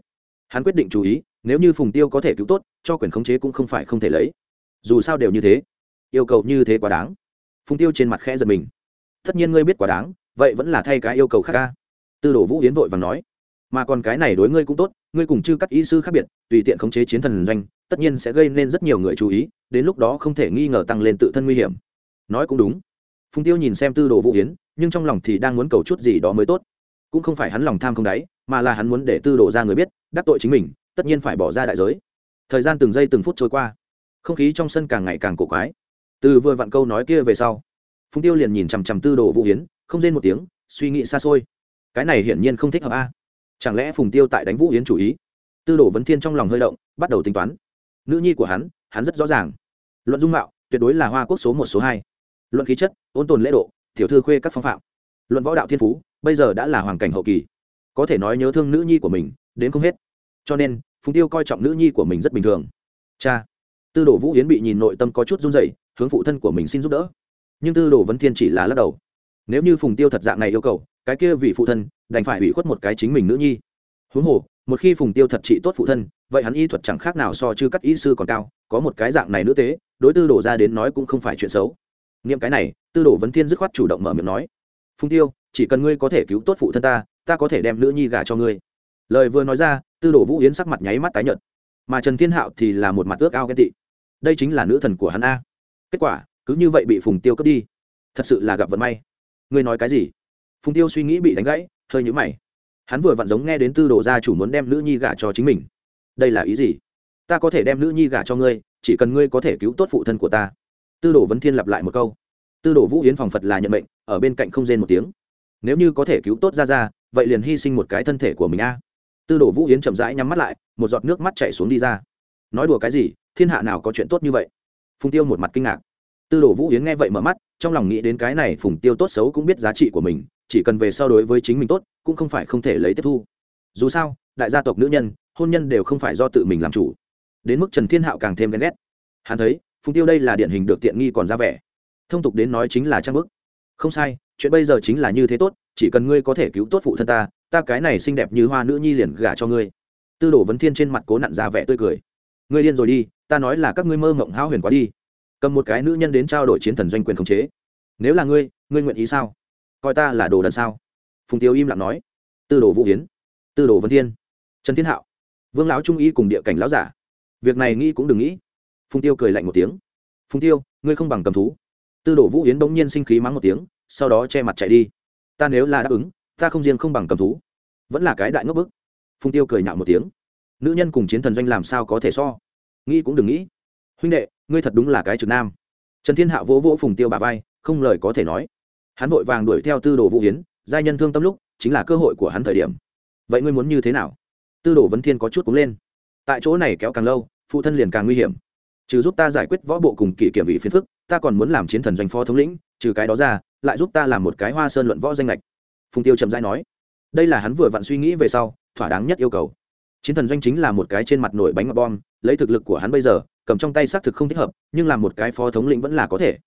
Speaker 1: Hắn quyết định chú ý, nếu như phùng tiêu có thể cứu tốt, cho quyền khống chế cũng không phải không thể lấy. Dù sao đều như thế. Yêu cầu như thế quá đáng. Phùng tiêu trên mặt khẽ giật mình. Tất nhiên ngươi biết quá đáng vậy vẫn là thay cái yêu cầu khác ca. Tư đồ vũ yến vội và nói, mà còn cái này đối ngươi cũng tốt, ngươi cùng chư các ý sư khác biệt, tùy tiện khống chế chiến thần doanh, tất nhiên sẽ gây nên rất nhiều người chú ý, đến lúc đó không thể nghi ngờ tăng lên tự thân nguy hiểm. Nói cũng đúng. Phùng tiêu nhìn xem tư đồ vũ yến, nhưng trong lòng thì đang muốn cầu chút gì đó mới tốt. Cũng không phải hắn lòng tham không đáy, mà là hắn muốn để tư đồ ra người biết, đắc tội chính mình, tất nhiên phải bỏ ra đại giới. Thời gian từng giây từng phút trôi qua, không khí trong sân càng ngày càng cổ quái. Từ vừa vặn câu nói kia về sau, phùng tiêu liền nhìn chằm chằm tư đồ vũ yến không rên một tiếng, suy nghĩ xa xôi. Cái này hiển nhiên không thích hợp a. Chẳng lẽ phùng tiêu tại đánh vũ yến chủ ý? Tư đồ vấn thiên trong lòng hơi động, bắt đầu tính toán. Nữ nhi của hắn hắn rất rõ ràng. Luận dung mạo, tuyệt đối là hoa quốc số một, số hai. Luận khí chất, ôn tồn lễ độ, tiểu thư khuê các phong phạm. Luận võ đạo thiên phú, bây giờ đã là hoàn cảnh hậu kỳ. Có thể nói nhớ thương nữ nhi của mình, đến không hết. Cho nên, phùng tiêu coi trọng nữ nhi của mình rất bình thường. Cha, tư đồ vũ yến bị nhìn nội tâm có chút run rẩy, hướng phụ thân của mình xin giúp đỡ. Nhưng tư đồ vấn thiên chỉ là lắc đầu nếu như phùng tiêu thật dạng này yêu cầu, cái kia vì phụ thân, đành phải hủy khuất một cái chính mình nữ nhi. Huống hồ, một khi phùng tiêu thật trị tốt phụ thân, vậy hắn y thuật chẳng khác nào so chư các y sư còn cao, có một cái dạng này nữ tế, đối tư đổ ra đến nói cũng không phải chuyện xấu. Nghiệm cái này, tư đồ vấn thiên dứt khoát chủ động mở miệng nói, phùng tiêu, chỉ cần ngươi có thể cứu tốt phụ thân ta ta có thể đem nữ nhi gả cho ngươi. Lời vừa nói ra, tư đồ vũ yến sắc mặt nháy mắt tái nhợt. Mà trần thiên hạo thì là một mặt ước ao ghen tị. Đây chính là nữ thần của hắn a. Kết quả, cứ như vậy bị phùng tiêu cướp đi. Thật sự là gặp vận may ngươi nói cái gì? Phùng tiêu suy nghĩ bị đánh gãy, hơi nhũ mày. Hắn vừa vặn giống nghe đến tư đồ gia chủ muốn đem nữ nhi gả cho chính mình. Đây là ý gì? Ta có thể đem nữ nhi gả cho ngươi, chỉ cần ngươi có thể cứu tốt phụ thân của ta. Tư đồ vấn thiên lặp lại một câu. Tư đồ vũ yến phòng phật là nhận mệnh, ở bên cạnh không rên một tiếng. Nếu như có thể cứu tốt ra ra vậy liền hy sinh một cái thân thể của mình a. Tư đồ vũ yến chậm rãi nhắm mắt lại, một giọt nước mắt chảy xuống đi ra. Nói đùa cái gì? Thiên hạ nào có chuyện tốt như vậy? Phùng tiêu một mặt kinh ngạc. Tư đồ vũ yến nghe vậy mở mắt trong lòng nghĩ đến cái này phùng tiêu tốt xấu cũng biết giá trị của mình, chỉ cần về so đối với chính mình tốt, cũng không phải không thể lấy tiếp thu. Dù sao, đại gia tộc nữ nhân, hôn nhân đều không phải do tự mình làm chủ. Đến mức trần thiên hạo càng thêm ghen ghét. Hắn thấy, phùng tiêu đây là điển hình được tiện nghi còn ra vẻ. Thông tục đến nói chính là trang bức. Không sai, chuyện bây giờ chính là như thế tốt, chỉ cần ngươi có thể cứu tốt phụ thân ta ta cái này xinh đẹp như hoa nữ nhi liền gả cho ngươi. Tư đồ vấn thiên trên mặt cố nặn ra vẻ tươi cười. Ngươi điên rồi đi, ta nói là các ngươi mơ mộng hão huyền quá đi cầm một cái nữ nhân đến trao đổi chiến thần doanh quyền khống chế. Nếu là ngươi ngươi nguyện ý sao? Coi ta là đồ đần sao? Phùng tiêu im lặng nói. Tư đồ vũ hiến tư đồ vân thiên, trần thiên hạo, vương lão trung y cùng địa cảnh lão giả. Việc này nghĩ cũng đừng nghĩ. Phùng tiêu cười lạnh một tiếng. Phùng tiêu, ngươi không bằng cầm thú. Tư đồ vũ hiến bỗng nhiên sinh khí mắng một tiếng, sau đó che mặt chạy đi. Ta nếu là đáp ứng, ta không riêng không bằng cầm thú, vẫn là cái đại ngốc bức. Phùng tiêu cười nhạo một tiếng. Nữ nhân cùng chiến thần doanh làm sao có thể so? Nghĩ cũng đừng nghĩ. Huynh đệ ngươi thật đúng là cái trực nam. Trần thiên hạ vỗ vỗ phùng tiêu bà vai, không lời có thể nói. Hắn vội vàng đuổi theo tư đồ vũ hiến giai nhân thương tâm lúc, chính là cơ hội của hắn thời điểm. Vậy ngươi muốn như thế nào? Tư đồ vấn thiên có chút cúng lên. Tại chỗ này kéo càng lâu, phụ thân liền càng nguy hiểm. Trừ giúp ta giải quyết võ bộ cùng kỷ kiểm vị phiến phức, ta còn muốn làm chiến thần doanh phó thống lĩnh, trừ cái đó ra, lại giúp ta làm một cái hoa sơn luận võ danh lệch phùng tiêu trầm dai nói. Đây là hắn vừa vặn suy nghĩ về sau, thỏa đáng nhất yêu cầu. Chiến thần doanh chính là một cái trên mặt nổi bánh ngọt bom, lấy thực lực của hắn bây giờ cầm trong tay xác thực không thích hợp, nhưng làm một cái phó thống lĩnh vẫn là có thể.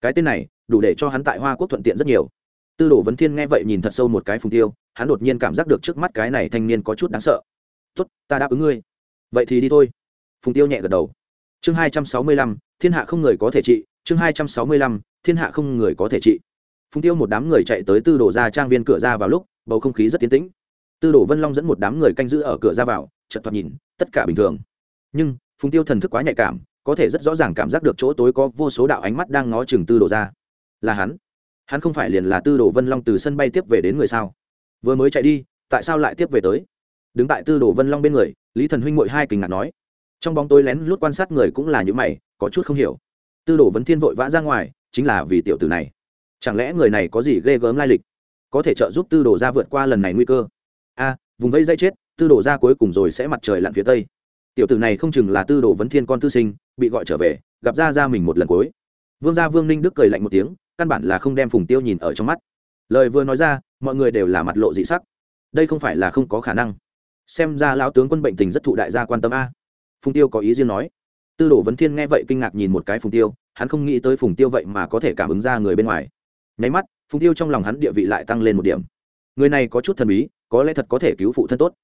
Speaker 1: Cái tên này, đủ để cho hắn tại hoa quốc thuận tiện rất nhiều. Tư đồ vấn thiên nghe vậy nhìn thật sâu một cái phùng tiêu, hắn đột nhiên cảm giác được trước mắt cái này thanh niên có chút đáng sợ. Tốt, ta đáp ứng ngươi. Vậy thì đi thôi. Phùng tiêu nhẹ gật đầu. Chương hai trăm sáu mươi lăm, thiên hạ không người có thể trị. Chương hai trăm sáu mươi lăm, thiên hạ không người có thể trị. Phùng tiêu một đám người chạy tới tư đồ ra trang viên cửa ra vào lúc, bầu không khí rất tiến tĩnh. Tư đồ vân long dẫn một đám người canh giữ ở cửa ra vào, chợt thoạt nhìn, tất cả bình thường. Nhưng phùng tiêu thần thức quá nhạy cảm, có thể rất rõ ràng cảm giác được chỗ tối có vô số đạo ánh mắt đang ngó chừng tư đồ ra. Là hắn. Hắn không phải liền là tư đồ vân long từ sân bay tiếp về đến người sao? Vừa mới chạy đi, tại sao lại tiếp về tới? Đứng tại tư đồ vân long bên người, lý thần huynh mội hai kinh ngạc nói. Trong bóng tối lén lút quan sát người cũng là những mày, có chút không hiểu. Tư đồ vấn thiên vội vã ra ngoài, chính là vì tiểu tử này. Chẳng lẽ người này có gì ghê gớm lai lịch? Có thể trợ giúp tư đồ ra vượt qua lần này nguy cơ? A, vùng vây dây chết, tư đồ ra cuối cùng rồi sẽ mặt trời lặn phía tây tiểu tử này không chừng là tư đồ vấn thiên con tư sinh, bị gọi trở về, gặp ra ra mình một lần cuối. Vương gia vương ninh đức cười lạnh một tiếng, căn bản là không đem phùng tiêu nhìn ở trong mắt. Lời vừa nói ra, mọi người đều là mặt lộ dị sắc. Đây không phải là không có khả năng. Xem ra lão tướng quân bệnh tình rất thụ đại gia quan tâm a. Phùng tiêu có ý riêng nói. Tư đồ vấn thiên nghe vậy kinh ngạc nhìn một cái phùng tiêu, hắn không nghĩ tới phùng tiêu vậy mà có thể cảm ứng ra người bên ngoài. Nháy mắt, phùng tiêu trong lòng hắn địa vị lại tăng lên một điểm. Người này có chút thần bí, có lẽ thật có thể cứu phụ thân tốt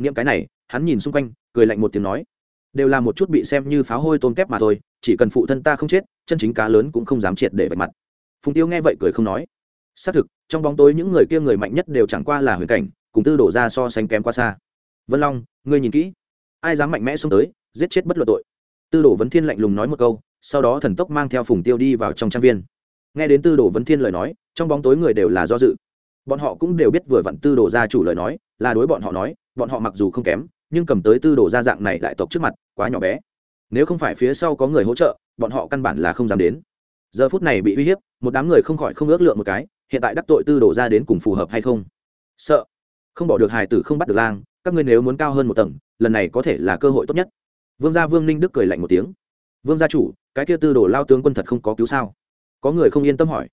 Speaker 1: nghiệm cái này, hắn nhìn xung quanh, cười lạnh một tiếng nói, đều là một chút bị xem như pháo hôi tôm kép mà thôi, chỉ cần phụ thân ta không chết, chân chính cá lớn cũng không dám triệt để vạch mặt. Phùng tiêu nghe vậy cười không nói. Xác thực, trong bóng tối những người kia người mạnh nhất đều chẳng qua là huyền cảnh, cùng tư đổ ra so sánh kém quá xa. Vân long, ngươi nhìn kỹ. Ai dám mạnh mẽ xông tới, giết chết bất luận tội. Tư đổ vấn thiên lạnh lùng nói một câu, sau đó thần tốc mang theo phùng tiêu đi vào trong trang viên. Nghe đến tư đồ vấn thiên lời nói, trong bóng tối người đều là do dự. Bọn họ cũng đều biết vừa vặn tư đồ gia chủ lời nói, là đối bọn họ nói bọn họ mặc dù không kém, nhưng cầm tới tư đồ gia dạng này đại tộc trước mặt, quá nhỏ bé. Nếu không phải phía sau có người hỗ trợ, bọn họ căn bản là không dám đến. Giờ phút này bị uy hiếp, một đám người không khỏi không ước lượng một cái, hiện tại đắc tội tư đồ ra đến cùng phù hợp hay không? Sợ. Không bỏ được hài tử không bắt được lang, các ngươi nếu muốn cao hơn một tầng, lần này có thể là cơ hội tốt nhất. Vương gia vương ninh đức cười lạnh một tiếng. Vương gia chủ, cái kia tư đồ lao tướng quân thật không có cứu sao? Có người không yên tâm hỏi.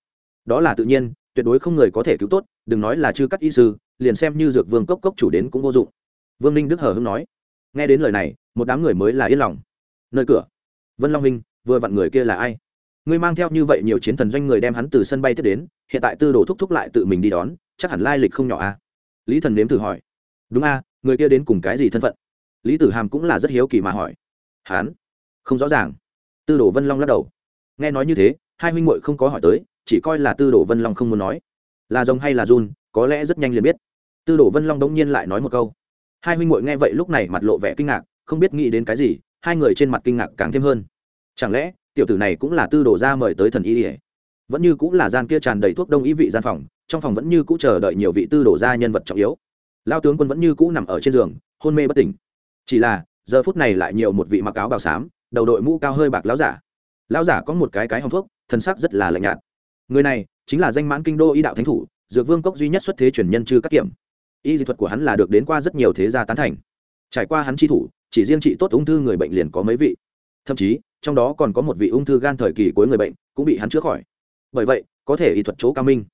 Speaker 1: Đó là tự nhiên tuyệt đối không người có thể cứu tốt, đừng nói là chư cắt y sư, liền xem như dược vương cốc cốc chủ đến cũng vô dụng. Vương ninh đức hờ hưng nói. Nghe đến lời này, một đám người mới là yên lòng. Nơi cửa. Vân long minh vừa vặn người kia là ai? Ngươi mang theo như vậy nhiều chiến thần doanh người đem hắn từ sân bay tiếp đến, hiện tại tư đồ thúc thúc lại tự mình đi đón, chắc hẳn lai lịch không nhỏ a à? lý thần nếm thử hỏi. Đúng a, người kia đến cùng cái gì thân phận? Lý tử hàm cũng là rất hiếu kỳ mà hỏi. Hắn? Không rõ ràng. Tư đồ vân long lắc đầu. Nghe nói như thế, hai huynh muội không có hỏi tới chỉ coi là tư đồ vân long không muốn nói. Là rồng hay là run, có lẽ rất nhanh liền biết. Tư đồ vân long đống nhiên lại nói một câu. Hai huynh muội nghe vậy lúc này mặt lộ vẻ kinh ngạc, không biết nghĩ đến cái gì, hai người trên mặt kinh ngạc càng thêm hơn. Chẳng lẽ, tiểu tử này cũng là tư đồ ra mời tới thần y ỉa vẫn như cũng là gian kia tràn đầy thuốc đông ý vị gian phòng, trong phòng vẫn như cũ chờ đợi nhiều vị tư đồ ra nhân vật trọng yếu. Lao tướng quân vẫn như cũ nằm ở trên giường, hôn mê bất tỉnh. Chỉ là, giờ phút này lại nhiều một vị mặc áo bào xám, đầu đội mũ cao hơi bạc lão giả. Lão giả có một cái cái hòng thuốc, thân sắc rất là lạnh nhạt người này chính là danh mãn kinh đô y đạo thánh thủ, dược vương cốc duy nhất xuất thế truyền nhân chư các kiểm. Y dị thuật của hắn là được đến qua rất nhiều thế gia tán thành. Trải qua hắn chi thủ, chỉ riêng trị tốt ung thư người bệnh liền có mấy vị. Thậm chí, trong đó còn có một vị ung thư gan thời kỳ cuối người bệnh cũng bị hắn chữa khỏi. Bởi vậy, có thể y thuật chỗ cao minh.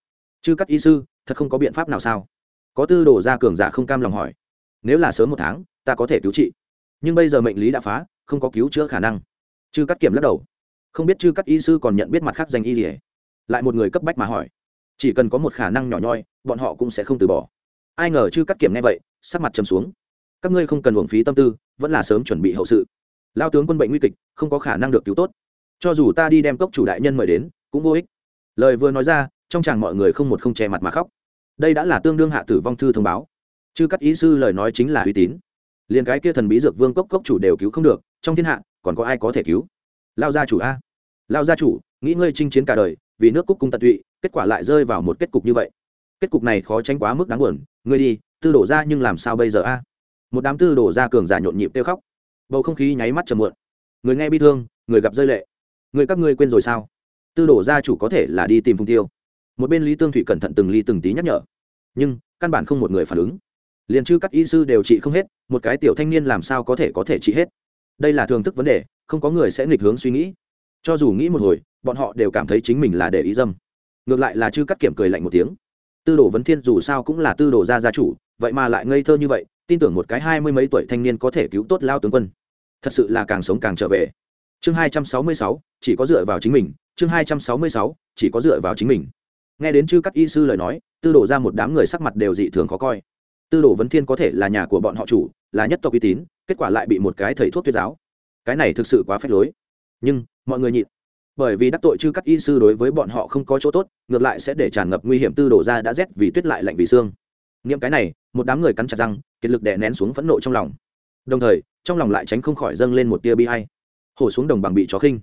Speaker 1: Chư cắt y sư, thật không có biện pháp nào sao? Có tư đồ ra cường giả không cam lòng hỏi. Nếu là sớm một tháng, ta có thể cứu trị. Nhưng bây giờ mệnh lý đã phá, không có cứu chữa khả năng. Chư cắt kiểm lắc đầu. Không biết chư cắt y sư còn nhận biết mặt khác danh y gì lại một người cấp bách mà hỏi. Chỉ cần có một khả năng nhỏ nhoi, bọn họ cũng sẽ không từ bỏ. Ai ngờ chư cắt kiểm nghe vậy, sắc mặt chầm xuống. Các ngươi không cần uổng phí tâm tư, vẫn là sớm chuẩn bị hậu sự. Lao tướng quân bệnh nguy kịch, không có khả năng được cứu tốt. Cho dù ta đi đem cốc chủ đại nhân mời đến, cũng vô ích. Lời vừa nói ra, trong chàng mọi người không một không che mặt mà khóc. Đây đã là tương đương hạ tử vong thư thông báo. Chư cắt ý sư lời nói chính là uy tín. Liền cái kia thần bí dược vương cốc cốc chủ đều cứu không được, trong thiên hạ, còn có ai có thể cứu? Lao gia chủ a. Lao gia chủ, nghĩ ngươi chinh chiến cả đời vì nước cúc cung tận tụy, kết quả lại rơi vào một kết cục như vậy. Kết cục này khó tránh quá mức đáng buồn, ngươi đi, tư đổ ra nhưng làm sao bây giờ a? Một đám tư đổ ra cường giả nhộn nhịp kêu khóc. Bầu không khí nháy mắt trầm muộn. Người nghe bi thương, người gặp rơi lệ. Người các ngươi quên rồi sao? Tư đổ ra chủ có thể là đi tìm phung tiêu. Một bên lý tương thủy cẩn thận từng ly từng tí nhắc nhở. Nhưng, căn bản không một người phản ứng. Liền chứ các y sư đều trị không hết, một cái tiểu thanh niên làm sao có thể có thể trị hết? Đây là thường thức vấn đề, không có người sẽ nghịch hướng suy nghĩ. Cho dù nghĩ một hồi bọn họ đều cảm thấy chính mình là để ý dâm. Ngược lại là chư cắt kiểm cười lạnh một tiếng. Tư đồ vấn thiên dù sao cũng là tư đồ gia gia chủ, vậy mà lại ngây thơ như vậy, tin tưởng một cái hai mươi mấy tuổi thanh niên có thể cứu tốt lao tướng quân. Thật sự là càng sống càng trở về. Chương hai trăm sáu mươi sáu, chỉ có dựa vào chính mình. Chương hai trăm sáu mươi sáu, chỉ có dựa vào chính mình. Nghe đến chư các y sư lời nói, tư đổ ra một đám người sắc mặt đều dị thường khó coi. Tư đồ vấn thiên có thể là nhà của bọn họ chủ, là nhất tộc uy tín, kết quả lại bị một cái thầy thuốc tuyết giáo. Cái này thực sự quá phép lối. Nhưng, mọi người nhịn bởi vì đắc tội chư các y sư đối với bọn họ không có chỗ tốt, ngược lại sẽ để tràn ngập nguy hiểm tư đổ ra đã rét vì tuyết lại lạnh vì xương. Nghiệm cái này, một đám người cắn chặt răng, kiệt lực đè nén xuống phẫn nộ trong lòng. Đồng thời, trong lòng lại tránh không khỏi dâng lên một tia bi hay hổ xuống đồng bằng bị chó khinh.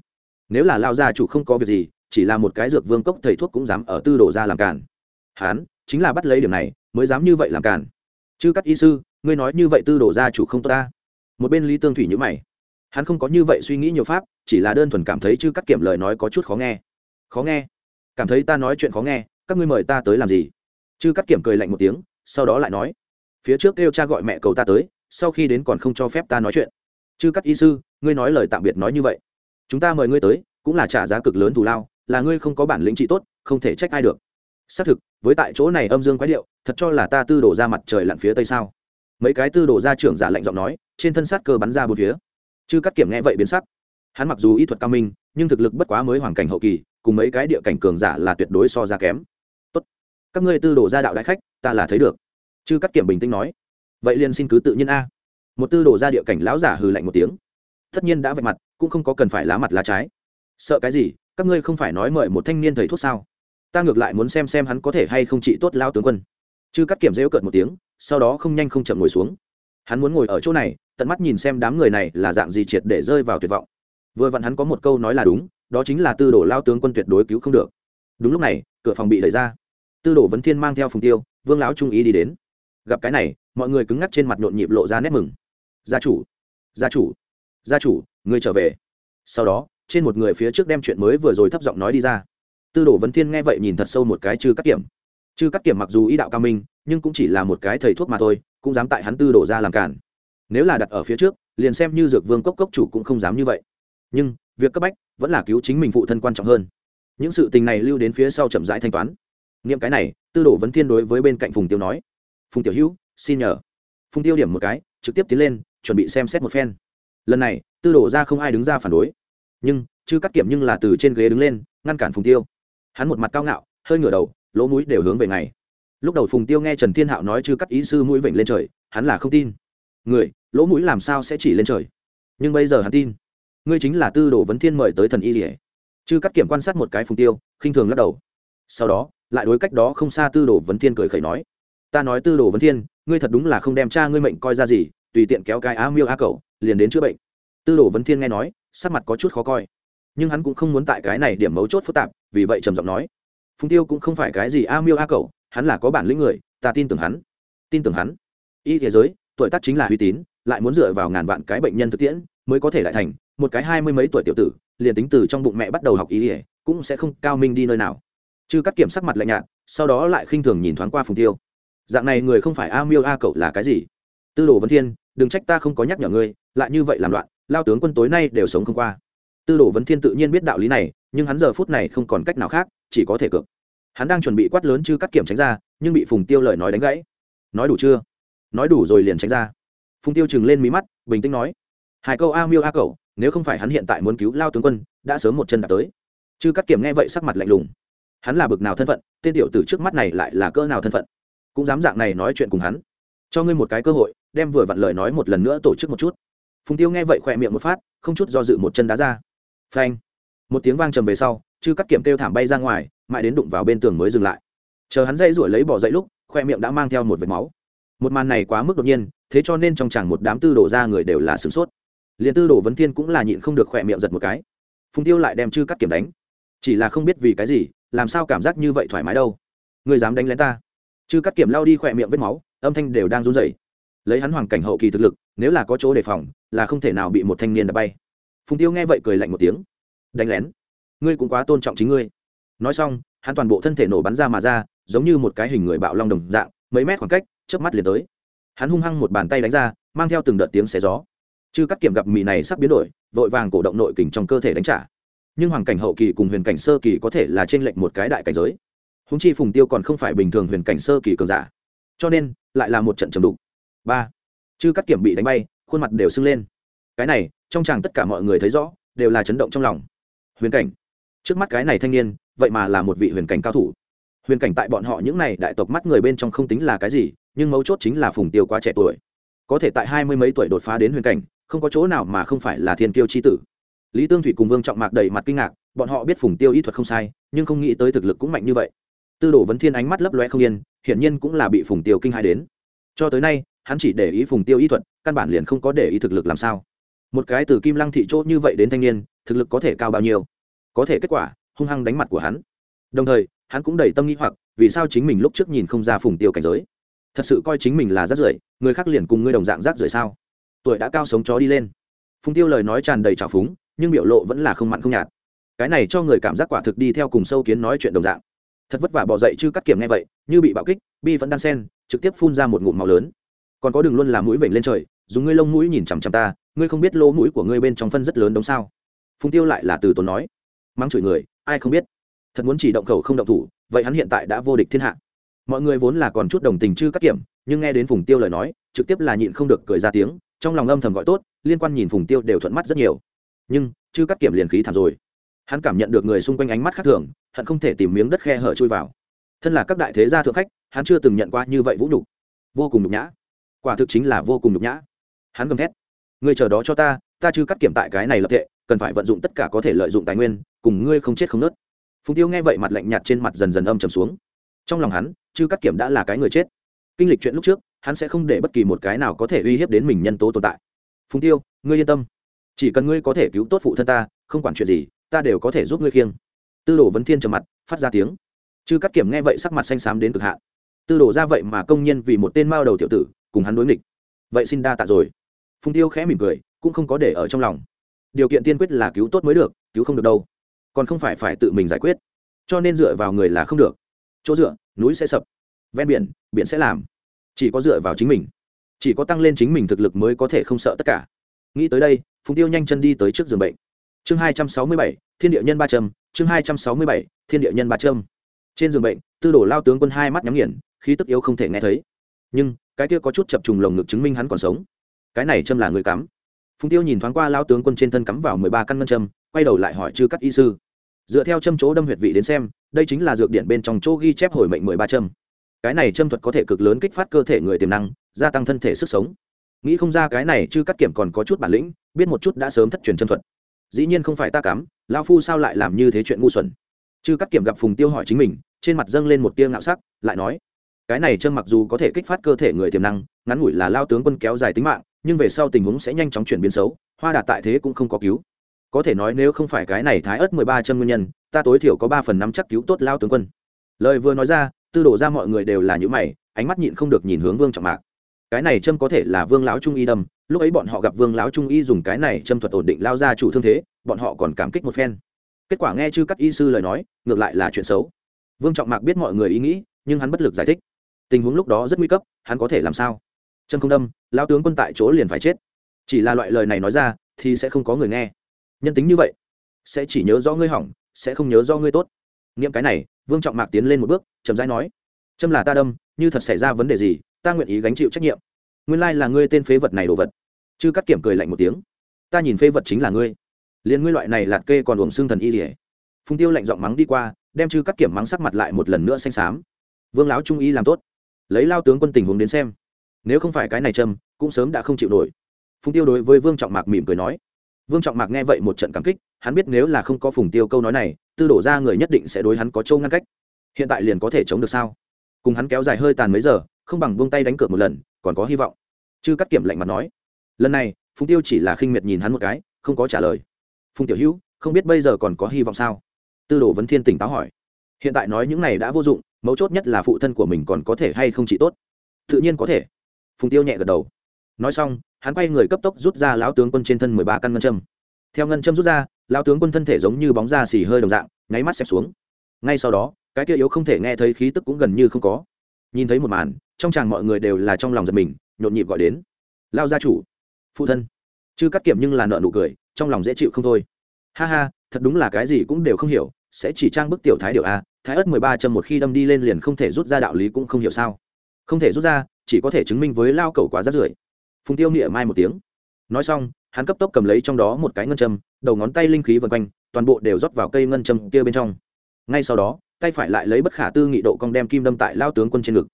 Speaker 1: Nếu là lao gia chủ không có việc gì, chỉ là một cái dược vương cốc thầy thuốc cũng dám ở tư đổ ra làm cản hán, chính là bắt lấy điểm này, mới dám như vậy làm cản Chư các y sư, ngươi nói như vậy tư đổ ra chủ không tốt ta. Một bên lý tương thủy nhữ mày hắn không có như vậy suy nghĩ nhiều pháp, chỉ là đơn thuần cảm thấy chư cắt kiểm lời nói có chút khó nghe. Khó nghe? Cảm thấy ta nói chuyện khó nghe, các ngươi mời ta tới làm gì? Chư cắt kiểm cười lạnh một tiếng, sau đó lại nói. Phía trước kêu cha gọi mẹ cầu ta tới, sau khi đến còn không cho phép ta nói chuyện. Chư cắt y sư, ngươi nói lời tạm biệt nói như vậy. Chúng ta mời ngươi tới, cũng là trả giá cực lớn thù lao, là ngươi không có bản lĩnh trị tốt, không thể trách ai được. Xác thực, với tại chỗ này âm dương quái điệu, thật cho là ta tư đổ ra mặt trời lặn phía tây sao? Mấy cái tư đổ ra trưởng giả lạnh giọng nói, trên thân sát cơ bắn ra bốn phía chư cắt kiểm nghe vậy biến sắc. Hắn mặc dù y thuật cao minh, nhưng thực lực bất quá mới hoàn cảnh hậu kỳ, cùng mấy cái địa cảnh cường giả là tuyệt đối so ra kém. Tốt, các ngươi tư đồ ra đạo đại khách, ta là thấy được. Chư cắt kiểm bình tĩnh nói. Vậy liền xin cứ tự nhiên a. Một tư đồ ra địa cảnh lão giả hừ lạnh một tiếng. Tất nhiên đã vạch mặt, cũng không có cần phải lá mặt lá trái. Sợ cái gì, các ngươi không phải nói mời một thanh niên thầy thuốc sao? Ta ngược lại muốn xem xem hắn có thể hay không trị tốt lao tướng quân. Chư cắt kiểm rêu cợt một tiếng, sau đó không nhanh không chậm ngồi xuống. Hắn muốn ngồi ở chỗ này tận mắt nhìn xem đám người này là dạng gì triệt để rơi vào tuyệt vọng. Vừa vặn hắn có một câu nói là đúng, đó chính là tư đồ lao tướng quân tuyệt đối cứu không được. Đúng lúc này, cửa phòng bị đẩy ra. Tư đồ vấn thiên mang theo phùng tiêu, vương lão trung ý đi đến. Gặp cái này, mọi người cứng ngắc trên mặt nhộn nhịp lộ ra nét mừng. Gia chủ gia chủ gia chủ, người trở về. Sau đó, trên một người phía trước đem chuyện mới vừa rồi thấp giọng nói đi ra. Tư đồ vấn thiên nghe vậy nhìn thật sâu một cái chư cắt kiểm. Chư cắt kiểm mặc dù ý đạo cao minh, nhưng cũng chỉ là một cái thầy thuốc mà thôi, cũng dám tại hắn tư đổ ra làm cản nếu là đặt ở phía trước, liền xem như dược vương cốc cốc chủ cũng không dám như vậy. Nhưng, việc cấp bách vẫn là cứu chính mình phụ thân quan trọng hơn. Những sự tình này lưu đến phía sau chậm rãi thanh toán. Nghiệm cái này, tư đồ vấn thiên đối với bên cạnh phùng tiêu nói. Phùng tiểu hữu, xin nhờ. Phùng tiêu điểm một cái, trực tiếp tiến lên, chuẩn bị xem xét một phen. Lần này, tư đồ ra không ai đứng ra phản đối. Nhưng, chư cắt kiểm nhưng là từ trên ghế đứng lên, ngăn cản phùng tiêu. Hắn một mặt cao ngạo, hơi ngửa đầu, lỗ mũi đều hướng về ngày lúc đầu phùng tiêu nghe trần thiên hạo nói chư cắt ý sư mũi vịnh lên trời, hắn là không tin. Người lỗ mũi làm sao sẽ chỉ lên trời? Nhưng bây giờ hắn tin. Ngươi chính là tư đồ vấn thiên mời tới thần y rỉa chư cắt kiểm quan sát một cái phùng tiêu, khinh thường lắc đầu. Sau đó, lại đối cách đó không xa tư đồ vấn thiên cười khẩy nói, ta nói tư đồ vấn thiên, ngươi thật đúng là không đem cha ngươi mệnh coi ra gì, tùy tiện kéo cái á miêu á cầu liền đến chữa bệnh. Tư đồ vấn thiên nghe nói, sắc mặt có chút khó coi. Nhưng hắn cũng không muốn tại cái này điểm mấu chốt phức tạp, vì vậy trầm giọng nói, phùng tiêu cũng không phải cái gì a miêu a cầu hắn là có bản lĩnh người, ta tin tưởng hắn. Tin tưởng hắn. Y thế giới, tuổi tác chính là uy tín lại muốn dựa vào ngàn vạn cái bệnh nhân thực tiễn mới có thể lại thành một cái hai mươi mấy tuổi tiểu tử, liền tính từ trong bụng mẹ bắt đầu học ý ỉa cũng sẽ không cao minh đi nơi nào. Chứ cắt kiểm sắc mặt lạnh nhạt, sau đó lại khinh thường nhìn thoáng qua phùng tiêu. Dạng này người không phải a miêu a cậu là cái gì? Tư đồ vân thiên, đừng trách ta không có nhắc nhở ngươi, lại như vậy làm loạn, lao tướng quân tối nay đều sống không qua. Tư đồ vấn thiên tự nhiên biết đạo lý này, nhưng hắn giờ phút này không còn cách nào khác, chỉ có thể cược. Hắn đang chuẩn bị quát lớn chứ cắt kiểm tránh ra, nhưng bị phùng tiêu lời nói đánh gãy. Nói đủ chưa? Nói đủ rồi liền tránh ra phùng tiêu chừng lên mí mắt, bình tĩnh nói, hai câu a miêu a cậu nếu không phải hắn hiện tại muốn cứu lao tướng quân, đã sớm một chân đạp tới. Chư cắt kiểm nghe vậy sắc mặt lạnh lùng. Hắn là bực nào thân phận, tên tiểu tử trước mắt này lại là cỡ nào thân phận? Cũng dám dạng này nói chuyện cùng hắn. Cho ngươi một cái cơ hội, đem vừa vặn lời nói một lần nữa tổ chức một chút. Phùng tiêu nghe vậy khỏe miệng một phát, không chút do dự một chân đá ra. Phanh. Một tiếng vang trầm về sau, chư cắt kiểm kêu thảm bay ra ngoài, mãi đến đụng vào bên tường mới dừng lại. Chờ hắn dây ruổi lấy bỏ dậy lúc khoe miệng đã mang theo một vệt máu một màn này quá mức đột nhiên, thế cho nên trong chẳng một đám tư đổ ra người đều là sửng sốt. Liền tư đổ vấn thiên cũng là nhịn không được khỏe miệng giật một cái. Phùng tiêu lại đem chư cắt kiểm đánh. Chỉ là không biết vì cái gì, làm sao cảm giác như vậy thoải mái đâu. Người dám đánh lén ta. Chư cắt kiểm lao đi khỏe miệng vết máu, âm thanh đều đang run rẩy. Lấy hắn hoàng cảnh hậu kỳ thực lực, nếu là có chỗ đề phòng, là không thể nào bị một thanh niên đập bay. Phùng tiêu nghe vậy cười lạnh một tiếng. Đánh lén? Ngươi cũng quá tôn trọng chính ngươi. Nói xong, hắn toàn bộ thân thể nổ bắn ra mà ra, giống như một cái hình người bạo long đồng dạng, mấy mét khoảng cách chớp mắt liền tới. Hắn hung hăng một bàn tay đánh ra, mang theo từng đợt tiếng xé gió. Chư cắt kiểm gặp mì này sắp biến đổi, vội vàng cổ động nội kình trong cơ thể đánh trả. Nhưng hoàng cảnh hậu kỳ cùng huyền cảnh sơ kỳ có thể là trên lệnh một cái đại cảnh giới. Húng chi phùng tiêu còn không phải bình thường huyền cảnh sơ kỳ cường giả. Cho nên, lại là một trận trầm đục. Ba. Chư cắt kiểm bị đánh bay, khuôn mặt đều sưng lên. Cái này, trong chàng tất cả mọi người thấy rõ, đều là chấn động trong lòng. Huyền cảnh. Trước mắt cái này thanh niên, vậy mà là một vị huyền cảnh cao thủ huyền cảnh tại bọn họ những này đại tộc mắt người bên trong không tính là cái gì, nhưng mấu chốt chính là phùng tiêu quá trẻ tuổi. Có thể tại hai mươi mấy tuổi đột phá đến huyền cảnh, không có chỗ nào mà không phải là thiên tiêu chi tử. Lý tương thủy cùng vương trọng mạc đầy mặt kinh ngạc, bọn họ biết phùng tiêu y thuật không sai, nhưng không nghĩ tới thực lực cũng mạnh như vậy. Tư đồ vấn thiên ánh mắt lấp loe không yên, hiển nhiên cũng là bị phùng tiêu kinh hãi đến. Cho tới nay, hắn chỉ để ý phùng tiêu y thuật, căn bản liền không có để ý thực lực làm sao. Một cái từ kim lăng thị chỗ như vậy đến thanh niên, thực lực có thể cao bao nhiêu? Có thể kết quả, hung hăng đánh mặt của hắn. Đồng thời hắn cũng đầy tâm nghĩ hoặc, vì sao chính mình lúc trước nhìn không ra phùng tiêu cảnh giới? Thật sự coi chính mình là rác rưởi, người khác liền cùng ngươi đồng dạng rác rưởi sao? Tuổi đã cao sống chó đi lên. Phùng tiêu lời nói tràn đầy trào phúng, nhưng biểu lộ vẫn là không mặn không nhạt. Cái này cho người cảm giác quả thực đi theo cùng sâu kiến nói chuyện đồng dạng. Thật vất vả bỏ dậy chứ cắt kiểm nghe vậy, như bị bạo kích, bi vẫn đan sen, trực tiếp phun ra một ngụm màu lớn. Còn có đường luôn làm mũi vểnh lên trời, dùng ngươi lông mũi nhìn chằm chằm ta, ngươi không biết lỗ mũi của ngươi bên trong phân rất lớn đúng sao? Phùng tiêu lại là từ tốn nói. Mắng chửi người, ai không biết? Thật muốn chỉ động khẩu không động thủ, vậy hắn hiện tại đã vô địch thiên hạ. Mọi người vốn là còn chút đồng tình chư cắt kiểm, nhưng nghe đến phùng tiêu lời nói, trực tiếp là nhịn không được cười ra tiếng, trong lòng âm thầm gọi tốt, liên quan nhìn phùng tiêu đều thuận mắt rất nhiều. Nhưng chư cắt kiểm liền khí thảm rồi. Hắn cảm nhận được người xung quanh ánh mắt khác thường, hận không thể tìm miếng đất khe hở chui vào. Thân là các đại thế gia thượng khách, hắn chưa từng nhận qua như vậy vũ nhục. Vô cùng nhục nhã. Quả thực chính là vô cùng nhục nhã. Hắn gầm thét. Ngươi chờ đó cho ta ta chưa cắt kiểm tại cái này lập tệ cần phải vận dụng tất cả có thể lợi dụng tài nguyên, cùng ngươi không chết không nớt phùng tiêu nghe vậy mặt lạnh nhạt trên mặt dần dần âm trầm xuống. Trong lòng hắn chư cắt kiểm đã là cái người chết. Kinh lịch chuyện lúc trước, hắn sẽ không để bất kỳ một cái nào có thể uy hiếp đến mình nhân tố tồn tại. Phùng tiêu, ngươi yên tâm. Chỉ cần ngươi có thể cứu tốt phụ thân ta, không quản chuyện gì, ta đều có thể giúp ngươi khiêng. Tư đồ vấn thiên trầm mặt, phát ra tiếng. Chư cắt kiểm nghe vậy sắc mặt xanh xám đến cực hạn. Tư đồ ra vậy mà công nhân vì một tên mao đầu tiểu tử, cùng hắn đối nghịch. Vậy xin đa tạ rồi. Phùng tiêu khẽ mỉm cười, cũng không có để ở trong lòng. Điều kiện tiên quyết là cứu tốt mới được, cứu không được đâu còn không phải phải tự mình giải quyết. Cho nên dựa vào người là không được. Chỗ dựa, núi sẽ sập. Ven biển biển sẽ làm. Chỉ có dựa vào chính mình. Chỉ có tăng lên chính mình thực lực mới có thể không sợ tất cả. Nghĩ tới đây, phùng tiêu nhanh chân đi tới trước giường bệnh. Chương hai trăm sáu mươi bảy, thiên địa nhân ba trầm chương hai trăm sáu mươi bảy, thiên địa nhân ba trâm trên giường bệnh, tư đồ lao tướng quân hai mắt nhắm nghiền, khí tức yếu không thể nghe thấy. Nhưng, cái kia có chút chập trùng lồng ngực chứng minh hắn còn sống. Cái này châm là người cắm. Phùng tiêu nhìn thoáng qua lao tướng quân trên thân cắm vào mười ba căn ngân châm quay đầu lại hỏi chư cắt y sư. Dựa theo châm chỗ đâm huyệt vị đến xem, đây chính là dược điện bên trong chỗ ghi chép hồi mệnh mười ba châm. Cái này châm thuật có thể cực lớn kích phát cơ thể người tiềm năng, gia tăng thân thể sức sống. Nghĩ không ra cái này chư cắt kiểm còn có chút bản lĩnh, biết một chút đã sớm thất truyền châm thuật. Dĩ nhiên không phải ta cắm lao phu sao lại làm như thế chuyện ngu xuẩn? Chư cắt kiểm gặp phùng tiêu hỏi chính mình, trên mặt dâng lên một tia ngạo sắc, lại nói, cái này châm mặc dù có thể kích phát cơ thể người tiềm năng, ngắn ngủi là lao tướng quân kéo dài tính mạng, nhưng về sau tình huống sẽ nhanh chóng chuyển biến xấu, hoa đạt tại thế cũng không có cứu có thể nói nếu không phải cái này thái ớt mười ba chân nguyên nhân, ta tối thiểu có ba phần năm chắc cứu tốt lao tướng quân. Lời vừa nói ra, tư đổ ra mọi người đều là những mày, ánh mắt nhịn không được nhìn hướng vương trọng mạc. Cái này châm có thể là vương lão trung y đâm, lúc ấy bọn họ gặp vương lão trung y dùng cái này châm thuật ổn định lao ra chủ thương thế, bọn họ còn cảm kích một phen. Kết quả nghe chư các y sư lời nói, ngược lại là chuyện xấu. Vương trọng mạc biết mọi người ý nghĩ, nhưng hắn bất lực giải thích. Tình huống lúc đó rất nguy cấp, hắn có thể làm sao? Chân không đâm, lao tướng quân tại chỗ liền phải chết. Chỉ là loại lời này nói ra, thì sẽ không có người nghe nhân tính như vậy sẽ chỉ nhớ do ngươi hỏng sẽ không nhớ do ngươi tốt. Nghiệm cái này vương trọng mạc tiến lên một bước chậm rãi nói châm là ta đâm như thật xảy ra vấn đề gì ta nguyện ý gánh chịu trách nhiệm. Nguyên lai là ngươi tên phế vật này đồ vật. Chư cắt kiểm cười lạnh một tiếng ta nhìn phế vật chính là ngươi. Liền ngươi loại này lạt kê còn uổng xương thần y rỉa phùng tiêu lạnh giọng mắng đi qua đem chư cắt kiểm mắng sắc mặt lại một lần nữa xanh xám. Vương lão trung y làm tốt lấy lao tướng quân tình huống đến xem. Nếu không phải cái này Trâm, cũng sớm đã không chịu nổi. Phùng tiêu đối với vương trọng mạc mỉm cười nói vương trọng mạc nghe vậy một trận cảm kích, hắn biết nếu là không có phùng tiêu câu nói này, tư đổ ra người nhất định sẽ đối hắn có châu ngăn cách. Hiện tại liền có thể chống được sao? Cùng hắn kéo dài hơi tàn mấy giờ, không bằng buông tay đánh cược một lần, còn có hy vọng. Chư cắt kiểm lạnh mặt nói, lần này, phùng tiêu chỉ là khinh miệt nhìn hắn một cái, không có trả lời. Phùng tiểu hữu, không biết bây giờ còn có hy vọng sao? Tư đồ vấn thiên tỉnh táo hỏi. Hiện tại nói những này đã vô dụng, mấu chốt nhất là phụ thân của mình còn có thể hay không chỉ tốt? Tự nhiên có thể. Phùng tiêu nhẹ gật đầu nói xong, hắn quay người cấp tốc rút ra lão tướng quân trên thân mười ba căn ngân châm. Theo ngân châm rút ra, lão tướng quân thân thể giống như bóng da xì hơi đồng dạng, nháy mắt xẹp xuống. Ngay sau đó, cái kia yếu không thể nghe thấy khí tức cũng gần như không có. Nhìn thấy một màn, trong chàng mọi người đều là trong lòng giật mình, nhộn nhịp gọi đến. Lao gia chủ, phụ thân. Chứ cắt kiểm nhưng là nợ nụ cười, trong lòng dễ chịu không thôi. Ha ha, thật đúng là cái gì cũng đều không hiểu, sẽ chỉ trang bức tiểu thái điệu a à, thái ớt mười ba châm một khi đâm đi lên liền không thể rút ra đạo lý cũng không hiểu sao. Không thể rút ra, chỉ có thể chứng minh với lao cầu quá rát rưởi phùng tiêu nghĩa mai một tiếng. Nói xong, hắn cấp tốc cầm lấy trong đó một cái ngân châm, đầu ngón tay linh khí vân quanh, toàn bộ đều rót vào cây ngân châm kia bên trong. Ngay sau đó, tay phải lại lấy bất khả tư nghị độ cong đem kim đâm tại lao tướng quân trên ngực.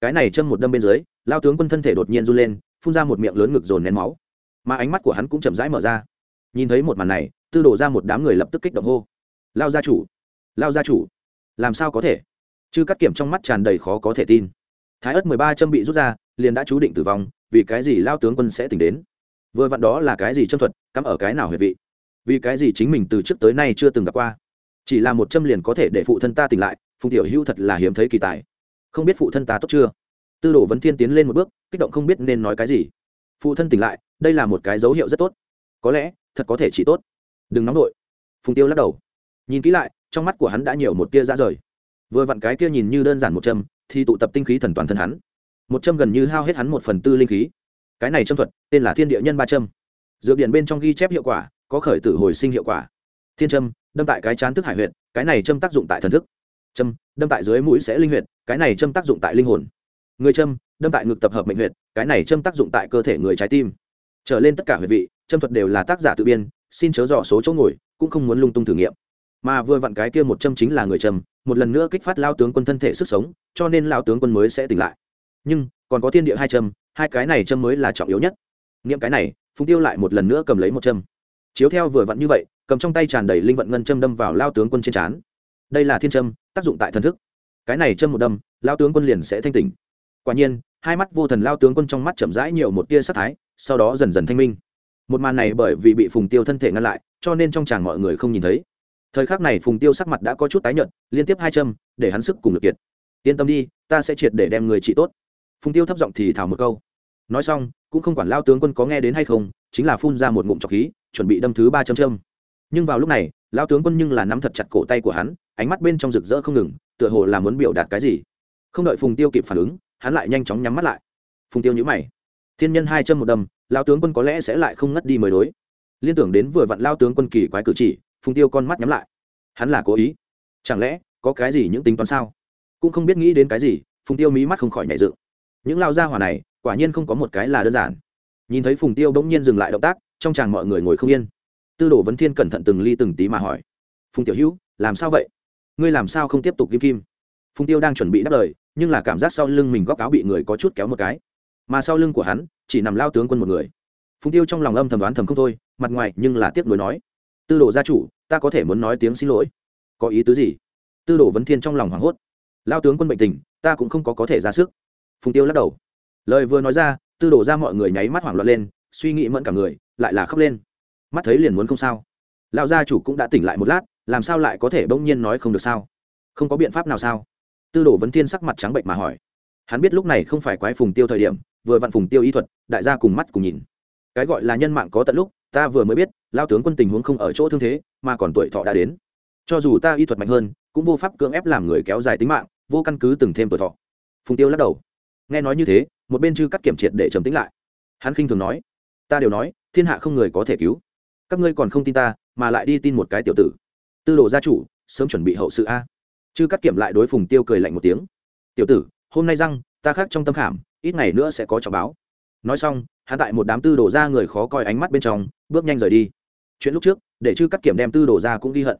Speaker 1: Cái này châm một đâm bên dưới, lao tướng quân thân thể đột nhiên run lên, phun ra một miệng lớn ngực dồn nén máu. Mà ánh mắt của hắn cũng chậm rãi mở ra. Nhìn thấy một màn này, tư đổ ra một đám người lập tức kích động hô. Lao gia chủ! Lao gia chủ! Làm sao có thể? Chư cắt kiểm trong mắt tràn đầy khó có thể tin. Thái ớt mười ba châm bị rút ra liền đã chú định tử vong, vì cái gì lao tướng quân sẽ tỉnh đến? Vừa vặn đó là cái gì châm thuật, cắm ở cái nào huệ vị? Vì cái gì chính mình từ trước tới nay chưa từng gặp qua? Chỉ là một châm liền có thể để phụ thân ta tỉnh lại, phùng tiểu hữu thật là hiếm thấy kỳ tài. Không biết phụ thân ta tốt chưa? Tư đồ vấn thiên tiến lên một bước, kích động không biết nên nói cái gì. Phụ thân tỉnh lại, đây là một cái dấu hiệu rất tốt. Có lẽ, thật có thể chỉ tốt. Đừng nóng nổi phùng tiêu lắc đầu. Nhìn kỹ lại, trong mắt của hắn đã nhiều một tia ra rời. Vừa vặn cái kia nhìn như đơn giản một châm, thì tụ tập tinh khí thần toàn thân hắn một châm gần như hao hết hắn một phần tư linh khí. Cái này châm thuật, tên là thiên địa nhân ba châm. Dược điện bên trong ghi chép hiệu quả, có khởi tử hồi sinh hiệu quả. Thiên châm, đâm tại cái chán thức hải huyệt, cái này châm tác dụng tại thần thức. Châm, đâm tại dưới mũi sẽ linh huyệt, cái này châm tác dụng tại linh hồn. Người châm, đâm tại ngực tập hợp mệnh huyệt, cái này châm tác dụng tại cơ thể người trái tim. Trở lên tất cả huyệt vị, châm thuật đều là tác giả tự biên, xin chớ dò số chỗ ngồi, cũng không muốn lung tung thử nghiệm. Mà vừa vặn cái kia một châm chính là người châm, một lần nữa kích phát lao tướng quân thân thể sức sống, cho nên lao tướng quân mới sẽ tỉnh lại nhưng còn có thiên địa hai châm, hai cái này châm mới là trọng yếu nhất. Nghiệm cái này, phùng tiêu lại một lần nữa cầm lấy một châm. Chiếu theo vừa vặn như vậy, cầm trong tay tràn đầy linh vận ngân châm đâm vào lao tướng quân trên trán. Đây là thiên châm, tác dụng tại thần thức. Cái này châm một đâm, lao tướng quân liền sẽ thanh tỉnh. Quả nhiên, hai mắt vô thần lao tướng quân trong mắt chậm rãi nhiều một tia sắc thái, sau đó dần dần thanh minh. Một màn này bởi vì bị phùng tiêu thân thể ngăn lại, cho nên trong chàng mọi người không nhìn thấy. Thời khắc này phùng tiêu sắc mặt đã có chút tái nhợt, liên tiếp hai châm, để hắn sức cùng lực kiệt. Yên tâm đi, ta sẽ triệt để đem người trị tốt phùng tiêu thấp giọng thì thảo một câu. Nói xong, cũng không quản lao tướng quân có nghe đến hay không, chính là phun ra một ngụm trọc khí, chuẩn bị đâm thứ ba châm châm. Nhưng vào lúc này, lao tướng quân nhưng là nắm thật chặt cổ tay của hắn, ánh mắt bên trong rực rỡ không ngừng, tựa hồ là muốn biểu đạt cái gì. Không đợi phùng tiêu kịp phản ứng, hắn lại nhanh chóng nhắm mắt lại. Phùng tiêu nhữ mày. Thiên nhân hai châm một đâm, lao tướng quân có lẽ sẽ lại không ngất đi mới đối. Liên tưởng đến vừa vặn lao tướng quân kỳ quái cử chỉ, phùng tiêu con mắt nhắm lại. Hắn là cố ý? Chẳng lẽ có cái gì những tính toán sao? Cũng không biết nghĩ đến cái gì, phùng tiêu mí mắt không khỏi nhảy dựng những lao gia hỏa này, quả nhiên không có một cái là đơn giản. Nhìn thấy phùng tiêu bỗng nhiên dừng lại động tác, trong chàng mọi người ngồi không yên. Tư đồ vấn thiên cẩn thận từng ly từng tí mà hỏi. Phùng tiểu hữu, làm sao vậy? Ngươi làm sao không tiếp tục kim kim? Phùng tiêu đang chuẩn bị đáp lời, nhưng là cảm giác sau lưng mình góc áo bị người có chút kéo một cái. Mà sau lưng của hắn, chỉ nằm lao tướng quân một người. Phùng tiêu trong lòng âm thầm đoán thầm không thôi, mặt ngoài nhưng là tiếc nuối nói. Tư đồ gia chủ, ta có thể muốn nói tiếng xin lỗi. Có ý tứ gì? Tư đồ vấn thiên trong lòng hoảng hốt. Lao tướng quân bệnh tình, ta cũng không có có thể ra sức phùng tiêu lắc đầu. Lời vừa nói ra, tư Đổ ra mọi người nháy mắt hoảng loạn lên, suy nghĩ mẫn cả người, lại là khóc lên. Mắt thấy liền muốn không sao. Lão gia chủ cũng đã tỉnh lại một lát, làm sao lại có thể bỗng nhiên nói không được sao? Không có biện pháp nào sao? Tư đồ vấn thiên sắc mặt trắng bệnh mà hỏi. Hắn biết lúc này không phải quái phùng tiêu thời điểm, vừa vặn phùng tiêu y thuật, đại gia cùng mắt cùng nhìn. Cái gọi là nhân mạng có tận lúc, ta vừa mới biết lao tướng quân tình huống không ở chỗ thương thế, mà còn tuổi thọ đã đến. Cho dù ta y thuật mạnh hơn, cũng vô pháp cưỡng ép làm người kéo dài tính mạng, vô căn cứ từng thêm tuổi thọ. Phùng tiêu lắc đầu nghe nói như thế, một bên chư cắt kiểm triệt để trầm tính lại. Hắn khinh thường nói, ta đều nói, thiên hạ không người có thể cứu. Các ngươi còn không tin ta, mà lại đi tin một cái tiểu tử. Tư đồ gia chủ, sớm chuẩn bị hậu sự a. Chư cắt kiểm lại đối phùng tiêu cười lạnh một tiếng, tiểu tử, hôm nay răng, ta khác trong tâm khảm, ít ngày nữa sẽ có trọng báo. Nói xong, hắn tại một đám tư đồ ra người khó coi ánh mắt bên trong, bước nhanh rời đi. Chuyện lúc trước, để chư cắt kiểm đem tư đồ ra cũng ghi hận.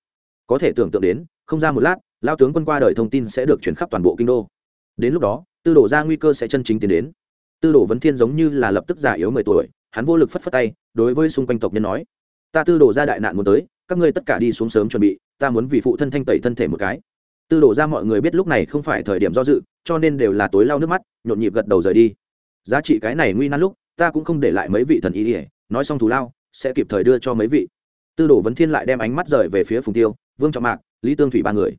Speaker 1: Có thể tưởng tượng đến, không ra một lát lao tướng quân qua đời thông tin sẽ được chuyển khắp toàn bộ kinh đô. Đến lúc đó tư Đổ ra nguy cơ sẽ chân chính tiến đến. Tư Đổ vấn thiên giống như là lập tức già yếu mười tuổi, hắn vô lực phất phất tay, đối với xung quanh tộc nhân nói, ta tư Đổ ra đại nạn muốn tới, các ngươi tất cả đi xuống sớm chuẩn bị, ta muốn vì phụ thân thanh tẩy thân thể một cái. Tư Đổ ra mọi người biết lúc này không phải thời điểm do dự, cho nên đều là tối lau nước mắt, nhộn nhịp gật đầu rời đi. Giá trị cái này nguy nan lúc, ta cũng không để lại mấy vị thần ý ỉa nói xong thù lao, sẽ kịp thời đưa cho mấy vị. Tư đồ vấn thiên lại đem ánh mắt rời về phía phùng tiêu, vương trọng mạc, lý tương thủy ba người.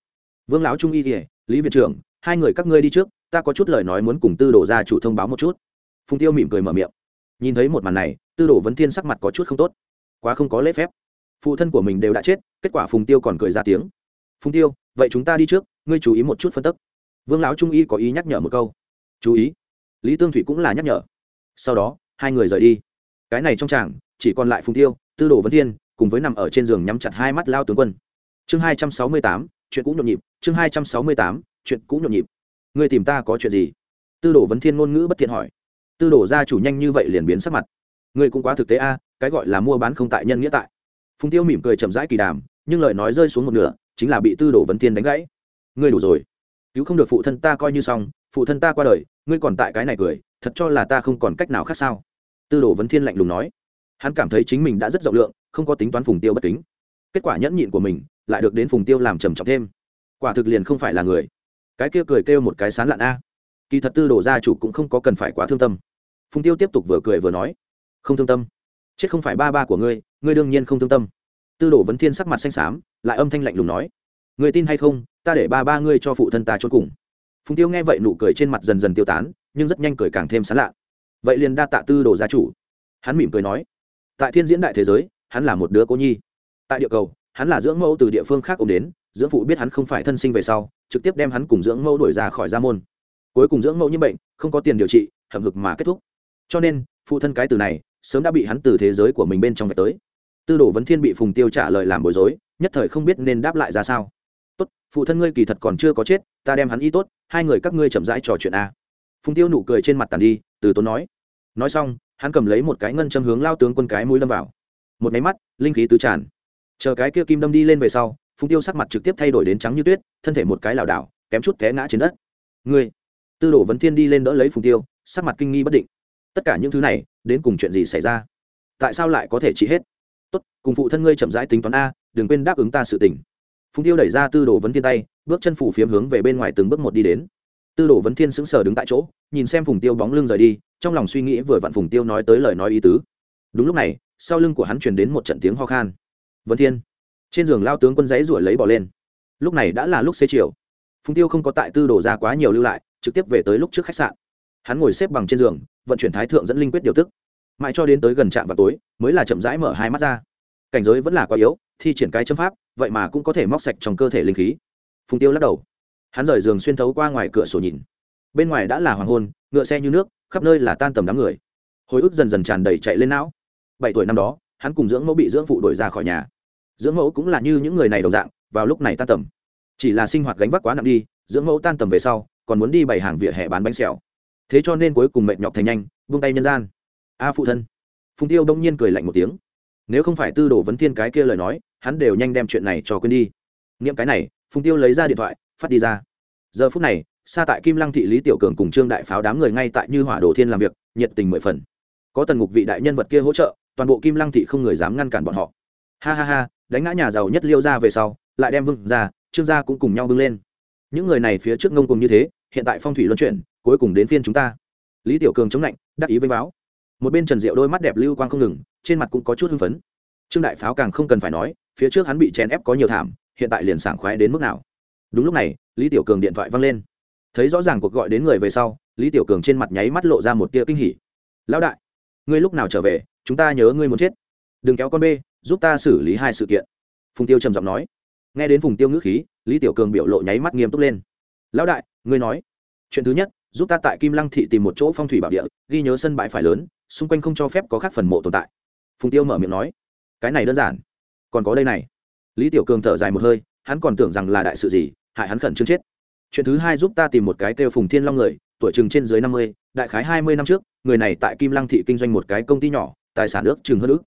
Speaker 1: Vương lão trung y ỉa lý viện trưởng, hai người các ngươi đi trước ta có chút lời nói muốn cùng tư đồ gia chủ thông báo một chút. Phùng tiêu mỉm cười mở miệng. Nhìn thấy một màn này, tư đồ vấn thiên sắc mặt có chút không tốt. Quá không có lễ phép. Phụ thân của mình đều đã chết, kết quả phùng tiêu còn cười ra tiếng. Phùng tiêu, vậy chúng ta đi trước, ngươi chú ý một chút phân tức. Vương lão trung y có ý nhắc nhở một câu. Chú ý. Lý tương thủy cũng là nhắc nhở. Sau đó, hai người rời đi. Cái này trong tràng, chỉ còn lại phùng tiêu, tư đồ vấn thiên, cùng với nằm ở trên giường nhắm chặt hai mắt lao tướng quân. Chương hai trăm sáu mươi tám, chuyện cũ nhộn nhịp. Chương hai trăm sáu mươi tám, chuyện cũ nhộn nhịp. Ngươi tìm ta có chuyện gì? Tư đồ vấn thiên ngôn ngữ bất thiện hỏi. Tư đồ gia chủ nhanh như vậy liền biến sắc mặt. Ngươi cũng quá thực tế a, cái gọi là mua bán không tại nhân nghĩa tại. Phùng tiêu mỉm cười chậm rãi kỳ đàm, nhưng lời nói rơi xuống một nửa, chính là bị tư đồ vấn thiên đánh gãy. Ngươi đủ rồi. Cứu không được phụ thân ta coi như xong, phụ thân ta qua đời, ngươi còn tại cái này cười, thật cho là ta không còn cách nào khác sao? Tư đồ vấn thiên lạnh lùng nói. Hắn cảm thấy chính mình đã rất rộng lượng, không có tính toán phùng tiêu bất kính. Kết quả nhẫn nhịn của mình lại được đến phùng tiêu làm trầm trọng thêm. Quả thực liền không phải là người cái kia cười kêu một cái sán lạn a. Kỳ thật tư đồ gia chủ cũng không có cần phải quá thương tâm. Phùng tiêu tiếp tục vừa cười vừa nói, không thương tâm. Chết không phải ba ba của ngươi ngươi đương nhiên không thương tâm. Tư đồ vấn thiên sắc mặt xanh xám, lại âm thanh lạnh lùng nói người tin hay không, ta để ba ba ngươi cho phụ thân ta trốn cùng. Phùng tiêu nghe vậy nụ cười trên mặt dần dần tiêu tán, nhưng rất nhanh cười càng thêm sán lạ vậy liền đa tạ tư đồ gia chủ. Hắn mỉm cười nói, tại thiên diễn đại thế giới, hắn là một đứa cô nhi. Tại địa cầu, hắn là dưỡng mẫu từ địa phương khác ôm đến dưỡng phụ biết hắn không phải thân sinh về sau, trực tiếp đem hắn cùng dưỡng mẫu đuổi ra khỏi gia môn. Cuối cùng dưỡng mẫu như bệnh, không có tiền điều trị hầm hực mà kết thúc. Cho nên, phụ thân cái từ này sớm đã bị hắn từ thế giới của mình bên trong vạch tới. Tư đồ vấn thiên bị phùng tiêu trả lời làm bối rối, nhất thời không biết nên đáp lại ra sao. Tốt, phụ thân ngươi kỳ thật còn chưa có chết, ta đem hắn y tốt, hai người các ngươi chậm rãi trò chuyện a. Phùng tiêu nụ cười trên mặt tàn đi, từ tốn nói. Nói xong, hắn cầm lấy một cái ngân châm hướng lao tướng quân cái mũi lâm vào. Một máy mắt, linh khí tứ tràn. Chờ cái kia kim đâm đi lên về sau phùng tiêu sắc mặt trực tiếp thay đổi đến trắng như tuyết, thân thể một cái lảo đảo, kém chút té ngã trên đất. Ngươi, tư đồ vấn thiên đi lên đỡ lấy phùng tiêu, sắc mặt kinh nghi bất định. Tất cả những thứ này, đến cùng chuyện gì xảy ra? Tại sao lại có thể trị hết? Tốt, cùng phụ thân ngươi chậm rãi tính toán a, đừng quên đáp ứng ta sự tình. Phùng tiêu đẩy ra tư đồ vấn thiên tay, bước chân phủ phiếm hướng về bên ngoài từng bước một đi đến. Tư đồ vấn thiên sững sờ đứng tại chỗ, nhìn xem phùng tiêu bóng lưng rời đi, trong lòng suy nghĩ vừa vặn phùng tiêu nói tới lời nói ý tứ. Đúng lúc này, sau lưng của hắn truyền đến một trận tiếng ho khan. Vấn thiên trên giường lao tướng quân giấy ruổi lấy bỏ lên. Lúc này đã là lúc xế chiều. Phùng tiêu không có tại tư đồ ra quá nhiều lưu lại, trực tiếp về tới lúc trước khách sạn. Hắn ngồi xếp bằng trên giường, vận chuyển thái thượng dẫn linh quyết điều tức. Mãi cho đến tới gần trạm vào tối, mới là chậm rãi mở hai mắt ra. Cảnh giới vẫn là quá yếu, thi triển cái châm pháp, vậy mà cũng có thể móc sạch trong cơ thể linh khí. Phùng tiêu lắc đầu. Hắn rời giường xuyên thấu qua ngoài cửa sổ nhìn. Bên ngoài đã là hoàng hôn, ngựa xe như nước, khắp nơi là tan tầm đám người. Hồi ức dần dần tràn đầy chạy lên não. Bảy tuổi năm đó, hắn cùng dưỡng mẫu bị dưỡng phụ đổi ra khỏi nhà dưỡng mẫu cũng là như những người này đồng dạng, vào lúc này tan tầm. Chỉ là sinh hoạt gánh vác quá nặng đi, dưỡng mẫu tan tầm về sau, còn muốn đi bày hàng vỉa hè bán bánh xèo. Thế cho nên cuối cùng mệt nhọc thành nhanh, vung tay nhân gian. A phụ thân. Phùng tiêu đông nhiên cười lạnh một tiếng. Nếu không phải tư đồ vấn thiên cái kia lời nói, hắn đều nhanh đem chuyện này cho quên đi. Nghiệm cái này, phùng tiêu lấy ra điện thoại, phát đi ra. Giờ phút này xa tại kim lăng thị lý tiểu cường cùng trương đại pháo đám người ngay tại như hỏa đồ thiên làm việc, nhiệt tình mười phần. Có tần ngục vị đại nhân vật kia hỗ trợ, toàn bộ kim lăng thị không người dám ngăn cản bọn họ. Ha ha ha đánh ngã nhà giàu nhất liêu ra về sau, lại đem vương ra trương gia cũng cùng nhau bưng lên. Những người này phía trước ngông cùng như thế, hiện tại phong thủy luân chuyển, cuối cùng đến phiên chúng ta. Lý tiểu cường chống lạnh, đắc ý với báo. Một bên trần diệu đôi mắt đẹp lưu quang không ngừng, trên mặt cũng có chút hưng phấn. Trương đại pháo càng không cần phải nói, phía trước hắn bị chèn ép có nhiều thảm, hiện tại liền sảng khoái đến mức nào. Đúng lúc này, lý tiểu cường điện thoại văng lên. Thấy rõ ràng cuộc gọi đến người về sau, lý tiểu cường trên mặt nháy mắt lộ ra một tia kinh hỉ. Lão đại, ngươi lúc nào trở về? Chúng ta nhớ ngươi muốn chết. Đừng kéo con bê giúp ta xử lý hai sự kiện. Phùng tiêu trầm giọng nói. Nghe đến phùng tiêu ngữ khí, lý tiểu cường biểu lộ nháy mắt nghiêm túc lên. Lão đại, ngươi nói. Chuyện thứ nhất, giúp ta tại kim lăng thị tìm một chỗ phong thủy bảo địa, ghi nhớ sân bãi phải lớn, xung quanh không cho phép có các phần mộ tồn tại. Phùng tiêu mở miệng nói. Cái này đơn giản. Còn có đây này. Lý tiểu cường thở dài một hơi, hắn còn tưởng rằng là đại sự gì, hại hắn khẩn trương chết. Chuyện thứ hai giúp ta tìm một cái kêu phùng thiên long người, tuổi chừng trên dưới năm mươi, đại khái hai mươi năm trước, người này tại kim lăng thị kinh doanh một cái công ty nhỏ, tài sản ước chừng hơn ước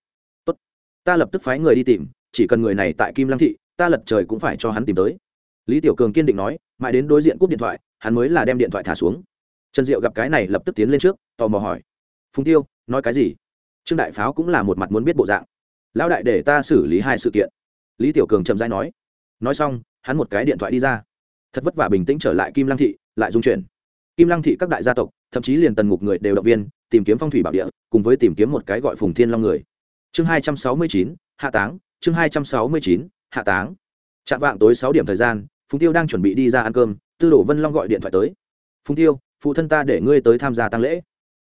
Speaker 1: ta lập tức phái người đi tìm, chỉ cần người này tại kim lăng thị, ta lật trời cũng phải cho hắn tìm tới. Lý tiểu cường kiên định nói, mãi đến đối diện cúp điện thoại, hắn mới là đem điện thoại thả xuống. Trần diệu gặp cái này lập tức tiến lên trước, tò mò hỏi, phùng tiêu, nói cái gì? Trương đại pháo cũng là một mặt muốn biết bộ dạng. Lão đại để ta xử lý hai sự kiện. Lý tiểu cường chậm rãi nói. Nói xong, hắn một cái điện thoại đi ra. Thật vất vả bình tĩnh trở lại kim lăng thị, lại dung chuyển. Kim lăng thị các đại gia tộc, thậm chí liền tần ngục người đều động viên, tìm kiếm phong thủy bảo địa, cùng với tìm kiếm một cái gọi phùng thiên long người chương hai trăm sáu mươi chín, hạ táng, chương hai trăm sáu mươi chín, hạ táng. Chạm vạng tối sáu điểm thời gian, phùng tiêu đang chuẩn bị đi ra ăn cơm, tư đồ vân long gọi điện thoại tới. Phùng tiêu, phụ thân ta để ngươi tới tham gia tăng lễ.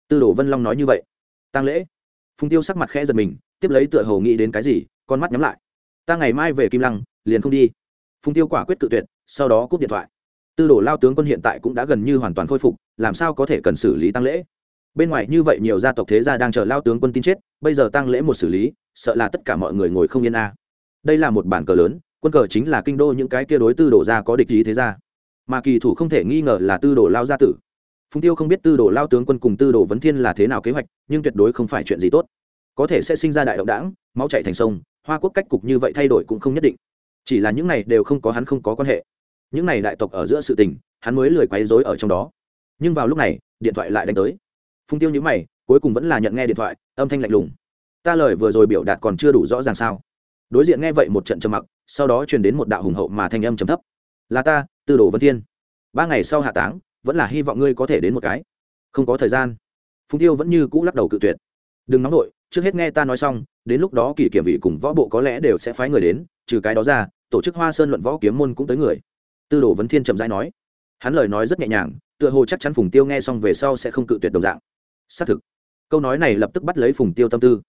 Speaker 1: Tư đồ vân long nói như vậy. Tăng lễ? Phùng tiêu sắc mặt khẽ giật mình, tiếp lấy tựa hồ nghĩ đến cái gì, con mắt nhắm lại. Ta ngày mai về kim lăng, liền không đi. Phùng tiêu quả quyết tự tuyệt, sau đó cúp điện thoại. Tư đồ lao tướng quân hiện tại cũng đã gần như hoàn toàn khôi phục, làm sao có thể cần xử lý tăng lễ? Bên ngoài như vậy nhiều gia tộc thế gia đang chờ lao tướng quân tin chết, bây giờ tăng lễ một xử lý, sợ là tất cả mọi người ngồi không yên a. Đây là một bản cờ lớn, quân cờ chính là kinh đô những cái kia đối tư đồ ra có địch ý thế gia. Mà kỳ thủ không thể nghi ngờ là tư đồ lao gia tử. Phùng tiêu không biết tư đồ lao tướng quân cùng tư đồ vấn thiên là thế nào kế hoạch, nhưng tuyệt đối không phải chuyện gì tốt. Có thể sẽ sinh ra đại động đảng, máu chạy thành sông, hoa quốc cách cục như vậy thay đổi cũng không nhất định. Chỉ là những này đều không có hắn không có quan hệ. Những này đại tộc ở giữa sự tình, hắn mới lười quấy rối ở trong đó. Nhưng vào lúc này, điện thoại lại đánh tới phùng tiêu nhữ mày, cuối cùng vẫn là nhận nghe điện thoại, âm thanh lạnh lùng. Ta lời vừa rồi biểu đạt còn chưa đủ rõ ràng sao? Đối diện nghe vậy một trận trầm mặc, sau đó truyền đến một đạo hùng hậu mà thanh âm trầm thấp. Là ta, tư đồ vân thiên. Ba ngày sau hạ táng, vẫn là hy vọng ngươi có thể đến một cái. Không có thời gian. Phùng tiêu vẫn như cũ lắc đầu cự tuyệt. Đừng nóng nổi trước hết nghe ta nói xong, đến lúc đó kỷ kiểm vị cùng võ bộ có lẽ đều sẽ phái người đến, trừ cái đó ra, tổ chức hoa sơn luận võ kiếm môn cũng tới người. Tư đồ vấn thiên trầm rãi nói. Hắn lời nói rất nhẹ nhàng, tựa hồ chắc chắn phùng tiêu nghe xong về sau sẽ không cự tuyệt đồng dạng xác thực. Câu nói này lập tức bắt lấy phùng tiêu tâm tư.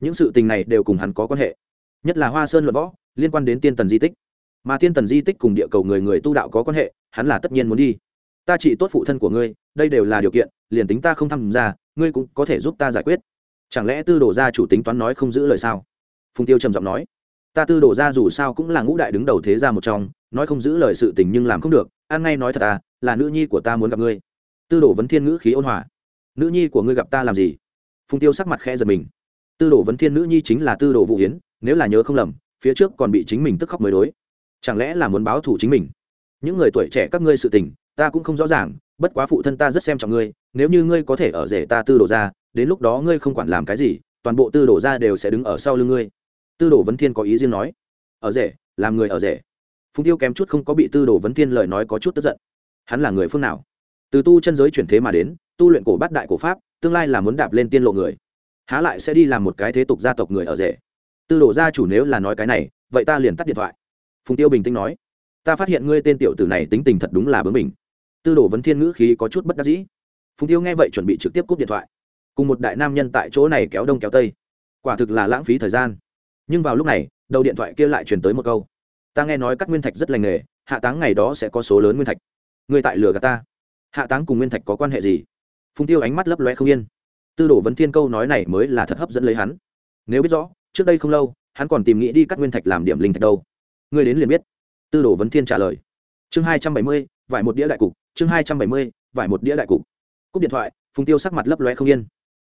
Speaker 1: Những sự tình này đều cùng hắn có quan hệ. Nhất là hoa sơn luận võ, liên quan đến tiên tần di tích. Mà tiên tần di tích cùng địa cầu người người tu đạo có quan hệ, hắn là tất nhiên muốn đi. Ta chỉ tốt phụ thân của ngươi, đây đều là điều kiện, liền tính ta không tham gia, ngươi cũng có thể giúp ta giải quyết. Chẳng lẽ tư đồ gia chủ tính toán nói không giữ lời sao? Phùng tiêu trầm giọng nói. Ta tư đồ gia dù sao cũng là ngũ đại đứng đầu thế gia một trong, nói không giữ lời sự tình nhưng làm không được an ngay nói thật à là nữ nhi của ta muốn gặp ngươi. Tư đồ vấn thiên ngữ khí ôn hòa nữ nhi của ngươi gặp ta làm gì? Phùng tiêu sắc mặt khẽ giật mình. Tư đồ vấn thiên nữ nhi chính là tư đồ vũ hiến nếu là nhớ không lầm, phía trước còn bị chính mình tức khóc mới đối. Chẳng lẽ là muốn báo thù chính mình? Những người tuổi trẻ các ngươi sự tình, ta cũng không rõ ràng, bất quá phụ thân ta rất xem trọng ngươi, nếu như ngươi có thể ở rể ta tư đồ ra, đến lúc đó ngươi không quản làm cái gì, toàn bộ tư đồ ra đều sẽ đứng ở sau lưng ngươi. Tư đồ vấn thiên có ý riêng nói. Ở rể, làm người ở rể. Phùng tiêu kém chút không có bị tư đồ vấn thiên lời nói có chút tức giận. Hắn là người phương nào? Từ tu chân giới chuyển thế mà đến tu luyện cổ bát đại cổ pháp, tương lai là muốn đạp lên tiên lộ người. Há lại sẽ đi làm một cái thế tục gia tộc người ở rể. Tư đồ gia chủ nếu là nói cái này, vậy ta liền tắt điện thoại. Phùng tiêu bình tĩnh nói, ta phát hiện ngươi tên tiểu tử này tính tình thật đúng là bướng mình tư đồ vấn thiên ngữ khí có chút bất đắc dĩ. Phùng tiêu nghe vậy chuẩn bị trực tiếp cúp điện thoại. Cùng một đại nam nhân tại chỗ này kéo đông kéo tây. Quả thực là lãng phí thời gian. Nhưng vào lúc này, đầu điện thoại kia lại truyền tới một câu. Ta nghe nói các nguyên thạch rất lành nghề, hạ táng ngày đó sẽ có số lớn nguyên thạch. Người tại lừa gạt ta. Hạ táng cùng nguyên thạch có quan hệ gì? Phùng tiêu ánh mắt lấp loe không yên. Tư đồ vấn thiên câu nói này mới là thật hấp dẫn lấy hắn. Nếu biết rõ, trước đây không lâu, hắn còn tìm nghĩ đi cắt nguyên thạch làm điểm linh thạch đâu. Ngươi đến liền biết. Tư đồ vấn thiên trả lời. Chương hai trăm bảy mươi, vải một đĩa đại cục, chương hai trăm bảy mươi, vải một đĩa đại cục. Cúp điện thoại phùng tiêu sắc mặt lấp loe không yên.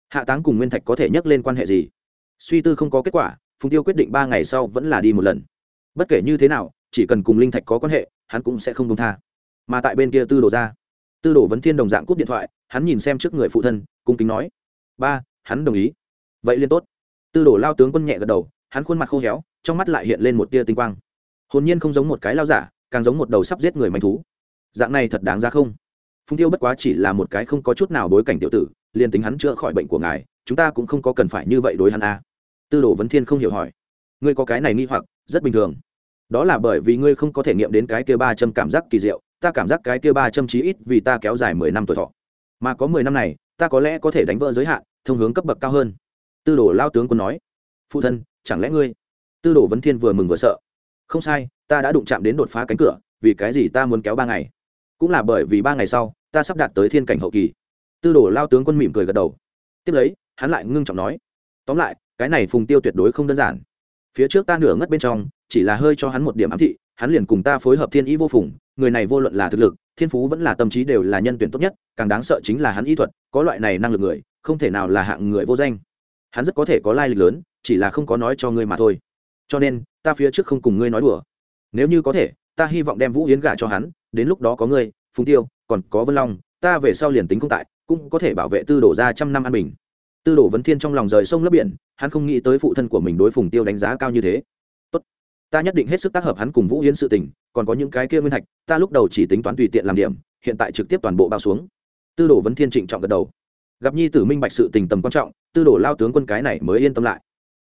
Speaker 1: Hạ táng cùng nguyên thạch có thể nhắc lên quan hệ gì? Suy tư không có kết quả phùng tiêu quyết định ba ngày sau vẫn là đi một lần. Bất kể như thế nào, chỉ cần cùng linh thạch có quan hệ, hắn cũng sẽ không công tha. Mà tại bên kia tư đồ ra, tư đồ vấn thiên đồng dạng cúp điện thoại hắn nhìn xem trước người phụ thân, cung kính nói, ba, hắn đồng ý. Vậy liên tốt. Tư đồ lao tướng quân nhẹ gật đầu, hắn khuôn mặt khô héo, trong mắt lại hiện lên một tia tinh quang. Hồn nhiên không giống một cái lao giả, càng giống một đầu sắp giết người manh thú. Dạng này thật đáng ra không? Phung tiêu bất quá chỉ là một cái không có chút nào bối cảnh tiểu tử, liền tính hắn chữa khỏi bệnh của ngài, chúng ta cũng không có cần phải như vậy đối hắn a. À. tư đồ vấn thiên không hiểu hỏi, ngươi có cái này nghi hoặc, rất bình thường. Đó là bởi vì ngươi không có thể nghiệm đến cái kia ba châm cảm giác kỳ diệu, ta cảm giác cái kia ba châm chí ít vì ta kéo dài mười năm tuổi thọ mà có mười năm này, ta có lẽ có thể đánh vỡ giới hạn, thông hướng cấp bậc cao hơn. Tư đồ lao tướng quân nói. Phụ thân, chẳng lẽ ngươi? Tư đồ vấn thiên vừa mừng vừa sợ. Không sai, ta đã đụng chạm đến đột phá cánh cửa, vì cái gì ta muốn kéo ba ngày? Cũng là bởi vì ba ngày sau, ta sắp đạt tới thiên cảnh hậu kỳ. Tư đồ lao tướng quân mỉm cười gật đầu. Tiếp lấy, hắn lại ngưng trọng nói. Tóm lại, cái này phùng tiêu tuyệt đối không đơn giản. Phía trước ta nửa ngất bên trong, chỉ là hơi cho hắn một điểm ám thị, hắn liền cùng ta phối hợp thiên ý vô phùng người này vô luận là thực lực, thiên phú vẫn là tâm trí đều là nhân tuyển tốt nhất, càng đáng sợ chính là hắn y thuật, có loại này năng lực người, không thể nào là hạng người vô danh. Hắn rất có thể có lai lịch lớn, chỉ là không có nói cho ngươi mà thôi. Cho nên, ta phía trước không cùng ngươi nói đùa. Nếu như có thể, ta hy vọng đem vũ yến gả cho hắn, đến lúc đó có ngươi, phùng tiêu, còn có vân long, ta về sau liền tính không tại, cũng có thể bảo vệ tư đổ ra trăm năm an bình. Tư đổ vấn thiên trong lòng rời sông lấp biển, hắn không nghĩ tới phụ thân của mình đối phùng tiêu đánh giá cao như thế ta nhất định hết sức tác hợp hắn cùng vũ hiến sự tình, còn có những cái kia nguyên thạch, ta lúc đầu chỉ tính toán tùy tiện làm điểm, hiện tại trực tiếp toàn bộ bao xuống. Tư đồ vấn thiên trịnh trọng gật đầu. Gặp nhi tử minh bạch sự tình tầm quan trọng, tư đồ lao tướng quân cái này mới yên tâm lại.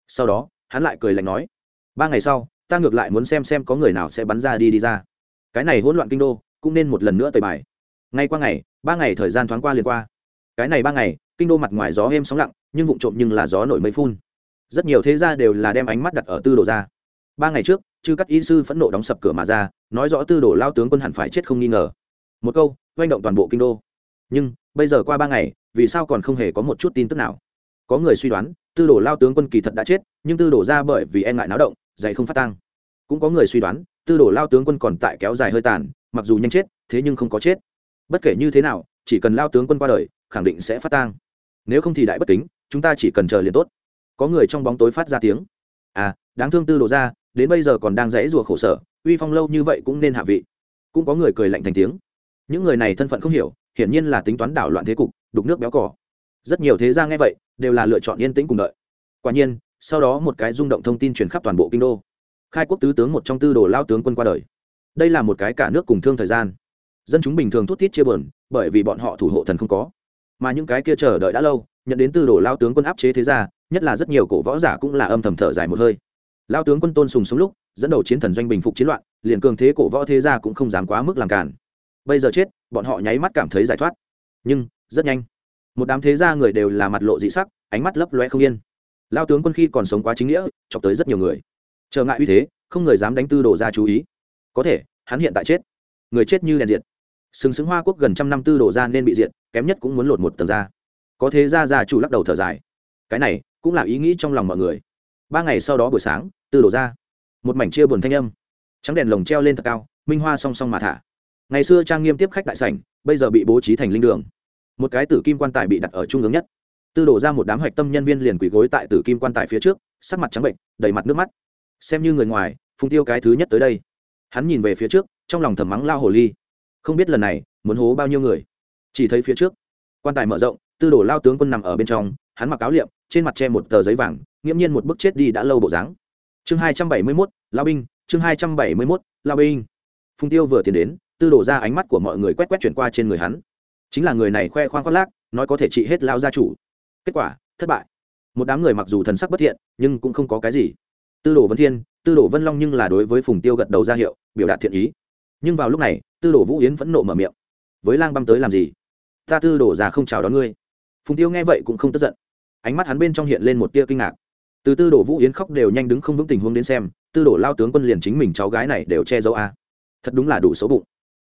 Speaker 1: Sau đó, hắn lại cười lạnh nói, ba ngày sau, ta ngược lại muốn xem xem có người nào sẽ bắn ra đi đi ra. Cái này hỗn loạn kinh đô, cũng nên một lần nữa tời bài. Ngay qua ngày, ba ngày thời gian thoáng qua liền qua. Cái này ba ngày, kinh đô mặt ngoài gió êm sóng lặng, nhưng vụn trộm nhưng là gió nổi mây phun. Rất nhiều thế gia đều là đem ánh mắt đặt ở tư đồ ra ba ngày trước, chư cắt y sư phẫn nộ đóng sập cửa mà ra, nói rõ tư đồ lao tướng quân hẳn phải chết không nghi ngờ. Một câu doanh động toàn bộ kinh đô. Nhưng, bây giờ qua ba ngày, vì sao còn không hề có một chút tin tức nào? Có người suy đoán, tư đồ lao tướng quân kỳ thật đã chết, nhưng tư đồ ra bởi vì e ngại náo động, dày không phát tăng cũng có người suy đoán, tư đồ lao tướng quân còn tại kéo dài hơi tàn, mặc dù nhanh chết, thế nhưng không có chết. Bất kể như thế nào, chỉ cần lao tướng quân qua đời, khẳng định sẽ phát tang. Nếu không thì đại bất kính, chúng ta chỉ cần chờ liền tốt. Có người trong bóng tối phát ra tiếng. À đáng thương tư đồ ra đến bây giờ còn đang rẽ rùa khổ sở, uy phong lâu như vậy cũng nên hạ vị. Cũng có người cười lạnh thành tiếng. Những người này thân phận không hiểu, hiển nhiên là tính toán đảo loạn thế cục, đục nước béo cỏ rất nhiều thế gia nghe vậy, đều là lựa chọn yên tĩnh cùng đợi. Quả nhiên, sau đó một cái rung động thông tin truyền khắp toàn bộ kinh đô. Khai quốc tứ tướng một trong tư đồ lao tướng quân qua đời. Đây là một cái cả nước cùng thương thời gian. Dân chúng bình thường thút thít chia bờn bởi vì bọn họ thủ hộ thần không có. Mà những cái kia chờ đợi đã lâu, nhận đến tư đồ lao tướng quân áp chế thế gia, nhất là rất nhiều cổ võ giả cũng là âm thầm thở dài một hơi lao tướng quân tôn sùng sống lúc, dẫn đầu chiến thần doanh bình phục chiến loạn, liền cường thế cổ võ thế gia cũng không dám quá mức làm cản bây giờ chết, bọn họ nháy mắt cảm thấy giải thoát. Nhưng, rất nhanh. Một đám thế gia người đều là mặt lộ dị sắc, ánh mắt lấp loe không yên. Lao tướng quân khi còn sống quá chính nghĩa, chọc tới rất nhiều người. Trở ngại uy thế, không người dám đánh tư đồ ra chú ý. Có thể, hắn hiện tại chết. Người chết như đèn diệt. Sừng sững hoa quốc gần trăm năm tư đồ ra nên bị diệt, kém nhất cũng muốn lột một tầng ra. Có thế ra ra chủ lắc đầu thở dài. Cái này, cũng là ý nghĩ trong lòng mọi người ba ngày sau đó buổi sáng, từ đổ ra, một mảnh chia buồn thanh âm. Trắng đèn lồng treo lên thật cao, minh hoa song song mà thả. Ngày xưa trang nghiêm tiếp khách đại sảnh, bây giờ bị bố trí thành linh đường. Một cái tử kim quan tài bị đặt ở trung ương nhất. Tư đổ ra một đám hạch tâm nhân viên liền quỳ gối tại tử kim quan tài phía trước, sắc mặt trắng bệnh, đầy mặt nước mắt. Xem như người ngoài phung tiêu cái thứ nhất tới đây. Hắn nhìn về phía trước, trong lòng thầm mắng lao hồ ly. Không biết lần này, muốn hố bao nhiêu người. Chỉ thấy phía trước, quan tài mở rộng, tư đổ lao tướng quân nằm ở bên trong, hắn mặc áo liệm, trên mặt che một tờ giấy vàng nghiễm nhiên một bức chết đi đã lâu bộ dáng. Chương hai trăm bảy mươi mốt, lao binh, chương hai trăm bảy mươi mốt, lao binh. Phùng tiêu vừa tiến đến, tư đổ ra ánh mắt của mọi người quét quét chuyển qua trên người hắn. Chính là người này khoe khoang khoác lác, nói có thể trị hết lao gia chủ. Kết quả, thất bại. Một đám người mặc dù thần sắc bất thiện, nhưng cũng không có cái gì. Tư đồ vân thiên, tư đồ vân long nhưng là đối với phùng tiêu gật đầu ra hiệu, biểu đạt thiện ý. Nhưng vào lúc này, tư đồ vũ yến vẫn nộ mở miệng. Với lang băm tới làm gì? Ta tư đồ già không chào đón ngươi. Phùng tiêu nghe vậy cũng không tức giận. Ánh mắt hắn bên trong hiện lên một tia kinh ngạc từ tư đồ vũ yến khóc đều nhanh đứng không vững tình huống đến xem, tư đồ lao tướng quân liền chính mình cháu gái này đều che giấu a. À. thật đúng là đủ xấu bụng.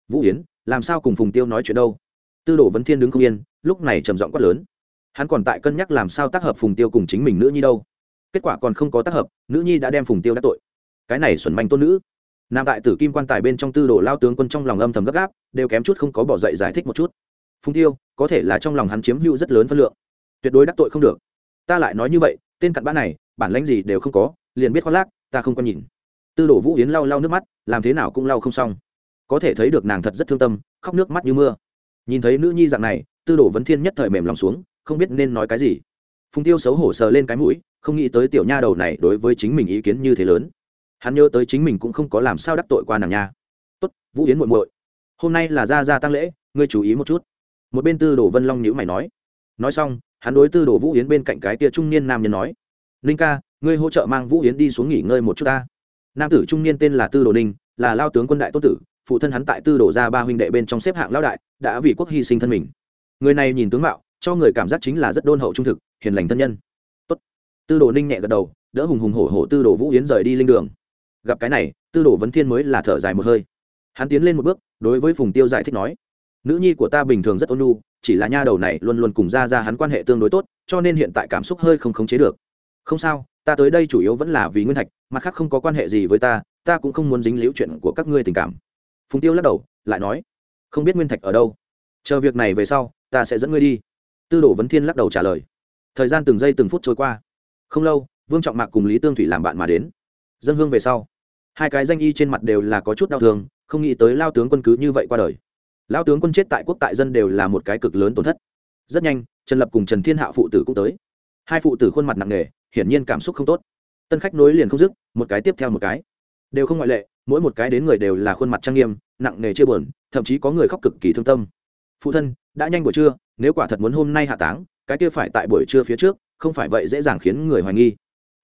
Speaker 1: Vũ yến, làm sao cùng phùng tiêu nói chuyện đâu? Tư đồ vấn thiên đứng không yên, lúc này trầm giọng quát lớn. Hắn còn tại cân nhắc làm sao tác hợp phùng tiêu cùng chính mình nữ nhi đâu. Kết quả còn không có tác hợp, nữ nhi đã đem phùng tiêu đắc tội. Cái này xuẩn manh tôn nữ. Nằm tại tử kim quan tài bên trong tư đồ lao tướng quân trong lòng âm thầm gấp gáp, đều kém chút không có bỏ dậy giải thích một chút. Phùng tiêu, có thể là trong lòng hắn chiếm hữu rất lớn phân lượng. Tuyệt đối đắc tội không được. Ta lại nói như vậy, tên cặn bã này bản lãnh gì đều không có, liền biết khoác lác, ta không có nhìn. Tư đồ vũ yến lau lau nước mắt, làm thế nào cũng lau không xong. Có thể thấy được nàng thật rất thương tâm, khóc nước mắt như mưa. Nhìn thấy nữ nhi dạng này, tư đồ vấn thiên nhất thời mềm lòng xuống, không biết nên nói cái gì. Phùng tiêu xấu hổ sờ lên cái mũi, không nghĩ tới tiểu nha đầu này đối với chính mình ý kiến như thế lớn. Hắn nhớ tới chính mình cũng không có làm sao đắc tội qua nàng nha. Tốt, vũ yến muội muội, hôm nay là ra ra tăng lễ, ngươi chú ý một chút. Một bên tư đồ vân long nhữ mày nói. Nói xong, hắn đối tư đồ vũ yến bên cạnh cái kia trung niên nam nhân nói ninh ca, ngươi hỗ trợ mang vũ yến đi xuống nghỉ ngơi một chút ta. Nam tử trung niên tên là tư đồ ninh, là lao tướng quân đại tốt tử, phụ thân hắn tại tư đồ gia ba huynh đệ bên trong xếp hạng lao đại, đã vì quốc hy sinh thân mình. Người này nhìn tướng mạo, cho người cảm giác chính là rất đôn hậu trung thực, hiền lành thân nhân. Tốt. tư đồ ninh nhẹ gật đầu, đỡ hùng hùng hổ hổ tư đồ vũ yến rời đi linh đường. Gặp cái này, tư đồ vấn thiên mới là thở dài một hơi. Hắn tiến lên một bước, đối với phùng tiêu giải thích nói, nữ nhi của ta bình thường rất ôn nhu, chỉ là nha đầu này luôn luôn cùng ra ra hắn quan hệ tương đối tốt, cho nên hiện tại cảm xúc hơi không khống chế được không sao, ta tới đây chủ yếu vẫn là vì nguyên thạch, mặt khác không có quan hệ gì với ta ta cũng không muốn dính liễu chuyện của các ngươi tình cảm. Phùng tiêu lắc đầu, lại nói, không biết nguyên thạch ở đâu. Chờ việc này về sau, ta sẽ dẫn ngươi đi. Tư đồ vấn thiên lắc đầu trả lời. Thời gian từng giây từng phút trôi qua. Không lâu, vương trọng mạc cùng lý tương thủy làm bạn mà đến. Dân hương về sau, hai cái danh y trên mặt đều là có chút đau thương, không nghĩ tới lao tướng quân cứ như vậy qua đời. Lao tướng quân chết tại quốc tại dân đều là một cái cực lớn tổn thất. Rất nhanh, trần lập cùng trần thiên hạo phụ tử cũng tới. Hai phụ tử khuôn mặt nặng nề hiển nhiên cảm xúc không tốt. Tân khách nối liền không dứt, một cái tiếp theo một cái. Đều không ngoại lệ, mỗi một cái đến người đều là khuôn mặt trang nghiêm, nặng nề chia buồn, thậm chí có người khóc cực kỳ thương tâm. Phụ thân, đã nhanh buổi trưa, nếu quả thật muốn hôm nay hạ táng, cái kia phải tại buổi trưa phía trước, không phải vậy dễ dàng khiến người hoài nghi.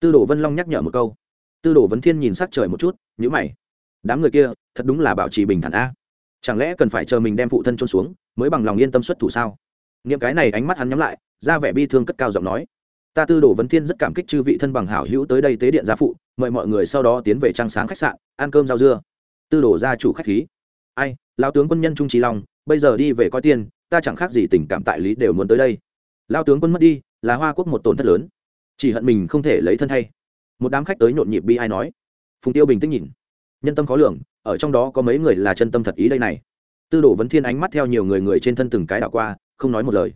Speaker 1: Tư đồ vân long nhắc nhở một câu. Tư đồ vấn thiên nhìn sắc trời một chút nhữ mày. Đám người kia, thật đúng là bảo trì bình thản a. Chẳng lẽ cần phải chờ mình đem phụ thân trôn xuống, mới bằng lòng yên tâm xuất thủ sao? Nghiệm cái này ánh mắt hắn nhắm lại, ra vẻ bi thương cất cao giọng nói ta tư đồ vấn thiên rất cảm kích chư vị thân bằng hảo hữu tới đây tế điện gia phụ mời mọi người sau đó tiến về trang sáng khách sạn ăn cơm rau dưa. Tư đồ gia chủ khách khí. Ai lao tướng quân nhân trung trí long bây giờ đi về coi tiên, ta chẳng khác gì tình cảm tại lý đều muốn tới đây. Lao tướng quân mất đi là hoa quốc một tổn thất lớn. Chỉ hận mình không thể lấy thân thay. Một đám khách tới nhộn nhịp bi ai nói. Phùng tiêu bình tĩnh nhìn. Nhân tâm khó lường ở trong đó có mấy người là chân tâm thật ý đây này. Tư đồ vấn thiên ánh mắt theo nhiều người người trên thân từng cái đảo qua không nói một lời.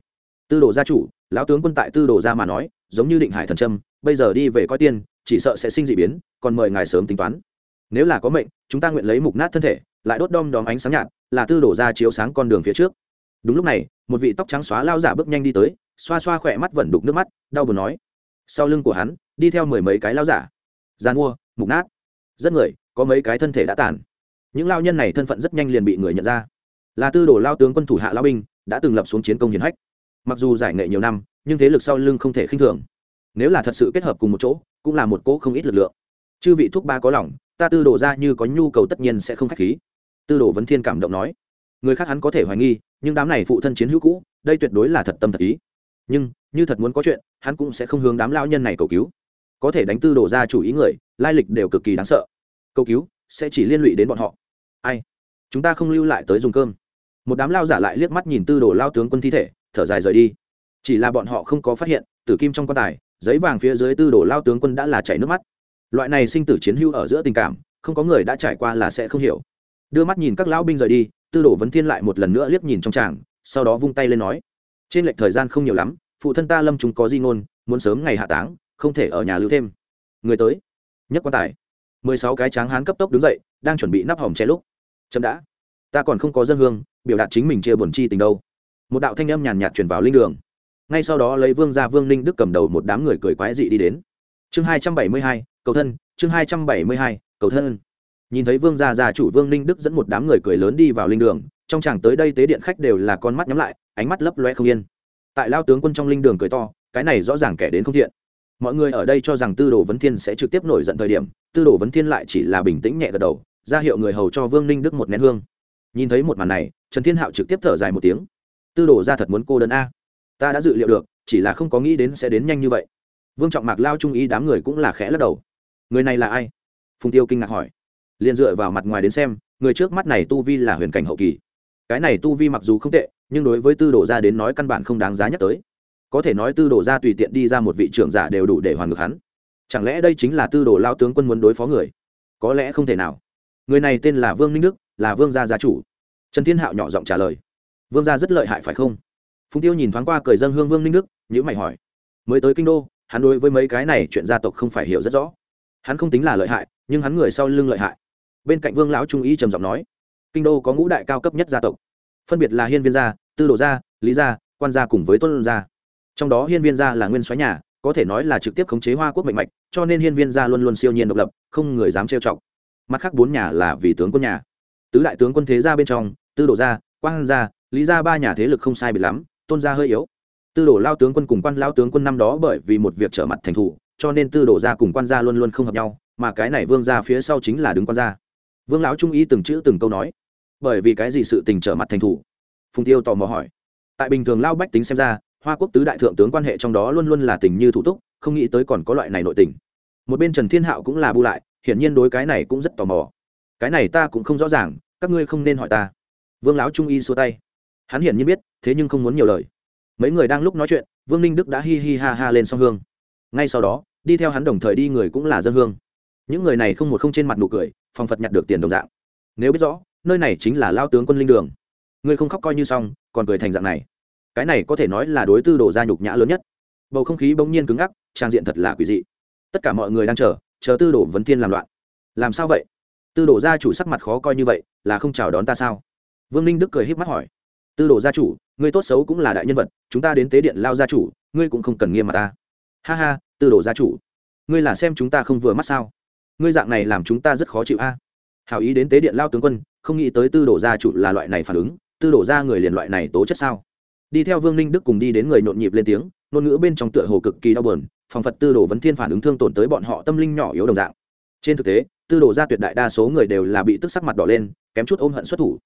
Speaker 1: Tư đồ gia chủ lão tướng quân tại tư đồ gia mà nói giống như định hải thần trâm, bây giờ đi về coi tiên, chỉ sợ sẽ sinh dị biến, còn mời ngài sớm tính toán. Nếu là có mệnh, chúng ta nguyện lấy mục nát thân thể, lại đốt đom đóm ánh sáng nhạt, là tư đổ ra chiếu sáng con đường phía trước. Đúng lúc này, một vị tóc trắng xóa lao giả bước nhanh đi tới, xoa xoa khỏe mắt vẫn đục nước mắt, đau buồn nói. Sau lưng của hắn, đi theo mười mấy cái lao giả. Gian mua, mục nát. Rất người, có mấy cái thân thể đã tàn. Những lao nhân này thân phận rất nhanh liền bị người nhận ra. Là tư đồ lao tướng quân thủ hạ lao binh, đã từng lập xuống chiến công hiển hách. Mặc dù giải nghệ nhiều năm nhưng thế lực sau lưng không thể khinh thường. Nếu là thật sự kết hợp cùng một chỗ, cũng là một cỗ không ít lực lượng. Chư vị thuốc ba có lòng, ta tư đồ ra như có nhu cầu tất nhiên sẽ không k h á c h khí. Tư đồ vấn thiên cảm động nói. Người khác hắn có thể hoài nghi, nhưng đám này phụ thân chiến hữu cũ, đây tuyệt đối là thật tâm thật ý. Nhưng, như thật muốn có chuyện, hắn cũng sẽ không hướng đám lao nhân này cầu cứu. Có thể đánh tư đồ ra chủ ý người, lai lịch đều cực kỳ đáng sợ. Cầu cứu, sẽ chỉ liên lụy đến bọn họ. Ai? Chúng ta không lưu lại tới dùng cơm. Một đám lao giả lại liếc mắt nhìn tư đồ lao tướng quân thi thể, thở dài rời đi chỉ là bọn họ không có phát hiện, tử kim trong quan tài, giấy vàng phía dưới tư đồ lao tướng quân đã là chảy nước mắt. Loại này sinh tử chiến hữu ở giữa tình cảm, không có người đã trải qua là sẽ không hiểu. Đưa mắt nhìn các lão binh rời đi, tư đồ vấn thiên lại một lần nữa liếc nhìn trong tràng, sau đó vung tay lên nói. Trên lệch thời gian không nhiều lắm, phụ thân ta lâm chúng có di ngôn, muốn sớm ngày hạ táng, không thể ở nhà lưu thêm. Người tới. Nhất quan tài. Mười sáu cái tráng hán cấp tốc đứng dậy, đang chuẩn bị nắp hòm che lúc. Chậm đã. Ta còn không có dân hương, biểu đạt chính mình chia buồn chi tình đâu. Một đạo thanh âm nhàn nhạt truyền vào linh đường ngay sau đó lấy vương gia vương ninh đức cầm đầu một đám người cười quái dị đi đến. Chương hai trăm bảy mươi hai, cầu thân, chương hai trăm bảy mươi hai, cầu thân. Nhìn thấy vương gia gia chủ vương ninh đức dẫn một đám người cười lớn đi vào linh đường, trong chàng tới đây tế điện khách đều là con mắt nhắm lại, ánh mắt lấp loe không yên. Tại lao tướng quân trong linh đường cười to, cái này rõ ràng kẻ đến không thiện. Mọi người ở đây cho rằng tư đồ vấn thiên sẽ trực tiếp nổi giận thời điểm, tư đồ vấn thiên lại chỉ là bình tĩnh nhẹ gật đầu, ra hiệu người hầu cho vương ninh đức một nén hương. Nhìn thấy một màn này, trần thiên hạo trực tiếp thở dài một tiếng. Tư đồ ra thật muốn cô đơn a ta đã dự liệu được, chỉ là không có nghĩ đến sẽ đến nhanh như vậy. Vương trọng mạc lao trung ý đám người cũng là khẽ lắc đầu. Người này là ai? Phùng tiêu kinh ngạc hỏi. Liền dựa vào mặt ngoài đến xem, người trước mắt này tu vi là huyền cảnh hậu kỳ. Cái này tu vi mặc dù không tệ, nhưng đối với tư đồ gia đến nói căn bản không đáng giá nhắc tới. Có thể nói tư đồ gia tùy tiện đi ra một vị trưởng giả đều đủ để hoàn ngược hắn. Chẳng lẽ đây chính là tư đồ lao tướng quân muốn đối phó người? Có lẽ không thể nào. Người này tên là vương ninh đức, là vương gia gia chủ. Trần thiên hạo nhỏ giọng trả lời. Vương gia rất lợi hại phải không? Phùng tiêu nhìn thoáng qua cười dân hương vương ninh đức nhữ mày hỏi, mới tới kinh đô, hắn đối với mấy cái này chuyện gia tộc không phải hiểu rất rõ. Hắn không tính là lợi hại, nhưng hắn người sau lưng lợi hại. Bên cạnh vương lão trung y trầm giọng nói, kinh đô có ngũ đại cao cấp nhất gia tộc. Phân biệt là hiên viên gia, tư đồ gia, lý gia, quan gia cùng với tuân gia. Trong đó hiên viên gia là nguyên soái nhà, có thể nói là trực tiếp khống chế hoa quốc mạnh mạch, cho nên hiên viên gia luôn luôn siêu nhiên độc lập, không người dám trêu chọc. Mặt khác bốn nhà là vì tướng quân nhà. Tứ đại tướng quân thế gia bên trong, tư đồ gia, quan gia, lý gia ba nhà thế lực không sai biệt lắm tôn gia hơi yếu. Tư đồ lao tướng quân cùng quan lao tướng quân năm đó bởi vì một việc trở mặt thành thủ cho nên tư đồ gia cùng quan gia luôn luôn không hợp nhau, mà cái này vương gia phía sau chính là đứng quan gia. Vương lão trung y từng chữ từng câu nói. Bởi vì cái gì sự tình trở mặt thành thủ phùng tiêu tò mò hỏi. Tại bình thường lao bách tính xem ra, hoa quốc tứ đại thượng tướng quan hệ trong đó luôn luôn là tình như thủ túc, không nghĩ tới còn có loại này nội tình. Một bên trần thiên hạo cũng là bu lại, hiển nhiên đối cái này cũng rất tò mò. Cái này ta cũng không rõ ràng, các ngươi không nên hỏi ta. Vương lão trung y xua tay hắn hiển nhiên biết, thế nhưng không muốn nhiều lời. Mấy người đang lúc nói chuyện, vương ninh đức đã hi hi ha ha lên song hương. Ngay sau đó, đi theo hắn đồng thời đi người cũng là dân hương. Những người này không một không trên mặt nụ cười phòng phật nhặt được tiền đồng dạng. Nếu biết rõ, nơi này chính là lao tướng quân linh đường. Ngươi không khóc coi như xong, còn cười thành dạng này. Cái này có thể nói là đối tư đồ gia nhục nhã lớn nhất. Bầu không khí bỗng nhiên cứng ngắc, trang diện thật là quỷ dị. Tất cả mọi người đang chờ chờ tư đồ vấn thiên làm loạn. Làm sao vậy? Tư đồ gia chủ sắc mặt khó coi như vậy, là không chào đón ta sao? Vương ninh đức cười h í p mắt hỏi tư đồ gia chủ, ngươi tốt xấu cũng là đại nhân vật, chúng ta đến tế điện lao gia chủ, ngươi cũng không cần nghiêm mặt ta. Ha ha, tư đồ gia chủ, ngươi là xem chúng ta không vừa mắt sao? Ngươi dạng này làm chúng ta rất khó chịu a. Hào ý đến tế điện lao tướng quân, không nghĩ tới tư đồ gia chủ là loại này phản ứng, tư đồ gia người liền loại này tố chất sao? Đi theo vương ninh đức cùng đi đến người nhộn nhịp lên tiếng, ngôn ngữ bên trong tựa hồ cực kỳ đau buồn phòng phật tư đồ vấn thiên phản ứng thương tổn tới bọn họ tâm linh nhỏ yếu đồng dạng. Trên thực tế, tư đồ gia tuyệt đại đa số người đều là bị tức sắc mặt đỏ lên, kém chút ôm hận xuất thủ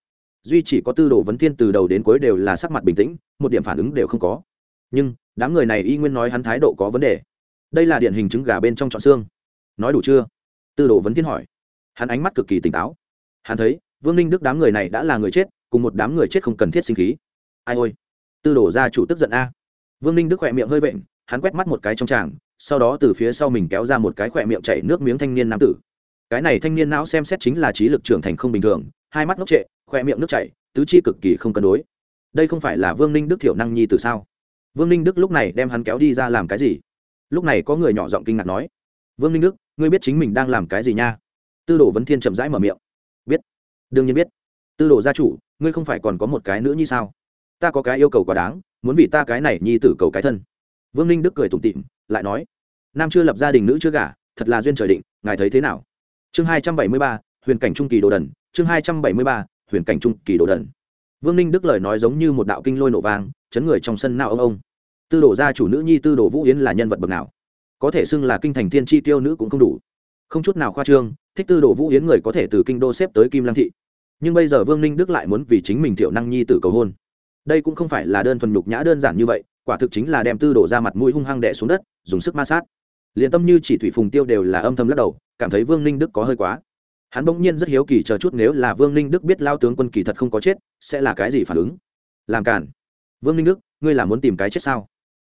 Speaker 1: duy chỉ có tư đồ vấn thiên từ đầu đến cuối đều là sắc mặt bình tĩnh, một điểm phản ứng đều không có. Nhưng, đám người này y nguyên nói hắn thái độ có vấn đề. Đây là điển hình trứng gà bên trong trọn xương. Nói đủ chưa? Tư đồ vấn thiên hỏi. Hắn ánh mắt cực kỳ tỉnh táo. Hắn thấy, vương ninh đức đám người này đã là người chết, cùng một đám người chết không cần thiết sinh khí. Ai ôi? Tư đồ ra chủ tức giận a. Vương ninh đức khỏe miệng hơi vện, hắn quét mắt một cái trong tràng, sau đó từ phía sau mình kéo ra một cái khỏe miệng chảy nước miếng thanh niên nam tử. Cái này thanh niên não xem xét chính là trí lực trưởng thành không bình thường hai mắt ngốc trệ, khoe miệng nước chảy, tứ chi cực kỳ không cân đối. Đây không phải là vương ninh đức thiểu năng nhi từ sao? Vương ninh đức lúc này đem hắn kéo đi ra làm cái gì? Lúc này có người nhỏ giọng kinh ngạc nói, vương ninh đức, ngươi biết chính mình đang làm cái gì nha? Tư đồ vấn thiên chậm rãi mở miệng, biết. Đương nhiên biết. Tư đồ gia chủ, ngươi không phải còn có một cái nữa như sao? Ta có cái yêu cầu quá đáng, muốn vì ta cái này nhi tử cầu cái thân. Vương ninh đức cười tủm tịm lại nói, nam chưa lập gia đình nữ chưa gả, thật là duyên trời định, ngài thấy thế nào? Chương hai trăm bảy mươi ba huyền cảnh trung kỳ đồ đần, chương hai trăm bảy mươi ba, huyền cảnh trung kỳ đồ đần. Vương ninh đức lời nói giống như một đạo kinh lôi nổ vang, chấn người trong sân nao ông ông. Tư đồ gia chủ nữ nhi tư đồ vũ yến là nhân vật bậc nào? Có thể xưng là kinh thành thiên chi tiêu nữ cũng không đủ. Không chút nào khoa trương, thích tư đồ vũ yến người có thể từ kinh đô xếp tới kim lăng thị. Nhưng bây giờ vương ninh đức lại muốn vì chính mình thiệu năng nhi tử cầu hôn. Đây cũng không phải là đơn thuần nhục nhã đơn giản như vậy, quả thực chính là đem tư đổ ra mặt mũi hung hăng đẻ xuống đất, dùng sức ma sát. Liền tâm như chỉ thủy phùng tiêu đều là âm thầm lắc đầu, cảm thấy vương ninh đức có hơi quá hắn bỗng nhiên rất hiếu kỳ chờ chút nếu là vương ninh đức biết lao tướng quân kỳ thật không có chết, sẽ là cái gì phản ứng? Làm cản vương ninh đức, ngươi là muốn tìm cái chết sao?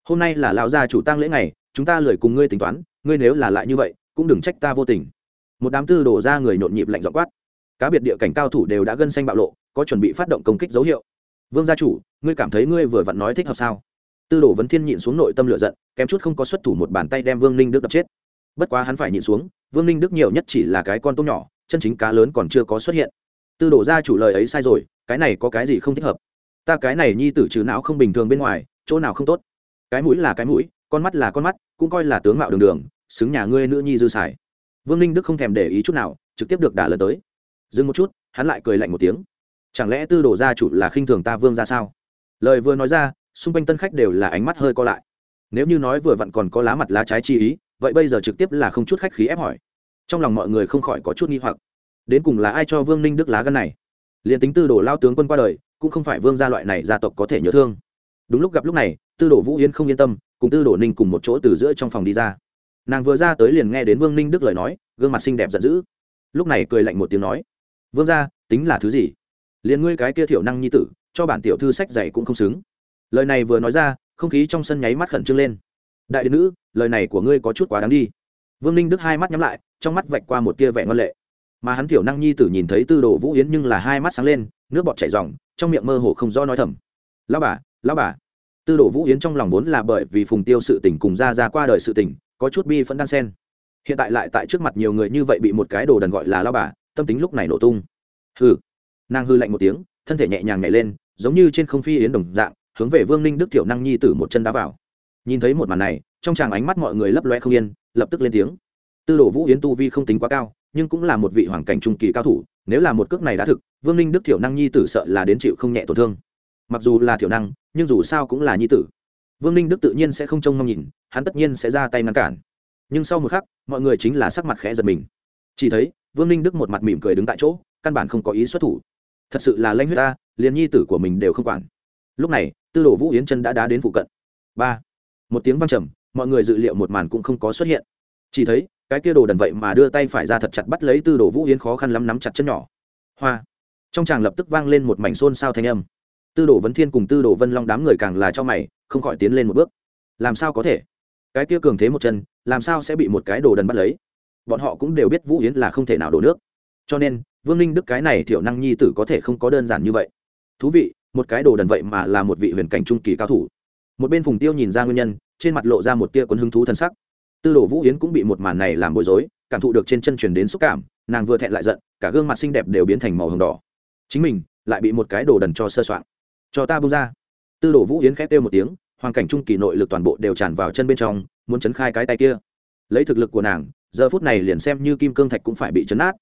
Speaker 1: Hôm nay là lao gia chủ tăng lễ ngày, chúng ta lười cùng ngươi tính toán, ngươi nếu là lại như vậy, cũng đừng trách ta vô tình. Một đám tư đổ ra người nhộn nhịp lạnh dọ quát. Cá biệt địa cảnh cao thủ đều đã gân xanh bạo lộ, có chuẩn bị phát động công kích dấu hiệu. Vương gia chủ, ngươi cảm thấy ngươi vừa vặn nói thích hợp sao? Tư đồ vấn thiên nhịn xuống nội tâm lửa giận, kém chút không có xuất thủ một bàn tay đem vương ninh đức đập chết. Bất quá hắn phải nhịn xuống, vương ninh đức nhiều nhất chỉ là cái con tôm nhỏ chân chính cá lớn còn chưa có xuất hiện. Tư đổ ra chủ lời ấy sai rồi, cái này có cái gì không thích hợp? Ta cái này nhi tử trừ não không bình thường bên ngoài, chỗ nào không tốt? Cái mũi là cái mũi, con mắt là con mắt, cũng coi là tướng mạo đường đường, xứng nhà ngươi nữ nhi dư xài. Vương ninh đức không thèm để ý chút nào, trực tiếp được đả lần tới. Dừng một chút, hắn lại cười lạnh một tiếng. Chẳng lẽ tư đồ gia chủ là khinh thường ta vương ra sao? Lời vừa nói ra, xung quanh tân khách đều là ánh mắt hơi co lại. Nếu như nói vừa vặn còn có lá mặt lá trái chi ý, vậy bây giờ trực tiếp là không chút khách khí ép hỏi trong lòng mọi người không khỏi có chút nghi hoặc. Đến cùng là ai cho vương ninh đức lá gân này? Liền tính tư đồ lao tướng quân qua đời, cũng không phải vương gia loại này gia tộc có thể nhớ thương. Đúng lúc gặp lúc này, tư đồ vũ yên không yên tâm, cùng tư đồ ninh cùng một chỗ từ giữa trong phòng đi ra. Nàng vừa ra tới liền nghe đến vương ninh đức lời nói, gương mặt xinh đẹp giận dữ. Lúc này cười lạnh một tiếng nói, vương gia, tính là thứ gì? Liền ngươi cái kia thiểu năng nhi tử, cho bản tiểu thư sách dạy cũng không xứng. Lời này vừa nói ra, không khí trong sân nháy mắt khẩn trương lên. Đại điện nữ, lời này của ngươi có chút quá đáng đi vương ninh đức hai mắt nhắm lại, trong mắt vạch qua một tia vẻ ngân lệ. Mà hắn tiểu năng nhi tử nhìn thấy tư đồ vũ yến nhưng là hai mắt sáng lên, nước bọt chảy r trong miệng mơ hồ không do nói thầm. Lao bà lao bà. Tư đồ vũ yến trong lòng vốn là bởi vì phùng tiêu sự tình cùng ra ra qua đời sự tình, có chút bi phẫn đan sen hiện tại lại tại trước mặt nhiều người như vậy bị một cái đồ đần gọi là lao bà, tâm tính lúc này nổ tung. Hừ. Nàng hư lạnh một tiếng, thân thể nhẹ nhàng nhảy lên, giống như trên không phi yến đồng dạng, hướng về vương ninh đức thiểu năng nhi tử một chân đá vào. Nhìn thấy một màn này trong tràng ánh mắt mọi người lấp loe không yên, lập tức lên tiếng. Tư đồ vũ yến tu vi không tính quá cao, nhưng cũng là một vị hoàng cảnh trung kỳ cao thủ, nếu là một cước này đã thực, vương ninh đức thiểu năng nhi tử sợ là đến chịu không nhẹ tổn thương. Mặc dù là thiểu năng, nhưng dù sao cũng là nhi tử. Vương ninh đức tự nhiên sẽ không trông mong nhìn, hắn tất nhiên sẽ ra tay ngăn cản. Nhưng sau một khắc, mọi người chính là sắc mặt khẽ giật mình. Chỉ thấy, vương ninh đức một mặt mỉm cười đứng tại chỗ, căn bản không có ý xuất thủ. Thật sự là lanh huyết ta, liền nhi tử của mình đều không quản. Lúc này, tư đồ vũ yến chân đã đá đến phụ cận. Ba. Một tiếng văng trầm mọi người dự liệu một màn cũng không có xuất hiện. Chỉ thấy, cái kia đồ đần vậy mà đưa tay phải ra thật chặt bắt lấy tư đồ vũ yến khó khăn lắm nắm chặt chân nhỏ. Hoa! Trong tràng lập tức vang lên một mảnh xôn xao thanh âm. Tư đồ vấn thiên cùng tư đồ vân long đám người càng là cho mày, không khỏi tiến lên một bước. Làm sao có thể? Cái kia cường thế một chân, làm sao sẽ bị một cái đồ đần bắt lấy? Bọn họ cũng đều biết vũ yến là không thể nào đổ nước. Cho nên, vương ninh đức cái này thiểu năng nhi tử có thể không có đơn giản như vậy. Thú vị, một cái đồ đần vậy mà là một vị huyền cảnh trung kỳ cao thủ. Một bên phùng tiêu nhìn ra nguyên nhân trên mặt lộ ra một tia quấn hứng thú thân sắc. Tư đồ vũ yến cũng bị một màn này làm bối rối, cảm thụ được trên chân truyền đến xúc cảm, nàng vừa thẹn lại giận, cả gương mặt xinh đẹp đều biến thành màu hồng đỏ. Chính mình lại bị một cái đồ đần cho sơ soạn. Cho ta bung ra. Tư đồ vũ yến khét kêu một tiếng, hoàn cảnh trung kỳ nội lực toàn bộ đều tràn vào chân bên trong, muốn chấn khai cái tay kia. Lấy thực lực của nàng, giờ phút này liền xem như kim cương thạch cũng phải bị chấn át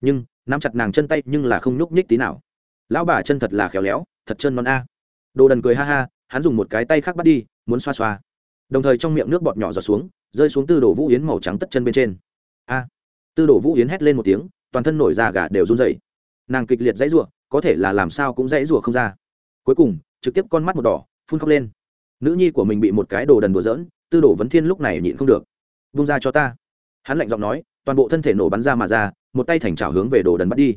Speaker 1: nhưng, nắm chặt nàng chân tay nhưng là không nhúc nhích tí nào. Lão bà chân thật là khéo léo, thật chân non a. Đồ đần cười ha ha, hắn dùng một cái tay khác bắt đi, muốn xoa xoa đồng thời trong miệng nước bọt nhỏ giọt xuống, rơi xuống tư đồ vũ yến màu trắng tất chân bên trên. A! Tư đồ vũ yến hét lên một tiếng, toàn thân nổi da gà đều run dày nàng kịch liệt dãy rủa, có thể là làm sao cũng dãy rủa không ra. Cuối cùng, trực tiếp con mắt một đỏ, phun khóc lên. Nữ nhi của mình bị một cái đồ đần đùa dỡn tư đồ vấn thiên lúc này nhịn không được. Vung ra cho ta. Hắn lạnh giọng nói, toàn bộ thân thể nổ bắn ra mà ra, một tay thành trào hướng về đồ đần bắt đi.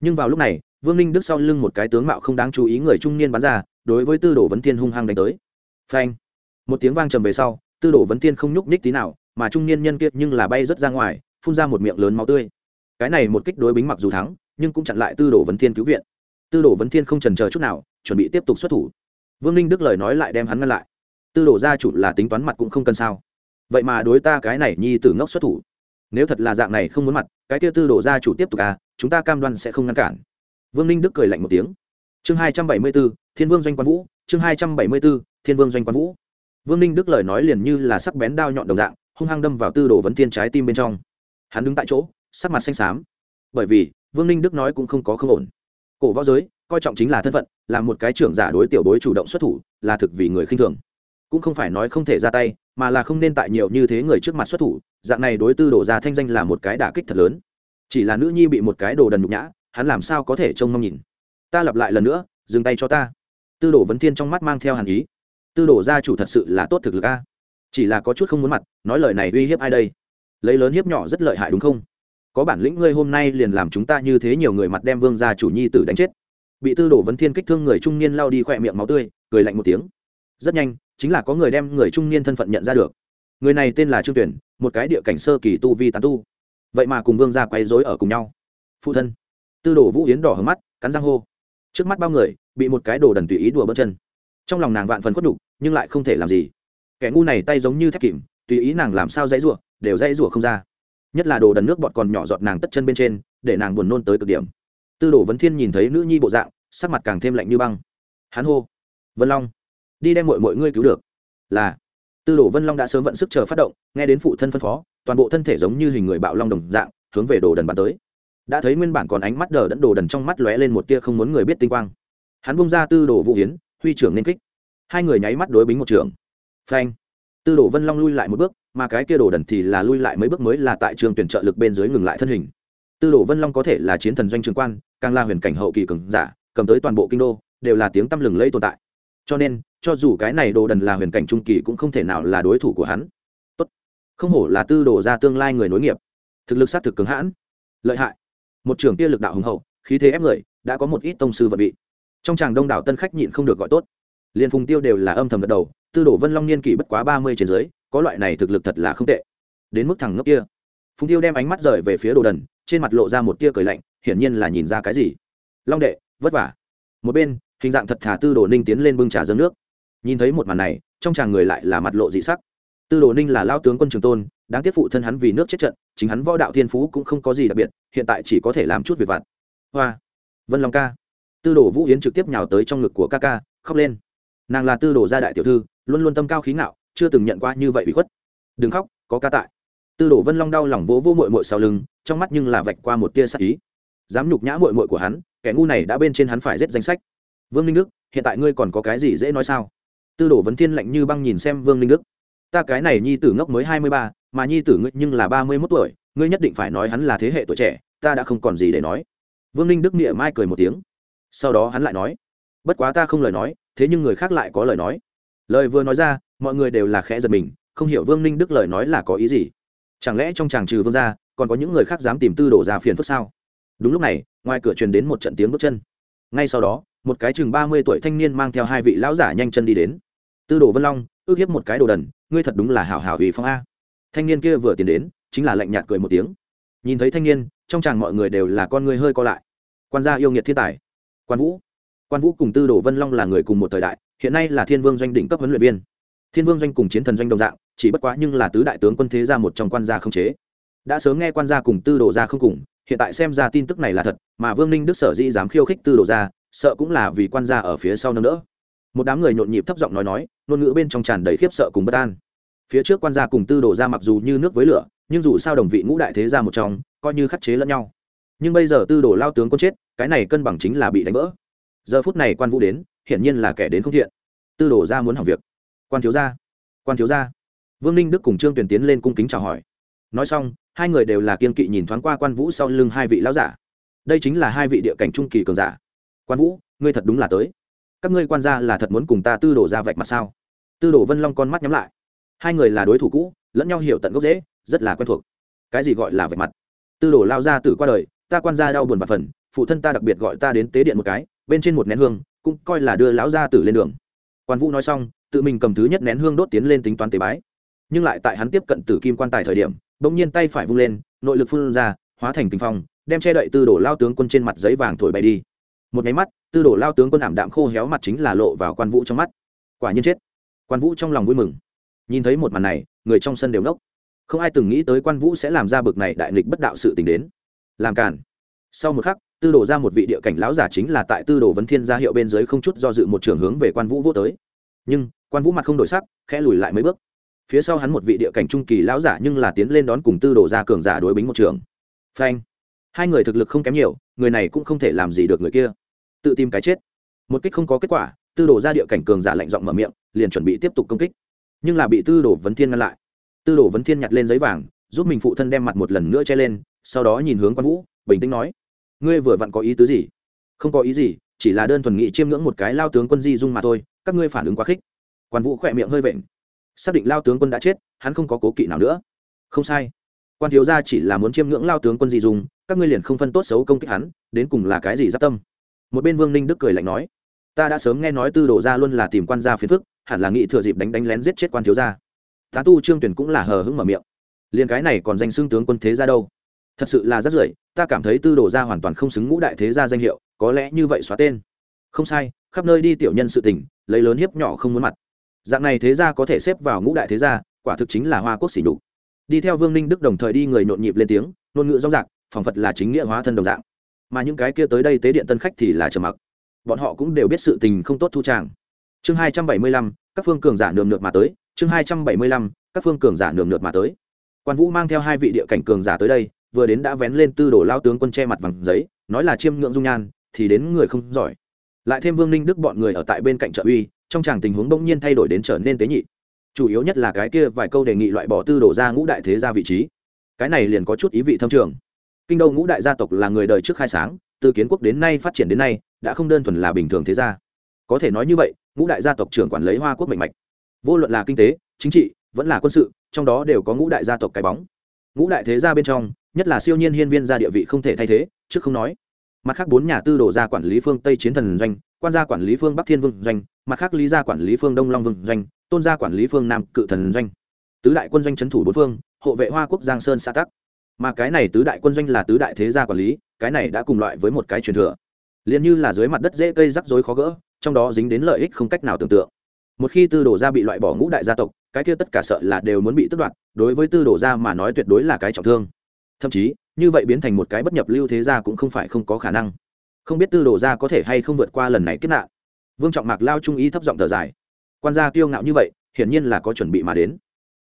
Speaker 1: Nhưng vào lúc này, vương ninh đức sau lưng một cái tướng mạo không đáng chú ý người trung niên bắn ra, đối với tư đồ vấn thiên hung hăng đánh tới. Phanh! Một tiếng vang trầm về sau, tư đồ vấn thiên không nhúc nhích tí nào, mà trung niên nhân kia nhưng là bay rớt ra ngoài, phun ra một miệng lớn máu tươi. Cái này một kích đối bính mặc dù thắng, nhưng cũng chặn lại tư đồ vấn thiên cứu viện. Tư đồ vấn thiên không trần chờ chút nào, chuẩn bị tiếp tục xuất thủ. Vương ninh đức lời nói lại đem hắn ngăn lại. Tư đồ gia chủ là tính toán mặt cũng không cần sao. Vậy mà đối ta cái này nhi tử ngốc xuất thủ. Nếu thật là dạng này không muốn mặt, cái kia tư đồ gia chủ tiếp tục à chúng ta cam đoan sẽ không ngăn cản. Vương ninh đức cười lạnh một tiếng. Chương hai trăm bảy mươi b ố thiên vương doanh quan vũ, chương hai trăm bảy mươi b ố thiên vương doanh quan vũ vương ninh đức lời nói liền như là sắc bén đao nhọn đồng dạng, hung hăng đâm vào tư đồ vấn thiên trái tim bên trong. Hắn đứng tại chỗ, sắc mặt xanh xám. Bởi vì, vương ninh đức nói cũng không có không ổn. Cổ võ giới, coi trọng chính là thân phận, là một cái trưởng giả đối tiểu bối chủ động xuất thủ, là thực vì người khinh thường. Cũng không phải nói không thể ra tay, mà là không nên tại nhiều như thế người trước mặt xuất thủ, dạng này đối tư đổ ra thanh danh là một cái đả kích thật lớn. Chỉ là nữ nhi bị một cái đồ đần nhục nhã, hắn làm sao có thể trông mong nhìn. Ta lặp lại lần nữa, dừng tay cho ta. Tư đồ vấn thiên trong mắt mang theo hàn ý tư đồ gia chủ thật sự là tốt thực lực a. Chỉ là có chút không muốn mặt, nói lời này uy hiếp ai đây? Lấy lớn hiếp nhỏ rất lợi hại đúng không? Có bản lĩnh ngươi hôm nay liền làm chúng ta như thế nhiều người mặt đem vương gia chủ nhi tử đánh chết. Bị tư đồ vấn thiên kích thương người trung niên lao đi khỏe miệng máu tươi, cười lạnh một tiếng. Rất nhanh, chính là có người đem người trung niên thân phận nhận ra được. Người này tên là trương tuyển, một cái địa cảnh sơ kỳ tu vi tán tu. Vậy mà cùng vương gia quấy dối ở cùng nhau. Phụ thân. Tư đồ vũ yến đỏ hớm mắt, cắn răng hô. Trước mắt bao người, bị một cái đồ đần tùy ý đùa bớt chân trong lòng nàng vạn phần khuất đục nhưng lại không thể làm gì. Kẻ ngu này tay giống như thép kìm, tùy ý nàng làm sao dãy rủa, đều dãy rủa không ra. Nhất là đồ đần nước bọt còn nhỏ giọt nàng tất chân bên trên, để nàng buồn nôn tới cực điểm. Tư đồ vấn thiên nhìn thấy nữ nhi bộ dạng, sắc mặt càng thêm lạnh như băng. Hắn hô, vân long, đi đem mọi mọi ngươi cứu được. Là. Tư đồ vân long đã sớm vận sức chờ phát động, nghe đến phụ thân phân phó, toàn bộ thân thể giống như hình người bạo long đồng dạng, hướng về đồ đần bắn tới. Đã thấy nguyên bản còn ánh mắt đờ đẫn đồ đần trong mắt lóe lên một tia không muốn người biết tinh quang. Hắn bung ra tư đồ vũ hiến huy trưởng nên kích. Hai người nháy mắt đối bính một trường. Phanh. Tư đồ vân long lui lại một bước, mà cái kia đồ đần thì là lui lại mấy bước mới là tại trường tuyển trợ lực bên dưới ngừng lại thân hình. Tư đồ vân long có thể là chiến thần doanh trường quan, càng là huyền cảnh hậu kỳ cường giả, cầm tới toàn bộ kinh đô, đều là tiếng tăm lừng lây tồn tại. Cho nên, cho dù cái này đồ đần là huyền cảnh trung kỳ cũng không thể nào là đối thủ của hắn. Tốt. Không hổ là tư đồ ra tương lai người nối nghiệp. Thực lực sát thực cứng hãn. Lợi hại. Một trưởng kia lực đạo hùng hậu, khí thế ép người, đã có một ít tông sư vật vị trong tràng đông đảo tân khách nhịn không được gọi tốt. Liên phùng tiêu đều là âm thầm gật đầu, tư đồ vân long niên kỷ bất quá ba mươi trên dưới, có loại này thực lực thật là không tệ. Đến mức thằng ngốc kia. Phùng tiêu đem ánh mắt rời về phía đồ đần, trên mặt lộ ra một tia cười lạnh, hiển nhiên là nhìn ra cái gì. Long đệ, vất vả. Một bên, hình dạng thật thà tư đồ ninh tiến lên bưng trà dâng nước. Nhìn thấy một màn này, trong chàng người lại là mặt lộ dị sắc. Tư đồ ninh là lao tướng quân trường tôn, đáng tiếc phụ thân hắn vì nước chết trận, chính hắn võ đạo thiên phú cũng không có gì đặc biệt, hiện tại chỉ có thể làm chút việc vặt. Hoa. Vân long ca tư đồ vũ yến trực tiếp nhào tới trong ngực của ca ca, khóc lên. Nàng là tư đồ gia đại tiểu thư, luôn luôn tâm cao khí ngạo, chưa từng nhận qua như vậy bị khuất. Đừng khóc, có ca tại. Tư đồ vân long đau lòng vỗ vỗ mội mội sau lưng, trong mắt nhưng là vạch qua một tia sắc ý. Dám nhục nhã mội mội của hắn, kẻ ngu này đã bên trên hắn phải giết danh sách. Vương ninh đức, hiện tại ngươi còn có cái gì dễ nói sao? Tư đồ vấn thiên lạnh như băng nhìn xem vương ninh đức. Ta cái này nhi tử ngốc mới hai mươi ba, mà nhi tử ngươi nhưng là ba mươi mốt tuổi, ngươi nhất định phải nói hắn là thế hệ tuổi trẻ, ta đã không còn gì để nói. Vương ninh đức nghĩa mai cười một tiếng sau đó hắn lại nói, bất quá ta không lời nói, thế nhưng người khác lại có lời nói. Lời vừa nói ra, mọi người đều là khẽ giật mình, không hiểu vương ninh đức lời nói là có ý gì. Chẳng lẽ trong chàng trừ vương gia, còn có những người khác dám tìm tư đồ ra phiền phức sao? Đúng lúc này, ngoài cửa truyền đến một trận tiếng bước chân. Ngay sau đó, một cái chừng ba mươi tuổi thanh niên mang theo hai vị lão giả nhanh chân đi đến. Tư đồ vân long, ước hiếp một cái đồ đần, ngươi thật đúng là hảo hảo ủy phong a. Thanh niên kia vừa tiến đến, chính là lạnh nhạt cười một tiếng. Nhìn thấy thanh niên, trong chàng mọi người đều là con người hơi co lại. Quan gia yêu nghiệt thiên tài quan vũ quan vũ cùng tư đồ vân long là người cùng một thời đại hiện nay là thiên vương doanh đỉnh cấp huấn luyện viên thiên vương doanh cùng chiến thần doanh đồng dạng chỉ bất quá nhưng là tứ đại tướng quân thế gia một trong quan gia không chế đã sớm nghe quan gia cùng tư đồ gia không cùng hiện tại xem ra tin tức này là thật mà vương ninh đức sở dĩ dám khiêu khích tư đồ gia sợ cũng là vì quan gia ở phía sau nâng đỡ một đám người nhộn nhịp thấp giọng nói nói ngôn ngữ bên trong tràn đầy khiếp sợ cùng bất an phía trước quan gia cùng tư đồ gia mặc dù như nước với lửa nhưng dù sao đồng vị ngũ đại thế gia một trong coi như khắc chế lẫn nhau nhưng bây giờ tư đồ lao tướng quân chết cái này cân bằng chính là bị đánh vỡ. Giờ phút này quan vũ đến, hiển nhiên là kẻ đến không thiện. Tư đồ gia muốn hỏng việc. Quan thiếu gia, quan thiếu gia. Vương ninh đức cùng trương tuyển tiến lên cung kính chào hỏi. Nói xong, hai người đều là kiên kỵ nhìn thoáng qua quan vũ sau lưng hai vị lão giả. Đây chính là hai vị địa cảnh trung kỳ cường giả. Quan vũ, ngươi thật đúng là tới. Các ngươi quan gia là thật muốn cùng ta tư đổ ra vạch mặt sao? Tư đổ vân long con mắt nhắm lại. Hai người là đối thủ cũ, lẫn nhau hiểu tận gốc dễ rất là quen thuộc. Cái gì gọi là vạch mặt? Tư đổ lao ra từ qua đời ta quan gia đau buồn và phần, phụ thân ta đặc biệt gọi ta đến tế điện một cái, bên trên một nén hương, cũng coi là đưa lão gia tử lên đường. Quan vũ nói xong, tự mình cầm thứ nhất nén hương đốt tiến lên tính toán tế bái. Nhưng lại tại hắn tiếp cận tử kim quan tài thời điểm, bỗng nhiên tay phải vung lên, nội lực phun ra, hóa thành kinh phong, đem che đậy tư đổ lao tướng quân trên mặt giấy vàng thổi bay đi. Một nháy mắt, tư đổ lao tướng quân ảm đạm khô héo mặt chính là lộ vào quan vũ trong mắt. Quả nhiên chết. Quan vũ trong lòng vui mừng. Nhìn thấy một màn này, người trong sân đều ngốc. Không ai từng nghĩ tới quan vũ sẽ làm ra bực này đại nghịch bất đạo sự tình đến làm cản sau một khắc, tư Đồ ra một vị địa cảnh lão giả chính là tại tư đồ vấn thiên gia hiệu bên dưới không chút do dự một trường hướng về quan vũ vô tới. Nhưng, quan vũ mặt không đổi sắc, khẽ lùi lại mấy bước. Phía sau hắn một vị địa cảnh trung kỳ lão giả nhưng là tiến lên đón cùng tư đồ ra cường giả đối bính một trường. Phanh. Hai người thực lực không kém nhiều, người này cũng không thể làm gì được người kia. Tự tìm cái chết. Một kích không có kết quả, tư đồ ra địa cảnh cường giả lạnh giọng mở miệng, liền chuẩn bị tiếp tục công kích. Nhưng là bị tư đồ vấn thiên ngăn lại. Tư đồ vấn thiên nhặt lên giấy vàng giúp mình phụ thân đem mặt một lần nữa che lên, sau đó nhìn hướng quan vũ, bình tĩnh nói, ngươi vừa vặn có ý tứ gì? Không có ý gì, chỉ là đơn thuần nghị chiêm ngưỡng một cái lao tướng quân di dung mà thôi, các ngươi phản ứng quá khích. Quan vũ khỏe miệng hơi vện. Xác định lao tướng quân đã chết, hắn không có cố kỵ nào nữa. Không sai. Quan thiếu gia chỉ là muốn chiêm ngưỡng lao tướng quân di dung, các ngươi liền không phân tốt xấu công kích hắn, đến cùng là cái gì giáp tâm? Một bên vương ninh đức cười lạnh nói, ta đã sớm nghe nói tư đồ gia luôn là tìm quan gia phiền phức, hẳn là nghĩ thừa dịp đánh đánh lén giết chết quan thiếu gia. Tá tu trương tuyển cũng là hờ hững mở miệng liền cái này còn danh xưng tướng quân thế gia đâu? Thật sự là rất rưởi, ta cảm thấy tư đồ gia hoàn toàn không xứng ngũ đại thế gia danh hiệu, có lẽ như vậy xóa tên. Không sai, khắp nơi đi tiểu nhân sự tình, lấy lớn hiếp nhỏ không muốn mặt. Dạng này thế gia có thể xếp vào ngũ đại thế gia, quả thực chính là hoa quốc xỉ đục đi theo vương ninh đức đồng thời đi người nhộn nhịp lên tiếng, ngôn ngữ rõ rạc, phỏng phật là chính nghĩa hóa thân đồng dạng. Mà những cái kia tới đây tế điện tân khách thì là trầm mặc. Bọn họ cũng đều biết sự tình không tốt thu tràng. Chương hai trăm bảy mươi lăm, các phương cường giả nườm nượp mà tới. Chương hai trăm bảy mươi lăm, các phương cường giả nườm nượp mà tới quan vũ mang theo hai vị địa cảnh cường giả tới đây, vừa đến đã vén lên tư đồ lao tướng quân che mặt vàng giấy, nói là chiêm ngưỡng dung nhan, thì đến người không giỏi. Lại thêm vương ninh đức bọn người ở tại bên cạnh trợ uy, trong chàng tình huống bỗng nhiên thay đổi đến trở nên tế nhị. Chủ yếu nhất là cái kia vài câu đề nghị loại bỏ tư đồ ra ngũ đại thế ra vị trí. Cái này liền có chút ý vị thâm trường. Kinh đô ngũ đại gia tộc là người đời trước khai sáng, từ kiến quốc đến nay phát triển đến nay, đã không đơn thuần là bình thường thế gia. Có thể nói như vậy, ngũ đại gia tộc trưởng quản lấy hoa quốc mạnh mạch. Vô luận là kinh tế, chính trị vẫn là quân sự, trong đó đều có ngũ đại gia tộc cái bóng. Ngũ đại thế gia bên trong, nhất là siêu nhiên hiên viên gia địa vị không thể thay thế, trước không nói. Mặt khác bốn nhà tư đồ gia quản lý phương tây chiến thần doanh, quan gia quản lý phương bắc thiên vương doanh, mặt khác lý gia quản lý phương đông long vương doanh, tôn gia quản lý phương nam cự thần doanh. Tứ đại quân doanh trấn thủ bốn phương, hộ vệ hoa quốc giang sơn xã tắc. Mà cái này tứ đại quân doanh là tứ đại thế gia quản lý, cái này đã cùng loại với một cái truyền thừa. Liền như là dưới mặt đất dễ cây rắc rối khó gỡ, trong đó dính đến lợi ích không cách nào tưởng tượng. Một khi tư đổ gia bị loại bỏ ngũ đại gia tộc cái kia tất cả sợ là đều muốn bị tước đoạt, đối với tư đồ gia mà nói tuyệt đối là cái trọng thương. Thậm chí, như vậy biến thành một cái bất nhập lưu thế gia cũng không phải không có khả năng. Không biết tư đồ gia có thể hay không vượt qua lần này kết nạn. Vương trọng mạc lao trung ý thấp giọng thở dài. Quan gia kiêu ngạo như vậy, hiển nhiên là có chuẩn bị mà đến.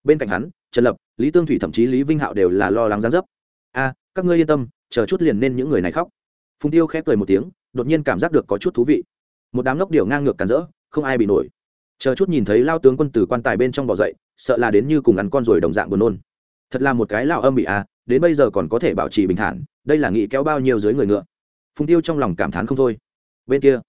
Speaker 1: Bên cạnh hắn, trần lập, lý tương thủy thậm chí lý vinh hạo đều là lo lắng gián dấp. A, các ngươi yên tâm, chờ chút liền nên những người này khóc. Phùng tiêu khép cười một tiếng, đột nhiên cảm giác được có chút thú vị. Một đám ngốc điều ngang ngược cản rỡ, không ai bị nổi chờ chút nhìn thấy lao tướng quân từ quan tài bên trong bỏ dậy, sợ là đến như cùng ăn con rồi đồng dạng buồn nôn. Thật là một cái lao âm bị a đến bây giờ còn có thể bảo trì bình thản, đây là nghĩ kéo bao nhiêu dưới người ngựa. Phùng tiêu trong lòng cảm thán không thôi. Bên kia,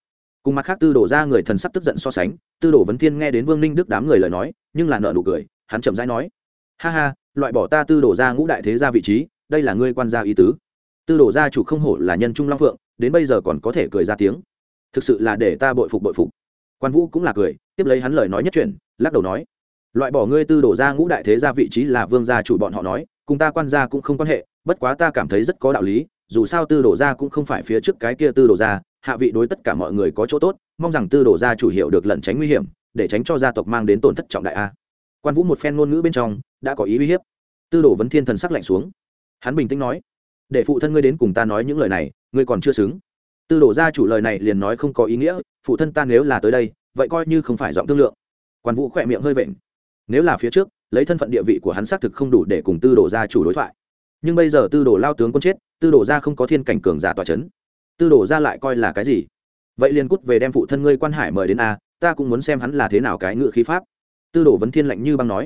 Speaker 1: cùng mặt khác tư đổ ra người thần sắc tức giận so sánh, tư đổ vấn thiên nghe đến vương ninh đức đám người lời nói, nhưng là nợ nụ cười, hắn chậm rãi nói, ha ha, loại bỏ ta tư đổ ra ngũ đại thế gia vị trí, đây là ngươi quan gia ý tứ. Tư đổ gia chủ không hổ là nhân trung long phượng, đến bây giờ còn có thể cười ra tiếng. Thực sự là để ta bội phục bội phục quan vũ cũng là cười tiếp lấy hắn lời nói nhất chuyển, lắc đầu nói loại bỏ ngươi tư đổ ra ngũ đại thế gia vị trí là vương gia chủ bọn họ nói cùng ta quan gia cũng không quan hệ bất quá ta cảm thấy rất có đạo lý dù sao tư đổ ra cũng không phải phía trước cái kia tư đổ ra hạ vị đối tất cả mọi người có chỗ tốt mong rằng tư đổ ra chủ hiệu được lẩn tránh nguy hiểm để tránh cho gia tộc mang đến tổn thất trọng đại a. Quan vũ một phen ngôn ngữ bên trong đã có ý uy hiếp. Tư đồ vấn thiên thần sắc lạnh xuống. Hắn bình tĩnh nói để phụ thân ngươi đến cùng ta nói những lời này ngươi còn chưa xứng tư đổ ra chủ lời này liền nói không có ý nghĩa, phụ thân ta nếu là tới đây, vậy coi như không phải giọng thương lượng. Quan vũ khỏe miệng hơi vện. Nếu là phía trước, lấy thân phận địa vị của hắn xác thực không đủ để cùng tư đổ ra chủ đối thoại. Nhưng bây giờ tư đổ lao tướng quân chết, tư đổ ra không có thiên cảnh cường giả tòa c h ấ n tư đổ ra lại coi là cái gì? Vậy liền cút về đem phụ thân ngươi quan hải mời đến a, ta cũng muốn xem hắn là thế nào cái ngự khí pháp. Tư đổ vấn thiên lạnh như băng nói.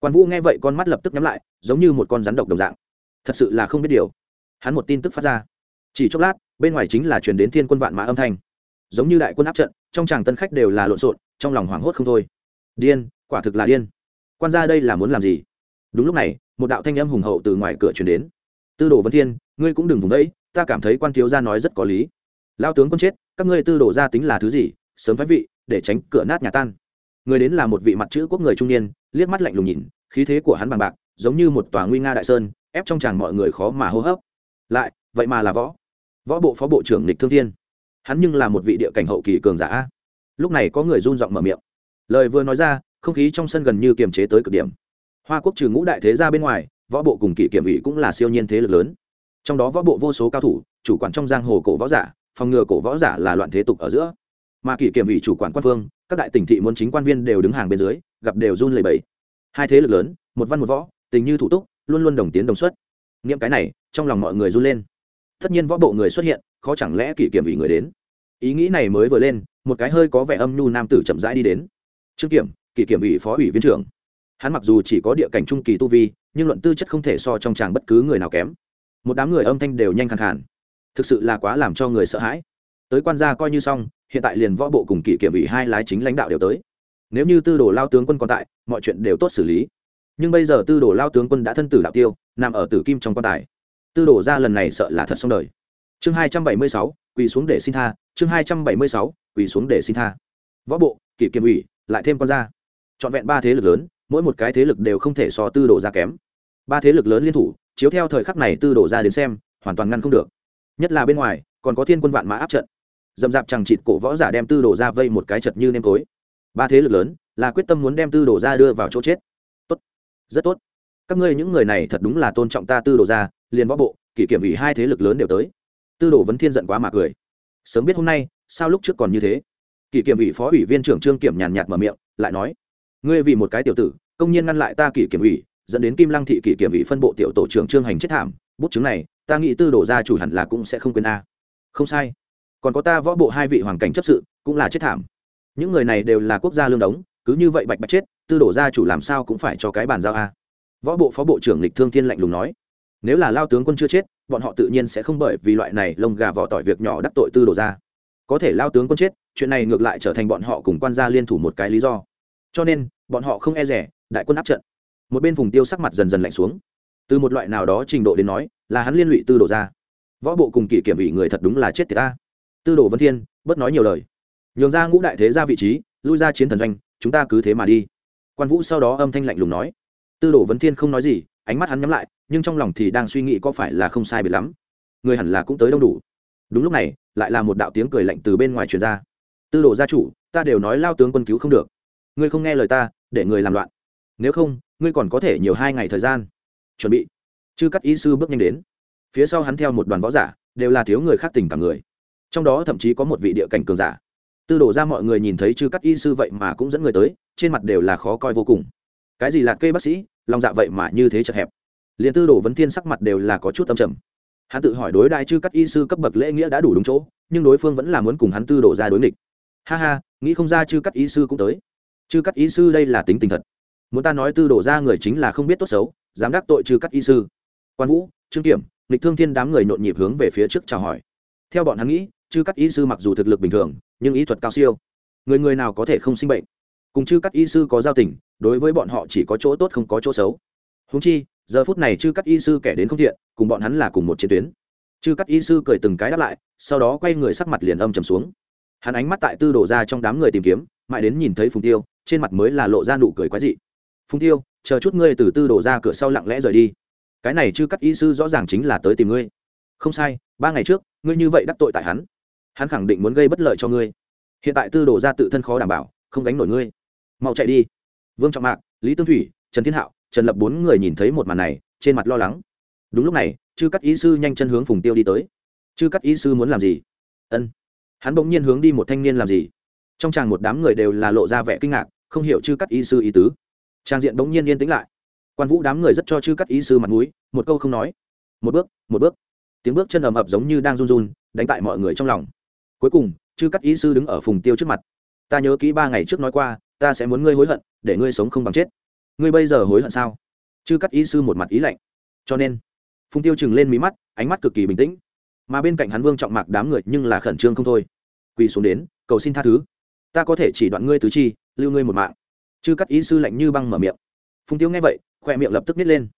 Speaker 1: Quan vũ nghe vậy con mắt lập tức nhắm lại, giống như một con rắn độc đồng dạng. Thật sự là không biết điều. Hắn một tin tức phát ra. Chỉ chốc lát bên ngoài chính là chuyển đến thiên quân vạn mã âm thanh. Giống như đại quân áp trận, trong tràng tân khách đều là lộn xộn, trong lòng hoảng hốt không thôi. Điên, quả thực là điên. Quan gia đây là muốn làm gì? Đúng lúc này, một đạo thanh âm hùng hậu từ ngoài cửa chuyển đến. Tư đồ vân thiên, ngươi cũng đừng vùng đấy ta cảm thấy quan thiếu gia nói rất có lý. Lao tướng quân chết, các ngươi tư đồ gia tính là thứ gì? Sớm phái vị, để tránh cửa nát nhà tan. Người đến là một vị mặt chữ quốc người trung niên, liếc mắt lạnh lùng nhìn, khí thế của hắn bằng bạc, giống như một tòa nguy nga đại sơn, ép trong tràng mọi người khó mà hô hấp. Lại, vậy mà là võ võ bộ phó bộ trưởng lịch thương thiên. Hắn nhưng là một vị địa cảnh hậu kỳ cường giả. Lúc này có người run giọng mở miệng. Lời vừa nói ra, không khí trong sân gần như kiềm chế tới cực điểm. Hoa quốc trừ ngũ đại thế ra bên ngoài, võ bộ cùng kỷ kiểm ủy cũng là siêu nhiên thế lực lớn. Trong đó võ bộ vô số cao thủ, chủ quản trong giang hồ cổ võ giả, phòng ngừa cổ võ giả là loạn thế tục ở giữa. Mà kỷ kiểm ủy chủ quản quan phương, các đại tỉnh thị muốn chính quan viên đều đứng hàng bên dưới, gặp đều run lẩy bẩy. Hai thế lực lớn, một văn một võ, tình như thủ túc, luôn luôn đồng tiến đồng xuất. Nghiệm cái này, trong lòng mọi người run lên tất nhiên võ bộ người xuất hiện, khó chẳng lẽ kỷ kiểm ủy người đến? Ý nghĩ này mới vừa lên, một cái hơi có vẻ âm nhu nam tử chậm rãi đi đến. Trương kiểm, kỷ kiểm ủy phó ủy viên trưởng. Hắn mặc dù chỉ có địa cảnh trung kỳ tu vi, nhưng luận tư chất không thể so trong chàng bất cứ người nào kém. Một đám người âm thanh đều nhanh khẳng khàn. Thực sự là quá làm cho người sợ hãi. Tới quan gia coi như xong, hiện tại liền võ bộ cùng kỷ kiểm ủy hai lái chính lãnh đạo đều tới. Nếu như tư đồ lao tướng quân còn tại, mọi chuyện đều tốt xử lý. Nhưng bây giờ tư đồ lao tướng quân đã thân tử đạo tiêu, nằm ở tử kim trong quan tài tư đồ ra lần này sợ là thật xong đời. Chương hai trăm bảy mươi sáu, quỳ xuống để xin tha. Chương hai trăm bảy mươi sáu, quỳ xuống để xin tha. Võ bộ, kỷ kiểm ủy, lại thêm con ra trọn vẹn ba thế lực lớn, mỗi một cái thế lực đều không thể so tư đồ ra kém. Ba thế lực lớn liên thủ, chiếu theo thời khắc này tư đồ ra đến xem, hoàn toàn ngăn không được. Nhất là bên ngoài, còn có thiên quân vạn mã áp trận. Dầm dạp chẳng chịt cổ võ giả đem tư đồ ra vây một cái chật như nêm tối ba thế lực lớn, là quyết tâm muốn đem tư đồ ra đưa vào chỗ chết. Tốt. Rất tốt. Các ngươi những người này thật đúng là tôn trọng ta tư đồ ra liền võ bộ, kỷ kiểm ủy hai thế lực lớn đều tới. Tư đồ vấn thiên giận quá mà cười. Sớm biết hôm nay, sao lúc trước còn như thế? Kỷ kiểm ủy phó ủy viên trưởng trương kiểm nhàn nhạt mở miệng, lại nói, ngươi vì một cái tiểu tử, công nhiên ngăn lại ta kỷ kiểm ủy, dẫn đến kim lăng thị kỷ kiểm ủy phân bộ tiểu tổ trưởng trương hành chết thảm, bút chứng này, ta nghĩ tư đổ gia chủ hẳn là cũng sẽ không quên a. Không sai. Còn có ta võ bộ hai vị hoàng cảnh chấp sự, cũng là chết thảm. Những người này đều là quốc gia lương đống, cứ như vậy bạch bạch chết, tư đổ gia chủ làm sao cũng phải cho cái bàn giao a. Võ bộ phó bộ trưởng lịch thương thiên lạnh lùng nói nếu là lao tướng quân chưa chết, bọn họ tự nhiên sẽ không bởi vì loại này lông gà vỏ tỏi việc nhỏ đắc tội tư Đồ ra. Có thể lao tướng quân chết, chuyện này ngược lại trở thành bọn họ cùng quan gia liên thủ một cái lý do. Cho nên, bọn họ không e rẻ, đại quân áp trận. Một bên vùng tiêu sắc mặt dần dần lạnh xuống. Từ một loại nào đó trình độ đến nói, là hắn liên lụy tư đồ ra. Võ bộ cùng kỷ kiểm ủy người thật đúng là chết tiệt ta. Tư đồ vân thiên, bớt nói nhiều lời. Nhường ra ngũ đại thế ra vị trí, lui ra chiến thần doanh, chúng ta cứ thế mà đi. Quan vũ sau đó âm thanh lạnh lùng nói. Tư đồ vân thiên không nói gì ánh mắt hắn nhắm lại, nhưng trong lòng thì đang suy nghĩ có phải là không sai biệt lắm. Người hẳn là cũng tới đông đủ. Đúng lúc này, lại là một đạo tiếng cười lạnh từ bên ngoài truyền ra. Tư đồ gia chủ, ta đều nói lao tướng quân cứu không được. Ngươi không nghe lời ta, để người làm loạn. Nếu không, ngươi còn có thể nhiều hai ngày thời gian. Chuẩn bị. Chư cắt ý sư bước nhanh đến. Phía sau hắn theo một đoàn võ giả, đều là thiếu người khác tình cả người. Trong đó thậm chí có một vị địa cảnh cường giả. Tư đổ ra mọi người nhìn thấy chư cắt y sư vậy mà cũng dẫn người tới, trên mặt đều là khó coi vô cùng. Cái gì là cây bác sĩ lòng dạ vậy mà như thế chật hẹp. Liền tư đồ vấn thiên sắc mặt đều là có chút tâm trầm. Hắn tự hỏi đối đại chư các y sư cấp bậc lễ nghĩa đã đủ đúng chỗ, nhưng đối phương vẫn là muốn cùng hắn tư đồ ra đối nghịch. Ha ha, nghĩ không ra chư các y sư cũng tới. Chư các y sư đây là tính tình thật. Muốn ta nói tư đồ ra người chính là không biết tốt xấu, dám đắc tội chư các y sư. Quan vũ, trương kiểm, lịch thương thiên đám người nhộn nhịp hướng về phía trước chào hỏi. Theo bọn hắn nghĩ, chư các y sư mặc dù thực lực bình thường, nhưng ý thuật cao siêu. Người người nào có thể không sinh bệnh? Cùng chư các y sư có giao tình đối với bọn họ chỉ có chỗ tốt không có chỗ xấu. Húng chi, giờ phút này chư cắt y sư kẻ đến không thiện, cùng bọn hắn là cùng một chiến tuyến. Chư cắt y sư cười từng cái đáp lại, sau đó quay người sắc mặt liền âm trầm xuống. Hắn ánh mắt tại tư đổ ra trong đám người tìm kiếm, mãi đến nhìn thấy phùng tiêu, trên mặt mới là lộ ra nụ cười quái dị. Phùng tiêu, chờ chút ngươi từ tư đổ ra cửa sau lặng lẽ rời đi. Cái này chư cắt y sư rõ ràng chính là tới tìm ngươi. Không sai, ba ngày trước, ngươi như vậy đắc tội tại hắn hắn khẳng định muốn gây bất lợi cho ngươi. Hiện tại tư đồ ra tự thân khó đảm bảo, không gánh nổi ngươi. Mau chạy đi vương trọng mạc, lý tương thủy, trần thiên hạo, trần lập bốn người nhìn thấy một màn này, trên mặt lo lắng. Đúng lúc này, chư cắt ý sư nhanh chân hướng phùng tiêu đi tới. Chư cắt ý sư muốn làm gì? Ân. Hắn bỗng nhiên hướng đi một thanh niên làm gì. Trong tràng một đám người đều là lộ ra vẻ kinh ngạc, không hiểu chư cắt ý sư ý tứ. Trang diện bỗng nhiên yên tĩnh lại. Quan vũ đám người rất cho chư cắt ý sư mặt mũi, một câu không nói. Một bước một bước. Tiếng bước chân ầm ập giống như đang run run, đánh tại mọi người trong lòng. Cuối cùng, chư cắt ý sư đứng ở phùng tiêu trước mặt. Ta nhớ kỹ ba ngày trước nói qua, ta sẽ muốn ngươi hối hận để ngươi sống không bằng chết. Ngươi bây giờ hối hận sao? Chư cắt ý sư một mặt ý lạnh. Cho nên, phùng tiêu chừng lên mí mắt, ánh mắt cực kỳ bình tĩnh. Mà bên cạnh hắn vương trọng mạc đám người nhưng là khẩn trương không thôi. Quỳ xuống đến, cầu xin tha thứ. Ta có thể chỉ đoạn ngươi tứ chi, lưu ngươi một mạng. Chư cắt ý sư lạnh như băng mở miệng. Phùng tiêu nghe vậy, khoe miệng lập tức nít lên.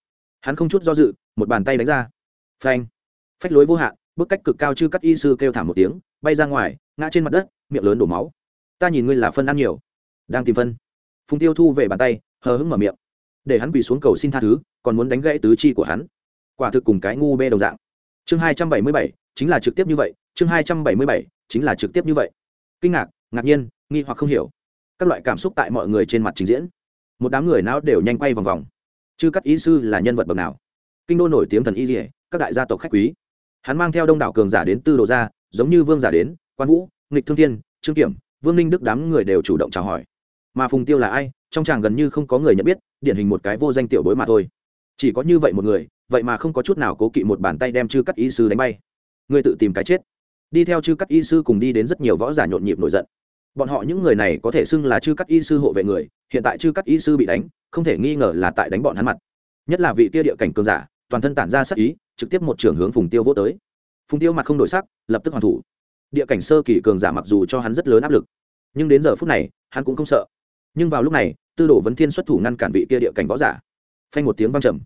Speaker 1: Hắn không chút do dự, một bàn tay đánh ra. Phanh. Phách lối vô hạn, bức cách cực cao chư cắt y sư kêu thảm một tiếng, bay ra ngoài, ngã trên mặt đất, miệng lớn đổ máu. Ta nhìn ngươi là phân ăn nhiều. Đang tìm phân phùng tiêu thu về bàn tay, hờ hững mở miệng. Để hắn quỳ xuống cầu xin tha thứ, còn muốn đánh gãy tứ chi của hắn. Quả thực cùng cái ngu bê đồng dạng. Chương hai trăm bảy mươi bảy, chính là trực tiếp như vậy, chương hai trăm bảy mươi bảy, chính là trực tiếp như vậy. Kinh ngạc ngạc nhiên, nghi hoặc không hiểu. Các loại cảm xúc tại mọi người trên mặt trình diễn. Một đám người não đều nhanh quay vòng vòng. Chứ các ý sư là nhân vật bậc nào? Kinh đô nổi tiếng thần y dỉa các đại gia tộc khách quý. Hắn mang theo đông đảo cường giả đến tư đồ gia, giống như vương giả đến, quan vũ, nghịch thương thiên, trương kiểm, vương ninh đức đám người đều chủ động chào hỏi mà phùng tiêu là ai, trong chàng gần như không có người nhận biết, điển hình một cái vô danh tiểu bối mà thôi. Chỉ có như vậy một người, vậy mà không có chút nào cố kỵ một bàn tay đem chư cắt y sư đánh bay. Người tự tìm cái chết. Đi theo chư cắt y sư cùng đi đến rất nhiều võ giả nhộn nhịp nổi giận. Bọn họ những người này có thể xưng là chư cắt y sư hộ vệ người, hiện tại chư cắt y sư bị đánh, không thể nghi ngờ là tại đánh bọn hắn mặt. Nhất là vị kia địa cảnh cường giả, toàn thân tản ra sắc ý, trực tiếp một trưởng hướng phùng tiêu vô tới. Phùng tiêu mặt không đổi sắc, lập tức hoàn thủ. Địa cảnh sơ kỳ cường giả mặc dù cho hắn rất lớn áp lực, nhưng đến giờ phút này, hắn cũng không sợ nhưng vào lúc này, tư đồ vấn thiên xuất thủ ngăn cản vị kia địa cảnh võ giả. Phanh một tiếng vang trầm.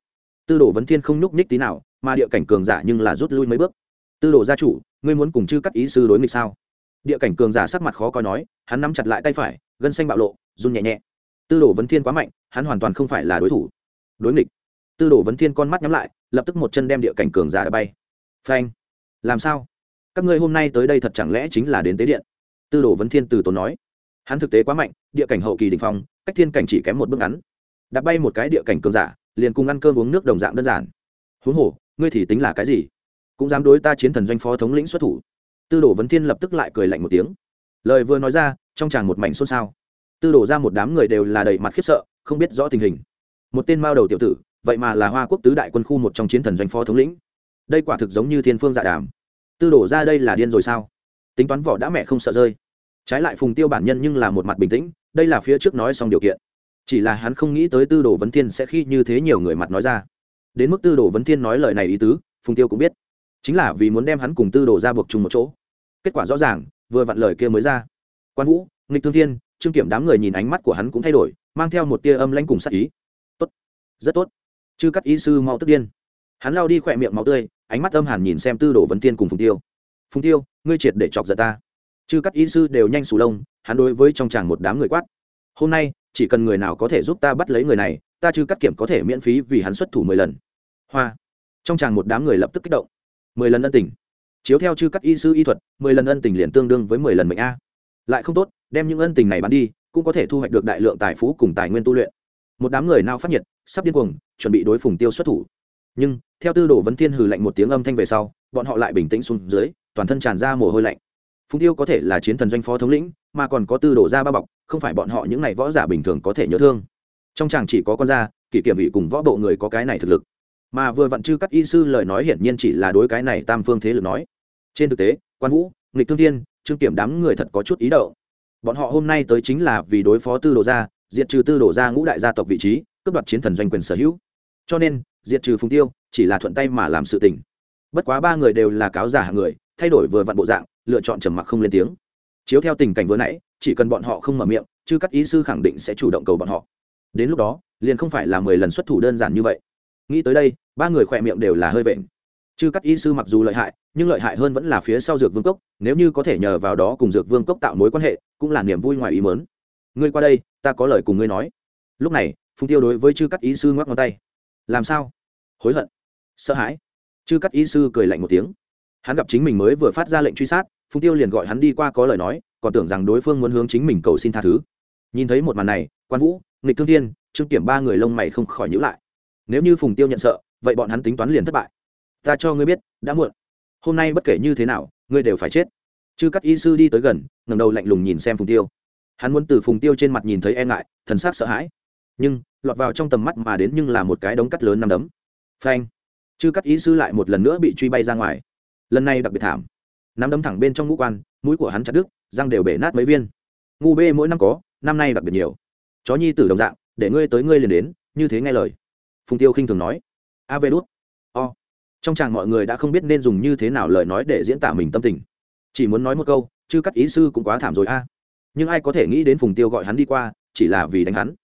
Speaker 1: Tư đồ vấn thiên không nhúc nhích tí nào, mà địa cảnh cường giả nhưng là rút lui mấy bước. Tư đồ gia chủ, ngươi muốn cùng chư cắt ý sư đối nghịch sao? Địa cảnh cường giả sắc mặt khó coi nói, hắn nắm chặt lại tay phải, gân xanh bạo lộ, run nhẹ nhẹ. Tư đồ vấn thiên quá mạnh, hắn hoàn toàn không phải là đối thủ. Đối nghịch. Tư đồ vấn thiên con mắt nhắm lại, lập tức một chân đem địa cảnh cường giả đã bay. Phanh. Làm sao? Các ngươi hôm nay tới đây thật chẳng lẽ chính là đến tế điện? Tư đồ vấn thiên từ tốn nói hắn thực tế quá mạnh, địa cảnh hậu kỳ đình phong, cách thiên cảnh chỉ kém một bước ngắn. Đã bay một cái địa cảnh cường giả, liền cùng ăn cơm uống nước đồng dạng đơn giản. Huống hồ, ngươi thì tính là cái gì? Cũng dám đối ta chiến thần doanh phó thống lĩnh xuất thủ. Tư đồ vấn thiên lập tức lại cười lạnh một tiếng. Lời vừa nói ra, trong tràng một mảnh xôn xao. Tư đổ ra một đám người đều là đầy mặt khiếp sợ, không biết rõ tình hình. Một tên mao đầu tiểu tử, vậy mà là hoa quốc tứ đại quân khu một trong chiến thần doanh phó thống lĩnh. Đây quả thực giống như thiên phương dạ đàm. Tư đổ ra đây là điên rồi sao? Tính toán vỏ đã mẹ không sợ rơi trái lại phùng tiêu bản nhân nhưng là một mặt bình tĩnh, đây là phía trước nói xong điều kiện. Chỉ là hắn không nghĩ tới tư đồ vấn thiên sẽ khi như thế nhiều người mặt nói ra. Đến mức tư đồ vấn thiên nói lời này ý tứ, phùng tiêu cũng biết. Chính là vì muốn đem hắn cùng tư đồ ra buộc chung một chỗ. Kết quả rõ ràng, vừa vặn lời kia mới ra. Quan vũ, nghịch thương thiên, trương kiểm đám người nhìn ánh mắt của hắn cũng thay đổi, mang theo một tia âm lãnh cùng sắc ý. Tốt. Rất tốt. Chư cắt ý sư mau tức điên. Hắn lao đi khỏe miệng máu tươi, ánh mắt âm hàn nhìn xem tư đồ vấn thiên cùng phùng tiêu. Phùng tiêu, ngươi triệt để chọc giận ta chư các ý sư đều nhanh sù lông, hắn đối với trong chàng một đám người quát. Hôm nay, chỉ cần người nào có thể giúp ta bắt lấy người này, ta Chư cắt kiểm có thể miễn phí vì hắn xuất thủ mười lần. Hoa. Trong chàng một đám người lập tức kích động. Mười lần ân tình. Chiếu theo chư cắt y sư y thuật, mười lần ân tình liền tương đương với mười lần mệnh a. Lại không tốt, đem những ân tình này bán đi, cũng có thể thu hoạch được đại lượng tài phú cùng tài nguyên tu luyện. Một đám người nào phát nhiệt, sắp điên cuồng, chuẩn bị đối phùng tiêu xuất thủ. Nhưng, theo tư đồ vấn thiên hừ lạnh một tiếng âm thanh về sau, bọn họ lại bình tĩnh xuống dưới, toàn thân tràn ra mồ hôi lạnh phùng tiêu có thể là chiến thần doanh phó thống lĩnh, mà còn có tư đồ ra ba bọc, không phải bọn họ những n à y võ giả bình thường có thể nhớ thương. Trong chàng chỉ có con da kỷ kiểm ủy cùng võ bộ người có cái này thực lực. Mà vừa vặn chư các y sư lời nói hiển nhiên chỉ là đối cái này tam phương thế lực nói. Trên thực tế, quan vũ, nghịch thương thiên, trương kiểm đám người thật có chút ý đậu bọn họ hôm nay tới chính là vì đối phó tư đồ gia, diệt trừ tư đồ gia ngũ đại gia tộc vị trí, cướp đoạt chiến thần doanh quyền sở hữu. Cho nên, diệt trừ phùng tiêu chỉ là thuận tay mà làm sự tình. Bất quá ba người đều là cáo giả hạng người, thay đổi vừa vặn bộ dạng lựa chọn trầm mặc không lên tiếng. Chiếu theo tình cảnh vừa nãy, chỉ cần bọn họ không mở miệng chứ các ý sư khẳng định sẽ chủ động cầu bọn họ. Đến lúc đó, liền không phải là mười lần xuất thủ đơn giản như vậy. Nghĩ tới đây, ba người khỏe miệng đều là hơi vện. Chư các y sư mặc dù lợi hại, nhưng lợi hại hơn vẫn là phía sau dược vương cốc, nếu như có thể nhờ vào đó cùng dược vương cốc tạo mối quan hệ, cũng là niềm vui ngoài ý mớn ngươi qua đây, ta có lời cùng ngươi nói. Lúc này, phùng tiêu đối với chư các y sư ngoắc ngón tay. Làm sao? Hối hận. Sợ hãi. Chư các y sư cười lạnh một tiếng. Hắn gặp chính mình mới vừa phát ra lệnh truy sát phùng tiêu liền gọi hắn đi qua có lời nói, còn tưởng rằng đối phương muốn hướng chính mình cầu xin tha thứ. Nhìn thấy một màn này, quan vũ, nghịch thương thiên, trương kiểm ba người lông mày không khỏi nhữ lại. Nếu như phùng tiêu nhận sợ, vậy bọn hắn tính toán liền thất bại. Ta cho ngươi biết, đã muộn. Hôm nay bất kể như thế nào, ngươi đều phải chết. Chư các y sư đi tới gần ngầm đầu lạnh lùng nhìn xem phùng tiêu. Hắn muốn từ phùng tiêu trên mặt nhìn thấy e ngại, thần sắc sợ hãi. Nhưng, lọt vào trong tầm mắt mà đến nhưng là một cái đống cắt lớn nằm đấm. Phanh. Chư các y sư lại một lần nữa bị truy bay ra ngoài. Lần này đặc biệt thảm nắm đấm thẳng bên trong ngũ quan, mũi của hắn chặt đứt, răng đều bể nát mấy viên. Ngu bê mỗi năm có, năm nay đặc biệt nhiều. Chó nhi tử đồng dạng, để ngươi tới ngươi liền đến, như thế nghe lời. Phùng tiêu khinh thường nói. A vê đút o. Trong chàng mọi người đã không biết nên dùng như thế nào lời nói để diễn tả mình tâm tình. Chỉ muốn nói một câu, chứ các ý sư cũng quá thảm rồi a. Nhưng ai có thể nghĩ đến phùng tiêu gọi hắn đi qua, chỉ là vì đánh hắn.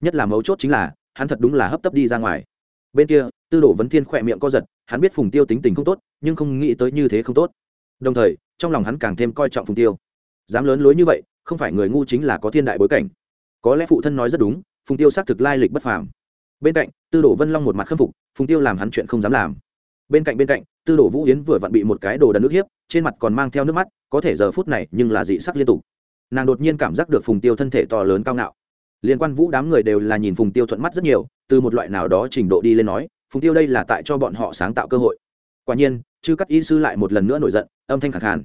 Speaker 1: Nhất là mấu chốt chính là, hắn thật đúng là hấp tấp đi ra ngoài. Bên kia, tư đồ vấn thiên khỏe miệng co giật, hắn biết phùng tiêu tính tình không tốt, nhưng không nghĩ tới như thế không tốt đồng thời, trong lòng hắn càng thêm coi trọng phùng tiêu. Dám lớn lối như vậy, không phải người ngu chính là có thiên đại bối cảnh. Có lẽ phụ thân nói rất đúng, phùng tiêu xác thực lai lịch bất phàm. Bên cạnh, tư đồ vân long một mặt khâm phục, phùng tiêu làm hắn chuyện không dám làm. Bên cạnh bên cạnh, tư đồ vũ yến vừa vặn bị một cái đồ đần nước hiếp, trên mặt còn mang theo nước mắt, có thể giờ phút này nhưng là dị sắc liên tục. Nàng đột nhiên cảm giác được phùng tiêu thân thể to lớn cao ngạo. Liên quan vũ đám người đều là nhìn phùng tiêu thuận mắt rất nhiều, từ một loại nào đó trình độ đi lên nói, phùng tiêu đây là tại cho bọn họ sáng tạo cơ hội. Quả nhiên chư cắt y sư lại một lần nữa nổi giận, âm thanh khẳng hẳn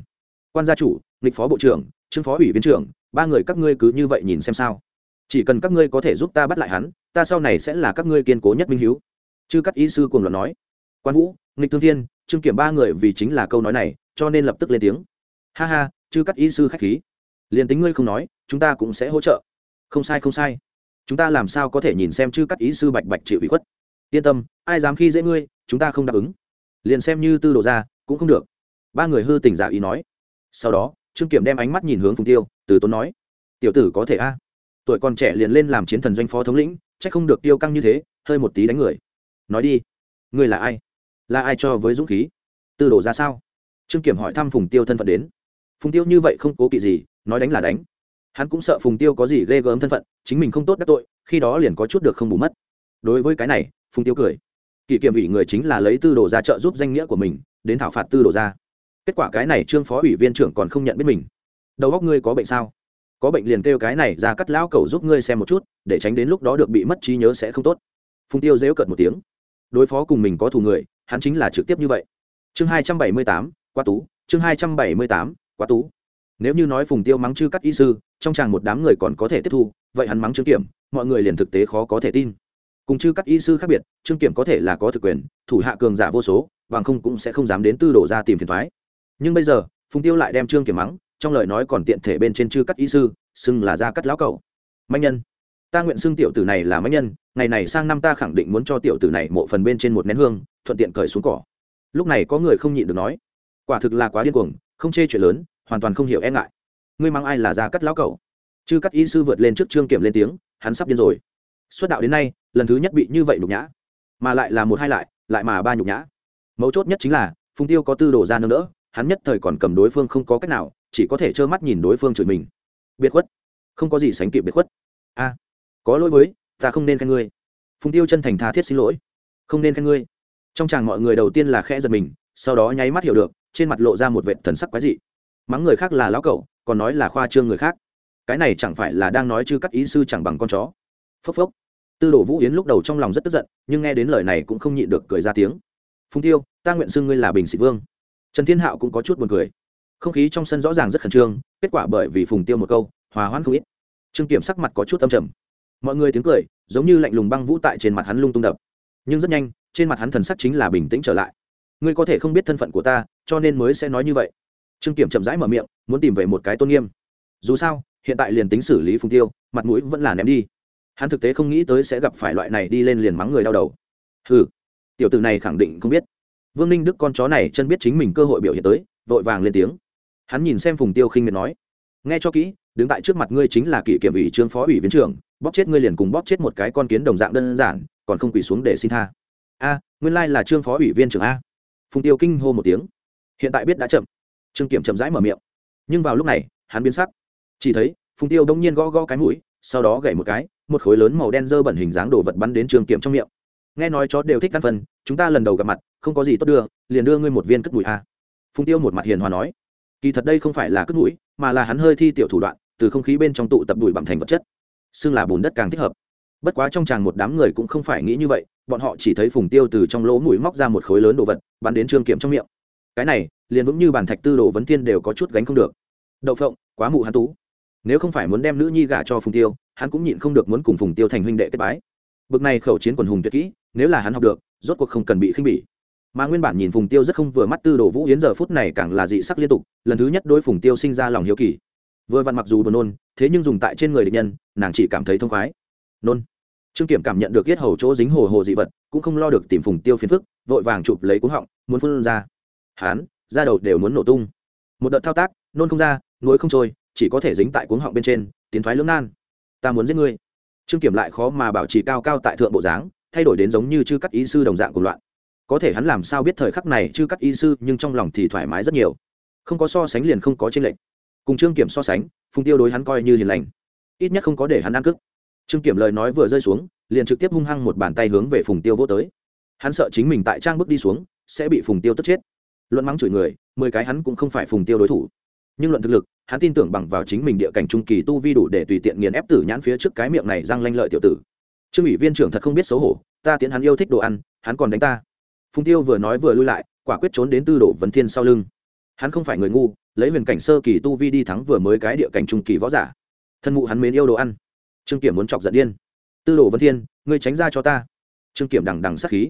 Speaker 1: quan gia chủ, nghịch phó bộ trưởng, trương phó ủy viên trưởng, ba người các ngươi cứ như vậy nhìn xem sao. Chỉ cần các ngươi có thể giúp ta bắt lại hắn, ta sau này sẽ là các ngươi kiên cố nhất minh hiếu. Chư cắt y sư cùng luận nói. Quan vũ, nghịch thương thiên, trương kiểm ba người vì chính là câu nói này, cho nên lập tức lên tiếng. Ha ha, chư cắt y sư khách khí. Liền tính ngươi không nói, chúng ta cũng sẽ hỗ trợ. Không sai không sai. Chúng ta làm sao có thể nhìn xem chư cắt ý sư bạch bạch chịu ủy khuất? Yên tâm, ai dám khi dễ ngươi, chúng ta không đáp ứng liền xem như tư đồ ra, cũng không được. Ba người hư tình giả ý nói. Sau đó, trương kiểm đem ánh mắt nhìn hướng phùng tiêu, từ tốn nói. Tiểu tử có thể a. Tuổi còn trẻ liền lên làm chiến thần doanh phó thống lĩnh c h ắ c không được tiêu căng như thế, hơi một tí đánh người. Nói đi ngươi là ai? Là ai cho với dũng khí? Tư đồ ra sao? Trương kiểm hỏi thăm phùng tiêu thân phận đến. Phùng tiêu như vậy không cố kỵ gì, nói đánh là đánh. Hắn cũng sợ phùng tiêu có gì ghê gớm thân phận, chính mình không tốt đắc tội, khi đó liền có chút được không bù mất. Đối với cái này, phùng tiêu cười kỷ kiểm ủy người chính là lấy tư đồ ra trợ giúp danh nghĩa của mình, đến thảo phạt tư đồ ra. Kết quả cái này trương phó ủy viên trưởng còn không nhận biết mình. Đầu góc ngươi có bệnh sao? Có bệnh liền kêu cái này ra cắt lão cầu giúp ngươi xem một chút, để tránh đến lúc đó được bị mất trí nhớ sẽ không tốt. Phùng tiêu dễu cợt một tiếng. Đối phó cùng mình có thù người, hắn chính là trực tiếp như vậy. Chương hai trăm bảy mươi tám, quá tú. Chương hai trăm bảy mươi tám, quá tú. Nếu như nói phùng tiêu mắng chư cắt y sư, trong chàng một đám người còn có thể tiếp thu, vậy hắn mắng trương kiểm, mọi người liền thực tế khó có thể tin cùng chư cắt y sư khác biệt, trương kiểm có thể là có thực quyền, thủ hạ cường giả vô số, bằng không cũng sẽ không dám đến tư đổ ra tìm phiền thoái nhưng bây giờ, phùng tiêu lại đem trương kiểm mắng, trong lời nói còn tiện thể bên trên chư cắt y sư, xưng là gia cắt lão cậu manh nhân. Ta nguyện xưng tiểu tử này là manh nhân, ngày này sang năm ta khẳng định muốn cho tiểu tử này mộ phần bên trên một nén hương, thuận tiện cởi xuống cỏ. Lúc này có người không nhịn được nói, quả thực là quá điên cuồng, không chê chuyện lớn, hoàn toàn không hiểu e ngại. Ngươi mang ai là gia cắt lão cậu chư cắt y sư vượt lên trước trương kiểm lên tiếng, hắn sắp điên rồi. Xuất đạo đến nay lần thứ nhất bị như vậy nhục nhã, mà lại là một hai lại lại mà ba nhục nhã. Mấu chốt nhất chính là, phùng tiêu có tư đồ ra nâng đỡ, hắn nhất thời còn cầm đối phương không có cách nào, chỉ có thể trơ mắt nhìn đối phương chửi mình. Biệt khuất. Không có gì sánh kịp biệt khuất. A, có lỗi với, ta không nên khen ngươi. Phùng tiêu chân thành tha thiết xin lỗi. Không nên khen ngươi. Trong chàng mọi người đầu tiên là khẽ giật mình, sau đó nháy mắt hiểu được, trên mặt lộ ra một vệ thần sắc quái dị. Mắng người khác là lão cậu còn nói là khoa trương người khác. Cái này chẳng phải là đang nói chư cắt ý sư chẳng bằng con chó. Phốc phốc tư đồ vũ yến lúc đầu trong lòng rất tức giận, nhưng nghe đến lời này cũng không nhịn được cười ra tiếng. Phùng tiêu, ta nguyện xưng ngươi là bình sĩ vương. Trần thiên hạo cũng có chút buồn cười. Không khí trong sân rõ ràng rất khẩn trương, kết quả bởi vì phùng tiêu một câu, hòa hoãn không ít. Trương kiểm sắc mặt có chút âm trầm. Mọi người tiếng cười, giống như lạnh lùng băng vũ tại trên mặt hắn lung tung đập. Nhưng rất nhanh, trên mặt hắn thần sắc chính là bình tĩnh trở lại. Ngươi có thể không biết thân phận của ta, cho nên mới sẽ nói như vậy. Trương kiểm chậm rãi mở miệng, muốn tìm về một cái tôn nghiêm. Dù sao, hiện tại liền tính xử lý phùng tiêu, mặt mũi vẫn là ném đi hắn thực tế không nghĩ tới sẽ gặp phải loại này đi lên liền mắng người đau đầu. Hừ, tiểu tử này khẳng định không biết. Vương ninh đức con chó này chân biết chính mình cơ hội biểu hiện tới vội vàng lên tiếng. Hắn nhìn xem phùng tiêu khinh miệt nói nghe cho kỹ đứng tại trước mặt ngươi chính là kỷ kiểm ủy trương phó ủy viên trưởng bóp chết ngươi liền cùng bóp chết một cái con kiến đồng dạng đơn giản còn không quỳ xuống để xin tha. A nguyên lai là trương phó ủy viên trưởng a. Phùng tiêu kinh hô một tiếng. Hiện tại biết đã chậm. Trương kiểm chậm rãi mở miệng. Nhưng vào lúc này hắn biến sắc. Chỉ thấy phùng tiêu đông nhiên gõ gõ cái mũi sau đó gậy một cái, một khối lớn màu đen dơ bẩn hình dáng đồ vật bắn đến trương kiểm trong miệng. Nghe nói chó đều thích ăn phân, chúng ta lần đầu gặp mặt, không có gì tốt đưa, liền đưa ngươi một viên cất mũi a. Phùng tiêu một mặt hiền hòa nói. Kỳ thật đây không phải là cất mũi, mà là hắn hơi thi tiểu thủ đoạn, từ không khí bên trong tụ tập đùi bằng thành vật chất. Xưng là bùn đất càng thích hợp. Bất quá trong tràng một đám người cũng không phải nghĩ như vậy, bọn họ chỉ thấy phùng tiêu từ trong lỗ mũi móc ra một khối lớn đồ vật, bắn đến trương kiểm trong miệng. Cái này, liền vững như bàn thạch tư đồ vấn thiên đều có chút gánh không được. Đậu phộng, quá mụ hắn tú nếu không phải muốn đem nữ nhi gả cho phùng tiêu, hắn cũng nhịn không được muốn cùng phùng tiêu thành huynh đệ kết bái. Bực này khẩu chiến quần hùng tuyệt kỹ, nếu là hắn học được, rốt cuộc không cần bị khinh bỉ. Mà nguyên bản nhìn phùng tiêu rất không vừa mắt tư đồ vũ yến giờ phút này càng là dị sắc liên tục, lần thứ nhất đôi phùng tiêu sinh ra lòng hiếu kỳ. Vừa vặn mặc dù buồn nôn, thế nhưng dùng tại trên người địch nhân, nàng chỉ cảm thấy thông khoái. Nôn. Trương kiểm cảm nhận được yết hầu chỗ dính hồ hồ dị vật, cũng không lo được tìm phùng tiêu phiền phức, vội vàng chụp lấy cuống họng, muốn phun ra. Hán ra đầu đều muốn nổ tung. Một đợt thao tác, nôn không ra, nuối không trôi chỉ có thể dính tại cuống họng bên trên, tiến thoái lưỡng nan. Ta muốn giết ngươi. Trương kiểm lại khó mà bảo trì cao cao tại thượng bộ dáng, thay đổi đến giống như chư cắt ý sư đồng dạng của loạn. Có thể hắn làm sao biết thời khắc này chư cắt ý sư, nhưng trong lòng thì thoải mái rất nhiều. Không có so sánh liền không có trên lệnh cùng trương kiểm so sánh, phùng tiêu đối hắn coi như hiền lành. Ít nhất không có để hắn ăn cức. Trương kiểm lời nói vừa rơi xuống, liền trực tiếp hung hăng một bàn tay hướng về phùng tiêu vô tới. Hắn sợ chính mình tại trang bước đi xuống, sẽ bị phùng tiêu tức chết. Luận mắng chửi người, mười cái hắn cũng không phải phùng tiêu đối thủ nhưng luận thực lực, hắn tin tưởng bằng vào chính mình địa cảnh trung kỳ tu vi đủ để tùy tiện nghiền ép tử nhãn phía trước cái miệng này răng lanh lợi tiểu tử. Trương ủy viên trưởng thật không biết xấu hổ, ta tiến hắn yêu thích đồ ăn, hắn còn đánh ta. Phùng tiêu vừa nói vừa lui lại, quả quyết trốn đến tư đồ vấn thiên sau lưng. Hắn không phải người ngu, lấy huyền cảnh sơ kỳ tu vi đi thắng vừa mới cái địa cảnh trung kỳ võ giả. Thân mụ hắn mến yêu đồ ăn. Trương kiểm muốn chọc giận điên. Tư đồ vấn thiên, ngươi tránh ra cho ta. Trương kiểm đằng đằng sát khí.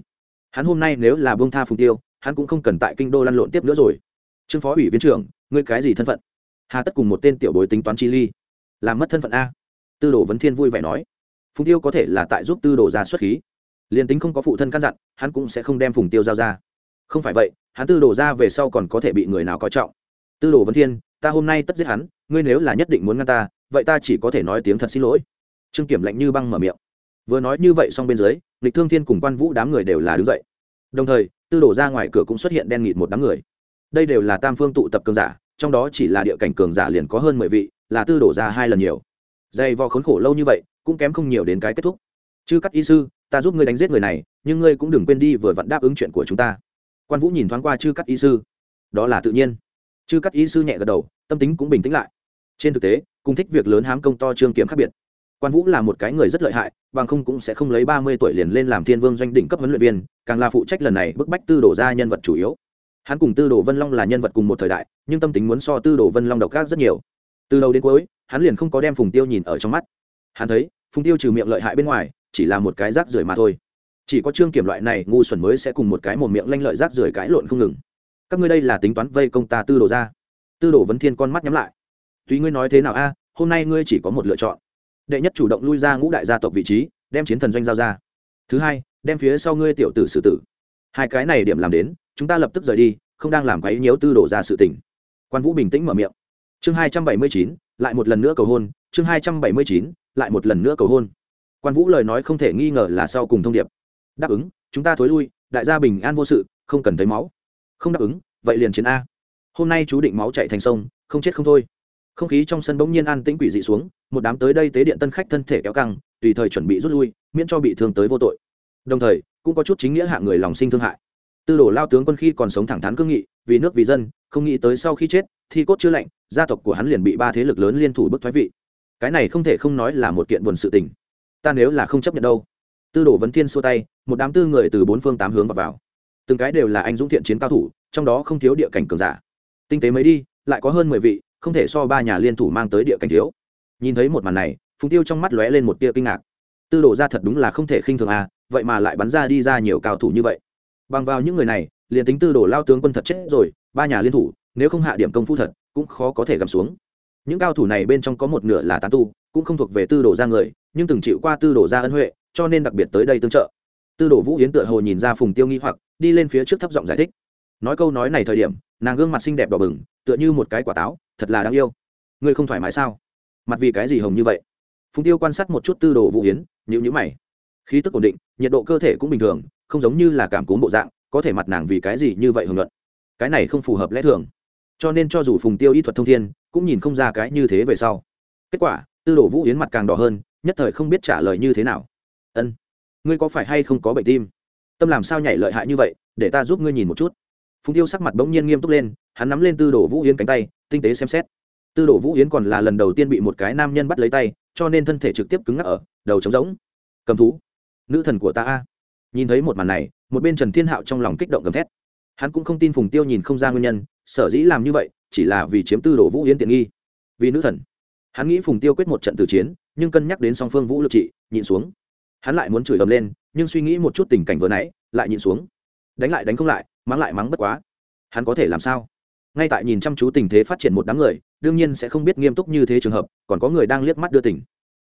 Speaker 1: Hắn hôm nay nếu là bông tha phùng tiêu, hắn cũng không cần tại kinh đô lăn lộn tiếp nữa rồi trương phó ủy viên trưởng, ngươi cái gì thân phận? Hà tất cùng một tên tiểu bối tính toán chi ly. Làm mất thân phận a. Tư đồ vấn thiên vui vẻ nói. Phùng tiêu có thể là tại giúp tư đồ ra xuất khí. Liền tính không có phụ thân căn dặn, hắn cũng sẽ không đem phùng tiêu giao ra. Không phải vậy, hắn tư đồ ra về sau còn có thể bị người nào coi trọng. Tư đồ vấn thiên, ta hôm nay tất giết hắn, ngươi nếu là nhất định muốn ngăn ta, vậy ta chỉ có thể nói tiếng thật xin lỗi. Trương kiểm lạnh như băng mở miệng. Vừa nói như vậy xong bên dưới, lịch thương thiên cùng quan vũ đám người đều là đứng dậy. Đồng thời, tư đổ ra ngoài cửa cũng xuất hiện đen nghịt một đám người đây đều là tam phương tụ tập cường giả, trong đó chỉ là địa cảnh cường giả liền có hơn mười vị, là tư đổ ra hai lần nhiều. Dày vò khốn khổ lâu như vậy, cũng kém không nhiều đến cái kết thúc. Chứ cắt y sư, ta giúp ngươi đánh giết người này, nhưng ngươi cũng đừng quên đi vừa vặn đáp ứng chuyện của chúng ta. Quan vũ nhìn thoáng qua chư cắt y sư. Đó là tự nhiên. Chư cắt y sư nhẹ gật đầu, tâm tính cũng bình tĩnh lại. Trên thực tế, cùng thích việc lớn hám công to trương kiếm khác biệt. Quan vũ là một cái người rất lợi hại, bằng không cũng sẽ không lấy ba mươi tuổi liền lên làm thiên vương doanh đỉnh cấp huấn luyện viên, càng là phụ trách lần này bức bách tư đổ ra nhân vật chủ yếu hắn cùng tư đồ vân long là nhân vật cùng một thời đại, nhưng tâm tính muốn so tư đồ vân long độc ác rất nhiều. Từ đầu đến cuối, hắn liền không có đem phùng tiêu nhìn ở trong mắt. Hắn thấy, phùng tiêu trừ miệng lợi hại bên ngoài, chỉ là một cái rác rưởi mà thôi. Chỉ có trương kiểm loại này ngu xuẩn mới sẽ cùng một cái một miệng lanh lợi rác rưởi cãi lộn không ngừng. Các ngươi đây là tính toán vây công ta tư đồ ra. Tư đồ vấn thiên con mắt nhắm lại. Tùy ngươi nói thế nào a, hôm nay ngươi chỉ có một lựa chọn. Đệ nhất chủ động lui ra ngũ đại gia tộc vị trí, đem chiến thần doanh giao ra. Thứ hai, đem phía sau ngươi tiểu tử xử tử. Hai cái này điểm làm đến chúng ta lập tức rời đi, không đang làm quấy nhiễu tư đổ ra sự tình. Quan vũ bình tĩnh mở miệng. Chương hai trăm bảy mươi chín, lại một lần nữa cầu hôn. Chương hai trăm bảy mươi chín, lại một lần nữa cầu hôn. Quan vũ lời nói không thể nghi ngờ là sau cùng thông điệp. Đáp ứng, chúng ta thối lui, đại gia bình an vô sự, không cần thấy máu. Không đáp ứng, vậy liền chiến a. Hôm nay chú định máu chạy thành sông, không chết không thôi. Không khí trong sân bỗng nhiên an tĩnh quỷ dị xuống, một đám tới đây tế điện tân khách thân thể kéo căng, tùy thời chuẩn bị rút lui, miễn cho bị thương tới vô tội. Đồng thời, cũng có chút chính nghĩa hạ người lòng sinh thương hại tư đồ lao tướng quân khi còn sống thẳng thắn cương nghị vì nước vì dân không nghĩ tới sau khi chết thi cốt chưa lạnh gia tộc của hắn liền bị ba thế lực lớn liên thủ bức thoái vị. Cái này không thể không nói là một kiện buồn sự tình. Ta nếu là không chấp nhận đâu. Tư đồ vấn thiên xua tay một đám tư người từ bốn phương tám hướng vào, vào. từng cái đều là anh dũng thiện chiến cao thủ trong đó không thiếu địa cảnh cường giả. Tinh tế mấy đi lại có hơn mười vị không thể so ba nhà liên thủ mang tới địa cảnh thiếu. Nhìn thấy một màn này phùng tiêu trong mắt lóe lên một tia kinh ngạc. Tư đồ ra thật đúng là không thể khinh thường à vậy mà lại bắn ra đi ra nhiều cao thủ như vậy bằng vào những người này, liền tính tư đồ lao tướng quân thật chết rồi, ba nhà liên thủ, nếu không hạ điểm công phu thật, cũng khó có thể gầm xuống. Những cao thủ này bên trong có một nửa là tán tu, cũng không thuộc về tư đồ ra người, nhưng từng chịu qua tư đồ ra ân huệ, cho nên đặc biệt tới đây tương trợ. Tư đồ vũ yến tựa hồ nhìn ra phùng tiêu nghi hoặc, đi lên phía trước thấp giọng giải thích. Nói câu nói này thời điểm, nàng gương mặt xinh đẹp đỏ bừng, tựa như một cái quả táo, thật là đáng yêu. Ngươi không thoải mái sao? Mặt vì cái gì hồng như vậy? Phùng tiêu quan sát một chút tư đồ vũ yến nhữ nhữ mày. Khí tức ổn định, nhiệt độ cơ thể cũng bình thường không giống như là cảm cúm bộ dạng, có thể mặt nàng vì cái gì như vậy hưởng luận. Cái này không phù hợp lẽ thường. Cho nên cho dù phùng tiêu y thuật thông thiên, cũng nhìn không ra cái như thế về sau. Kết quả, tư đồ vũ yến mặt càng đỏ hơn, nhất thời không biết trả lời như thế nào. Ân, ngươi có phải hay không có bệnh tim? Tâm làm sao nhảy lợi hại như vậy, để ta giúp ngươi nhìn một chút. Phùng tiêu sắc mặt bỗng nhiên nghiêm túc lên, hắn nắm lên tư đồ vũ yến cánh tay, tinh tế xem xét. Tư đồ vũ yến còn là lần đầu tiên bị một cái nam nhân bắt lấy tay, cho nên thân thể trực tiếp cứng ngắc ở, đầu trống rỗng. Cầm thú, nữ thần của ta a nhìn thấy một màn này, một bên trần thiên hạo trong lòng kích động gầm thét. Hắn cũng không tin phùng tiêu nhìn không ra nguyên nhân, sở dĩ làm như vậy, chỉ là vì chiếm tư đồ vũ yến tiện nghi. Vì nữ thần. Hắn nghĩ phùng tiêu quyết một trận tử chiến, nhưng cân nhắc đến song phương vũ lực trị, nhịn xuống. Hắn lại muốn chửi ầm lên, nhưng suy nghĩ một chút tình cảnh vừa nãy, lại nhịn xuống. Đánh lại đánh không lại, mắng lại mắng bất quá. Hắn có thể làm sao? Ngay tại nhìn chăm chú tình thế phát triển một đám người, đương nhiên sẽ không biết nghiêm túc như thế trường hợp, còn có người đang liếc mắt đưa tỉnh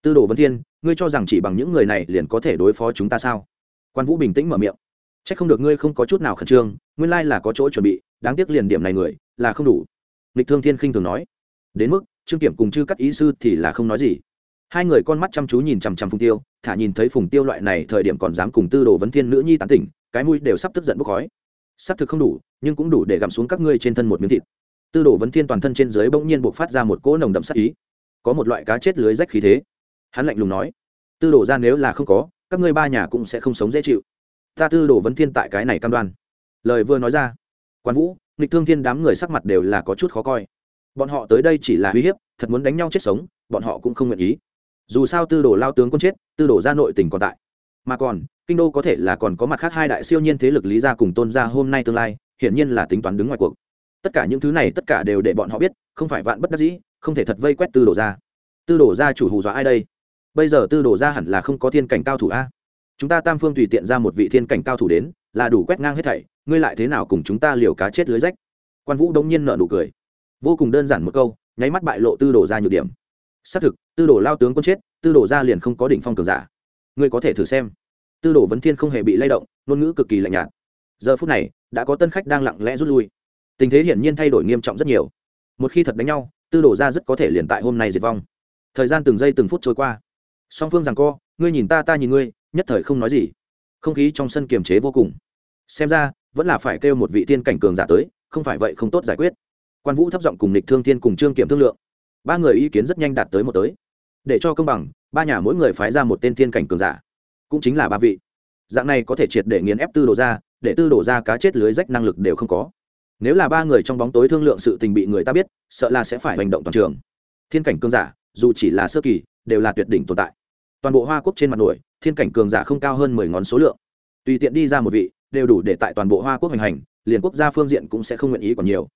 Speaker 1: tư đồ vân thiên, ngươi cho rằng chỉ bằng những người này liền có thể đối phó chúng ta sao? Quan vũ bình tĩnh mở miệng c h ắ c không được ngươi không có chút nào khẩn trương nguyên lai là có chỗ chuẩn bị đáng tiếc liền điểm này người là không đủ lịch thương thiên khinh thường nói đến mức trương kiểm cùng chư các ý sư thì là không nói gì hai người con mắt chăm chú nhìn chằm chằm phùng tiêu thả nhìn thấy phùng tiêu loại này thời điểm còn dám cùng tư đồ vấn thiên nữ nhi tán tỉnh cái mũi đều sắp tức giận bốc khói s ắ c thực không đủ nhưng cũng đủ để gặm xuống các ngươi trên thân một miếng thịt tư đồ vấn thiên toàn thân trên dưới bỗng nhiên buộc phát ra một cỗ nồng đậm sắc ý có một loại cá chết lưới rách khí thế hắn lạnh lùng nói tư đồ ra nếu là không có các ngươi ba nhà cũng sẽ không sống dễ chịu. Ta tư đồ vấn thiên tại cái này cam đoan. Lời vừa nói ra, quan vũ, nghịch thương thiên đám người sắc mặt đều là có chút khó coi. Bọn họ tới đây chỉ là uy hiếp, thật muốn đánh nhau chết sống, bọn họ cũng không nguyện ý. Dù sao tư đồ lao tướng quân chết, tư đồ ra nội tỉnh còn tại. Mà còn, kinh đô có thể là còn có mặt khác hai đại siêu nhiên thế lực lý gia cùng tôn gia hôm nay tương lai, hiển nhiên là tính toán đứng ngoài cuộc. Tất cả những thứ này tất cả đều để bọn họ biết, không phải vạn bất đắc dĩ, không thể thật vây quét tư đồ ra tư đồ ra chủ hù dọa ai đây? Bây giờ tư đồ ra hẳn là không có thiên cảnh cao thủ a. Chúng ta tam phương tùy tiện ra một vị thiên cảnh cao thủ đến, là đủ quét ngang hết thảy, ngươi lại thế nào cùng chúng ta liều cá chết lưới rách? Quan vũ đông nhiên nợ nụ cười. Vô cùng đơn giản một câu, nháy mắt bại lộ tư đồ ra nhược điểm. Xác thực, tư đồ lao tướng quân chết, tư đồ ra liền không có đỉnh phong cường giả. Ngươi có thể thử xem. Tư đồ vấn thiên không hề bị lay động, ngôn ngữ cực kỳ lạnh nhạt. Giờ phút này, đã có tân khách đang lặng lẽ rút lui. Tình thế hiển nhiên thay đổi nghiêm trọng rất nhiều. Một khi thật đánh nhau, tư đồ ra rất có thể liền tại hôm nay diệt vong. Thời gian từng giây từng phút trôi qua song phương rằng co, ngươi nhìn ta ta nhìn ngươi, nhất thời không nói gì. Không khí trong sân kiềm chế vô cùng. Xem ra, vẫn là phải kêu một vị tiên cảnh cường giả tới, không phải vậy không tốt giải quyết. Quan vũ thấp giọng cùng nịch thương thiên cùng trương kiểm thương lượng. Ba người ý kiến rất nhanh đạt tới một tới. Để cho công bằng, ba nhà mỗi người phái ra một tên thiên cảnh cường giả. Cũng chính là ba vị. Dạng này có thể triệt để nghiền ép tư đồ ra để tư đổ ra cá chết lưới rách năng lực đều không có. Nếu là ba người trong bóng tối thương lượng sự tình bị người ta biết, sợ là sẽ phải hành động toàn trường. Thiên cảnh cường giả, dù chỉ là sơ kỳ, đều là tuyệt đỉnh tồn tại toàn bộ hoa quốc trên mặt nổi, thiên cảnh cường giả không cao hơn mười ngón số lượng. Tùy tiện đi ra một vị, đều đủ để tại toàn bộ hoa quốc hành hành, liền quốc gia phương diện cũng sẽ không nguyện ý còn nhiều.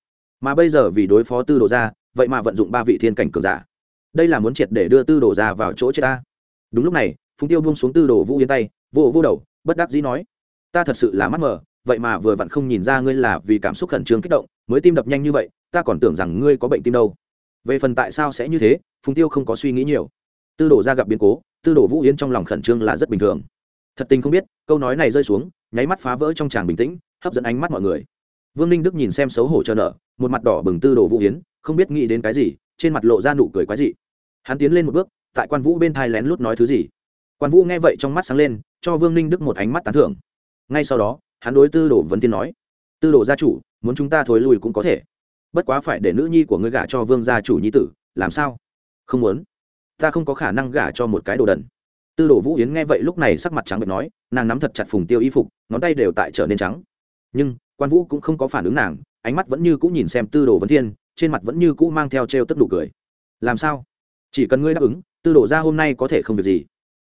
Speaker 1: Mà bây giờ vì đối phó tư đồ ra vậy mà vận dụng ba vị thiên cảnh cường giả. Đây là muốn triệt để đưa tư đồ ra vào chỗ chết ta. Đúng lúc này, phùng tiêu buông xuống tư đồ vũ yên tay vô vô đầu, bất đắc dĩ nói, ta thật sự là mắt mờ, vậy mà vừa vặn không nhìn ra ngươi là vì cảm xúc khẩn trương kích động, mới tim đập nhanh như vậy, ta còn tưởng rằng ngươi có bệnh tim đâu. Về phần tại sao sẽ như thế, phùng tiêu không có suy nghĩ nhiều. Tư đồ ra gặp biến cố tư đồ vũ yến trong lòng khẩn trương là rất bình thường. Thật tình không biết, câu nói này rơi xuống, nháy mắt phá vỡ trong tràng bình tĩnh, hấp dẫn ánh mắt mọi người. Vương ninh đức nhìn xem xấu hổ chờ nợ, một mặt đỏ bừng tư đồ vũ yến, không biết nghĩ đến cái gì, trên mặt lộ ra nụ cười quái dị. Hắn tiến lên một bước, tại quan vũ bên thai lén lút nói thứ gì. Quan vũ nghe vậy trong mắt sáng lên, cho vương ninh đức một ánh mắt tán thưởng. Ngay sau đó, hắn đối tư đồ vấn tiên nói, tư đồ gia chủ, muốn chúng ta thối lùi cũng có thể. Bất quá phải để nữ nhi của ngươi gả cho vương gia chủ nhi tử, làm sao? Không muốn ta không có khả năng gả cho một cái đồ đần. Tư đồ vũ yến nghe vậy lúc này sắc mặt trắng bệch nói, nàng nắm thật chặt phùng tiêu y phục, ngón tay đều tại trở nên trắng. Nhưng, quan vũ cũng không có phản ứng nàng, ánh mắt vẫn như cũ nhìn xem tư đồ vấn thiên, trên mặt vẫn như cũ mang theo t r e o tức đủ cười. Làm sao? Chỉ cần ngươi đáp ứng, tư đồ ra hôm nay có thể không việc gì.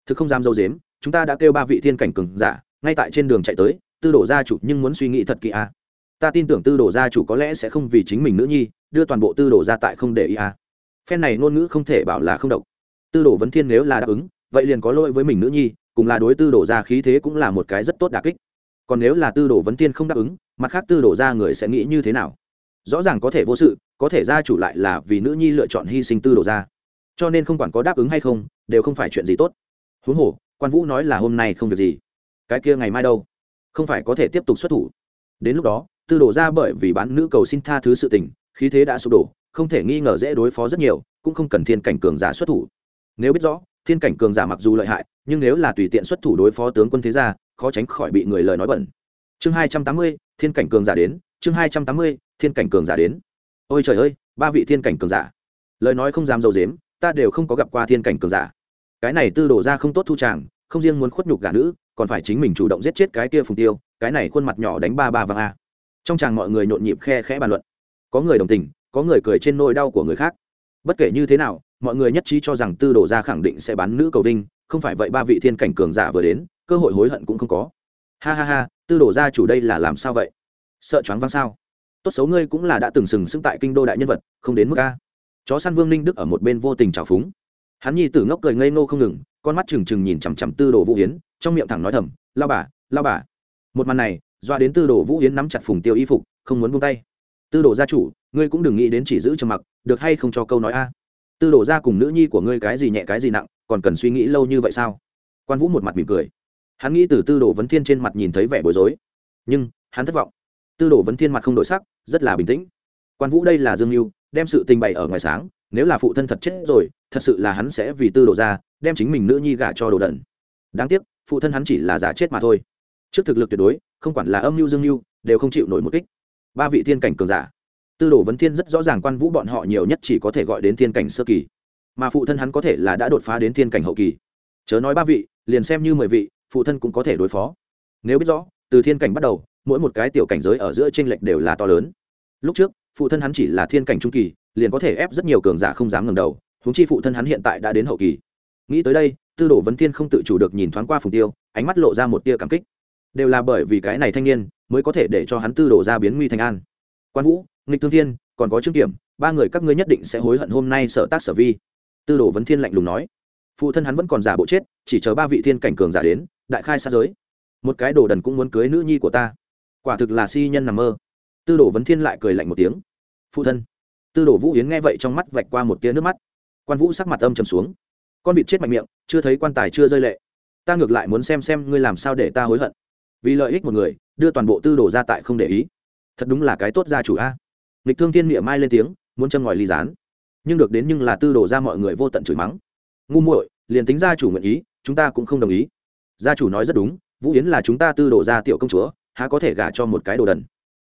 Speaker 1: Thực không dám dâu dếm, chúng ta đã kêu ba vị thiên cảnh cường giả, ngay tại trên đường chạy tới, tư đồ gia chủ nhưng muốn suy nghĩ thật kỹ à. ta tin tưởng tư đồ gia chủ có lẽ sẽ không vì chính mình nữ nhi, đưa toàn bộ tư đồ ra tại không để ý à. phen này ngôn ngữ không thể bảo là không độc tư đồ vấn thiên nếu là đáp ứng, vậy liền có lỗi với mình nữ nhi, cùng là đối tư đồ ra khí thế cũng là một cái rất tốt đà kích. Còn nếu là tư đồ vấn thiên không đáp ứng, mặt khác tư đồ ra người sẽ nghĩ như thế nào? Rõ ràng có thể vô sự, có thể gia chủ lại là vì nữ nhi lựa chọn hy sinh tư đồ ra. Cho nên không quản có đáp ứng hay không, đều không phải chuyện gì tốt. Huống hồ, quan vũ nói là hôm nay không việc gì. Cái kia ngày mai đâu? Không phải có thể tiếp tục xuất thủ. Đến lúc đó, tư đồ ra bởi vì bán nữ cầu xin tha thứ sự tình, khí thế đã sụp đổ, không thể nghi ngờ dễ đối phó rất nhiều, cũng không cần thiên cảnh cường giả xuất thủ nếu biết rõ, thiên cảnh cường giả mặc dù lợi hại, nhưng nếu là tùy tiện xuất thủ đối phó tướng quân thế gia, khó tránh khỏi bị người lời nói bẩn. Chương hai trăm tám mươi, thiên cảnh cường giả đến, chương hai trăm tám mươi, thiên cảnh cường giả đến. Ôi trời ơi, ba vị thiên cảnh cường giả. Lời nói không dám dầu dếm, ta đều không có gặp qua thiên cảnh cường giả. Cái này tư đổ ra không tốt thu tràng không riêng muốn khuất nhục gà nữ, còn phải chính mình chủ động giết chết cái kia phùng tiêu, cái này khuôn mặt nhỏ đánh ba ba vàng a. Trong chàng mọi người nhộn nhịp khe khẽ bàn luận. Có người đồng tình, có người cười trên nỗi đau của người khác. Bất kể như thế nào mọi người nhất trí cho rằng tư Đồ ra khẳng định sẽ bán nữ cầu vinh, không phải vậy ba vị thiên cảnh cường giả vừa đến, cơ hội hối hận cũng không có. Ha ha ha, tư Đồ ra chủ đây là làm sao vậy? Sợ choáng văng sao? Tốt xấu ngươi cũng là đã từng sừng sững tại kinh đô đại nhân vật, không đến mức a. Chó săn vương ninh đức ở một bên vô tình trào phúng. Hắn nhi tử ngốc cười ngây ngô không ngừng, con mắt trừng trừng nhìn chằm chằm tư đồ vũ hiến trong miệng thẳng nói thầm lao bà lao bà. Một màn này, doa đến tư đồ vũ hiến nắm chặt phùng tiêu y phục, không muốn buông tay. Tư đồ gia chủ, ngươi cũng đừng nghĩ đến chỉ giữ trầm mặc, được hay không cho câu nói a? Tư đồ ra cùng nữ nhi của ngươi cái gì nhẹ cái gì nặng, còn cần suy nghĩ lâu như vậy sao? Quan vũ một mặt mỉm cười. Hắn nghĩ từ tư đồ vấn thiên trên mặt nhìn thấy vẻ bối rối. Nhưng, hắn thất vọng. Tư đồ vấn thiên mặt không đổi sắc, rất là bình tĩnh. Quan vũ đây là dương mưu đem sự tình bày ở ngoài sáng, nếu là phụ thân thật chết rồi, thật sự là hắn sẽ vì tư đồ ra, đem chính mình nữ nhi gả cho đồ đần. Đáng tiếc, phụ thân hắn chỉ là giả chết mà thôi. Trước thực lực tuyệt đối, không quản là âm mưu dương mưu đều không chịu nổi một kích. Ba vị thiên cảnh cường giả tư đồ vấn thiên rất rõ ràng quan vũ bọn họ nhiều nhất chỉ có thể gọi đến thiên cảnh sơ kỳ, mà phụ thân hắn có thể là đã đột phá đến thiên cảnh hậu kỳ. Chớ nói ba vị, liền xem như mười vị, phụ thân cũng có thể đối phó. Nếu biết rõ, từ thiên cảnh bắt đầu, mỗi một cái tiểu cảnh giới ở giữa tranh lệch đều là to lớn. Lúc trước, phụ thân hắn chỉ là thiên cảnh trung kỳ, liền có thể ép rất nhiều cường giả không dám ngẩng đầu húng chi phụ thân hắn hiện tại đã đến hậu kỳ. Nghĩ tới đây, tư đồ vấn thiên không tự chủ được nhìn thoáng qua phùng tiêu, ánh mắt lộ ra một tia cảm kích. Đều là bởi vì cái này thanh niên, mới có thể để cho hắn tư đồ ra biến nguy thành an. Quan vũ nghịch thương thiên, còn có trương kiểm, ba người các ngươi nhất định sẽ hối hận hôm nay sở tác sở vi. Tư đồ vấn thiên lạnh lùng nói. Phụ thân hắn vẫn còn giả bộ chết, chỉ chờ ba vị thiên cảnh cường giả đến, đại khai xa giới. Một cái đồ đần cũng muốn cưới nữ nhi của ta. Quả thực là si nhân nằm mơ. Tư đồ vấn thiên lại cười lạnh một tiếng. Phụ thân. Tư đồ vũ yến nghe vậy trong mắt vạch qua một tia nước mắt. Quan vũ sắc mặt âm trầm xuống. Con vịt chết mạnh miệng, chưa thấy quan tài chưa rơi lệ. Ta ngược lại muốn xem xem ngươi làm sao để ta hối hận. Vì lợi ích một người, đưa toàn bộ tư đồ ra tại không để ý. Thật đúng là cái tốt gia chủ a lịch thương thiên miệng mai lên tiếng, muốn châm ngòi ly gián. Nhưng được đến nhưng là tư đồ ra mọi người vô tận chửi mắng. Ngu muội, liền tính gia chủ nguyện ý, chúng ta cũng không đồng ý. Gia chủ nói rất đúng, vũ yến là chúng ta tư đồ ra tiểu công chúa, há có thể gả cho một cái đồ đần.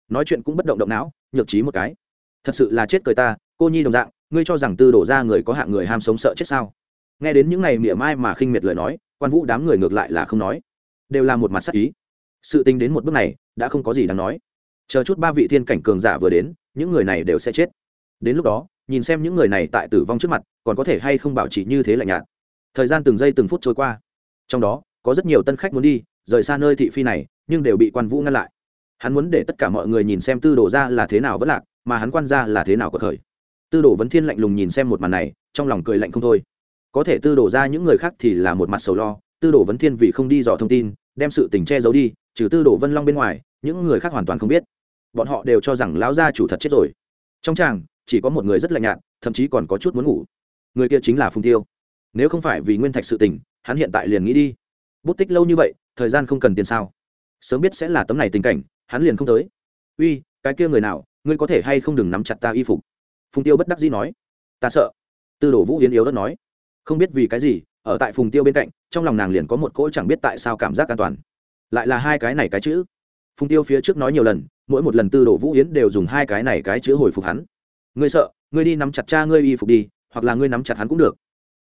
Speaker 1: Nói chuyện cũng bất động động não, nhược trí một cái. Thật sự là chết cười ta, cô nhi đồng dạng, ngươi cho rằng tư đổ ra người có hạng người ham sống sợ chết sao? Nghe đến những ngày miệng mai mà khinh miệt lời nói, quan vũ đám người ngược lại là không nói. Đều là một mặt sắc ý. Sự tính đến một bước này, đã không có gì đáng nói chờ chút ba vị thiên cảnh cường giả vừa đến, những người này đều sẽ chết. Đến lúc đó, nhìn xem những người này tại tử vong trước mặt, còn có thể hay không bảo trì như thế lạnh nhạt. Thời gian từng giây từng phút trôi qua. Trong đó, có rất nhiều tân khách muốn đi, rời xa nơi thị phi này, nhưng đều bị quan vũ ngăn lại. Hắn muốn để tất cả mọi người nhìn xem tư đồ ra là thế nào vẫn lạc, mà hắn quan ra là thế nào có thời. Tư đồ vấn thiên lạnh lùng nhìn xem một màn này, trong lòng cười lạnh không thôi. Có thể tư đồ ra những người khác thì là một mặt sầu lo, tư đồ vấn thiên vì không đi dò thông tin, đem sự tình che giấu đi, trừ tư đồ vân long bên ngoài, những người khác hoàn toàn không biết bọn họ đều cho rằng lão gia chủ thật chết rồi. Trong tràng, chỉ có một người rất lạnh nhạt, thậm chí còn có chút muốn ngủ. Người kia chính là phùng tiêu. Nếu không phải vì nguyên thạch sự tình, hắn hiện tại liền nghĩ đi. Bút tích lâu như vậy, thời gian không cần tiền sao? Sớm biết sẽ là tấm này tình cảnh, hắn liền không tới. Uy, cái kia người nào, ngươi có thể hay không đừng nắm chặt ta y phục? Phùng tiêu bất đắc dĩ nói. Ta sợ. Tư đồ vũ yến yếu đất nói. Không biết vì cái gì, ở tại phùng tiêu bên cạnh, trong lòng nàng liền có một cỗ chẳng biết tại sao cảm giác an toàn. Lại là hai cái này cái chữ. Phùng tiêu phía trước nói nhiều lần mỗi một lần tư đồ vũ yến đều dùng hai cái này cái chữ hồi phục hắn. Ngươi sợ, ngươi đi nắm chặt cha ngươi y phục đi, hoặc là ngươi nắm chặt hắn cũng được.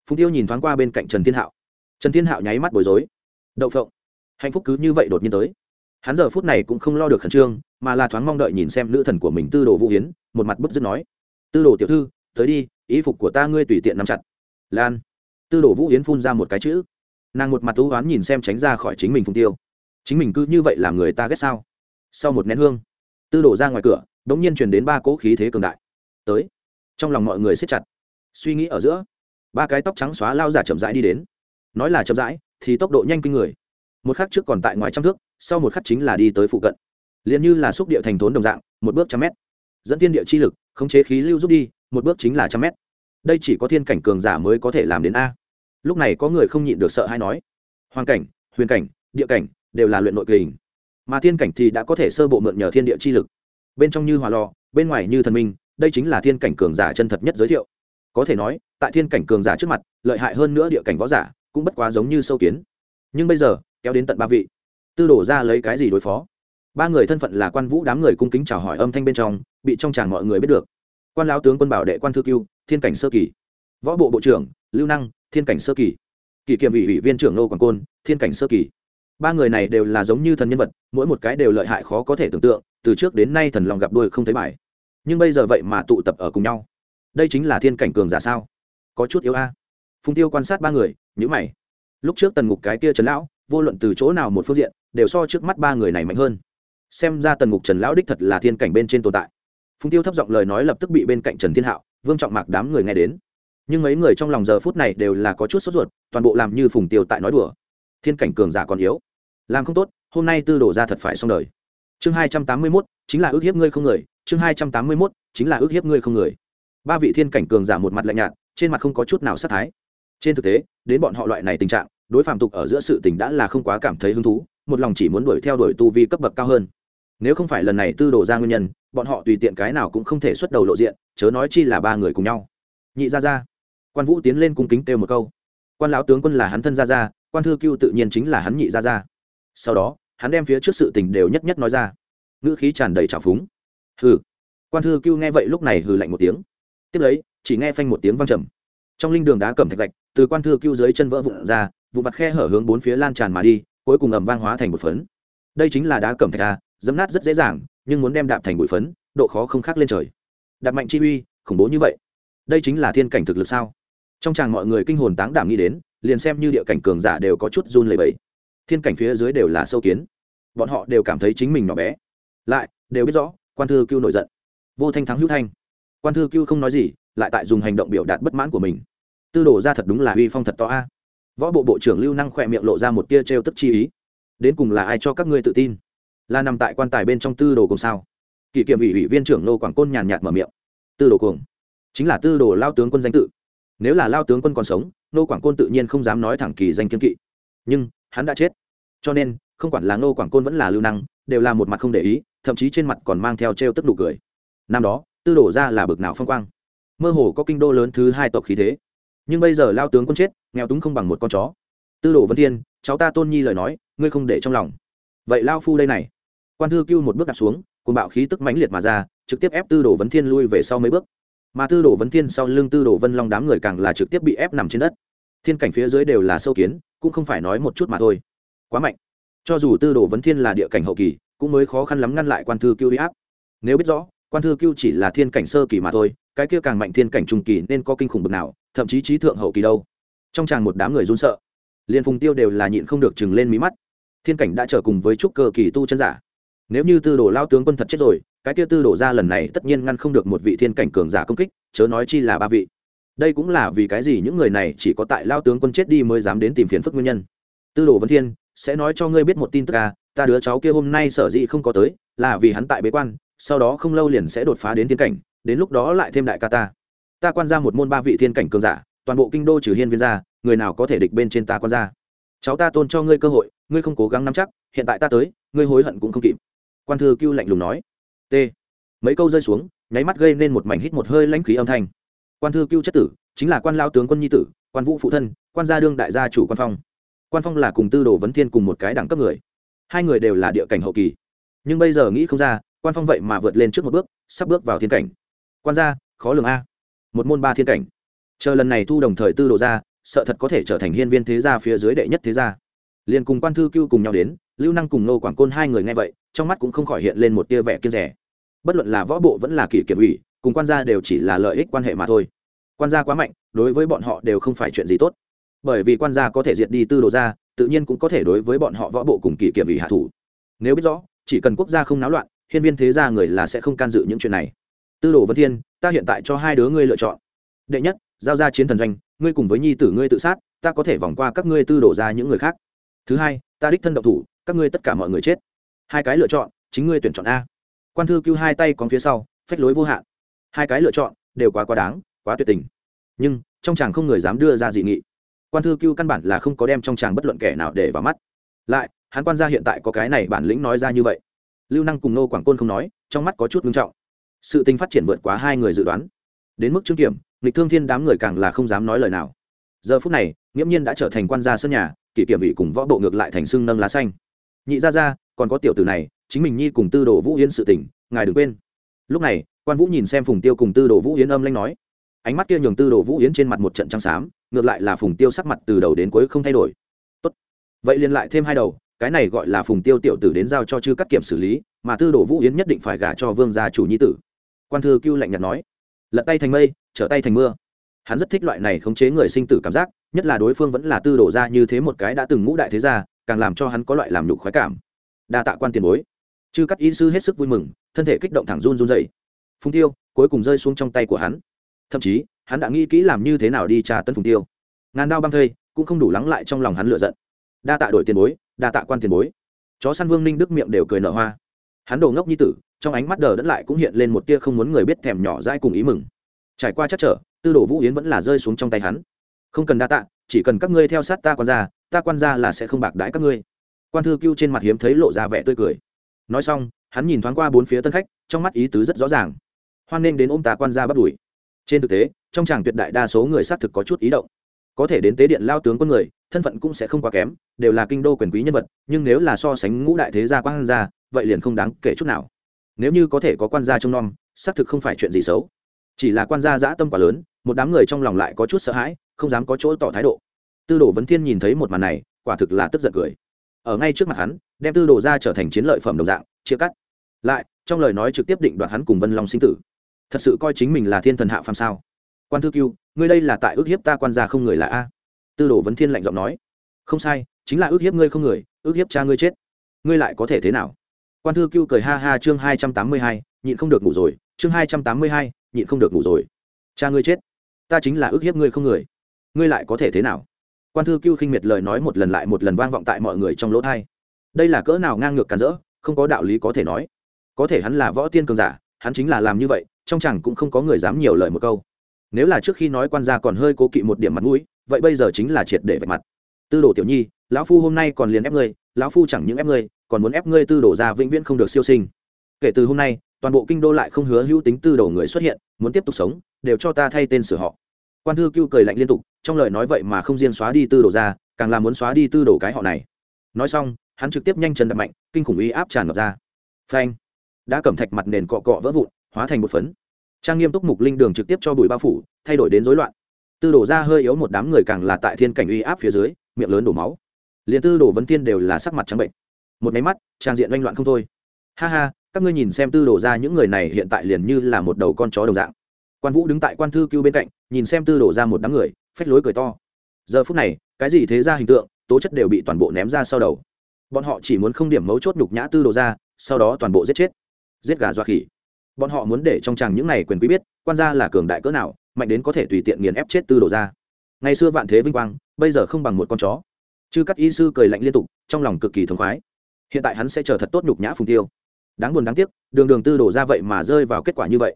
Speaker 1: Phùng tiêu nhìn thoáng qua bên cạnh trần thiên hạo. Trần thiên hạo nháy mắt bối rối. Đậu phộng. Hạnh phúc cứ như vậy đột nhiên tới. Hắn giờ phút này cũng không lo được khẩn trương, mà là thoáng mong đợi nhìn xem nữ thần của mình tư đồ vũ Yến, một mặt bức dứt nói. Tư đồ tiểu thư, tới đi ý phục của ta ngươi tùy tiện nắm chặt. Lan. Tư đồ vũ Yến phun ra một cái chữ. Nàng một mặt thú oán nhìn xem tránh ra khỏi chính mình phùng tiêu. Chính mình cứ như vậy làm người ta ghét sao? Sau một nén hương tư đổ ra ngoài cửa, đ ỗ n g nhiên truyền đến ba cỗ khí thế cường đại. Tới. Trong lòng mọi người siết chặt. Suy nghĩ ở giữa, ba cái tóc trắng xóa lao giả chậm rãi đi đến. Nói là chậm rãi, thì tốc độ nhanh kinh người. Một khắc trước còn tại ngoài trăm thước, sau một khắc chính là đi tới phụ cận. Liền như là xúc địa thành thốn đồng dạng, một bước trăm mét. Dẫn thiên địa chi lực, khống chế khí lưu rút đi, một bước chính là trăm mét. Đây chỉ có thiên cảnh cường giả mới có thể làm đến a. Lúc này có người không nhịn được sợ hay nói. Hoàn cảnh, huyền cảnh, địa cảnh đều là luyện nội kình mà thiên cảnh thì đã có thể sơ bộ mượn nhờ thiên địa chi lực. Bên trong như hòa lò, bên ngoài như thần minh, đây chính là thiên cảnh cường giả chân thật nhất giới thiệu. Có thể nói, tại thiên cảnh cường giả trước mặt, lợi hại hơn nữa địa cảnh võ giả cũng bất quá giống như sâu kiến. Nhưng bây giờ, kéo đến tận ba vị. Tư đổ ra lấy cái gì đối phó? Ba người thân phận là quan vũ đám người cung kính chào hỏi âm thanh bên trong, bị trong tràng mọi người biết được. Quan lão tướng quân bảo đệ quan thư cưu, thiên cảnh sơ kỳ. Võ bộ bộ trưởng, lưu năng, thiên cảnh sơ kỳ. Kỳ kiểm ủy ủy viên trưởng nô quảng côn, thiên cảnh sơ kỳ ba người này đều là giống như thần nhân vật, mỗi một cái đều lợi hại khó có thể tưởng tượng, từ trước đến nay thần lòng gặp đuôi không thấy bài. Nhưng bây giờ vậy mà tụ tập ở cùng nhau. Đây chính là thiên cảnh cường giả sao? Có chút yếu a. Phùng tiêu quan sát ba người nhữ mày. Lúc trước tần ngục cái kia trần lão, vô luận từ chỗ nào một phương diện, đều so trước mắt ba người này mạnh hơn. Xem ra tần ngục trần lão đích thật là thiên cảnh bên trên tồn tại. Phùng tiêu thấp giọng lời nói lập tức bị bên cạnh trần thiên hạo, vương trọng mạc đám người nghe đến. Nhưng mấy người trong lòng giờ phút này đều là có chút sốt ruột, toàn bộ làm như phùng tiêu tại nói đùa thiên cảnh cường giả còn yếu. Làm không tốt, hôm nay tư đổ ra thật phải xong đời. Chương hai trăm tám mươi mốt, chính là ước hiếp ngươi không người. Chương hai trăm tám mươi mốt, chính là ước hiếp ngươi không người. Ba vị thiên cảnh cường giả một mặt lạnh nhạt, trên mặt không có chút nào sát thái. Trên thực tế, đến bọn họ loại này tình trạng, đối phạm tục ở giữa sự tình đã là không quá cảm thấy hứng thú, một lòng chỉ muốn đuổi theo đuổi tu vi cấp bậc cao hơn. Nếu không phải lần này tư đồ ra nguyên nhân, bọn họ tùy tiện cái nào cũng không thể xuất đầu lộ diện, chớ nói chi là ba người cùng nhau. Nhị ra ra quan vũ tiến lên cung kính kêu một câu. Quan lão tướng quân là hắn thân ra ra quan thư cưu tự nhiên chính là hắn nhị ra ra. Sau đó, hắn đem phía trước sự tình đều nhất nhất nói ra. Ngữ khí tràn đầy trào phúng. Hừ. Quan thư cưu nghe vậy lúc này hừ lạnh một tiếng. Tiếp lấy, chỉ nghe phanh một tiếng vang trầm. Trong linh đường đá cầm thạch lạch từ quan thư cưu dưới chân vỡ vụn ra vụ mặt khe hở hướng bốn phía lan tràn mà đi, cuối cùng ầm vang hóa thành một phấn. Đây chính là đá cẩm thạch a dấm nát rất dễ dàng, nhưng muốn đem đạp thành bụi phấn, độ khó không khác lên trời. Đạp mạnh chi uy, khủng bố như vậy. Đây chính là thiên cảnh thực lực sao? Trong tràng mọi người kinh hồn táng đảm nghĩ đến liền xem như địa cảnh cường giả đều có chút run lẩy bẩy. Thiên cảnh phía dưới đều là sâu kiến. Bọn họ đều cảm thấy chính mình nhỏ bé. Lại, đều biết rõ, quan thư cưu nổi giận. Vô thanh thắng hữu thanh. Quan thư cưu không nói gì, lại tại dùng hành động biểu đạt bất mãn của mình. Tư đồ ra thật đúng là uy phong thật to a. Võ bộ bộ trưởng lưu năng khỏe miệng lộ ra một tia trêu tức chi ý. Đến cùng là ai cho các ngươi tự tin? Là nằm tại quan tài bên trong tư đồ cùng sao? Kỷ kiểm ủy ủy viên trưởng nô quảng côn nhàn nhạt mở miệng. Tư đồ cùng chính là tư đồ lao tướng quân danh tự nếu là lao tướng quân còn sống nô quảng côn tự nhiên không dám nói thẳng kỳ danh kiên kỵ. Nhưng, hắn đã chết. Cho nên, không quản là nô quảng côn vẫn là lưu năng, đều là một mặt không để ý, thậm chí trên mặt còn mang theo t r e o tức nụ cười. Năm đó, tư đổ ra là bực nào phong quang. Mơ hồ có kinh đô lớn thứ hai tộc khí thế. Nhưng bây giờ lao tướng quân chết, nghèo túng không bằng một con chó. Tư đồ vân thiên, cháu ta tôn nhi lời nói, ngươi không để trong lòng. Vậy lao phu đây này. Quan thư cưu một bước đặt xuống cùng bạo khí tức mãnh liệt mà ra, trực tiếp ép tư đồ vấn thiên lui về sau mấy bước mà tư đồ vấn thiên sau lưng tư đồ vân long đám người càng là trực tiếp bị ép nằm trên đất. Thiên cảnh phía dưới đều là sâu kiến, cũng không phải nói một chút mà thôi. Quá mạnh. Cho dù tư đồ vấn thiên là địa cảnh hậu kỳ, cũng mới khó khăn lắm ngăn lại quan thư cưu huy áp. Nếu biết rõ, quan thư cưu chỉ là thiên cảnh sơ kỳ mà thôi, cái kia càng mạnh thiên cảnh trung kỳ nên có kinh khủng bực nào, thậm chí trí thượng hậu kỳ đâu. Trong tràng một đám người run sợ. Liền phùng tiêu đều là nhịn không được chừng lên mí mắt. Thiên cảnh đã trở cùng với trúc cơ kỳ tu chân giả. Nếu như tư đồ lao tướng quân thật chết rồi cái kia tư đổ ra lần này tất nhiên ngăn không được một vị thiên cảnh cường giả công kích, chớ nói chi là ba vị. Đây cũng là vì cái gì những người này chỉ có tại lao tướng quân chết đi mới dám đến tìm phiền phức nguyên nhân. Tư đồ vân thiên, sẽ nói cho ngươi biết một tin tức à ta đứa cháu kia hôm nay sở dĩ không có tới, là vì hắn tại bế quan, sau đó không lâu liền sẽ đột phá đến thiên cảnh, đến lúc đó lại thêm đại ca ta. Ta quan ra một môn ba vị thiên cảnh cường giả, toàn bộ kinh đô trừ hiên viên ra người nào có thể địch bên trên ta quan ra cháu ta tôn cho ngươi cơ hội, ngươi không cố gắng nắm chắc, hiện tại ta tới, ngươi hối hận cũng không kịp. Quan thư cưu lạnh lùng nói t. Mấy câu rơi xuống, nháy mắt gây nên một mảnh hít một hơi lãnh khí âm thanh. Quan thư cưu chất tử, chính là quan lao tướng quân nhi tử, quan vũ phụ thân, quan gia đương đại gia chủ quan phong. Quan phong là cùng tư đồ vấn thiên cùng một cái đẳng cấp người. Hai người đều là địa cảnh hậu kỳ. Nhưng bây giờ nghĩ không ra, quan phong vậy mà vượt lên trước một bước, sắp bước vào thiên cảnh. Quan gia, khó lường a. Một môn ba thiên cảnh. Chờ lần này thu đồng thời tư đồ ra, sợ thật có thể trở thành hiên viên thế gia phía dưới đệ nhất thế gia. Liền cùng quan thư cưu cùng nhau đến, lưu năng cùng nô quảng côn hai người nghe vậy trong mắt cũng không khỏi hiện lên một tia vẻ kiên rẻ. Bất luận là võ bộ vẫn là kỷ kiểm ủy, cùng quan gia đều chỉ là lợi ích quan hệ mà thôi. Quan gia quá mạnh, đối với bọn họ đều không phải chuyện gì tốt. Bởi vì quan gia có thể diệt đi tư đồ gia, tự nhiên cũng có thể đối với bọn họ võ bộ cùng kỷ kiểm ủy hạ thủ. Nếu biết rõ, chỉ cần quốc gia không náo loạn, hiên viên thế gia người là sẽ không can dự những chuyện này. Tư đồ vân thiên, ta hiện tại cho hai đứa ngươi lựa chọn. Đệ nhất, giao ra chiến thần doanh, ngươi cùng với nhi tử ngươi tự sát, ta có thể vòng qua các ngươi tư đổ ra những người khác. Thứ hai, ta đích thân độc thủ, các ngươi tất cả mọi người chết hai cái lựa chọn, chính ngươi tuyển chọn a. Quan thư cứu hai tay còn phía sau, phách lối vô hạn. Hai cái lựa chọn, đều quá quá đáng, quá tuyệt tình. Nhưng, trong chàng không người dám đưa ra dị nghị. Quan thư cứu căn bản là không có đem trong chàng bất luận kẻ nào để vào mắt. Lại, hắn quan gia hiện tại có cái này bản lĩnh nói ra như vậy. Lưu năng cùng nô quảng côn không nói, trong mắt có chút ngưng trọng. Sự tình phát triển vượt quá hai người dự đoán. Đến mức trương kiểm, nghịch thương thiên đám người càng là không dám nói lời nào. Giờ phút này, nghiễm nhiên đã trở thành quan gia sân nhà, kỷ kiểm bị cùng võ bộ ngược lại thành xưng nâng lá xanh. Nhị ra ra còn có tiểu tử này, chính mình nhi cùng tư đồ vũ yến sự tỉnh ngài đừng quên. Lúc này, quan vũ nhìn xem phùng tiêu cùng tư đồ vũ yến âm lanh nói. Ánh mắt kia nhường tư đồ vũ yến trên mặt một trận trắng xám, ngược lại là phùng tiêu sắc mặt từ đầu đến cuối không thay đổi. Tốt. vậy liền lại thêm hai đầu, cái này gọi là phùng tiêu tiểu tử đến giao cho chư cắt kiểm xử lý, mà tư đồ vũ yến nhất định phải gả cho vương gia chủ nhi tử. Quan thư cưu lạnh nhạt nói. Lật tay thành mây, trở tay thành mưa. Hắn rất thích loại này khống chế người sinh tử cảm giác, nhất là đối phương vẫn là tư đổ ra như thế một cái đã từng ngũ đại thế gia, càng làm cho hắn có loại làm nhục khoái cảm đa tạ quan tiền bối. Chư cắt y sư hết sức vui mừng, thân thể kích động thẳng run run dậy phùng tiêu, cuối cùng rơi xuống trong tay của hắn. Thậm chí, hắn đã nghĩ kỹ làm như thế nào đi trà tân phùng tiêu. Ngàn đao băng thây cũng không đủ lắng lại trong lòng hắn lựa giận. Đa tạ đổi tiền bối, đa tạ quan tiền bối. Chó săn vương ninh đức miệng đều cười nở hoa. Hắn đồ ngốc như tử, trong ánh mắt đờ đẫn lại cũng hiện lên một tia không muốn người biết thèm nhỏ dai cùng ý mừng. Trải qua chắc trở, tư đồ vũ yến vẫn là rơi xuống trong tay hắn. Không cần đa tạ, chỉ cần các ngươi theo sát ta quan gia, ta quan gia là sẽ không bạc đãi các ngươi quan thư cưu trên mặt hiếm thấy lộ ra vẻ tươi cười. Nói xong, hắn nhìn thoáng qua bốn phía tân khách, trong mắt ý tứ rất rõ ràng. Hoan nên đến ôm ta quan gia bắt đuổi. Trên thực tế, trong tràng tuyệt đại đa số người xác thực có chút ý động. Có thể đến tế điện lao tướng quân người, thân phận cũng sẽ không quá kém, đều là kinh đô quyền quý nhân vật, nhưng nếu là so sánh ngũ đại thế gia quan gia, vậy liền không đáng kể chút nào. Nếu như có thể có quan gia trông nom, xác thực không phải chuyện gì xấu. Chỉ là quan gia dã tâm quá lớn, một đám người trong lòng lại có chút sợ hãi, không dám có chỗ tỏ thái độ. Tư đồ vấn thiên nhìn thấy một màn này, quả thực là tức giận cười ở ngay trước mặt hắn, đem tư đồ ra trở thành chiến lợi phẩm đồng dạng, chia cắt. Lại, trong lời nói trực tiếp định đoạt hắn cùng vân long sinh tử. Thật sự coi chính mình là thiên thần hạ phàm sao? Quan thư cưu, ngươi đây là tại ước hiếp ta quan gia không người là a? Tư đồ vấn thiên lạnh giọng nói. Không sai, chính là ước hiếp ngươi không người, ước hiếp cha ngươi chết. Ngươi lại có thể thế nào? Quan thư cưu cười ha ha chương hai trăm tám mươi hai, nhịn không được ngủ rồi, chương hai trăm tám mươi hai, nhịn không được ngủ rồi. Cha ngươi chết, ta chính là ước hiếp ngươi không người. Ngươi lại có thể thế nào? Quan thư cưu khinh miệt lời nói một lần lại một lần vang vọng tại mọi người trong lỗ thai. Đây là cỡ nào ngang ngược càn rỡ, không có đạo lý có thể nói. Có thể hắn là võ tiên cường giả, hắn chính là làm như vậy, trong chẳng cũng không có người dám nhiều lời một câu. Nếu là trước khi nói quan gia còn hơi cố kỵ một điểm mặt mũi, vậy bây giờ chính là triệt để vạch mặt. Tư đồ tiểu nhi, lão phu hôm nay còn liền ép ngươi, lão phu chẳng những ép ngươi, còn muốn ép ngươi tư đồ ra vĩnh viễn không được siêu sinh. Kể từ hôm nay, toàn bộ kinh đô lại không hứa hữu tính tư đồ người xuất hiện, muốn tiếp tục sống, đều cho ta thay tên sửa họ. Quan thư cưu cười lạnh liên tục trong lời nói vậy mà không riêng xóa đi tư đồ ra, càng là muốn xóa đi tư đồ cái họ này. Nói xong, hắn trực tiếp nhanh chân đập mạnh, kinh khủng uy áp tràn ngập ra. Phanh! Đã cầm thạch mặt nền cọ cọ vỡ vụn, hóa thành một phấn. Trang nghiêm túc mục linh đường trực tiếp cho bùi bao phủ, thay đổi đến rối loạn. Tư đổ ra hơi yếu một đám người càng là tại thiên cảnh uy áp phía dưới, miệng lớn đổ máu. Liền tư đổ vấn tiên đều là sắc mặt trắng bệnh. Một máy mắt, trang diện oanh loạn không thôi. Ha ha, các ngươi nhìn xem tư đổ ra những người này hiện tại liền như là một đầu con chó đồng dạng. Quan vũ đứng tại quan thư cưu bên cạnh, nhìn xem tư đổ ra một đám người phách lối cười to. Giờ phút này, cái gì thế ra hình tượng, tố chất đều bị toàn bộ ném ra sau đầu. Bọn họ chỉ muốn không điểm mấu chốt nhục nhã tư đồ ra, sau đó toàn bộ giết chết. Giết gà doa khỉ. Bọn họ muốn để trong chàng những này quyền quý biết, quan gia là cường đại cỡ nào, mạnh đến có thể tùy tiện nghiền ép chết tư đồ ra. Ngày xưa vạn thế vinh quang, bây giờ không bằng một con chó. Chứ các y sư cười lạnh liên tục, trong lòng cực kỳ thống khoái. Hiện tại hắn sẽ chờ thật tốt nhục nhã phùng tiêu. Đáng buồn đáng tiếc, đường đường tư đổ ra vậy mà rơi vào kết quả như vậy.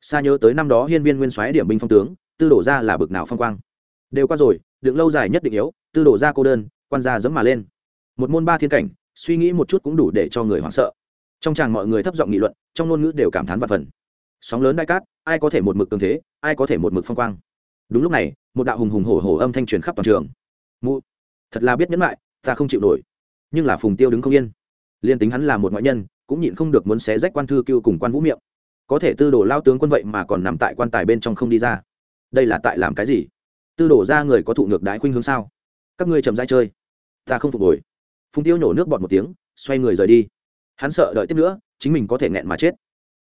Speaker 1: Xa nhớ tới năm đó hiên viên nguyên soái điểm binh phong tướng, tư đổ ra là bực nào phong quang đều qua rồi đựng lâu dài nhất định yếu, tư đổ ra cô đơn, quan gia dẫm mà lên. Một môn ba thiên cảnh, suy nghĩ một chút cũng đủ để cho người hoảng sợ. Trong chàng mọi người thấp giọng nghị luận, trong ngôn ngữ đều cảm thán và phần. Sóng lớn đại cát, ai có thể một mực cường thế, ai có thể một mực phong quang. Đúng lúc này, một đạo hùng hùng hổ hổ âm thanh truyền khắp toàn trường. Mụ, thật là biết nhẫn lại ta không chịu nổi. Nhưng là phùng tiêu đứng không yên. Liên tính hắn là một ngoại nhân, cũng nhịn không được muốn xé rách quan thư cưu cùng quan vũ miệng. Có thể tư đồ lao tướng quân vậy mà còn nằm tại quan tài bên trong không đi ra. Đây là tại làm cái gì? Tư đổ ra người có thụ ngược đái khuynh hướng sao? Các ngươi chậm dai chơi. Ta không phục hồi. Phùng tiêu nhổ nước bọt một tiếng, xoay người rời đi. Hắn sợ đợi tiếp nữa, chính mình có thể nghẹn mà chết.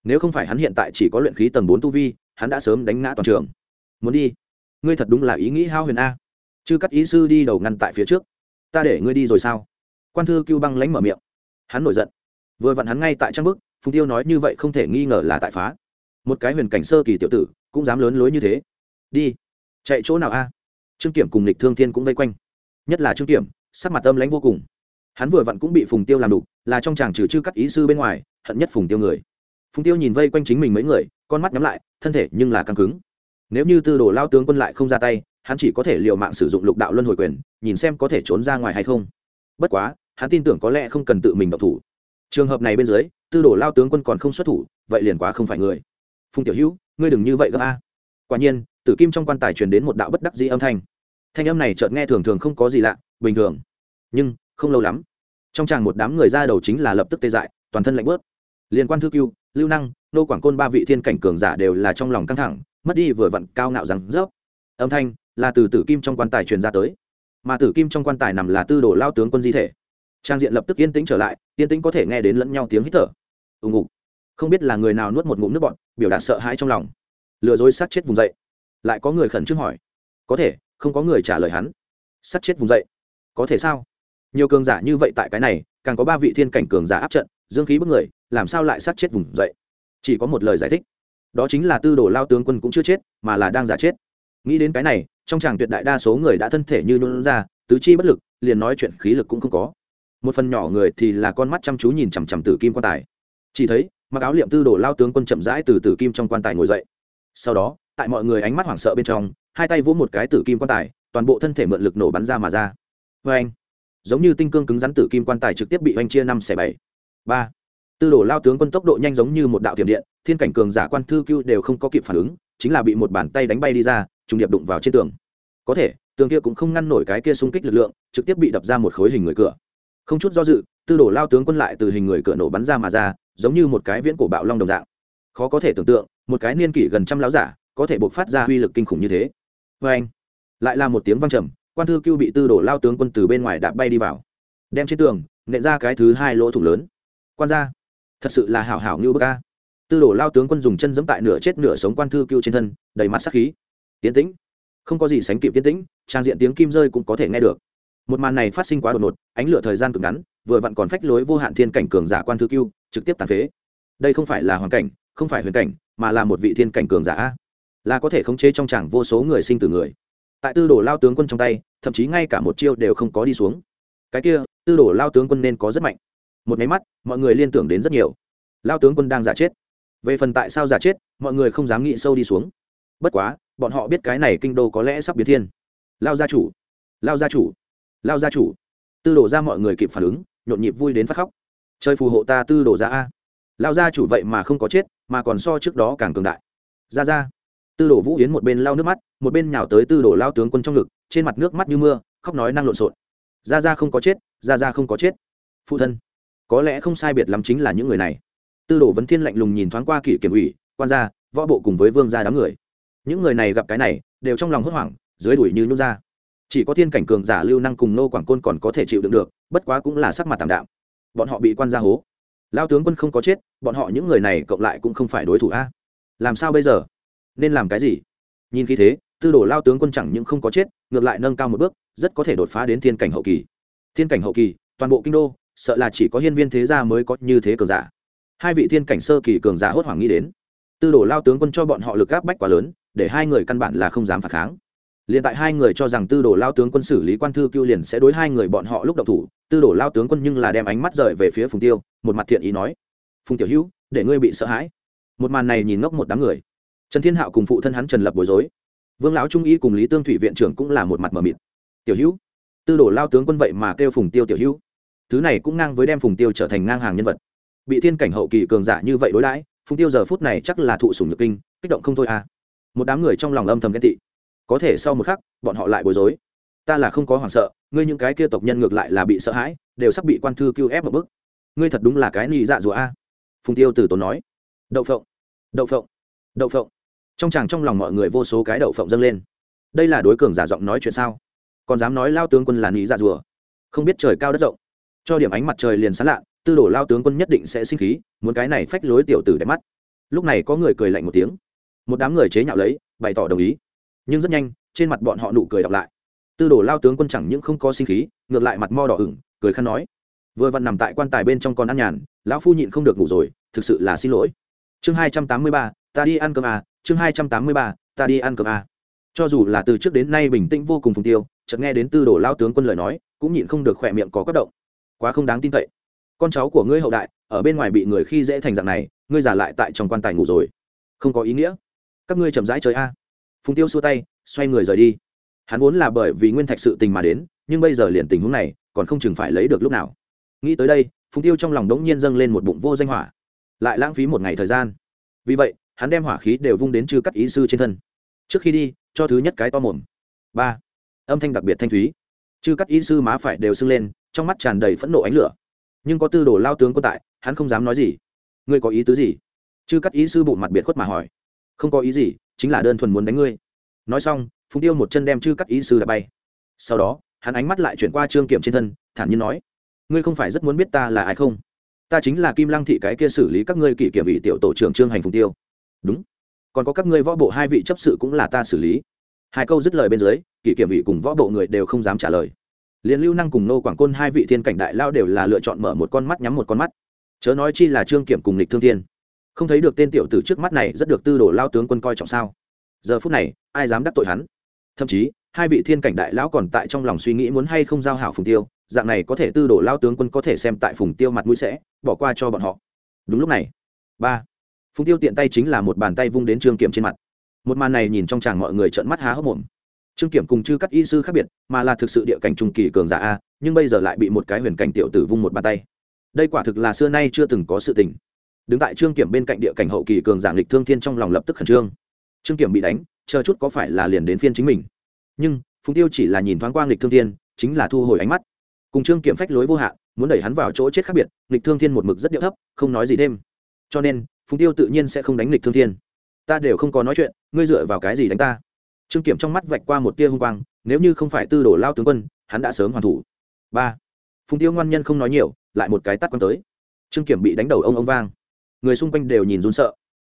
Speaker 1: Nếu không phải hắn hiện tại chỉ có luyện khí tầng bốn tu vi, hắn đã sớm đánh ngã toàn trường. Muốn đi. Ngươi thật đúng là ý nghĩ hao huyền a. Chứ cắt ý sư đi đầu ngăn tại phía trước. Ta để ngươi đi rồi sao? Quan thư cưu băng lánh mở miệng. Hắn nổi giận. Vừa vặn hắn ngay tại trang bức, phùng tiêu nói như vậy không thể nghi ngờ là tại phá. Một cái huyền cảnh sơ kỳ tiểu tử, cũng dám lớn lối như thế. Đi chạy chỗ nào a? Trương kiểm cùng lịch thương thiên cũng vây quanh. Nhất là trương kiểm, sắc mặt âm lãnh vô cùng. Hắn vừa vặn cũng bị phùng tiêu làm đục, là trong chàng trừ chư các ý sư bên ngoài, hận nhất phùng tiêu người. Phùng tiêu nhìn vây quanh chính mình mấy người, con mắt nhắm lại, thân thể nhưng là căng cứng. Nếu như tư đồ lao tướng quân lại không ra tay, hắn chỉ có thể l i ề u mạng sử dụng lục đạo luân hồi quyền, nhìn xem có thể trốn ra ngoài hay không. Bất quá, hắn tin tưởng có lẽ không cần tự mình độc thủ. Trường hợp này bên dưới, tư đồ lao tướng quân còn không xuất thủ, vậy liền quá không phải người. Phùng tiểu hữu, ngươi đừng như vậy gấp a. Quả nhiên tử kim trong quan tài truyền đến một đạo bất đắc dĩ âm thanh. Thanh âm này chợt nghe thường thường không có gì lạ, bình thường. Nhưng, không lâu lắm, trong tràng một đám người ra đầu chính là lập tức tê dại, toàn thân lạnh bớt liên quan thư cưu, lưu năng, nô quảng côn ba vị thiên cảnh cường giả đều là trong lòng căng thẳng, mất đi vừa vặn cao ngạo rằng rớp. Âm thanh là từ tử kim trong quan tài truyền ra tới. Mà tử kim trong quan tài nằm là tư đồ lao tướng quân di thể. Trang diện lập tức yên tĩnh trở lại, yên tĩnh có thể nghe đến lẫn nhau tiếng hít thở. Ùng ục không biết là người nào nuốt một ngụm nước bọn biểu đạt sợ hãi trong lòng. Lừa dối sát chết vùng dậy lại có người khẩn trương hỏi. Có thể, không có người trả lời hắn. Sát chết vùng dậy. Có thể sao? Nhiều cường giả như vậy tại cái này, càng có ba vị thiên cảnh cường giả áp trận, dương khí bức người, làm sao lại sát chết vùng dậy? Chỉ có một lời giải thích. Đó chính là tư đồ lao tướng quân cũng chưa chết, mà là đang giả chết. Nghĩ đến cái này, trong chàng tuyệt đại đa số người đã thân thể như nôn ra, tứ chi bất lực, liền nói chuyện khí lực cũng không có. Một phần nhỏ người thì là con mắt chăm chú nhìn chằm chằm tử kim quan tài. Chỉ thấy, mặc áo liệm tư đồ lao tướng quân chậm rãi từ tử kim trong quan tài ngồi dậy. Sau đó tại mọi người ánh mắt hoảng sợ bên trong, hai tay vỗ một cái tử kim quan tài, toàn bộ thân thể mượn lực nổ bắn ra mà ra. Vê anh, giống như tinh cương cứng rắn tử kim quan tài trực tiếp bị oanh chia năm xẻ bảy. Ba, tư đồ lao tướng quân tốc độ nhanh giống như một đạo tiềm điện, thiên cảnh cường giả quan thư cưu đều không có kịp phản ứng, chính là bị một bàn tay đánh bay đi ra, trùng điệp đụng vào trên tường. Có thể, tường kia cũng không ngăn nổi cái kia xung kích lực lượng, trực tiếp bị đập ra một khối hình người cửa. Không chút do dự, tư đồ lao tướng quân lại từ hình người cửa nổ bắn ra mà ra, giống như một cái viễn cổ bạo long đồng dạng. Khó có thể tưởng tượng, một cái niên kỷ gần trăm láo giả có thể buộc phát ra uy lực kinh khủng như thế. Vê anh, lại là một tiếng văng trầm, quan thư cưu bị tư đồ lao tướng quân từ bên ngoài đạp bay đi vào. Đem trên tường, nện ra cái thứ hai lỗ thủng lớn. Quan ra thật sự là hảo hảo như bức ca tư đồ lao tướng quân dùng chân giẫm tại nửa chết nửa sống quan thư cưu trên thân, đầy mặt sắc khí. Tiến tĩnh, không có gì sánh kịp tiến tĩnh, trang diện tiếng kim rơi cũng có thể nghe được. Một màn này phát sinh quá đột ngột, ánh lửa thời gian cực ngắn, vừa vặn còn phách lối vô hạn thiên cảnh cường giả quan thư cưu, trực tiếp tàn phế. Đây không phải là hoàn cảnh, không phải huyền cảnh, mà là một vị thiên cảnh cường giả là có thể khống chế trong chẳng vô số người sinh từ người. Tại tư đồ lao tướng quân trong tay, thậm chí ngay cả một chiêu đều không có đi xuống. Cái kia, tư đồ lao tướng quân nên có rất mạnh. Một máy mắt, mọi người liên tưởng đến rất nhiều. Lao tướng quân đang giả chết. Về phần tại sao giả chết, mọi người không dám nghĩ sâu đi xuống. Bất quá, bọn họ biết cái này kinh đô có lẽ sắp biến thiên. Lao gia chủ, lao gia chủ, lao gia chủ. Tư đồ ra mọi người kịp phản ứng, nhộn nhịp vui đến phát khóc. Chơi phù hộ ta tư đồ ra a. Lao gia chủ vậy mà không có chết, mà còn so trước đó càng cường đại. Ra ra tư đồ vũ yến một bên lau nước mắt, một bên nhào tới tư đồ lao tướng quân trong ngực, trên mặt nước mắt như mưa, khóc nói năng lộn xộn. Ra ra không có chết ra ra không có chết. Phụ thân, có lẽ không sai biệt lắm chính là những người này. Tư đồ vấn thiên lạnh lùng nhìn thoáng qua kỷ kiểm ủy, quan gia, võ bộ cùng với vương gia đám người. Những người này gặp cái này, đều trong lòng hốt hoảng, dưới đuổi như nhút ra. Chỉ có thiên cảnh cường giả lưu năng cùng nô quảng côn còn có thể chịu đựng được, bất quá cũng là sắc mặt tảm đạm. Bọn họ bị quan gia hố. Lao tướng quân không có chết, bọn họ những người này cộng lại cũng không phải đối thủ a. Làm sao bây giờ? Nên làm cái gì? Nhìn khi thế, tư đồ lao tướng quân chẳng những không có chết, ngược lại nâng cao một bước, rất có thể đột phá đến thiên cảnh hậu kỳ. Thiên cảnh hậu kỳ, toàn bộ kinh đô, sợ là chỉ có hiên viên thế gia mới có như thế cường giả. Hai vị thiên cảnh sơ kỳ cường giả hốt hoảng nghĩ đến. Tư đồ lao tướng quân cho bọn họ lực áp bách quá lớn, để hai người căn bản là không dám phản kháng. Liền tại hai người cho rằng tư đồ lao tướng quân xử lý quan thư cưu liền sẽ đối hai người bọn họ lúc đậu thủ, tư đồ lao tướng quân nhưng là đem ánh mắt rời về phía phùng tiêu, một mặt thiện ý nói, phùng tiểu hữu, để ngươi bị sợ hãi. Một màn này nhìn ngốc một đám người trần thiên hạo cùng phụ thân hắn trần lập bối rối. Vương lão trung y cùng lý tương thủy viện trưởng cũng là một mặt mờ mịt. Tiểu hữu, tư đồ lao tướng quân vậy mà kêu phùng tiêu tiểu hữu. Thứ này cũng ngang với đem phùng tiêu trở thành ngang hàng nhân vật. Bị thiên cảnh hậu kỳ cường giả như vậy đối đãi, phùng tiêu giờ phút này chắc là thụ sủng nhược kinh, kích động không thôi à. Một đám người trong lòng âm thầm ghen tị. Có thể sau một khắc, bọn họ lại bối rối. Ta là không có hoảng sợ, ngươi những cái kia tộc nhân ngược lại là bị sợ hãi, đều sắp bị quan thư cứu ép một bức ngươi thật đúng là cái nị dạ rùa a. Phùng tiêu từ tốn nói. Đậu phộng đậu phộng đậu phộng trong chàng trong lòng mọi người vô số cái đậu phộng dâng lên. Đây là đối cường giả giọng nói chuyện sao? Còn dám nói lao tướng quân là ní dạ rùa? Không biết trời cao đất rộng. Cho điểm ánh mặt trời liền sán lạ tư đồ lao tướng quân nhất định sẽ sinh khí, muốn cái này phách lối tiểu tử đẹp mắt. Lúc này có người cười lạnh một tiếng. Một đám người chế nhạo lấy, bày tỏ đồng ý. Nhưng rất nhanh, trên mặt bọn họ nụ cười đọc lại. Tư đồ lao tướng quân chẳng những không có sinh khí, ngược lại mặt mo đỏ ửng, cười khăn nói. Vừa vặn nằm tại quan tài bên trong con ăn nhàn, lão phu nhịn không được ngủ rồi, thực sự là xin lỗi. Chương hai trăm tám mươi ba ta đi ăn cơm à chương hai trăm tám mươi ba, ta đi ăn cơm à. Cho dù là từ trước đến nay bình tĩnh vô cùng phùng tiêu, chợt nghe đến tư đồ lao tướng quân lời nói, cũng nhịn không được khỏe miệng có quắc động. Quá không đáng tin cậy. Con cháu của ngươi hậu đại, ở bên ngoài bị người khi dễ thành dạng này, ngươi giả lại tại trong quan tài ngủ rồi. Không có ý nghĩa. Các ngươi chậm rãi chơi a. Phùng tiêu xua tay, xoay người rời đi. Hắn vốn là bởi vì nguyên thạch sự tình mà đến, nhưng bây giờ liền tình huống này, còn không chừng phải lấy được lúc nào. Nghĩ tới đây, phùng tiêu trong lòng đống nhiên dâng lên một bụng vô danh hỏa. Lại lãng phí một ngày thời gian. Vì vậy hắn đem hỏa khí đều vung đến chư cắt ý sư trên thân. Trước khi đi, cho thứ nhất cái to mồm. Ba. Âm thanh đặc biệt thanh thúy. Chư cắt ý sư má phải đều sưng lên, trong mắt tràn đầy phẫn nộ ánh lửa. Nhưng có tư đồ lao tướng quân tại, hắn không dám nói gì. Ngươi có ý tứ gì? Chư cắt ý sư bụng mặt biệt khuất mà hỏi. Không có ý gì, chính là đơn thuần muốn đánh ngươi. Nói xong, phùng tiêu một chân đem chư cắt ý sư đã bay. Sau đó, hắn ánh mắt lại chuyển qua trương kiểm trên thân, thản nhiên nói, ngươi không phải rất muốn biết ta là ai không? Ta chính là kim lăng thị cái kia xử lý các ngươi kỷ kiểm ủy tiểu tổ trưởng trương hành phùng tiêu đúng. Còn có các ngươi võ bộ hai vị chấp sự cũng là ta xử lý. Hai câu dứt lời bên dưới, kỷ kiểm vị cùng võ bộ người đều không dám trả lời. Liền lưu năng cùng nô quảng côn hai vị thiên cảnh đại lao đều là lựa chọn mở một con mắt nhắm một con mắt. Chớ nói chi là trương kiểm cùng lịch thương thiên. Không thấy được tên tiểu tử trước mắt này rất được tư đồ lao tướng quân coi trọng sao? Giờ phút này, ai dám đắc tội hắn? Thậm chí, hai vị thiên cảnh đại lão còn tại trong lòng suy nghĩ muốn hay không giao hảo phùng tiêu, dạng này có thể tư đồ lao tướng quân có thể xem tại phùng tiêu mặt mũi sẽ bỏ qua cho bọn họ. Đúng lúc này. Ba phùng tiêu tiện tay chính là một bàn tay vung đến trương kiểm trên mặt một màn này nhìn trong chàng mọi người trợn mắt há hốc mồm trương kiểm cùng chư cắt y sư khác biệt mà là thực sự địa cảnh trung kỳ cường giả a nhưng bây giờ lại bị một cái huyền cảnh tiểu tử vung một bàn tay đây quả thực là xưa nay chưa từng có sự tình đứng tại trương kiểm bên cạnh địa cảnh hậu kỳ cường giảng lịch thương thiên trong lòng lập tức khẩn trương trương kiểm bị đánh chờ chút có phải là liền đến phiên chính mình nhưng phùng tiêu chỉ là nhìn thoáng qua lịch thương thiên chính là thu hồi ánh mắt cùng trương kiểm phách lối vô hạn muốn đẩy hắn vào chỗ chết khác biệt lịch thương thiên một mực rất điệu thấp không nói gì thêm cho nên phùng tiêu tự nhiên sẽ không đánh lịch thương thiên. Ta đều không có nói chuyện, ngươi dựa vào cái gì đánh ta? Trương kiểm trong mắt vạch qua một tia hung quang, nếu như không phải tư đồ lao tướng quân, hắn đã sớm hoàn thủ. Ba. Phùng tiêu ngoan nhân không nói nhiều, lại một cái tắt quăng tới. Trương kiểm bị đánh đầu ông ông vang. Người xung quanh đều nhìn run sợ.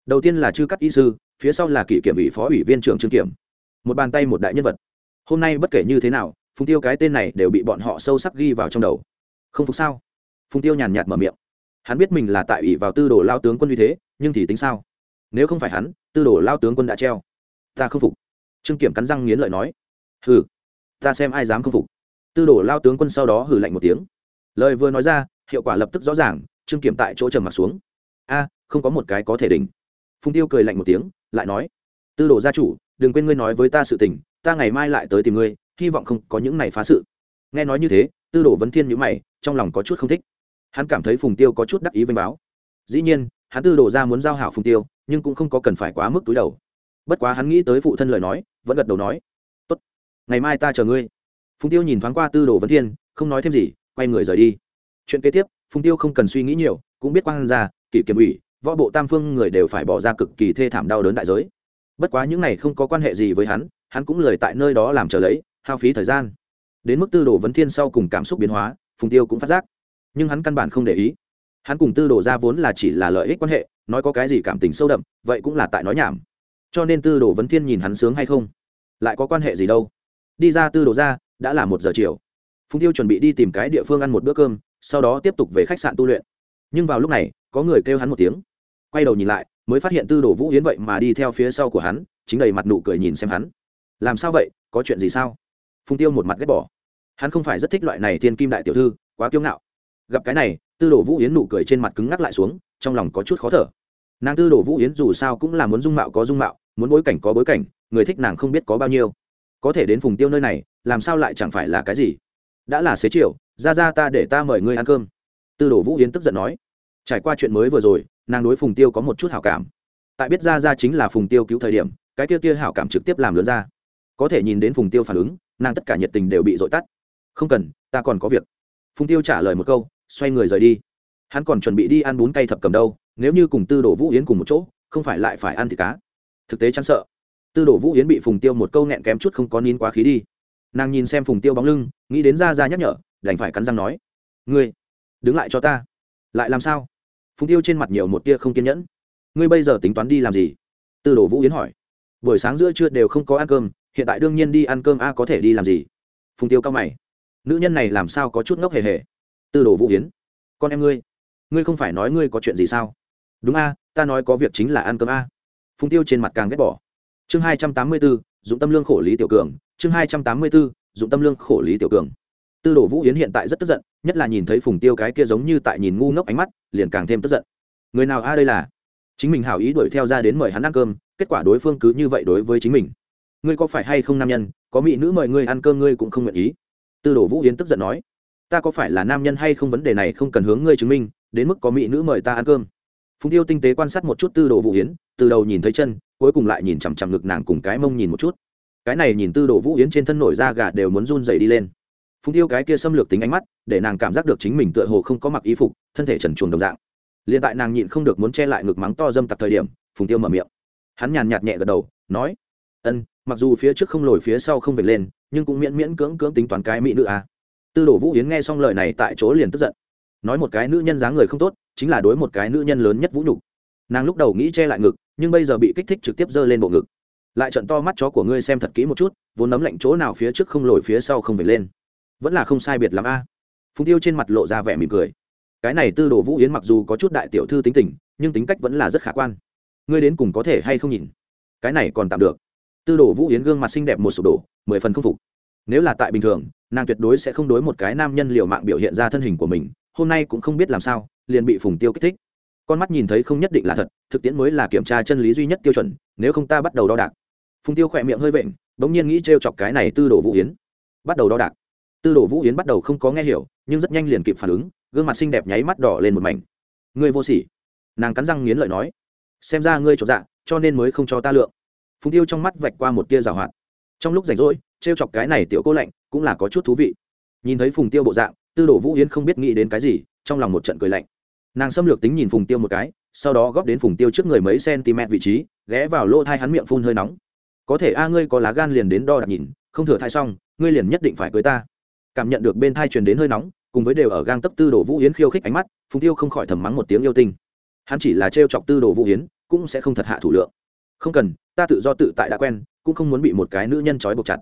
Speaker 1: Đầu tiên là chư cắt y sư, phía sau là kỷ kiểm ủy phó ủy viên trưởng trương kiểm. Một bàn tay một đại nhân vật. Hôm nay bất kể như thế nào, phùng tiêu cái tên này đều bị bọn họ sâu sắc ghi vào trong đầu. Không phục sao? Phùng tiêu nhàn nhạt mở miệng hắn biết mình là tại ủy vào tư đồ lao tướng quân như thế, nhưng thì tính sao? Nếu không phải hắn, tư đồ lao tướng quân đã treo. Ta không phục. Trương kiểm cắn răng nghiến lợi nói. Hừ, ta xem ai dám không phục. Tư đồ lao tướng quân sau đó hừ lạnh một tiếng. Lời vừa nói ra, hiệu quả lập tức rõ ràng, trương kiểm tại chỗ trầm mặt xuống. A, không có một cái có thể đỉnh. Phùng tiêu cười lạnh một tiếng, lại nói. Tư đồ gia chủ, đừng quên ngươi nói với ta sự tình, ta ngày mai lại tới tìm ngươi, hy vọng không có những này phá sự. Nghe nói như thế, tư đồ vấn thiên nhữ mày, trong lòng có chút không thích hắn cảm thấy phùng tiêu có chút đắc ý vênh báo. Dĩ nhiên, hắn tư đồ ra muốn giao hảo phùng tiêu, nhưng cũng không có cần phải quá mức túi đầu. Bất quá hắn nghĩ tới phụ thân lời nói, vẫn gật đầu nói, tốt, ngày mai ta chờ ngươi. Phùng tiêu nhìn thoáng qua tư đồ vấn thiên, không nói thêm gì, quay người rời đi. Chuyện kế tiếp, phùng tiêu không cần suy nghĩ nhiều, cũng biết quang ra kỷ kiểm ủy, võ bộ tam phương người đều phải bỏ ra cực kỳ thê thảm đau đớn đại giới. Bất quá những này không có quan hệ gì với hắn hắn cũng lời tại nơi đó làm trở lấy, hao phí thời gian. Đến mức tư đồ vấn thiên sau cùng cảm xúc biến hóa, phùng tiêu cũng phát giác nhưng hắn căn bản không để ý. Hắn cùng tư đồ ra vốn là chỉ là lợi ích quan hệ, nói có cái gì cảm tình sâu đậm, vậy cũng là tại nói nhảm. Cho nên tư đồ vấn thiên nhìn hắn sướng hay không? Lại có quan hệ gì đâu? Đi ra tư đồ ra đã là một giờ chiều. Phùng tiêu chuẩn bị đi tìm cái địa phương ăn một bữa cơm, sau đó tiếp tục về khách sạn tu luyện. Nhưng vào lúc này, có người kêu hắn một tiếng. Quay đầu nhìn lại, mới phát hiện tư đồ vũ yến vậy mà đi theo phía sau của hắn, chính đầy mặt nụ cười nhìn xem hắn. Làm sao vậy? Có chuyện gì sao? Phùng tiêu một mặt ghét bỏ. Hắn không phải rất thích loại này thiên kim đại tiểu thư, quá kiêu ngạo gặp cái này, tư đồ vũ yến nụ cười trên mặt cứng ngắc lại xuống, trong lòng có chút khó thở. Nàng tư đồ vũ yến dù sao cũng là muốn dung mạo có dung mạo, muốn bối cảnh có bối cảnh, người thích nàng không biết có bao nhiêu. Có thể đến phùng tiêu nơi này, làm sao lại chẳng phải là cái gì? Đã là xế chiều, ra ra ta để ta mời ngươi ăn cơm. Tư đồ vũ yến tức giận nói. Trải qua chuyện mới vừa rồi, nàng đối phùng tiêu có một chút hảo cảm. Tại biết ra ra chính là phùng tiêu cứu thời điểm, cái tiêu tiêu hảo cảm trực tiếp làm lớn ra. Có thể nhìn đến phùng tiêu phản ứng, nàng tất cả nhiệt tình đều bị dội tắt. Không cần, ta còn có việc. Phùng tiêu trả lời một câu xoay người rời đi. Hắn còn chuẩn bị đi ăn bún cay thập cầm đâu, nếu như cùng tư đồ vũ yến cùng một chỗ, không phải lại phải ăn thịt cá. Thực tế chăn sợ. Tư đồ vũ yến bị phùng tiêu một câu nghẹn kém chút không có nín quá khí đi. Nàng nhìn xem phùng tiêu bóng lưng, nghĩ đến ra ra nhắc nhở, đành phải cắn răng nói, ngươi, đứng lại cho ta. Lại làm sao? Phùng tiêu trên mặt nhiều một tia không kiên nhẫn. Ngươi bây giờ tính toán đi làm gì? Tư đồ vũ yến hỏi. Buổi sáng giữa trưa đều không có ăn cơm, hiện tại đương nhiên đi ăn cơm a, có thể đi làm gì? Phùng tiêu cao mày. Nữ nhân này làm sao có chút ngốc hề hề? Tư đồ vũ yến con em ngươi ngươi không phải nói ngươi có chuyện gì sao? Đúng a, ta nói có việc chính là ăn cơm a. Phùng tiêu trên mặt càng ghét bỏ. Chương hai trăm tám mươi bốn, dụng tâm lương khổ lý tiểu cường. Chương hai trăm tám mươi bốn, dụng tâm lương khổ lý tiểu cường. Tư đồ vũ yến hiện tại rất tức giận, nhất là nhìn thấy phùng tiêu cái kia giống như tại nhìn ngu ngốc ánh mắt, liền càng thêm tức giận. Người nào a đây là? Chính mình hảo ý đuổi theo ra đến mời hắn ăn cơm, kết quả đối phương cứ như vậy đối với chính mình. Ngươi có phải hay không nam nhân, có mỹ nữ mời ngươi ăn cơm ngươi cũng không nguyện ý. Tư đồ vũ yến tức giận nói ta có phải là nam nhân hay không vấn đề này không cần hướng ngươi chứng minh, đến mức có mỹ nữ mời ta ăn cơm. Phùng tiêu tinh tế quan sát một chút tư đồ vũ yến, từ đầu nhìn thấy chân, cuối cùng lại nhìn chằm chằm ngực nàng cùng cái mông nhìn một chút. Cái này nhìn tư đồ vũ yến trên thân nổi da gà đều muốn run dày đi lên. Phùng tiêu cái kia xâm lược tính ánh mắt, để nàng cảm giác được chính mình tựa hồ không có mặc y phục, thân thể trần truồng đồng dạng. L i ê n tại nàng nhịn không được muốn che lại ngực mắng to dâm tặc thời điểm, phùng tiêu mở miệng. Hắn nhàn nhạt nhẹ gật đầu, nói, ân, mặc dù phía trước không lồi phía sau không vệt lên, nhưng cũng miễn miễn cưỡng cưỡng tính toán cái mỹ nữ à tư đồ vũ yến nghe xong lời này tại chỗ liền tức giận. Nói một cái nữ nhân dáng người không tốt, chính là đối một cái nữ nhân lớn nhất vũ nhục. Nàng lúc đầu nghĩ che lại ngực, nhưng bây giờ bị kích thích trực tiếp giơ lên bộ ngực. Lại trận to mắt chó của ngươi xem thật kỹ một chút, vốn nấm lạnh chỗ nào phía trước không lồi phía sau không về lên. Vẫn là không sai biệt lắm a. À. phùng tiêu trên mặt lộ ra vẻ mỉm cười. Cái này tư đồ vũ yến mặc dù có chút đại tiểu thư tính tình, nhưng tính cách vẫn là rất khả quan. Ngươi đến cùng có thể hay không nhìn? Cái này còn tạm được. Tư đồ vũ yến gương mặt xinh đẹp một sụp đổ, mười phần không phục. Nếu là tại bình thường nàng tuyệt đối sẽ không đối một cái nam nhân liều mạng biểu hiện ra thân hình của mình, hôm nay cũng không biết làm sao, liền bị phùng tiêu kích thích. Con mắt nhìn thấy không nhất định là thật, thực tiễn mới là kiểm tra chân lý duy nhất tiêu chuẩn, nếu không ta bắt đầu đo đạc. Phùng tiêu khỏe miệng hơi vện, bỗng nhiên nghĩ t chọc cái này tư đồ vũ yến. Bắt đầu đo đạc. Tư đồ vũ yến bắt đầu không có nghe hiểu, nhưng rất nhanh liền kịp phản ứng, gương mặt xinh đẹp nháy mắt đỏ lên một mảnh. Ngươi vô sỉ. Nàng cắn răng nghiến lợi nói. Xem ra ngươi trộm dạ cho nên mới không cho ta lượng. Phùng tiêu trong mắt vạch qua một tia rào hoạt. Trong lúc rảnh rỗi t r e o chọc cái này tiểu cô lạnh cũng là có chút thú vị. Nhìn thấy phùng tiêu bộ dạng, tư đồ vũ yến không biết nghĩ đến cái gì, trong lòng một trận cười lạnh. Nàng xâm lược tính nhìn phùng tiêu một cái, sau đó góp đến phùng tiêu trước người mấy cm vị trí, ghé vào lỗ thai hắn miệng phun hơi nóng. Có thể a, ngươi có lá gan liền đến đo đạc nhìn, không thừa thai xong, ngươi liền nhất định phải cưới ta. Cảm nhận được bên thai truyền đến hơi nóng, cùng với đều ở gang tấp tư đồ vũ yến khiêu khích ánh mắt, phùng tiêu không khỏi thầm mắng một tiếng yêu tinh. Hắn chỉ là trêu chọc tư đồ vũ yến, cũng sẽ không thật hạ thủ lượng. Không cần, ta tự do tự tại đã quen, cũng không muốn bị một cái nữ nhân trói buộc chặt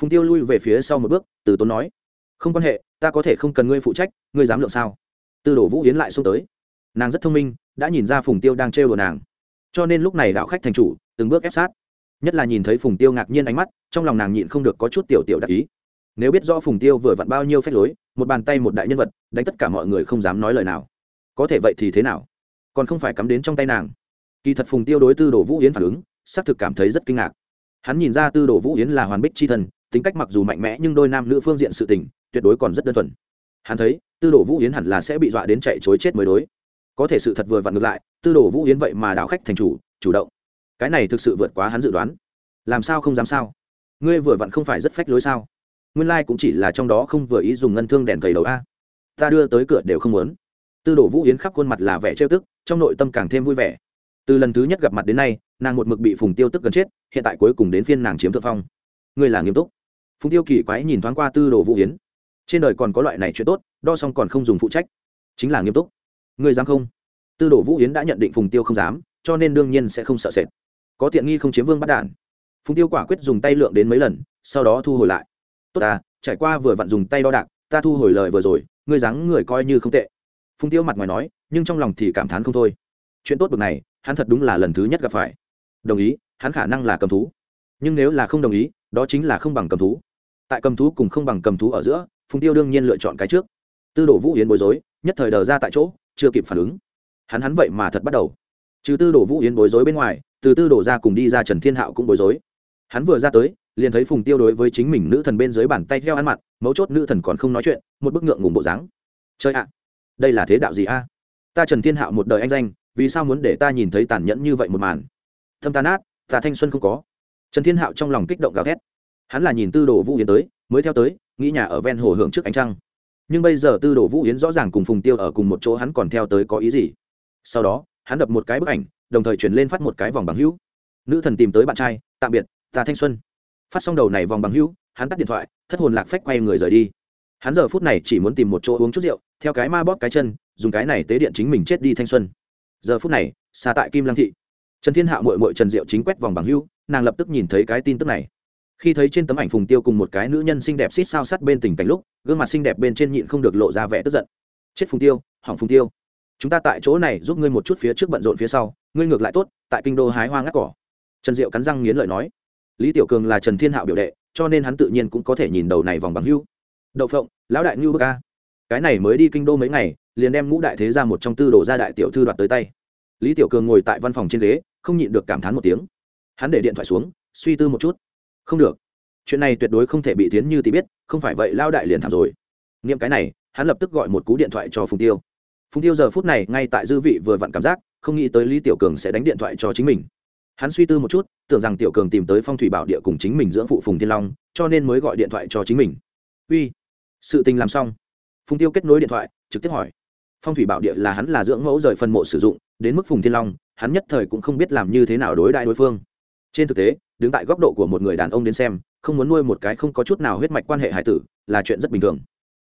Speaker 1: phùng tiêu lui về phía sau một bước, từ tốn nói, không quan hệ, ta có thể không cần ngươi phụ trách, ngươi dám lượng sao? Tư đồ vũ yến lại xông tới. Nàng rất thông minh, đã nhìn ra phùng tiêu đang trêu đồ nàng. Cho nên lúc này đạo khách thành chủ, từng bước ép sát. Nhất là nhìn thấy phùng tiêu ngạc nhiên ánh mắt, trong lòng nàng nhịn không được có chút tiểu tiểu đặc ý. Nếu biết rõ phùng tiêu vừa vặn bao nhiêu phép lối, một bàn tay một đại nhân vật, đánh tất cả mọi người không dám nói lời nào. Có thể vậy thì thế nào? Còn không phải cắm đến trong tay nàng. Kỳ thật phùng tiêu đối tư đồ vũ yến phản ứng, xác thực cảm thấy rất kinh ngạc. Hắn nhìn ra tư đồ vũ yến là hoàn bích c h i thân tính cách mặc dù mạnh mẽ nhưng đôi nam nữ phương diện sự tình, tuyệt đối còn rất đơn thuần. Hắn thấy, tư đồ vũ yến hẳn là sẽ bị dọa đến chạy chối chết mới đối. Có thể sự thật vừa vặn ngược lại, tư đồ vũ yến vậy mà đảo khách thành chủ chủ động. Cái này thực sự vượt quá hắn dự đoán. Làm sao không dám sao? Ngươi vừa vặn không phải rất phách lối sao? Nguyên lai cũng chỉ là trong đó không vừa ý dùng ngân thương đèn cầy đầu a. Ta đưa tới cửa đều không muốn. Tư đồ vũ yến khắp khuôn mặt là vẻ trêu tức, trong nội tâm càng thêm vui vẻ. Từ lần thứ nhất gặp mặt đến nay, nàng một mực bị phùng tiêu tức gần chết, hiện tại cuối cùng đến phiên nàng chiếm thượng phong. Ngươi là nghiêm túc phùng tiêu kỳ quái nhìn thoáng qua tư đồ vũ yến. Trên đời còn có loại này chuyện tốt, đo xong còn không dùng phụ trách. Chính là nghiêm túc. Người dám không? Tư đồ vũ yến đã nhận định phùng tiêu không dám, cho nên đương nhiên sẽ không sợ sệt. Có tiện nghi không chiếm vương bắt đản. Phùng tiêu quả quyết dùng tay lượng đến mấy lần, sau đó thu hồi lại. Tốt à trải qua vừa vặn dùng tay đo đạc, ta thu hồi lời vừa rồi, ngươi dáng người coi như không tệ. Phùng tiêu mặt ngoài nói, nhưng trong lòng thì cảm thán không thôi. Chuyện tốt bực này, hắn thật đúng là lần thứ nhất gặp phải. Đồng ý, hắn khả năng là cầm thú. Nhưng nếu là không đồng ý, đó chính là không bằng cầm thú tại cầm thú cùng không bằng cầm thú ở giữa phùng tiêu đương nhiên lựa chọn cái trước. Tư đồ vũ yến bối rối nhất thời đờ ra tại chỗ chưa kịp phản ứng. Hắn hắn vậy mà thật bắt đầu. Trừ tư đồ vũ yến bối rối bên ngoài từ tư đồ ra cùng đi ra trần thiên hạo cũng bối rối. Hắn vừa ra tới liền thấy phùng tiêu đối với chính mình nữ thần bên dưới bàn tay heo ăn mặt, mấu chốt nữ thần còn không nói chuyện một bức ngượng ngùng bộ dáng. Chơi ạ đây là thế đạo gì a? Ta trần thiên hạo một đời anh danh vì sao muốn để ta nhìn thấy tàn nhẫn như vậy một màn? Thâm ta nát ta thanh xuân không có. Trần thiên hạo trong lòng kích động gào thét hắn là nhìn tư đồ vũ yến tới, mới theo tới, nghĩ nhà ở ven hồ hưởng trước ánh trăng. Nhưng bây giờ tư đồ vũ yến rõ ràng cùng phùng tiêu ở cùng một chỗ, hắn còn theo tới có ý gì? Sau đó, hắn đập một cái bức ảnh, đồng thời chuyển lên phát một cái vòng bằng hữu. Nữ thần tìm tới bạn trai, tạm biệt, ta thanh xuân. Phát xong đầu này vòng bằng hữu, hắn tắt điện thoại, thất hồn lạc phách quay người rời đi. Hắn giờ phút này chỉ muốn tìm một chỗ uống chút rượu, theo cái ma bóp cái chân, dùng cái này tế điện chính mình chết đi thanh xuân. Giờ phút này, xa tại kim lăng thị. Trần thiên hạ mội mội trần diệu chính quét vòng bằng hữu, nàng lập tức nhìn thấy cái tin tức này khi thấy trên tấm ảnh phùng tiêu cùng một cái nữ nhân xinh đẹp xít sao sát bên tình cảnh lúc, gương mặt xinh đẹp bên trên nhịn không được lộ ra vẻ tức giận. Chết phùng tiêu, hỏng phùng tiêu. Chúng ta tại chỗ này giúp ngươi một chút phía trước bận rộn phía sau, ngươi ngược lại tốt, tại kinh đô hái hoa ngắt cỏ. Trần diệu cắn răng nghiến lợi nói. Lý tiểu cường là trần thiên hạo biểu đệ, cho nên hắn tự nhiên cũng có thể nhìn đầu này vòng bằng hưu. Đậu phộng, lão đại ngưu bơ ca cái này mới đi kinh đô mấy ngày, liền đem ngũ đại thế ra một trong tư đồ ra đại tiểu thư đoạt tới tay. Lý tiểu cường ngồi tại văn phòng trên ghế, không nhịn được cảm thán một tiếng. Hắn để điện thoại xuống, suy tư một chút không được. Chuyện này tuyệt đối không thể bị tiến như tí biết, không phải vậy lao đại liền thảm rồi. Nghiệm cái này, hắn lập tức gọi một cú điện thoại cho phùng tiêu. Phùng tiêu giờ phút này ngay tại dư vị vừa vặn cảm giác, không nghĩ tới lý tiểu cường sẽ đánh điện thoại cho chính mình. Hắn suy tư một chút, tưởng rằng tiểu cường tìm tới phong thủy bảo địa cùng chính mình dưỡng phụ phùng thiên long, cho nên mới gọi điện thoại cho chính mình. Uy, sự tình làm xong. Phùng tiêu kết nối điện thoại, trực tiếp hỏi. Phong thủy bảo địa là hắn là dưỡng mẫu rời phân mộ sử dụng, đến mức phùng thiên long, hắn nhất thời cũng không biết làm như thế nào đối đại đối phương. Trên thực tế đứng tại góc độ của một người đàn ông đến xem, không muốn nuôi một cái không có chút nào huyết mạch quan hệ hải tử, là chuyện rất bình thường.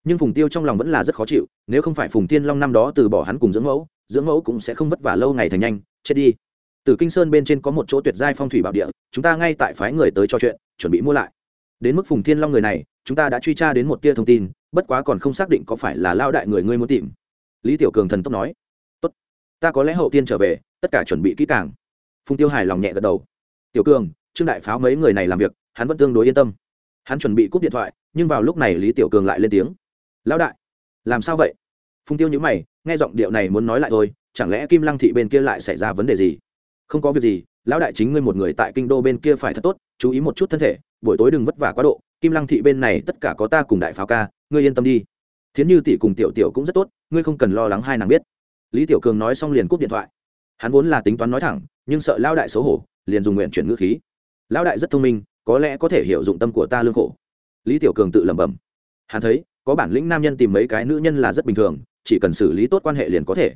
Speaker 1: Nhưng phùng tiêu trong lòng vẫn là rất khó chịu, nếu không phải phùng tiên long năm đó từ bỏ hắn cùng dưỡng mẫu dưỡng mẫu cũng sẽ không vất vả lâu ngày thành nhanh, chết đi. Từ kinh sơn bên trên có một chỗ tuyệt giai phong thủy bảo địa, chúng ta ngay tại phái người tới cho chuyện, chuẩn bị mua lại. Đến mức phùng thiên long người này, chúng ta đã truy tra đến một tia thông tin, bất quá còn không xác định có phải là lao đại người ngươi muốn tìm. Lý tiểu cường thần tốc nói. Tốt, ta có lẽ hậu tiên trở về, tất cả chuẩn bị kỹ càng. Phùng tiêu hài lòng nhẹ gật đầu. Tiểu cường trương đại pháo mấy người này làm việc, hắn vẫn tương đối yên tâm. Hắn chuẩn bị cúp điện thoại, nhưng vào lúc này lý tiểu cường lại lên tiếng. Lão đại, làm sao vậy? Phung tiêu nhữ mày, nghe giọng điệu này muốn nói lại thôi, chẳng lẽ kim lăng thị bên kia lại xảy ra vấn đề gì? Không có việc gì, lão đại chính ngươi một người tại kinh đô bên kia phải thật tốt, chú ý một chút thân thể, buổi tối đừng vất vả quá độ, kim lăng thị bên này tất cả có ta cùng đại pháo ca, ngươi yên tâm đi. Thiến như tỷ cùng tiểu tiểu cũng rất tốt, ngươi không cần lo lắng hai nàng biết. Lý tiểu cường nói xong liền cúp điện thoại. Hắn vốn là tính toán nói thẳng, nhưng sợ lão đại xấu hổ, liền dùng nguyện chuyển ngữ khí lão đại rất thông minh, có lẽ có thể hiểu dụng tâm của ta lương khổ. Lý tiểu cường tự lẩm bẩm. Hắn thấy, có bản lĩnh nam nhân tìm mấy cái nữ nhân là rất bình thường, chỉ cần xử lý tốt quan hệ liền có thể.